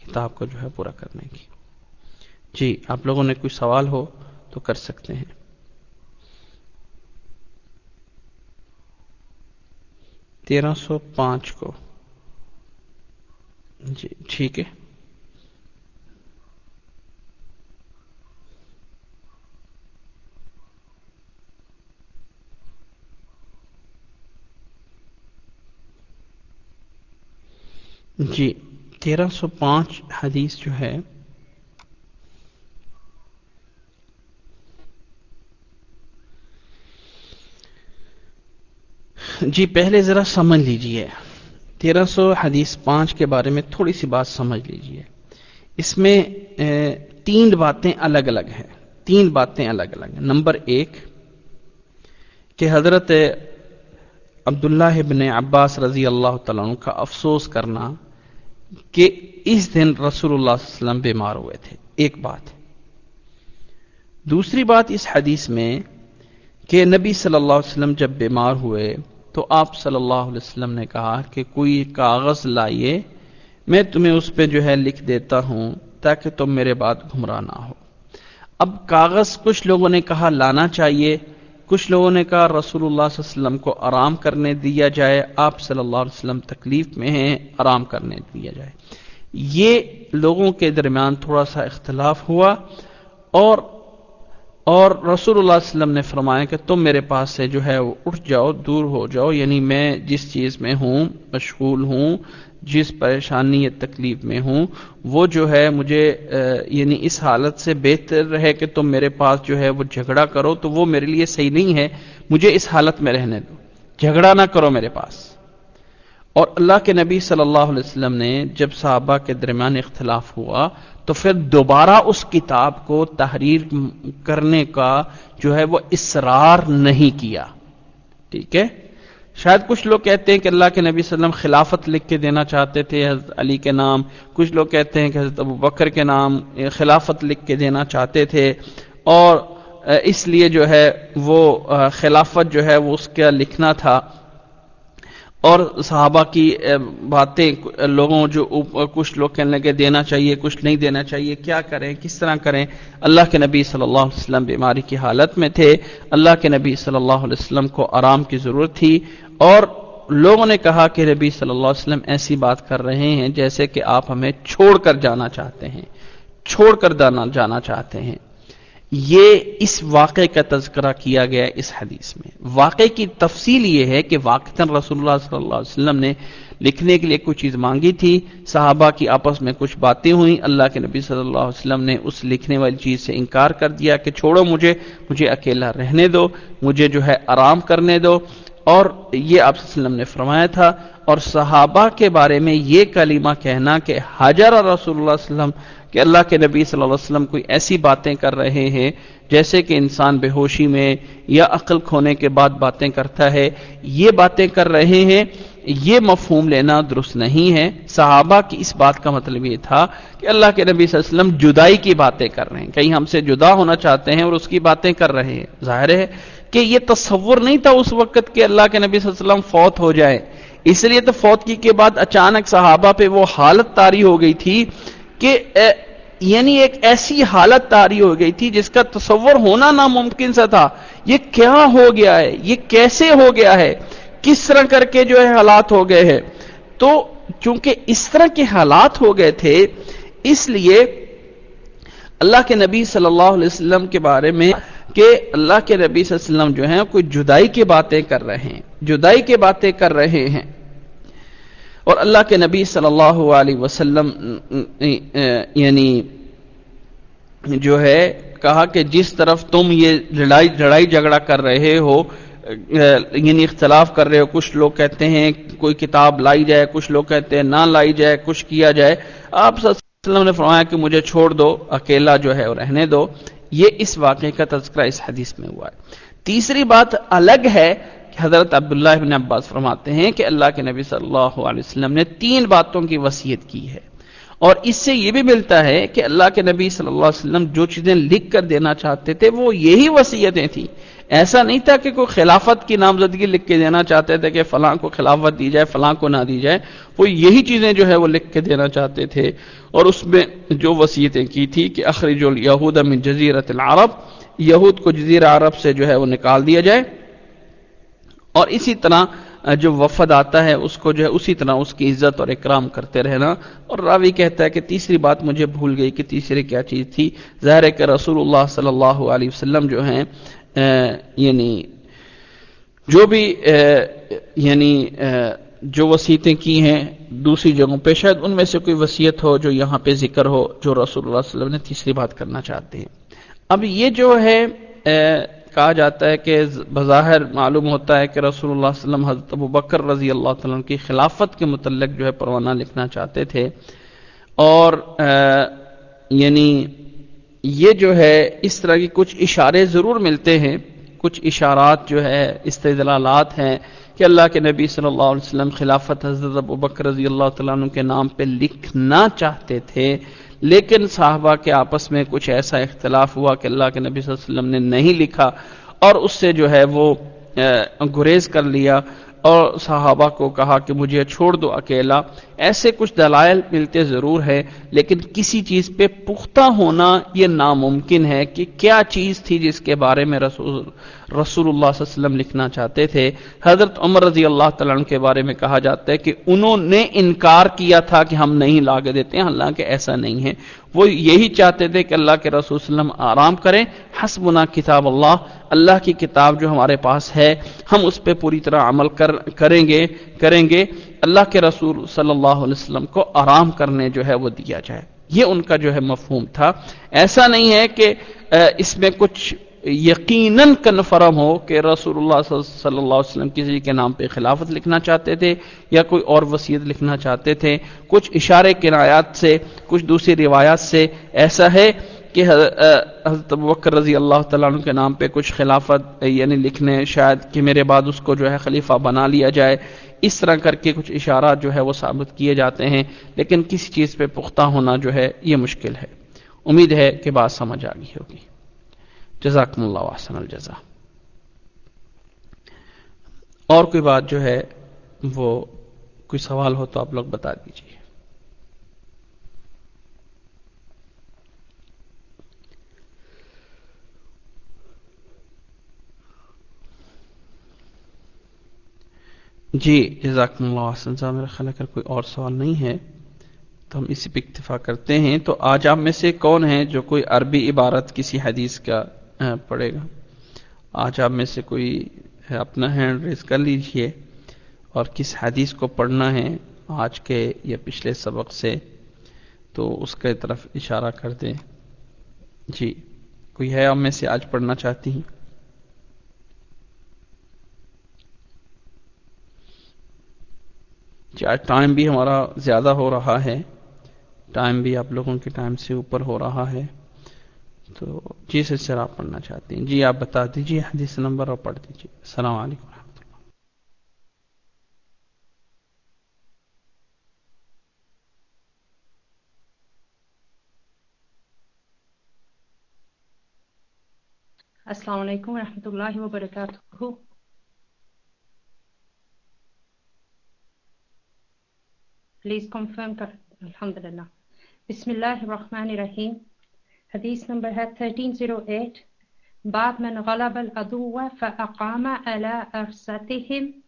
کتاب کو جو ہے پورا کرنے کی۔ جی آپ لوگوں نے کوئی سوال ہو تو کر سکتے ہیں۔ تیرہ سو پانچ کو۔ جی ٹھیک ہے۔ جی تیرہ سو پانچ حدیث جو ہے۔ جی پہلے ذرا سمجھ لیجیے۔ تیرہ سو حدیث پانچ کے بارے میں تھوڑی سی بات سمجھ لیجیے۔ اس میں تین باتیں الگ الگ ہیں۔ تین باتیں الگ الگ ہیں۔ نمبر ایک، کہ حضرت عبداللہ ابن عباس رضی اللہ تعالیٰ عنہ کا افسوس کرنا کہ اس دن رسول اللہ صلی اللہ علیہ وسلم بیمار ہوئے تھے۔ ایک بات۔ دوسری بات اس حدیث میں کہ نبی صلی اللہ علیہ وسلم جب بیمار ہوئے تو آپ صلی اللہ علیہ وسلم نے کہا کہ کوئی کاغذ لائیے، میں تمہیں اس پہ جو ہے لکھ دیتا ہوں تاکہ تم میرے بعد گھمرا نہ ہو۔ اب کاغذ کچھ لوگوں نے کہا، لانا چاہیے۔ کچھ لوگوں نے کہا، رسول اللہ صلی اللہ علیہ وسلم کو آرام کرنے دیا جائے، آپ صلی اللہ علیہ وسلم تکلیف میں ہیں، آرام کرنے دیا جائے۔ یہ لوگوں کے درمیان تھوڑا سا اختلاف ہوا اور اور رسول اللہ علیہ وسلم نے فرمایا کہ تم میرے پاس سے جو ہے وہ اٹھ جاؤ، دور ہو جاؤ یعنی میں جس چیز میں ہوں، مشغول ہوں جس پریشانی یا تکلیف میں ہوں، وہ جو ہے مجھے یعنی اس حالت سے بہتر رہے کہ تم میرے پاس جو ہے وہ جھگڑا کرو، تو وہ میرے لیے صحیح نہیں ہے۔ مجھے اس حالت میں رہنے دو۔ جھگڑا نہ کرو میرے پاس۔ اور اللہ کے نبی صلی اللہ علیہ وسلم نے جب صحابہ کے درمیان اختلاف ہوا، تو پھر دوبارہ اس کتاب کو تحریر کرنے کا جو ہے وہ اسرار نہیں کیا۔ ٹھیک ہے؟ شاید کچھ لوگ کہتے ہیں کہ اللہ کے نبی صلی اللہ علیہ وسلم خلافت لکھ کے دینا چاہتے تھے، حضرت علی کے نام. کچھ لوگ کہتے ہیں کہ حضرت ابو بکر کے نام خلافت لکھ کے دینا چاہتے تھے. اور، اس لیے جو ہے وہ، خلافت جو ہے وہ اس کا لکھنا تھا. اور صحابہ کی باتیں، لوگوں جو کچھ لوگ کہنے لگے دینا چاہیے، کچھ نہیں دینا چاہیے، کیا کریں، کس طرح کریں؟ اللہ کے نبی صلی اللہ علیہ وسلم بیماری کی حالت میں تھے، اللہ کے نبی صلی اللہ علیہ وسلم کو آرام کی ضرورت تھی، اور لوگوں نے کہا کہ نبی صلی اللہ علیہ وسلم ایسی بات کر رہے ہیں جیسے کہ آپ ہمیں چھوڑ کر جانا چاہتے ہیں، چھوڑ کر جانا چاہتے ہیں۔ یہ اس واقعے کا تذکرہ کیا گیا اس حدیث میں۔ واقعے کی تفصیل یہ ہے کہ واقع رسول اللہ صلی اللہ علیہ وسلم نے لکھنے کے لیے کچھ چیز مانگی تھی، صحابہ کی آپس میں کچھ باتیں ہوئیں، اللہ کے نبی صلی اللہ علیہ وسلم نے اس لکھنے والی چیز سے انکار کر دیا کہ چھوڑو مجھے مجھے اکیلا رہنے دو، مجھے جو ہے آرام کرنے دو۔ اور یہ آپ وسلم نے فرمایا تھا۔ اور صحابہ کے بارے میں یہ کلمہ کہنا کہ حجر رسول اللہ علیہ وسلم کہ اللہ کے نبی صلی اللہ علیہ وسلم کوئی ایسی باتیں کر رہے ہیں جیسے کہ انسان بے ہوشی میں یا عقل کھونے کے بعد باتیں کرتا ہے، یہ باتیں کر رہے ہیں، یہ مفہوم لینا درست نہیں ہے۔ صحابہ کی اس بات کا مطلب یہ تھا کہ اللہ کے نبی صلی اللہ علیہ وسلم جدائی کی باتیں کر رہے ہیں۔ کہیں ہم سے جدا ہونا چاہتے ہیں اور اس کی باتیں کر رہے ہیں۔ ظاہر ہے کہ یہ تصور نہیں تھا اس وقت کہ اللہ کے نبی صلی اللہ علیہ وسلم فوت ہو جائے۔ اس لیے تو فوتگی کے بعد اچانک صحابہ پہ وہ حالت تاری ہو گئی تھی کہ یعنی ایک ایسی حالت تاری ہو گئی تھی جس کا تصور ہونا ناممکن سا تھا۔ یہ کیا ہو گیا ہے؟ یہ کیسے ہو گیا ہے؟ کس طرح کر کے جو ہے حالات ہو گئے ہیں؟ تو چونکہ اس طرح کے حالات ہو گئے تھے، اس لیے اللہ کے نبی صلی اللہ علیہ وسلم کے بارے میں کہ اللہ کے نبی صلی اللہ علیہ وسلم جو ہیں، کوئی جدائی کی باتیں کر رہے ہیں۔ جدائی کی باتیں کر رہے ہیں۔ اور اللہ کے نبی صلی اللہ علیہ وسلم یعنی جو ہے، کہا کہ جس طرف تم یہ لڑائی لڑائی جھگڑا کر رہے ہو یعنی اختلاف کر رہے ہو، کچھ لوگ کہتے ہیں کوئی کتاب لائی جائے، کچھ لوگ کہتے ہیں نہ لائی جائے، کچھ کیا جائے، آپ صلی اللہ علیہ وسلم نے فرمایا کہ مجھے چھوڑ دو، اکیلا جو ہے رہنے دو۔ یہ اس واقعے کا تذکرہ اس حدیث میں ہوا ہے۔ تیسری بات الگ ہے کہ حضرت عبداللہ ابن عباس فرماتے ہیں کہ اللہ کے نبی صلی اللہ علیہ وسلم نے تین باتوں کی وصیت کی ہے اور اس سے یہ بھی ملتا ہے کہ اللہ کے نبی صلی اللہ علیہ وسلم جو چیزیں لکھ کر دینا چاہتے تھے وہ یہی وصیتیں تھیں۔ ایسا نہیں تھا کہ کوئی خلافت کی نامزدگی لکھ کے دینا چاہتے تھے کہ فلاں کو خلافت دی جائے، فلاں کو نہ دی جائے۔ وہ یہی چیزیں جو ہے وہ لکھ کے دینا چاہتے تھے۔ اور اس میں جو وصیتیں کی تھی کہ اخرج الیہود من جزیرت العرب، یہود کو جزیر عرب سے جو ہے وہ نکال دیا جائے۔ اور اسی طرح جو وفد آتا ہے، اس کو جو ہے اسی طرح اس کی عزت اور اکرام کرتے رہنا۔ اور راوی کہتا ہے کہ تیسری بات مجھے بھول گئی کہ تیسری کیا چیز تھی۔ ظاہر ہے کہ رسول اللہ صلی اللہ علیہ وسلم جو ہیں یعنی جو بھی یعنی جو وسیعتیں کی ہیں دوسری جگہوں پہ، شاید ان میں سے کوئی وصیت ہو جو یہاں پہ ذکر ہو، جو رسول اللہ صلی اللہ علیہ وسلم نے تیسری بات کرنا چاہتے ہیں۔ اب یہ جو ہے کہا جاتا ہے کہ بظاہر معلوم ہوتا ہے کہ رسول اللہ علیہ وسلم حضرت ابو بکر رضی اللہ تعالیٰ کی خلافت کے متعلق جو ہے پروانہ لکھنا چاہتے تھے اور یعنی یہ جو ہے اس طرح کی کچھ اشارے ضرور ملتے ہیں، کچھ اشارات جو ہے استدلالات ہیں کہ اللہ کے نبی صلی اللہ علیہ وسلم خلافت حضرت ابو بکر رضی اللہ تعالیٰ عنہ کے نام پہ لکھنا چاہتے تھے۔ لیکن صحابہ کے آپس میں کچھ ایسا اختلاف ہوا کہ اللہ کے نبی صلی اللہ علیہ وسلم نے نہیں لکھا اور اس سے جو ہے وہ گریز کر لیا اور صحابہ کو کہا کہ مجھے چھوڑ دو اکیلا۔ ایسے کچھ دلائل ملتے ضرور ہے لیکن کسی چیز پہ پختہ ہونا یہ ناممکن ہے کہ کیا چیز تھی جس کے بارے میں رسول رسول اللہ صلی اللہ علیہ وسلم لکھنا چاہتے تھے۔ حضرت عمر رضی اللہ تعالیٰ عنہ کے بارے میں کہا جاتا ہے کہ انہوں نے انکار کیا تھا کہ ہم نہیں لاگے دیتے ہیں، حالانکہ ایسا نہیں ہے۔ وہ یہی چاہتے تھے کہ اللہ کے رسول صلی اللہ علیہ وسلم آرام کریں۔ حسبنا کتاب اللہ اللہ کی کتاب جو ہمارے پاس ہے، ہم اس پہ پوری طرح عمل کر کریں گے کریں گے۔ اللہ کے رسول صلی اللہ علیہ وسلم کو آرام کرنے جو ہے وہ دیا جائے۔ یہ ان کا جو ہے مفہوم تھا۔ ایسا نہیں ہے کہ اس میں کچھ یقیناً کنفرم ہو کہ رسول اللہ صلی اللہ علیہ وسلم کسی کے نام پہ خلافت لکھنا چاہتے تھے یا کوئی اور وصیت لکھنا چاہتے تھے۔ کچھ اشارے کنایات سے، کچھ دوسری روایات سے ایسا ہے کہ حضرت بکر رضی اللہ تعالیٰ عنہ کے نام پہ کچھ خلافت یعنی لکھنے شاید کہ میرے بعد اس کو جو ہے خلیفہ بنا لیا جائے۔ اس طرح کر کے کچھ اشارات جو ہے وہ ثابت کیے جاتے ہیں، لیکن کسی چیز پہ پختہ ہونا جو ہے یہ مشکل ہے۔ امید ہے کہ بات سمجھ آ گئی ہوگی۔ جزاکم اللہ وحسن الجزا اور کوئی بات جو ہے وہ کوئی سوال ہو تو آپ لوگ بتا دیجیے جی جزاکم اللہ وحسن صاحب، میرا خیال اگر کوئی اور سوال نہیں ہے تو ہم اسی پہ اکتفا کرتے ہیں۔ تو آج آپ میں سے کون ہے جو کوئی عربی عبارت کسی حدیث کا پڑے گا؟ آج آپ میں سے کوئی اپنا ہینڈ ریز کر لیجیے اور کس حدیث کو پڑھنا ہے آج کے یا پچھلے سبق سے، تو اس کے طرف اشارہ کر دیں۔ جی کوئی ہے آپ میں سے آج پڑھنا چاہتی ہیں؟ جی آج ٹائم بھی ہمارا زیادہ ہو رہا ہے۔ ٹائم بھی آپ لوگوں کے ٹائم سے اوپر ہو رہا ہے۔ تو جی سر آپ پڑھنا چاہتے ہیں۔ جی آپ بتا دیجیے حدیث نمبر اور پڑھ دیجیے السلام علیکم اللہ۔ السلام علیکم ورحمۃ اللہ وبرکاتہ۔ الحمد للہ بسم اللہ الرحمن الرحیم حدیث نمبر ہے 1308 باب من غلب العدو فأقام على أرستهم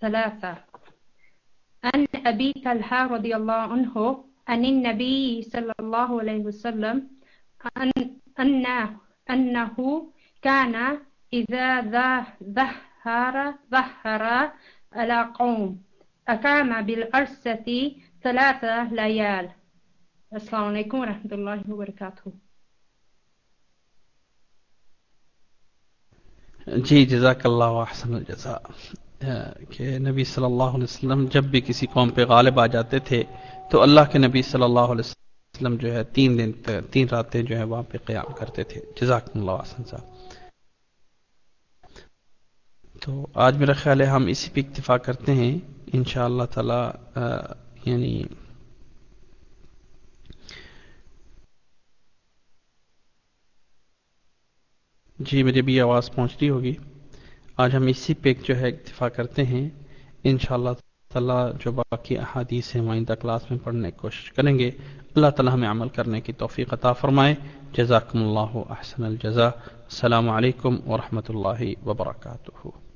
ثلاثة عن أبي طلحة رضي الله عنه عن النبي صلى الله عليه وسلم أن أنه, أنه كان إذا ظهر ظهر على قوم أقام بالأرسة ثلاثة ليال. السلام علیکم ورحمۃ اللہ وبرکاتہ جی جزاک اللہ احسن الجزا کہ نبی صلی اللہ علیہ وسلم جب بھی کسی قوم پہ غالب آ جاتے تھے، تو اللہ کے نبی صلی اللہ علیہ وسلم جو ہے، تین دن تین راتیں جو ہے وہاں پہ قیام کرتے تھے. جزاک اللہ احسن صاحب تو آج میرا خیال ہے ہم اسی پہ اکتفا کرتے ہیں ان شاء اللہ تعالی یعنی جی میری بھی آواز پہنچ رہی ہوگی۔ آج ہم اسی پہ جو ہے اکتفا کرتے ہیں۔ ان شاء اللہ تعالیٰ جو باقی احادیث ہیں معائندہ کلاس میں پڑھنے کی کوشش کریں گے۔ اللہ تعالیٰ ہمیں عمل کرنے کی توفیق عطا فرمائے۔ جزاکم اللہ احسن الجزا السلام علیکم ورحمۃ اللہ وبرکاتہ۔